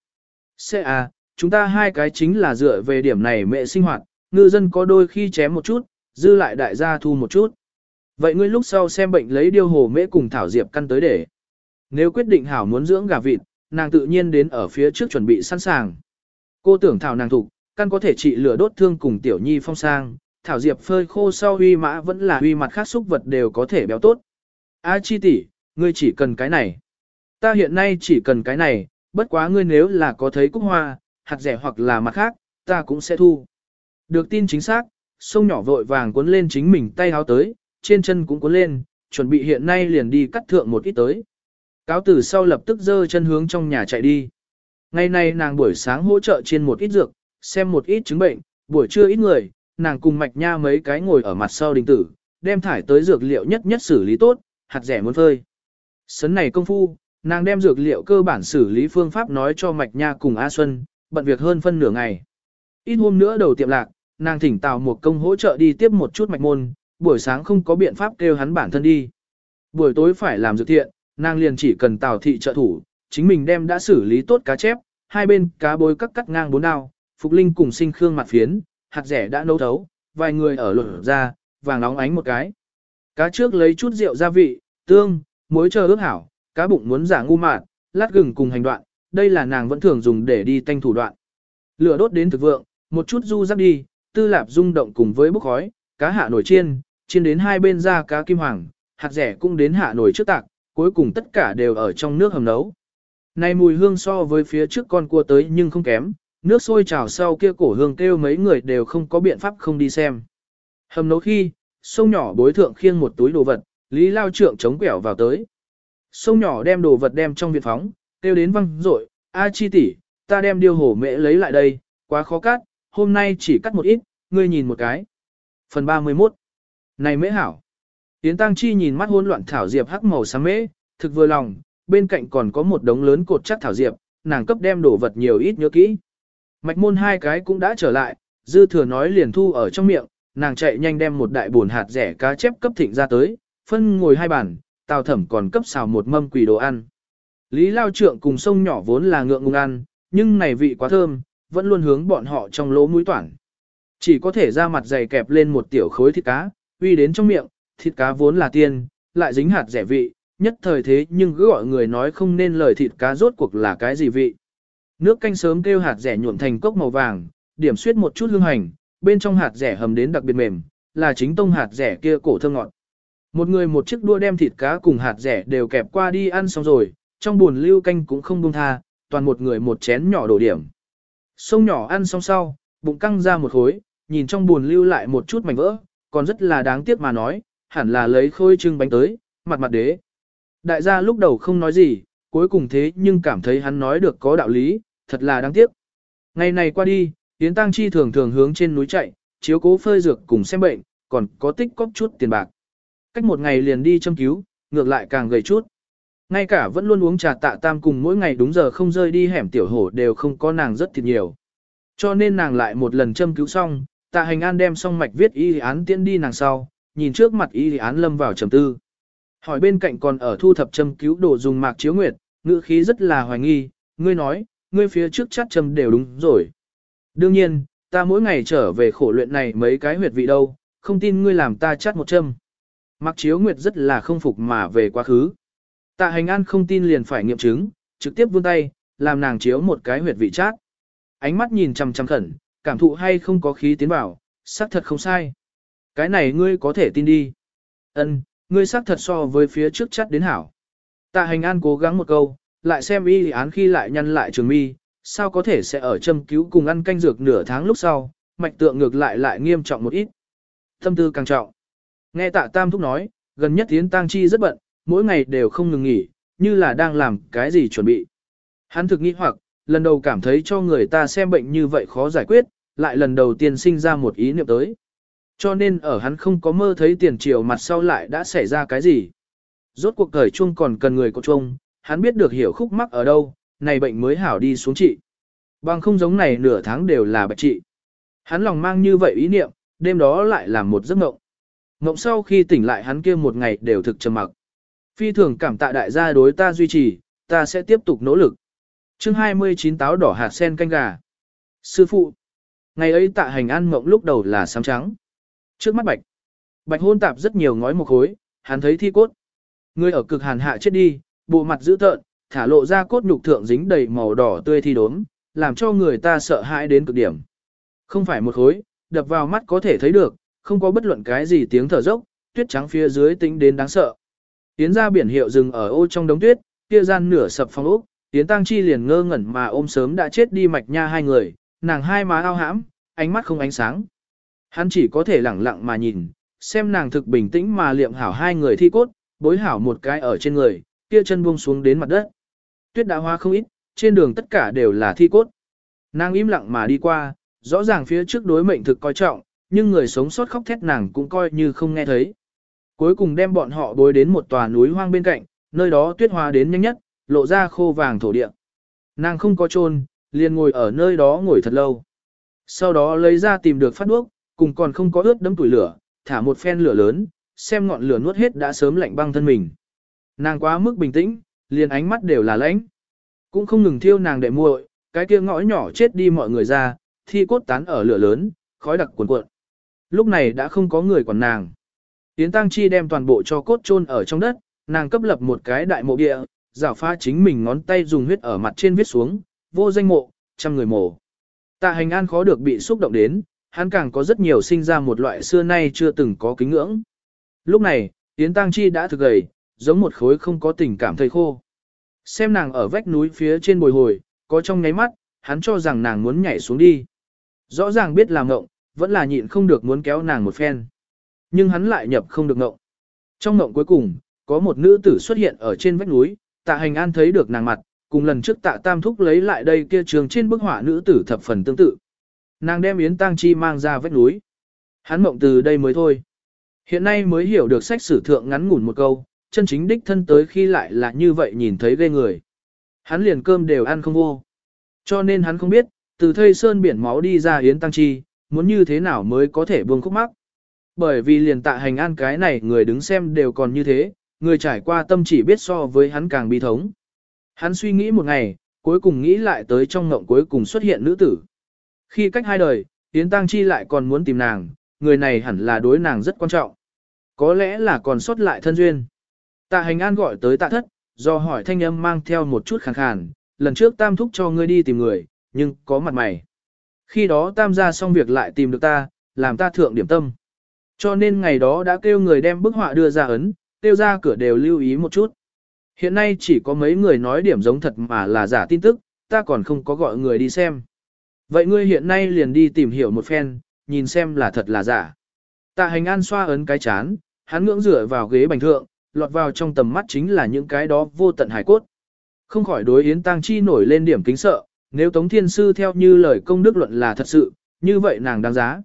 Sẽ à, chúng ta hai cái chính là dựa về điểm này mẹ sinh hoạt, ngư dân có đôi khi chém một chút, dư lại đại gia thu một chút. Vậy ngươi lúc sau xem bệnh lấy điêu hổ mễ cùng thảo diệp căn tới để. Nếu quyết định hảo muốn dưỡng gà vịt, nàng tự nhiên đến ở phía trước chuẩn bị sẵn sàng. Cô tưởng thảo nàng thục, căn có thể trị lửa đốt thương cùng tiểu nhi phong sang, thảo diệp phơi khô sau huy mã vẫn là huy mặt khác xúc vật đều có thể béo tốt. A chi tỷ, ngươi chỉ cần cái này. Ta hiện nay chỉ cần cái này, bất quá ngươi nếu là có thấy cúc hoa, hạt rẻ hoặc là mặt khác, ta cũng sẽ thu. Được tin chính xác, sông nhỏ vội vàng cuốn lên chính mình tay háo tới, trên chân cũng cuốn lên, chuẩn bị hiện nay liền đi cắt thượng một ít tới. Cáo tử sau lập tức dơ chân hướng trong nhà chạy đi. Ngày nay nàng buổi sáng hỗ trợ trên một ít dược, xem một ít chứng bệnh, buổi trưa ít người, nàng cùng mạch nha mấy cái ngồi ở mặt sau đình tử, đem thải tới dược liệu nhất nhất xử lý tốt, hạt rẻ muốn phơi. Sấn này công phu, nàng đem dược liệu cơ bản xử lý phương pháp nói cho mạch nha cùng A Xuân, bận việc hơn phân nửa ngày. Ít hôm nữa đầu tiệm lạc, nàng thỉnh Tào một công hỗ trợ đi tiếp một chút mạch môn, buổi sáng không có biện pháp kêu hắn bản thân đi. Buổi tối phải làm dược thiện, nàng liền chỉ cần Tào thị trợ thủ, chính mình đem đã xử lý tốt cá chép, hai bên cá bối cắt cắt ngang bốn đao, Phục Linh cùng sinh khương mặt phiến, hạt rẻ đã nấu thấu, vài người ở lột ra, vàng nóng ánh một cái. Cá trước lấy chút rượu gia vị, tương, muối chờ ước hảo, cá bụng muốn giả ngu mạn, lát gừng cùng hành đoạn, đây là nàng vẫn thường dùng để đi tanh thủ đoạn. Lửa đốt đến thực vượng, một chút du rắc đi, tư lạp rung động cùng với bốc khói, cá hạ nổi chiên, chiên đến hai bên ra cá kim hoàng, hạt rẻ cũng đến hạ nổi trước tạc, cuối cùng tất cả đều ở trong nước hầm nấu. Này mùi hương so với phía trước con cua tới nhưng không kém, nước sôi trào sau kia cổ hương kêu mấy người đều không có biện pháp không đi xem. Hầm nấu khi, sông nhỏ bối thượng khiêng một túi đồ vật, Lý Lao Trượng chống quẻo vào tới. Sông nhỏ đem đồ vật đem trong viện phóng, kêu đến văng rội, A chi tỷ, ta đem điêu hổ mẹ lấy lại đây, quá khó cắt, hôm nay chỉ cắt một ít, ngươi nhìn một cái. Phần 31 Này mễ hảo. Yến Tăng Chi nhìn mắt hỗn loạn thảo diệp hắc màu xám mễ, thực vừa lòng, bên cạnh còn có một đống lớn cột chắc thảo diệp, nàng cấp đem đồ vật nhiều ít nhớ kỹ. Mạch môn hai cái cũng đã trở lại, dư thừa nói liền thu ở trong miệng, nàng chạy nhanh đem một đại buồn hạt rẻ cá chép cấp thịnh ra tới, phân ngồi hai bàn, tào thẩm còn cấp xào một mâm quỷ đồ ăn. Lý Lao Trượng cùng sông nhỏ vốn là ngượng ngùng ăn, nhưng này vị quá thơm, vẫn luôn hướng bọn họ trong lỗ mũi toản. Chỉ có thể ra mặt dày kẹp lên một tiểu khối thịt cá, uy đến trong miệng, thịt cá vốn là tiên, lại dính hạt rẻ vị, nhất thời thế nhưng cứ gọi người nói không nên lời thịt cá rốt cuộc là cái gì vị. Nước canh sớm kêu hạt rẻ nhuộm thành cốc màu vàng, điểm suyết một chút hương hành, bên trong hạt rẻ hầm đến đặc biệt mềm, là chính tông hạt rẻ kia cổ thơm ngọt. Một người một chiếc đua đem thịt cá cùng hạt rẻ đều kẹp qua đi ăn xong rồi, trong buồn lưu canh cũng không buông tha, toàn một người một chén nhỏ đổ điểm. Sông nhỏ ăn xong sau, bụng căng ra một khối, nhìn trong buồn lưu lại một chút mảnh vỡ, còn rất là đáng tiếc mà nói, hẳn là lấy khôi trưng bánh tới, mặt mặt đế. Đại gia lúc đầu không nói gì, cuối cùng thế nhưng cảm thấy hắn nói được có đạo lý, thật là đáng tiếc. Ngày này qua đi, Yến Tăng Chi thường thường hướng trên núi chạy, chiếu cố phơi dược cùng xem bệnh, còn có tích cóp chút tiền bạc. Cách một ngày liền đi châm cứu, ngược lại càng gầy chút. Ngay cả vẫn luôn uống trà tạ tam cùng mỗi ngày đúng giờ không rơi đi hẻm tiểu hổ đều không có nàng rất thiệt nhiều. Cho nên nàng lại một lần châm cứu xong, tạ hành an đem xong mạch viết y án tiễn đi nàng sau, nhìn trước mặt y án lâm vào trầm tư. Hỏi bên cạnh còn ở thu thập châm cứu đồ dùng mạc chiếu nguyệt, ngữ khí rất là hoài nghi, ngươi nói, ngươi phía trước chắt châm đều đúng rồi. Đương nhiên, ta mỗi ngày trở về khổ luyện này mấy cái huyệt vị đâu, không tin ngươi làm ta chắt một châm. Mạc chiếu nguyệt rất là không phục mà về quá khứ. Tạ hành an không tin liền phải nghiệm chứng, trực tiếp vươn tay, làm nàng chiếu một cái huyệt vị chát. Ánh mắt nhìn chằm chằm khẩn, cảm thụ hay không có khí tiến vào, xác thật không sai. Cái này ngươi có thể tin đi. Ân, ngươi xác thật so với phía trước chắt đến hảo. Tạ hành an cố gắng một câu, lại xem y án khi lại nhăn lại trường mi, sao có thể sẽ ở châm cứu cùng ăn canh dược nửa tháng lúc sau, mạch tượng ngược lại lại nghiêm trọng một ít. Tâm tư càng trọng. Nghe tạ tam thúc nói, gần nhất tiến tang chi rất bận, mỗi ngày đều không ngừng nghỉ, như là đang làm cái gì chuẩn bị. Hắn thực nghĩ hoặc, lần đầu cảm thấy cho người ta xem bệnh như vậy khó giải quyết, lại lần đầu tiên sinh ra một ý niệm tới. Cho nên ở hắn không có mơ thấy tiền triều mặt sau lại đã xảy ra cái gì. Rốt cuộc thời chuông còn cần người có chung, hắn biết được hiểu khúc mắc ở đâu, này bệnh mới hảo đi xuống trị. Bằng không giống này nửa tháng đều là bạch trị. Hắn lòng mang như vậy ý niệm, đêm đó lại làm một giấc mộng. Mộng sau khi tỉnh lại hắn kia một ngày đều thực trầm mặc. Phi thường cảm tạ đại gia đối ta duy trì, ta sẽ tiếp tục nỗ lực. chương 29 táo đỏ hạt sen canh gà. Sư phụ. Ngày ấy tạ hành ăn mộng lúc đầu là sáng trắng. Trước mắt bạch. Bạch hôn tạp rất nhiều ngói một khối, hắn thấy thi cốt. Người ở cực hàn hạ chết đi, bộ mặt dữ tợn, thả lộ ra cốt nhục thượng dính đầy màu đỏ tươi thi đốm, làm cho người ta sợ hãi đến cực điểm. Không phải một khối, đập vào mắt có thể thấy được, không có bất luận cái gì tiếng thở dốc, tuyết trắng phía dưới tính đến đáng sợ. Tiến ra biển hiệu dừng ở ô trong đống tuyết, kia gian nửa sập phong ốc, Tiến Tăng Chi liền ngơ ngẩn mà ôm sớm đã chết đi mạch nha hai người, nàng hai má ao hãm, ánh mắt không ánh sáng. Hắn chỉ có thể lẳng lặng mà nhìn, xem nàng thực bình tĩnh mà liệm hảo hai người thi cốt, bối hảo một cái ở trên người, kia chân buông xuống đến mặt đất. Tuyết đã hoa không ít, trên đường tất cả đều là thi cốt. Nàng im lặng mà đi qua, rõ ràng phía trước đối mệnh thực coi trọng, nhưng người sống sót khóc thét nàng cũng coi như không nghe thấy. Cuối cùng đem bọn họ bối đến một tòa núi hoang bên cạnh, nơi đó tuyết hóa đến nhanh nhất, lộ ra khô vàng thổ địa. Nàng không có chôn, liền ngồi ở nơi đó ngồi thật lâu. Sau đó lấy ra tìm được phát đuốc, cùng còn không có ướt đấm tuổi lửa, thả một phen lửa lớn, xem ngọn lửa nuốt hết đã sớm lạnh băng thân mình. Nàng quá mức bình tĩnh, liền ánh mắt đều là lãnh. Cũng không ngừng thiêu nàng đệ muội, cái kia ngõ nhỏ chết đi mọi người ra, thi cốt tán ở lửa lớn, khói đặc cuồn cuộn lúc này đã không có người quản nàng. Yến Tăng Chi đem toàn bộ cho cốt chôn ở trong đất, nàng cấp lập một cái đại mộ địa, rảo pha chính mình ngón tay dùng huyết ở mặt trên viết xuống, vô danh mộ, trăm người mộ. Tạ hành an khó được bị xúc động đến, hắn càng có rất nhiều sinh ra một loại xưa nay chưa từng có kính ngưỡng. Lúc này, Yến Tăng Chi đã thực gầy, giống một khối không có tình cảm thầy khô. Xem nàng ở vách núi phía trên bồi hồi, có trong nháy mắt, hắn cho rằng nàng muốn nhảy xuống đi. Rõ ràng biết làm ngộng, vẫn là nhịn không được muốn kéo nàng một phen. Nhưng hắn lại nhập không được ngộng. Trong ngộng cuối cùng, có một nữ tử xuất hiện ở trên vách núi, tạ hành an thấy được nàng mặt, cùng lần trước tạ tam thúc lấy lại đây kia trường trên bức họa nữ tử thập phần tương tự. Nàng đem Yến Tăng Chi mang ra vách núi. Hắn mộng từ đây mới thôi. Hiện nay mới hiểu được sách sử thượng ngắn ngủn một câu, chân chính đích thân tới khi lại là như vậy nhìn thấy ghê người. Hắn liền cơm đều ăn không vô. Cho nên hắn không biết, từ thây sơn biển máu đi ra Yến Tăng Chi, muốn như thế nào mới có thể buông khúc mắc. Bởi vì liền tạ hành an cái này người đứng xem đều còn như thế, người trải qua tâm chỉ biết so với hắn càng bi thống. Hắn suy nghĩ một ngày, cuối cùng nghĩ lại tới trong ngộng cuối cùng xuất hiện nữ tử. Khi cách hai đời, Yến Tăng Chi lại còn muốn tìm nàng, người này hẳn là đối nàng rất quan trọng. Có lẽ là còn xuất lại thân duyên. Tạ hành an gọi tới tạ thất, do hỏi thanh âm mang theo một chút khàn khàn, lần trước tam thúc cho ngươi đi tìm người, nhưng có mặt mày. Khi đó tam gia xong việc lại tìm được ta, làm ta thượng điểm tâm. Cho nên ngày đó đã kêu người đem bức họa đưa ra ấn, kêu ra cửa đều lưu ý một chút. Hiện nay chỉ có mấy người nói điểm giống thật mà là giả tin tức, ta còn không có gọi người đi xem. Vậy ngươi hiện nay liền đi tìm hiểu một phen, nhìn xem là thật là giả. Tạ hành an xoa ấn cái chán, hắn ngưỡng rửa vào ghế bành thượng, lọt vào trong tầm mắt chính là những cái đó vô tận hải cốt. Không khỏi đối Yến Tăng Chi nổi lên điểm kính sợ, nếu Tống Thiên Sư theo như lời công đức luận là thật sự, như vậy nàng đáng giá.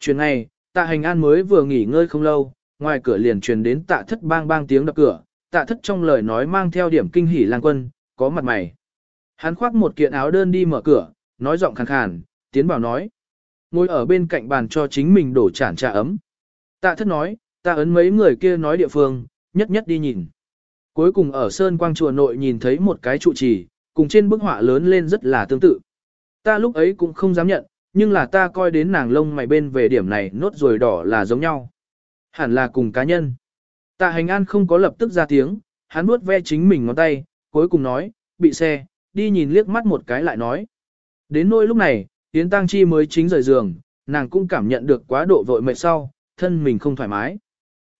Chuyện này, tạ hành an mới vừa nghỉ ngơi không lâu, ngoài cửa liền truyền đến tạ thất bang bang tiếng đập cửa, tạ thất trong lời nói mang theo điểm kinh hỉ lang quân, có mặt mày. Hắn khoác một kiện áo đơn đi mở cửa, nói giọng khàn khàn, tiến vào nói. Ngồi ở bên cạnh bàn cho chính mình đổ chản trà ấm. Tạ thất nói, ta ấn mấy người kia nói địa phương, nhất nhất đi nhìn. Cuối cùng ở Sơn Quang Chùa nội nhìn thấy một cái trụ trì, cùng trên bức họa lớn lên rất là tương tự. Ta lúc ấy cũng không dám nhận, nhưng là ta coi đến nàng lông mày bên về điểm này nốt rồi đỏ là giống nhau. Hẳn là cùng cá nhân. Tạ hành an không có lập tức ra tiếng, hắn nuốt ve chính mình ngón tay, cuối cùng nói, bị xe, đi nhìn liếc mắt một cái lại nói. Đến nỗi lúc này, Yến Tăng Chi mới chính rời giường, nàng cũng cảm nhận được quá độ vội mệt sau, thân mình không thoải mái.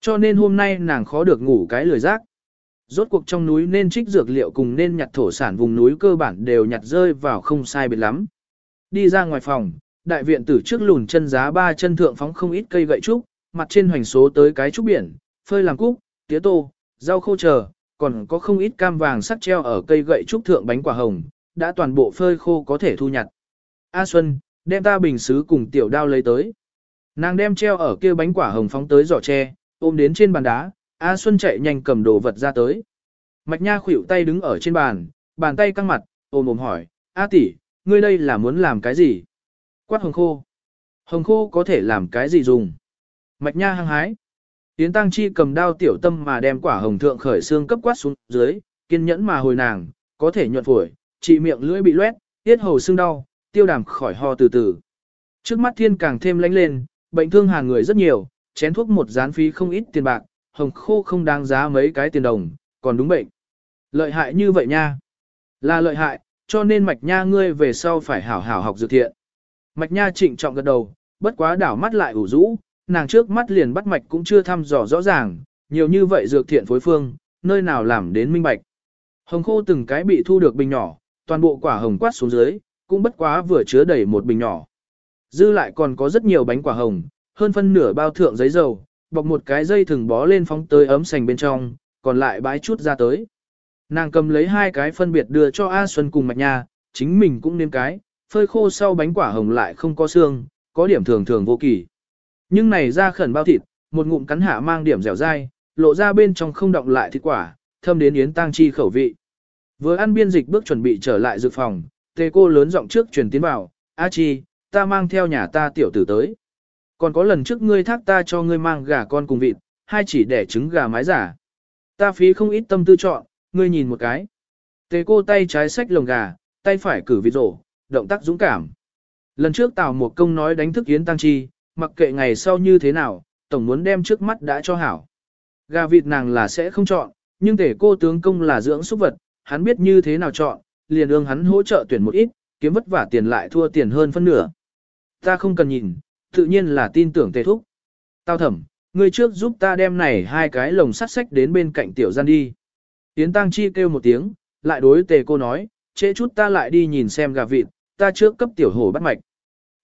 Cho nên hôm nay nàng khó được ngủ cái lười giác. Rốt cuộc trong núi nên trích dược liệu cùng nên nhặt thổ sản vùng núi cơ bản đều nhặt rơi vào không sai biệt lắm. Đi ra ngoài phòng, đại viện tử trước lùn chân giá ba chân thượng phóng không ít cây gậy trúc, mặt trên hoành số tới cái trúc biển, phơi làm cúc, tía tô, rau khô chờ, còn có không ít cam vàng sắc treo ở cây gậy trúc thượng bánh quả hồng, đã toàn bộ phơi khô có thể thu nhặt. A Xuân, đem ta bình xứ cùng tiểu đao lấy tới. Nàng đem treo ở kia bánh quả hồng phóng tới giỏ tre, ôm đến trên bàn đá, A Xuân chạy nhanh cầm đồ vật ra tới. Mạch Nha khuỵu tay đứng ở trên bàn, bàn tay căng mặt, ôm ôm hỏi, A tỷ, ngươi đây là muốn làm cái gì? Quát hồng khô. Hồng khô có thể làm cái gì dùng? Mạch Nha hăng hái. Yến Tăng Chi cầm đao tiểu tâm mà đem quả hồng thượng khởi xương cấp quát xuống dưới, kiên nhẫn mà hồi nàng, có thể nhuận phổi, trị miệng lưỡi bị loét, tiết hầu xương đau, tiêu đàm khỏi ho từ từ. Trước mắt thiên càng thêm lánh lên, bệnh thương hàng người rất nhiều, chén thuốc một gián phí không ít tiền bạc, hồng khô không đáng giá mấy cái tiền đồng, còn đúng bệnh. Lợi hại như vậy nha. Là lợi hại, cho nên mạch nha ngươi về sau phải hảo hảo học dược thiện. Mạch nha trịnh trọng gật đầu, bất quá đảo mắt lại ủ rũ, nàng trước mắt liền bắt mạch cũng chưa thăm dò rõ ràng, nhiều như vậy dược thiện phối phương, nơi nào làm đến minh bạch. Hồng khô từng cái bị thu được bình nhỏ, toàn bộ quả hồng quát xuống dưới, cũng bất quá vừa chứa đầy một bình nhỏ. Dư lại còn có rất nhiều bánh quả hồng, hơn phân nửa bao thượng giấy dầu, bọc một cái dây thừng bó lên phóng tới ấm sành bên trong, còn lại bãi chút ra tới. Nàng cầm lấy hai cái phân biệt đưa cho A Xuân cùng Mạch Nha, chính mình cũng nếm cái, phơi khô sau bánh quả hồng lại không có xương, có điểm thường thường vô kỳ. Nhưng này ra khẩn bao thịt, một ngụm cắn hạ mang điểm dẻo dai, lộ ra bên trong không động lại thịt quả, thơm đến yến tang chi khẩu vị. Vừa ăn biên dịch bước chuẩn bị trở lại dược phòng, tề cô lớn giọng trước truyền tiến vào, A chi, ta mang theo nhà ta tiểu tử tới. Còn có lần trước ngươi thác ta cho ngươi mang gà con cùng vịt, hai chỉ đẻ trứng gà mái giả. Ta phí không ít tâm tư chọn, ngươi nhìn một cái. Tề cô tay trái xách lồng gà, tay phải cử vịt rổ, động tác dũng cảm. Lần trước Tào một công nói đánh thức Yến Tăng Chi, mặc kệ ngày sau như thế nào, tổng muốn đem trước mắt đã cho hảo. Gà vịt nàng là sẽ không chọn, nhưng tể cô tướng công là dưỡng súc vật, hắn biết như thế nào chọn, liền ương hắn hỗ trợ tuyển một ít, kiếm vất vả tiền lại thua tiền hơn phân nửa. Ta không cần nhìn, tự nhiên là tin tưởng tề thúc. Tao thẩm, ngươi trước giúp ta đem này hai cái lồng sắt sách đến bên cạnh tiểu gian đi. Yến Tăng Chi kêu một tiếng, lại đối tề cô nói, trễ chút ta lại đi nhìn xem gà vịt, ta trước cấp tiểu hổ bắt mạch.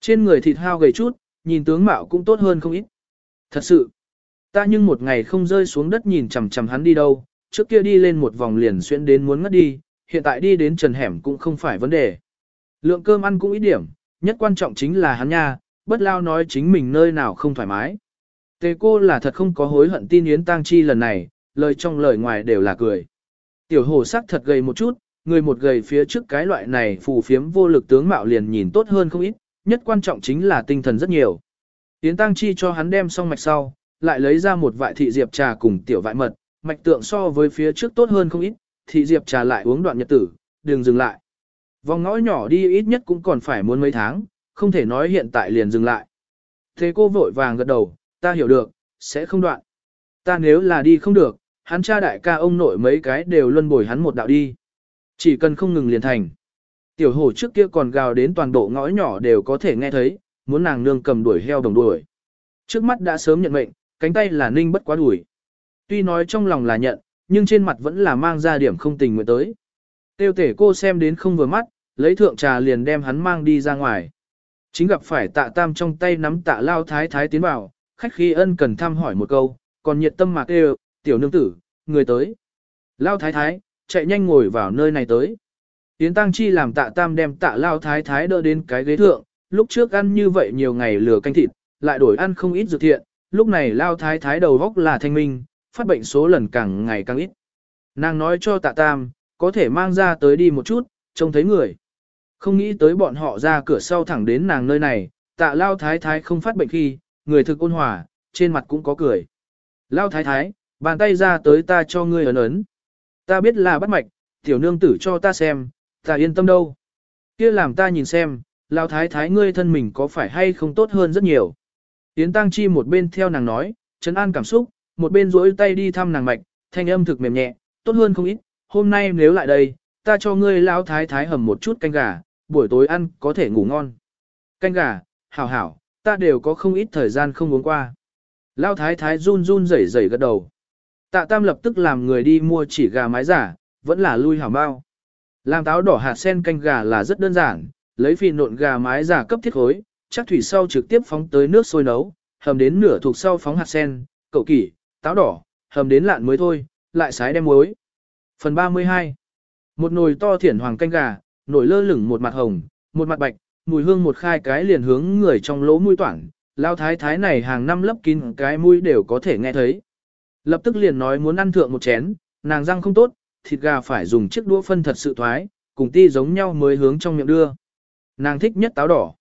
Trên người thịt hao gầy chút, nhìn tướng mạo cũng tốt hơn không ít. Thật sự, ta nhưng một ngày không rơi xuống đất nhìn chằm chằm hắn đi đâu, trước kia đi lên một vòng liền xuyên đến muốn ngất đi, hiện tại đi đến trần hẻm cũng không phải vấn đề. Lượng cơm ăn cũng ít điểm, nhất quan trọng chính là hắn nha, bất lao nói chính mình nơi nào không thoải mái. Tề cô là thật không có hối hận tin Yến Tăng Chi lần này, lời trong lời ngoài đều là cười. Tiểu hồ sắc thật gầy một chút, người một gầy phía trước cái loại này phù phiếm vô lực tướng mạo liền nhìn tốt hơn không ít, nhất quan trọng chính là tinh thần rất nhiều. Yến Tăng Chi cho hắn đem xong mạch sau, lại lấy ra một vại thị diệp trà cùng tiểu vại mật, mạch tượng so với phía trước tốt hơn không ít, thị diệp trà lại uống đoạn nhật tử, đừng dừng lại. Vòng ngõ nhỏ đi ít nhất cũng còn phải muốn mấy tháng, không thể nói hiện tại liền dừng lại. Thế cô vội vàng gật đầu, ta hiểu được, sẽ không đoạn. Ta nếu là đi không được, hắn cha đại ca ông nội mấy cái đều luân bồi hắn một đạo đi. Chỉ cần không ngừng liền thành. Tiểu hổ trước kia còn gào đến toàn bộ ngõ nhỏ đều có thể nghe thấy, muốn nàng nương cầm đuổi heo đồng đuổi. Trước mắt đã sớm nhận mệnh, cánh tay là ninh bất quá đuổi. Tuy nói trong lòng là nhận, nhưng trên mặt vẫn là mang ra điểm không tình nguyện tới. Tiêu tể cô xem đến không vừa mắt, lấy thượng trà liền đem hắn mang đi ra ngoài. Chính gặp phải tạ tam trong tay nắm tạ lao thái thái tiến vào, khách khi ân cần thăm hỏi một câu, còn nhiệt tâm mà kêu, tiểu nương tử, người tới. Lao thái thái, chạy nhanh ngồi vào nơi này tới. Tiến tăng chi làm tạ tam đem tạ lao thái thái đỡ đến cái ghế thượng, lúc trước ăn như vậy nhiều ngày lừa canh thịt, lại đổi ăn không ít dược thiện, lúc này lao thái thái đầu góc là thanh minh, phát bệnh số lần càng ngày càng ít. Nàng nói cho tạ tam, có thể mang ra tới đi một chút, trông thấy người. Không nghĩ tới bọn họ ra cửa sau thẳng đến nàng nơi này, tạ lao thái thái không phát bệnh khi, người thực ôn hòa, trên mặt cũng có cười. Lao thái thái, bàn tay ra tới ta cho ngươi ấn ấn. Ta biết là bắt mạch, tiểu nương tử cho ta xem, ta yên tâm đâu. kia làm ta nhìn xem, lao thái thái ngươi thân mình có phải hay không tốt hơn rất nhiều. Yến Tăng Chi một bên theo nàng nói, chấn an cảm xúc, một bên duỗi tay đi thăm nàng mạch, thanh âm thực mềm nhẹ, tốt hơn không ít, hôm nay nếu lại đây, ta cho ngươi lão thái thái hầm một chút canh gà, buổi tối ăn có thể ngủ ngon. Canh gà, hảo hảo, ta đều có không ít thời gian không uống qua. lao thái thái run run rẩy rẩy gật đầu. Tạ Tam lập tức làm người đi mua chỉ gà mái giả, vẫn là lui hảo bao. Làm táo đỏ hạt sen canh gà là rất đơn giản, lấy phi nộn gà mái giả cấp thiết khối, chắc thủy sau trực tiếp phóng tới nước sôi nấu, hầm đến nửa thuộc sau phóng hạt sen, cậu kỷ, táo đỏ, hầm đến lạn mới thôi, lại sái đem muối. Phần 32 Một nồi to thiển hoàng canh gà, nổi lơ lửng một mặt hồng, một mặt bạch, mùi hương một khai cái liền hướng người trong lỗ mũi toản, lao thái thái này hàng năm lấp kín cái mũi đều có thể nghe thấy. Lập tức liền nói muốn ăn thượng một chén, nàng răng không tốt, thịt gà phải dùng chiếc đũa phân thật sự thoái, cùng ti giống nhau mới hướng trong miệng đưa. Nàng thích nhất táo đỏ.